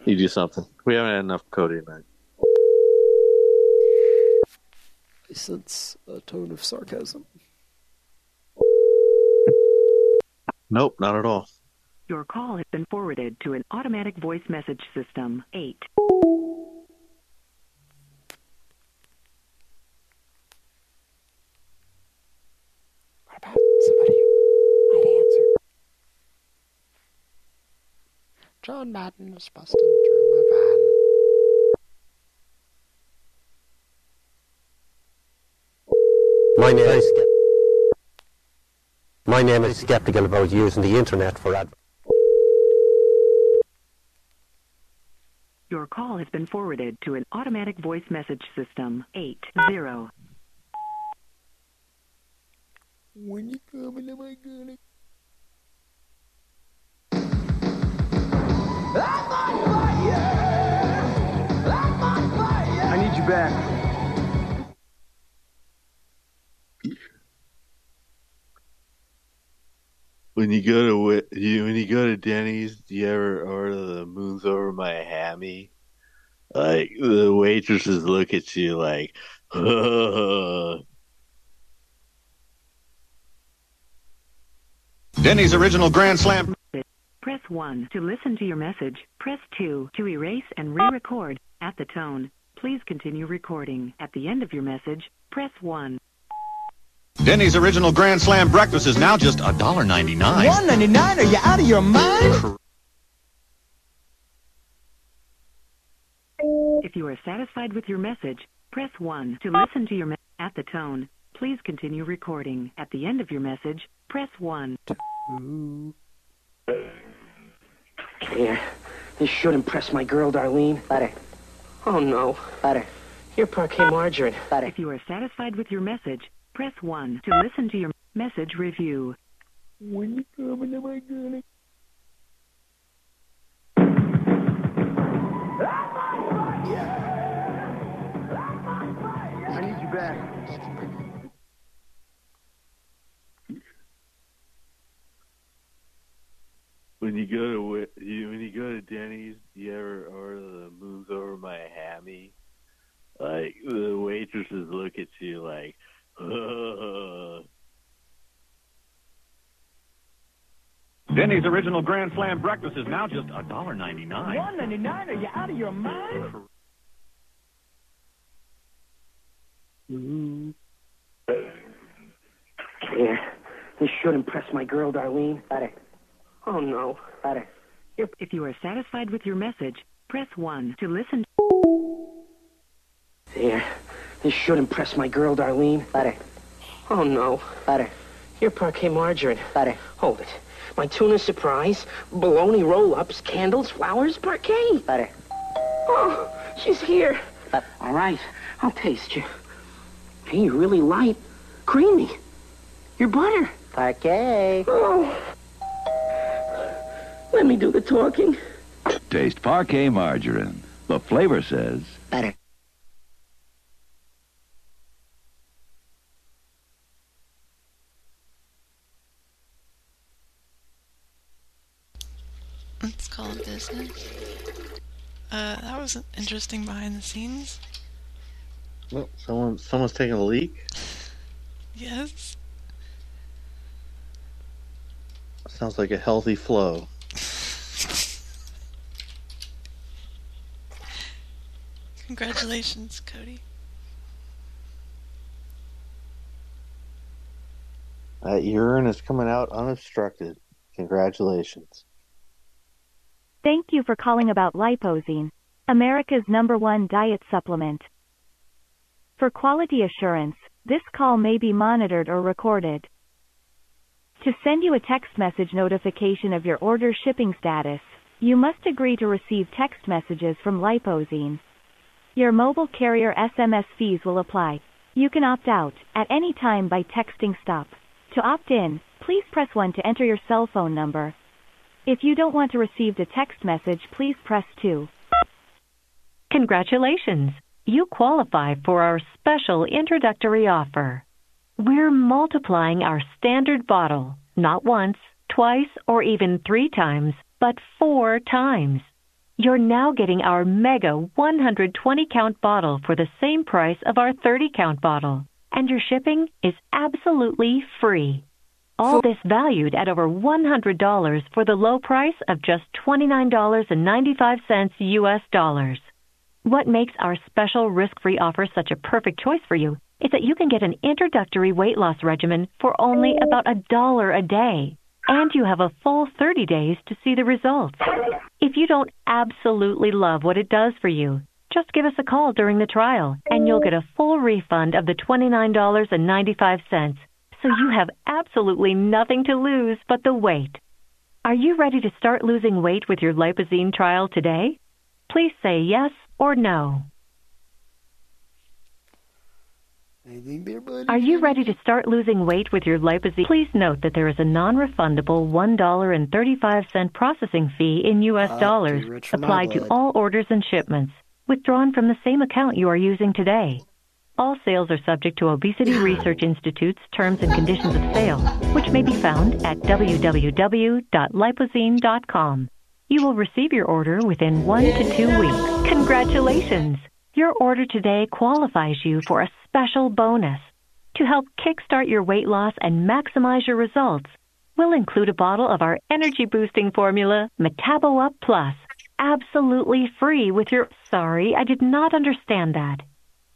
you do something. We haven't had enough Cody tonight. I sense a tone of sarcasm. Nope, not at all. Your call has been forwarded to an automatic voice message system. 8. What about somebody who might answer? John Madden is busting through my van. My name is My name is skeptical about using the internet for ad. Your call has been forwarded to an automatic voice message system. 8. When you go to you when you go to Denny's, do you ever order the moons over my hammy? Like the waitresses look at you like, Denny's original Grand Slam. Press 1 to listen to your message. Press 2 to erase and re-record at the tone. Please continue recording. At the end of your message, press 1. Denny's original Grand Slam breakfast is now just $1.99. 199, are you out of your mind? If you are satisfied with your message, press 1 to listen to your message at the tone. Please continue recording. At the end of your message, press 1. Here. This should impress my girl, Darlene. Butter. Oh, no. Butter. Here, Parkay margarine. Butter. If you are satisfied with your message, press 1 to listen to your message review. When you coming, am I gonna? I need you back. when you go to you when you go to Denny's, do you ever order the moons over my hammy? Like the waitresses look at you like, Denny's original Grand Slam breakfast is now just $1.99. 199, are you out of your mind? Mm-hmm. Here. This should impress my girl, Darlene. Butter. Oh, no. Butter. Here, if you are satisfied with your message, press 1 to listen. Here. This should impress my girl, Darlene. Butter. Oh, no. Butter. Your Parkay margarine. Butter. Hold it. My tuna surprise, bologna roll-ups, candles, flowers, Parkay. Butter. Oh, she's here. But All right. I'll taste you. Hey, you're really light. Creamy. Your butter. Parkay. Oh. Let me do the talking. Taste Parkay margarine. The flavor says Butter. It's Uh, that was interesting behind the scenes. well, someone someone's taking a leak. Yes. Sounds like a healthy flow. Congratulations, Cody. That urine is coming out unobstructed. Congratulations. Thank you for calling about Lipozene, America's number one diet supplement. For quality assurance, this call may be monitored or recorded. To send you a text message notification of your order shipping status, you must agree to receive text messages from Lipozene. Your mobile carrier SMS fees will apply. You can opt out at any time by texting STOP. To opt in, please press 1 to enter your cell phone number. If you don't want to receive the text message, please press 2. Congratulations! You qualify for our special introductory offer. We're multiplying our standard bottle, not once, twice, or even three times, but four times. You're now getting our mega 120 count bottle for the same price of our 30 count bottle, and your shipping is absolutely free. All this valued at over $100 for the low price of just $29.95 US dollars. What makes our special risk-free offer such a perfect choice for you is that you can get an introductory weight loss regimen for only about a dollar a day, and you have a full 30 days to see the results. If you don't absolutely love what it does for you, just give us a call during the trial, and you'll get a full refund of the $29.95, so you have absolutely nothing to lose but the weight. Are you ready to start losing weight with your Lipozene trial today? Please say yes or no. Anything there, buddy? Are you ready to start losing weight with your Lipozene? Please note that there is a non-refundable $1.35 processing fee in U.S. Ah, too dollars rich for my applied to all orders and shipments, withdrawn from the same account you are using today. All sales are subject to Obesity Research Institute's terms and conditions of sale, which may be found at www.lipozene.com. You will receive your order within one to two weeks. Congratulations! Your order today qualifies you for a special bonus. To help kickstart your weight loss and maximize your results, we'll include a bottle of our energy boosting formula, Metabo Up Plus, absolutely free with your. Sorry, I did not understand that.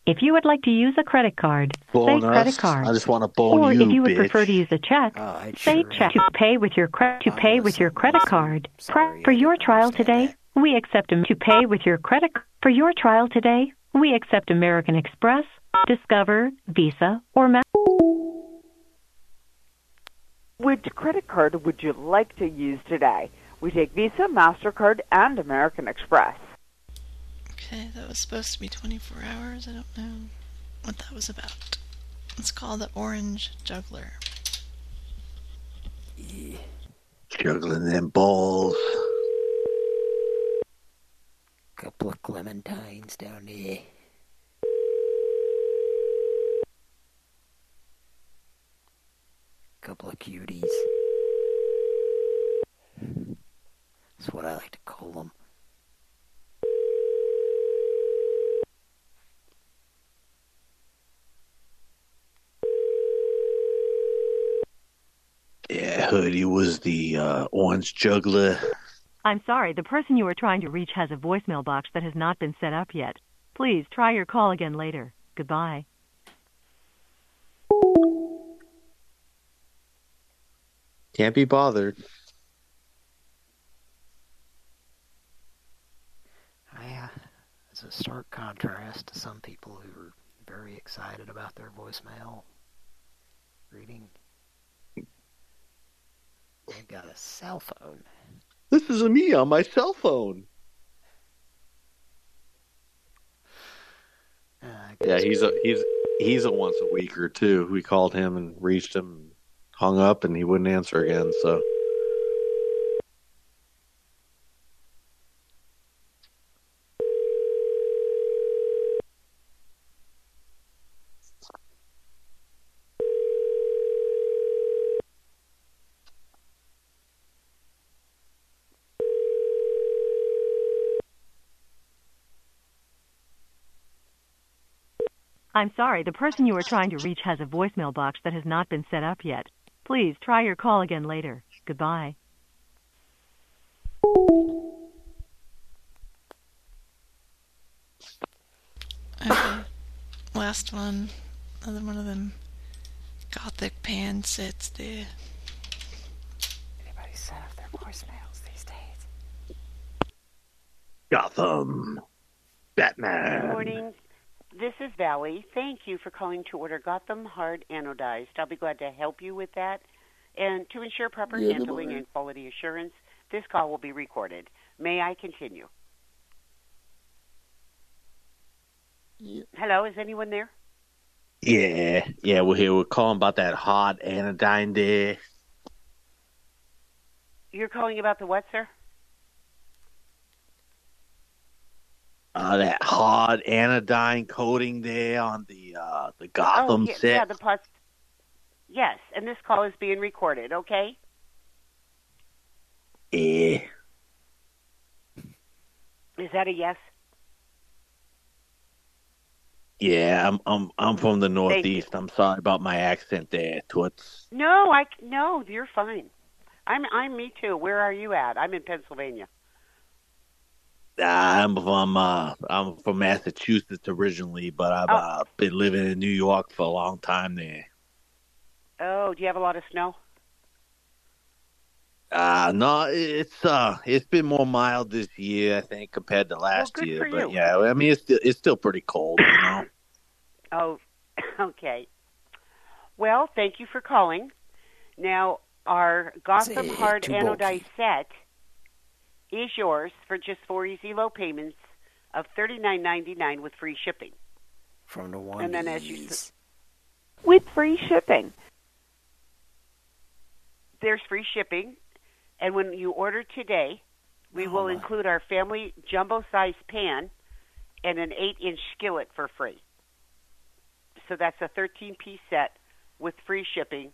If you would like to use a credit card, Bone say us. credit card. I just want to bone or you, if you would bitch. prefer to use a check, say check to pay with your cre- to pay with your credit card. Cre- for your trial today, we accept Am- to pay with your credit for your trial today. We accept American Express, Discover, Visa, or Ma- Which credit card would you like to use today? We take Visa, MasterCard, and American Express. Okay, that was supposed to be 24 hours. I don't know what that was about. It's called the Orange Juggler. Juggling them balls. Couple of clementines down there. Couple of cuties. That's what I like to call them. Yeah, Hoodie was the uh, orange juggler. I'm sorry, the person you are trying to reach has a voicemail box that has not been set up yet. Please try your call again later. Goodbye. Can't be bothered. I, uh, it's a stark contrast to some people who are very excited about their voicemail reading. They've got a cell phone. This is a me on my cell phone. Uh, Yeah, he's a he's he's a once a week or two. We called him and reached him, hung up, and he wouldn't answer again. So I'm sorry, the person you are trying to reach has a voicemail box that has not been set up yet. Please try your call again later. Goodbye. Okay. Last one. Another one of them gothic pan sits there. Anybody set up their voicemails these days? Gotham. Batman. Good morning. This is Valley. Thank you for calling to order Gotham Hard Anodized. I'll be glad to help you with that. And to ensure proper Yeah, handling and quality assurance, this call will be recorded. May I continue? Hello, is anyone there? Yeah, yeah, we're here. We're calling about that hot anodyne there. You're calling about the what, sir? Uh, that hard anodyne coating there on the uh the Gotham oh, yeah, set. yeah, the pus. Yes, and this call is being recorded. Okay. Yeah. Is that a yes? Yeah, I'm I'm I'm from the Northeast. I'm sorry about my accent there, Toots. No, I no, you're fine. I'm I'm me too. Where are you at? I'm in Pennsylvania. I'm from uh I'm from Massachusetts originally, but I've Oh. uh, been living in New York for a long time there. Oh, do you have a lot of snow? Uh no, it's uh it's been more mild this year, I think, compared to last good year. for But you. yeah, I mean it's still it's still pretty cold, you know. Oh, okay. Well, thank you for calling. Now, our Gotham Say, Hard too Anodized set is yours for just four easy low payments of thirty nine ninety nine with free shipping. From the one. And then as you s- With free shipping. there's free shipping, and when you order today, we oh, will include our family jumbo size pan and an eight inch skillet for free. So that's a 13 piece set with free shipping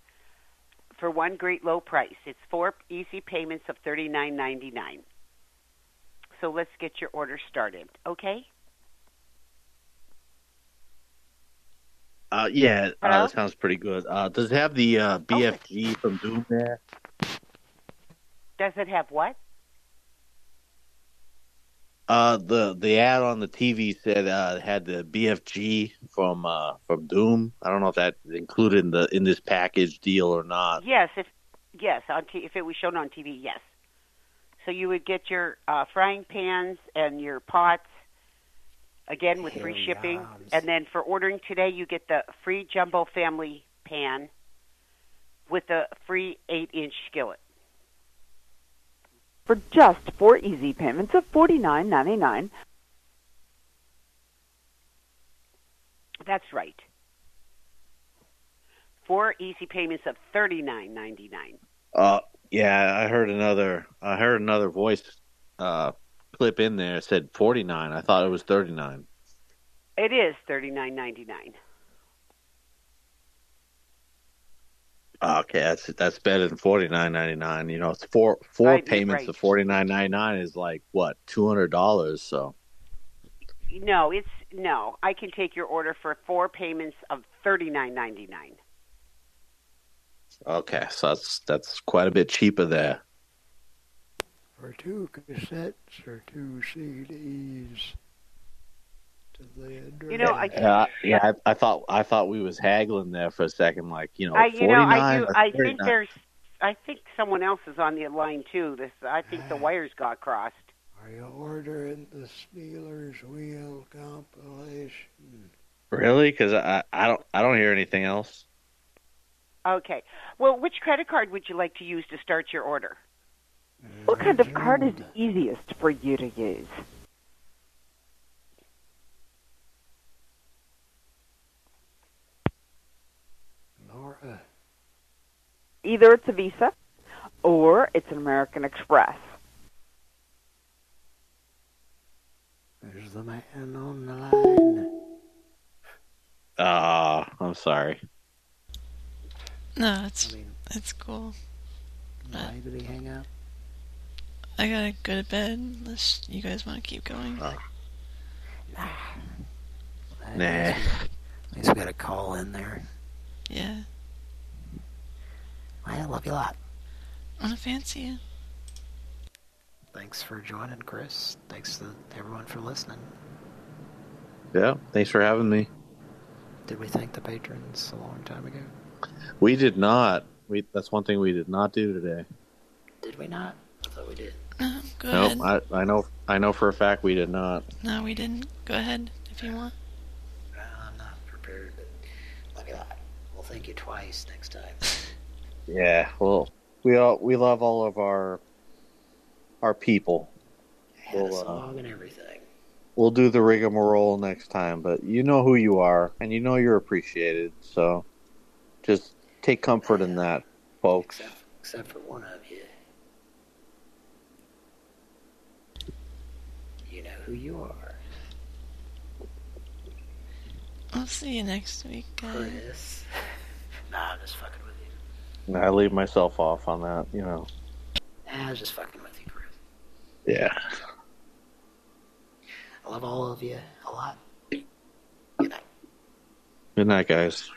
for one great low price. It's four easy payments of $39.99. So let's get your order started, okay? Uh yeah, uh, that sounds pretty good. Uh does it have the uh BFG from Doom there? Does it have what? Uh, the the ad on the TV said uh, it had the BFG from uh, from Doom. I don't know if that included in the in this package deal or not. Yes, if yes, on t- if it was shown on TV, yes. So you would get your uh, frying pans and your pots again with free shipping, and then for ordering today, you get the free jumbo family pan with the free eight-inch skillet. For just four easy payments of forty nine ninety nine. That's right. Four easy payments of thirty-nine ninety-nine. Uh, yeah, I heard another I heard another voice uh, clip in there that said forty nine. I thought it was thirty nine. It is thirty-nine ninety-nine. Okay, that's that's better than forty nine ninety nine. You know, it's four four Right, payments right. of forty nine ninety nine is like what two hundred dollars. So No, it's no. I can take your order for four payments of thirty-nine ninety-nine. Okay, so that's that's quite a bit cheaper there. For two cassettes or two CDs. To the address. You know, I- Yeah, uh, yeah. I, I thought I thought we was haggling there for a second. Like you know, I, you know, I 49 do. I think there's. I think someone else is on the line too. This. I think the ah. wires got crossed. Are you ordering the Stealers Wheel compilation? Really? Because I I don't I don't hear anything else. Okay. Well, which credit card would you like to use to start your order? What kind of card is easiest for you to use? Nora. Either it's a Visa or it's an American Express. There's the man on the line. Uh, I'm sorry. No, it's it's cool. Why did he hang up? I gotta go to bed unless you guys want to keep going. Ah. Nah. At least we got a call in there. Yeah. I love you a lot. I want to fancy you. Thanks for joining, Chris. Thanks to everyone for listening. Yeah, thanks for having me. Did we thank the patrons a long time ago? We did not. We that's one thing we did not do today. Did we not? I thought we did. No, go nope, ahead. I, I know. I know for a fact we did not. No, we didn't. Go ahead if you want. I'm not prepared, but love you a lot. We'll thank you twice next time. Yeah, well, we all we love all of our our people. Had We'll, uh, song and everything. we'll do the rigmarole next time, but you know who you are, and you know you're appreciated. So, just take comfort in that, folks. Except for one of you. You know who you are. I'll see you next week, guys. Chris. nah, I'm just fucking with you. And I leave myself off on that, you know. Nah, I was just fucking with you, Chris. Yeah. I love all of you a lot. Good night. Good night, guys.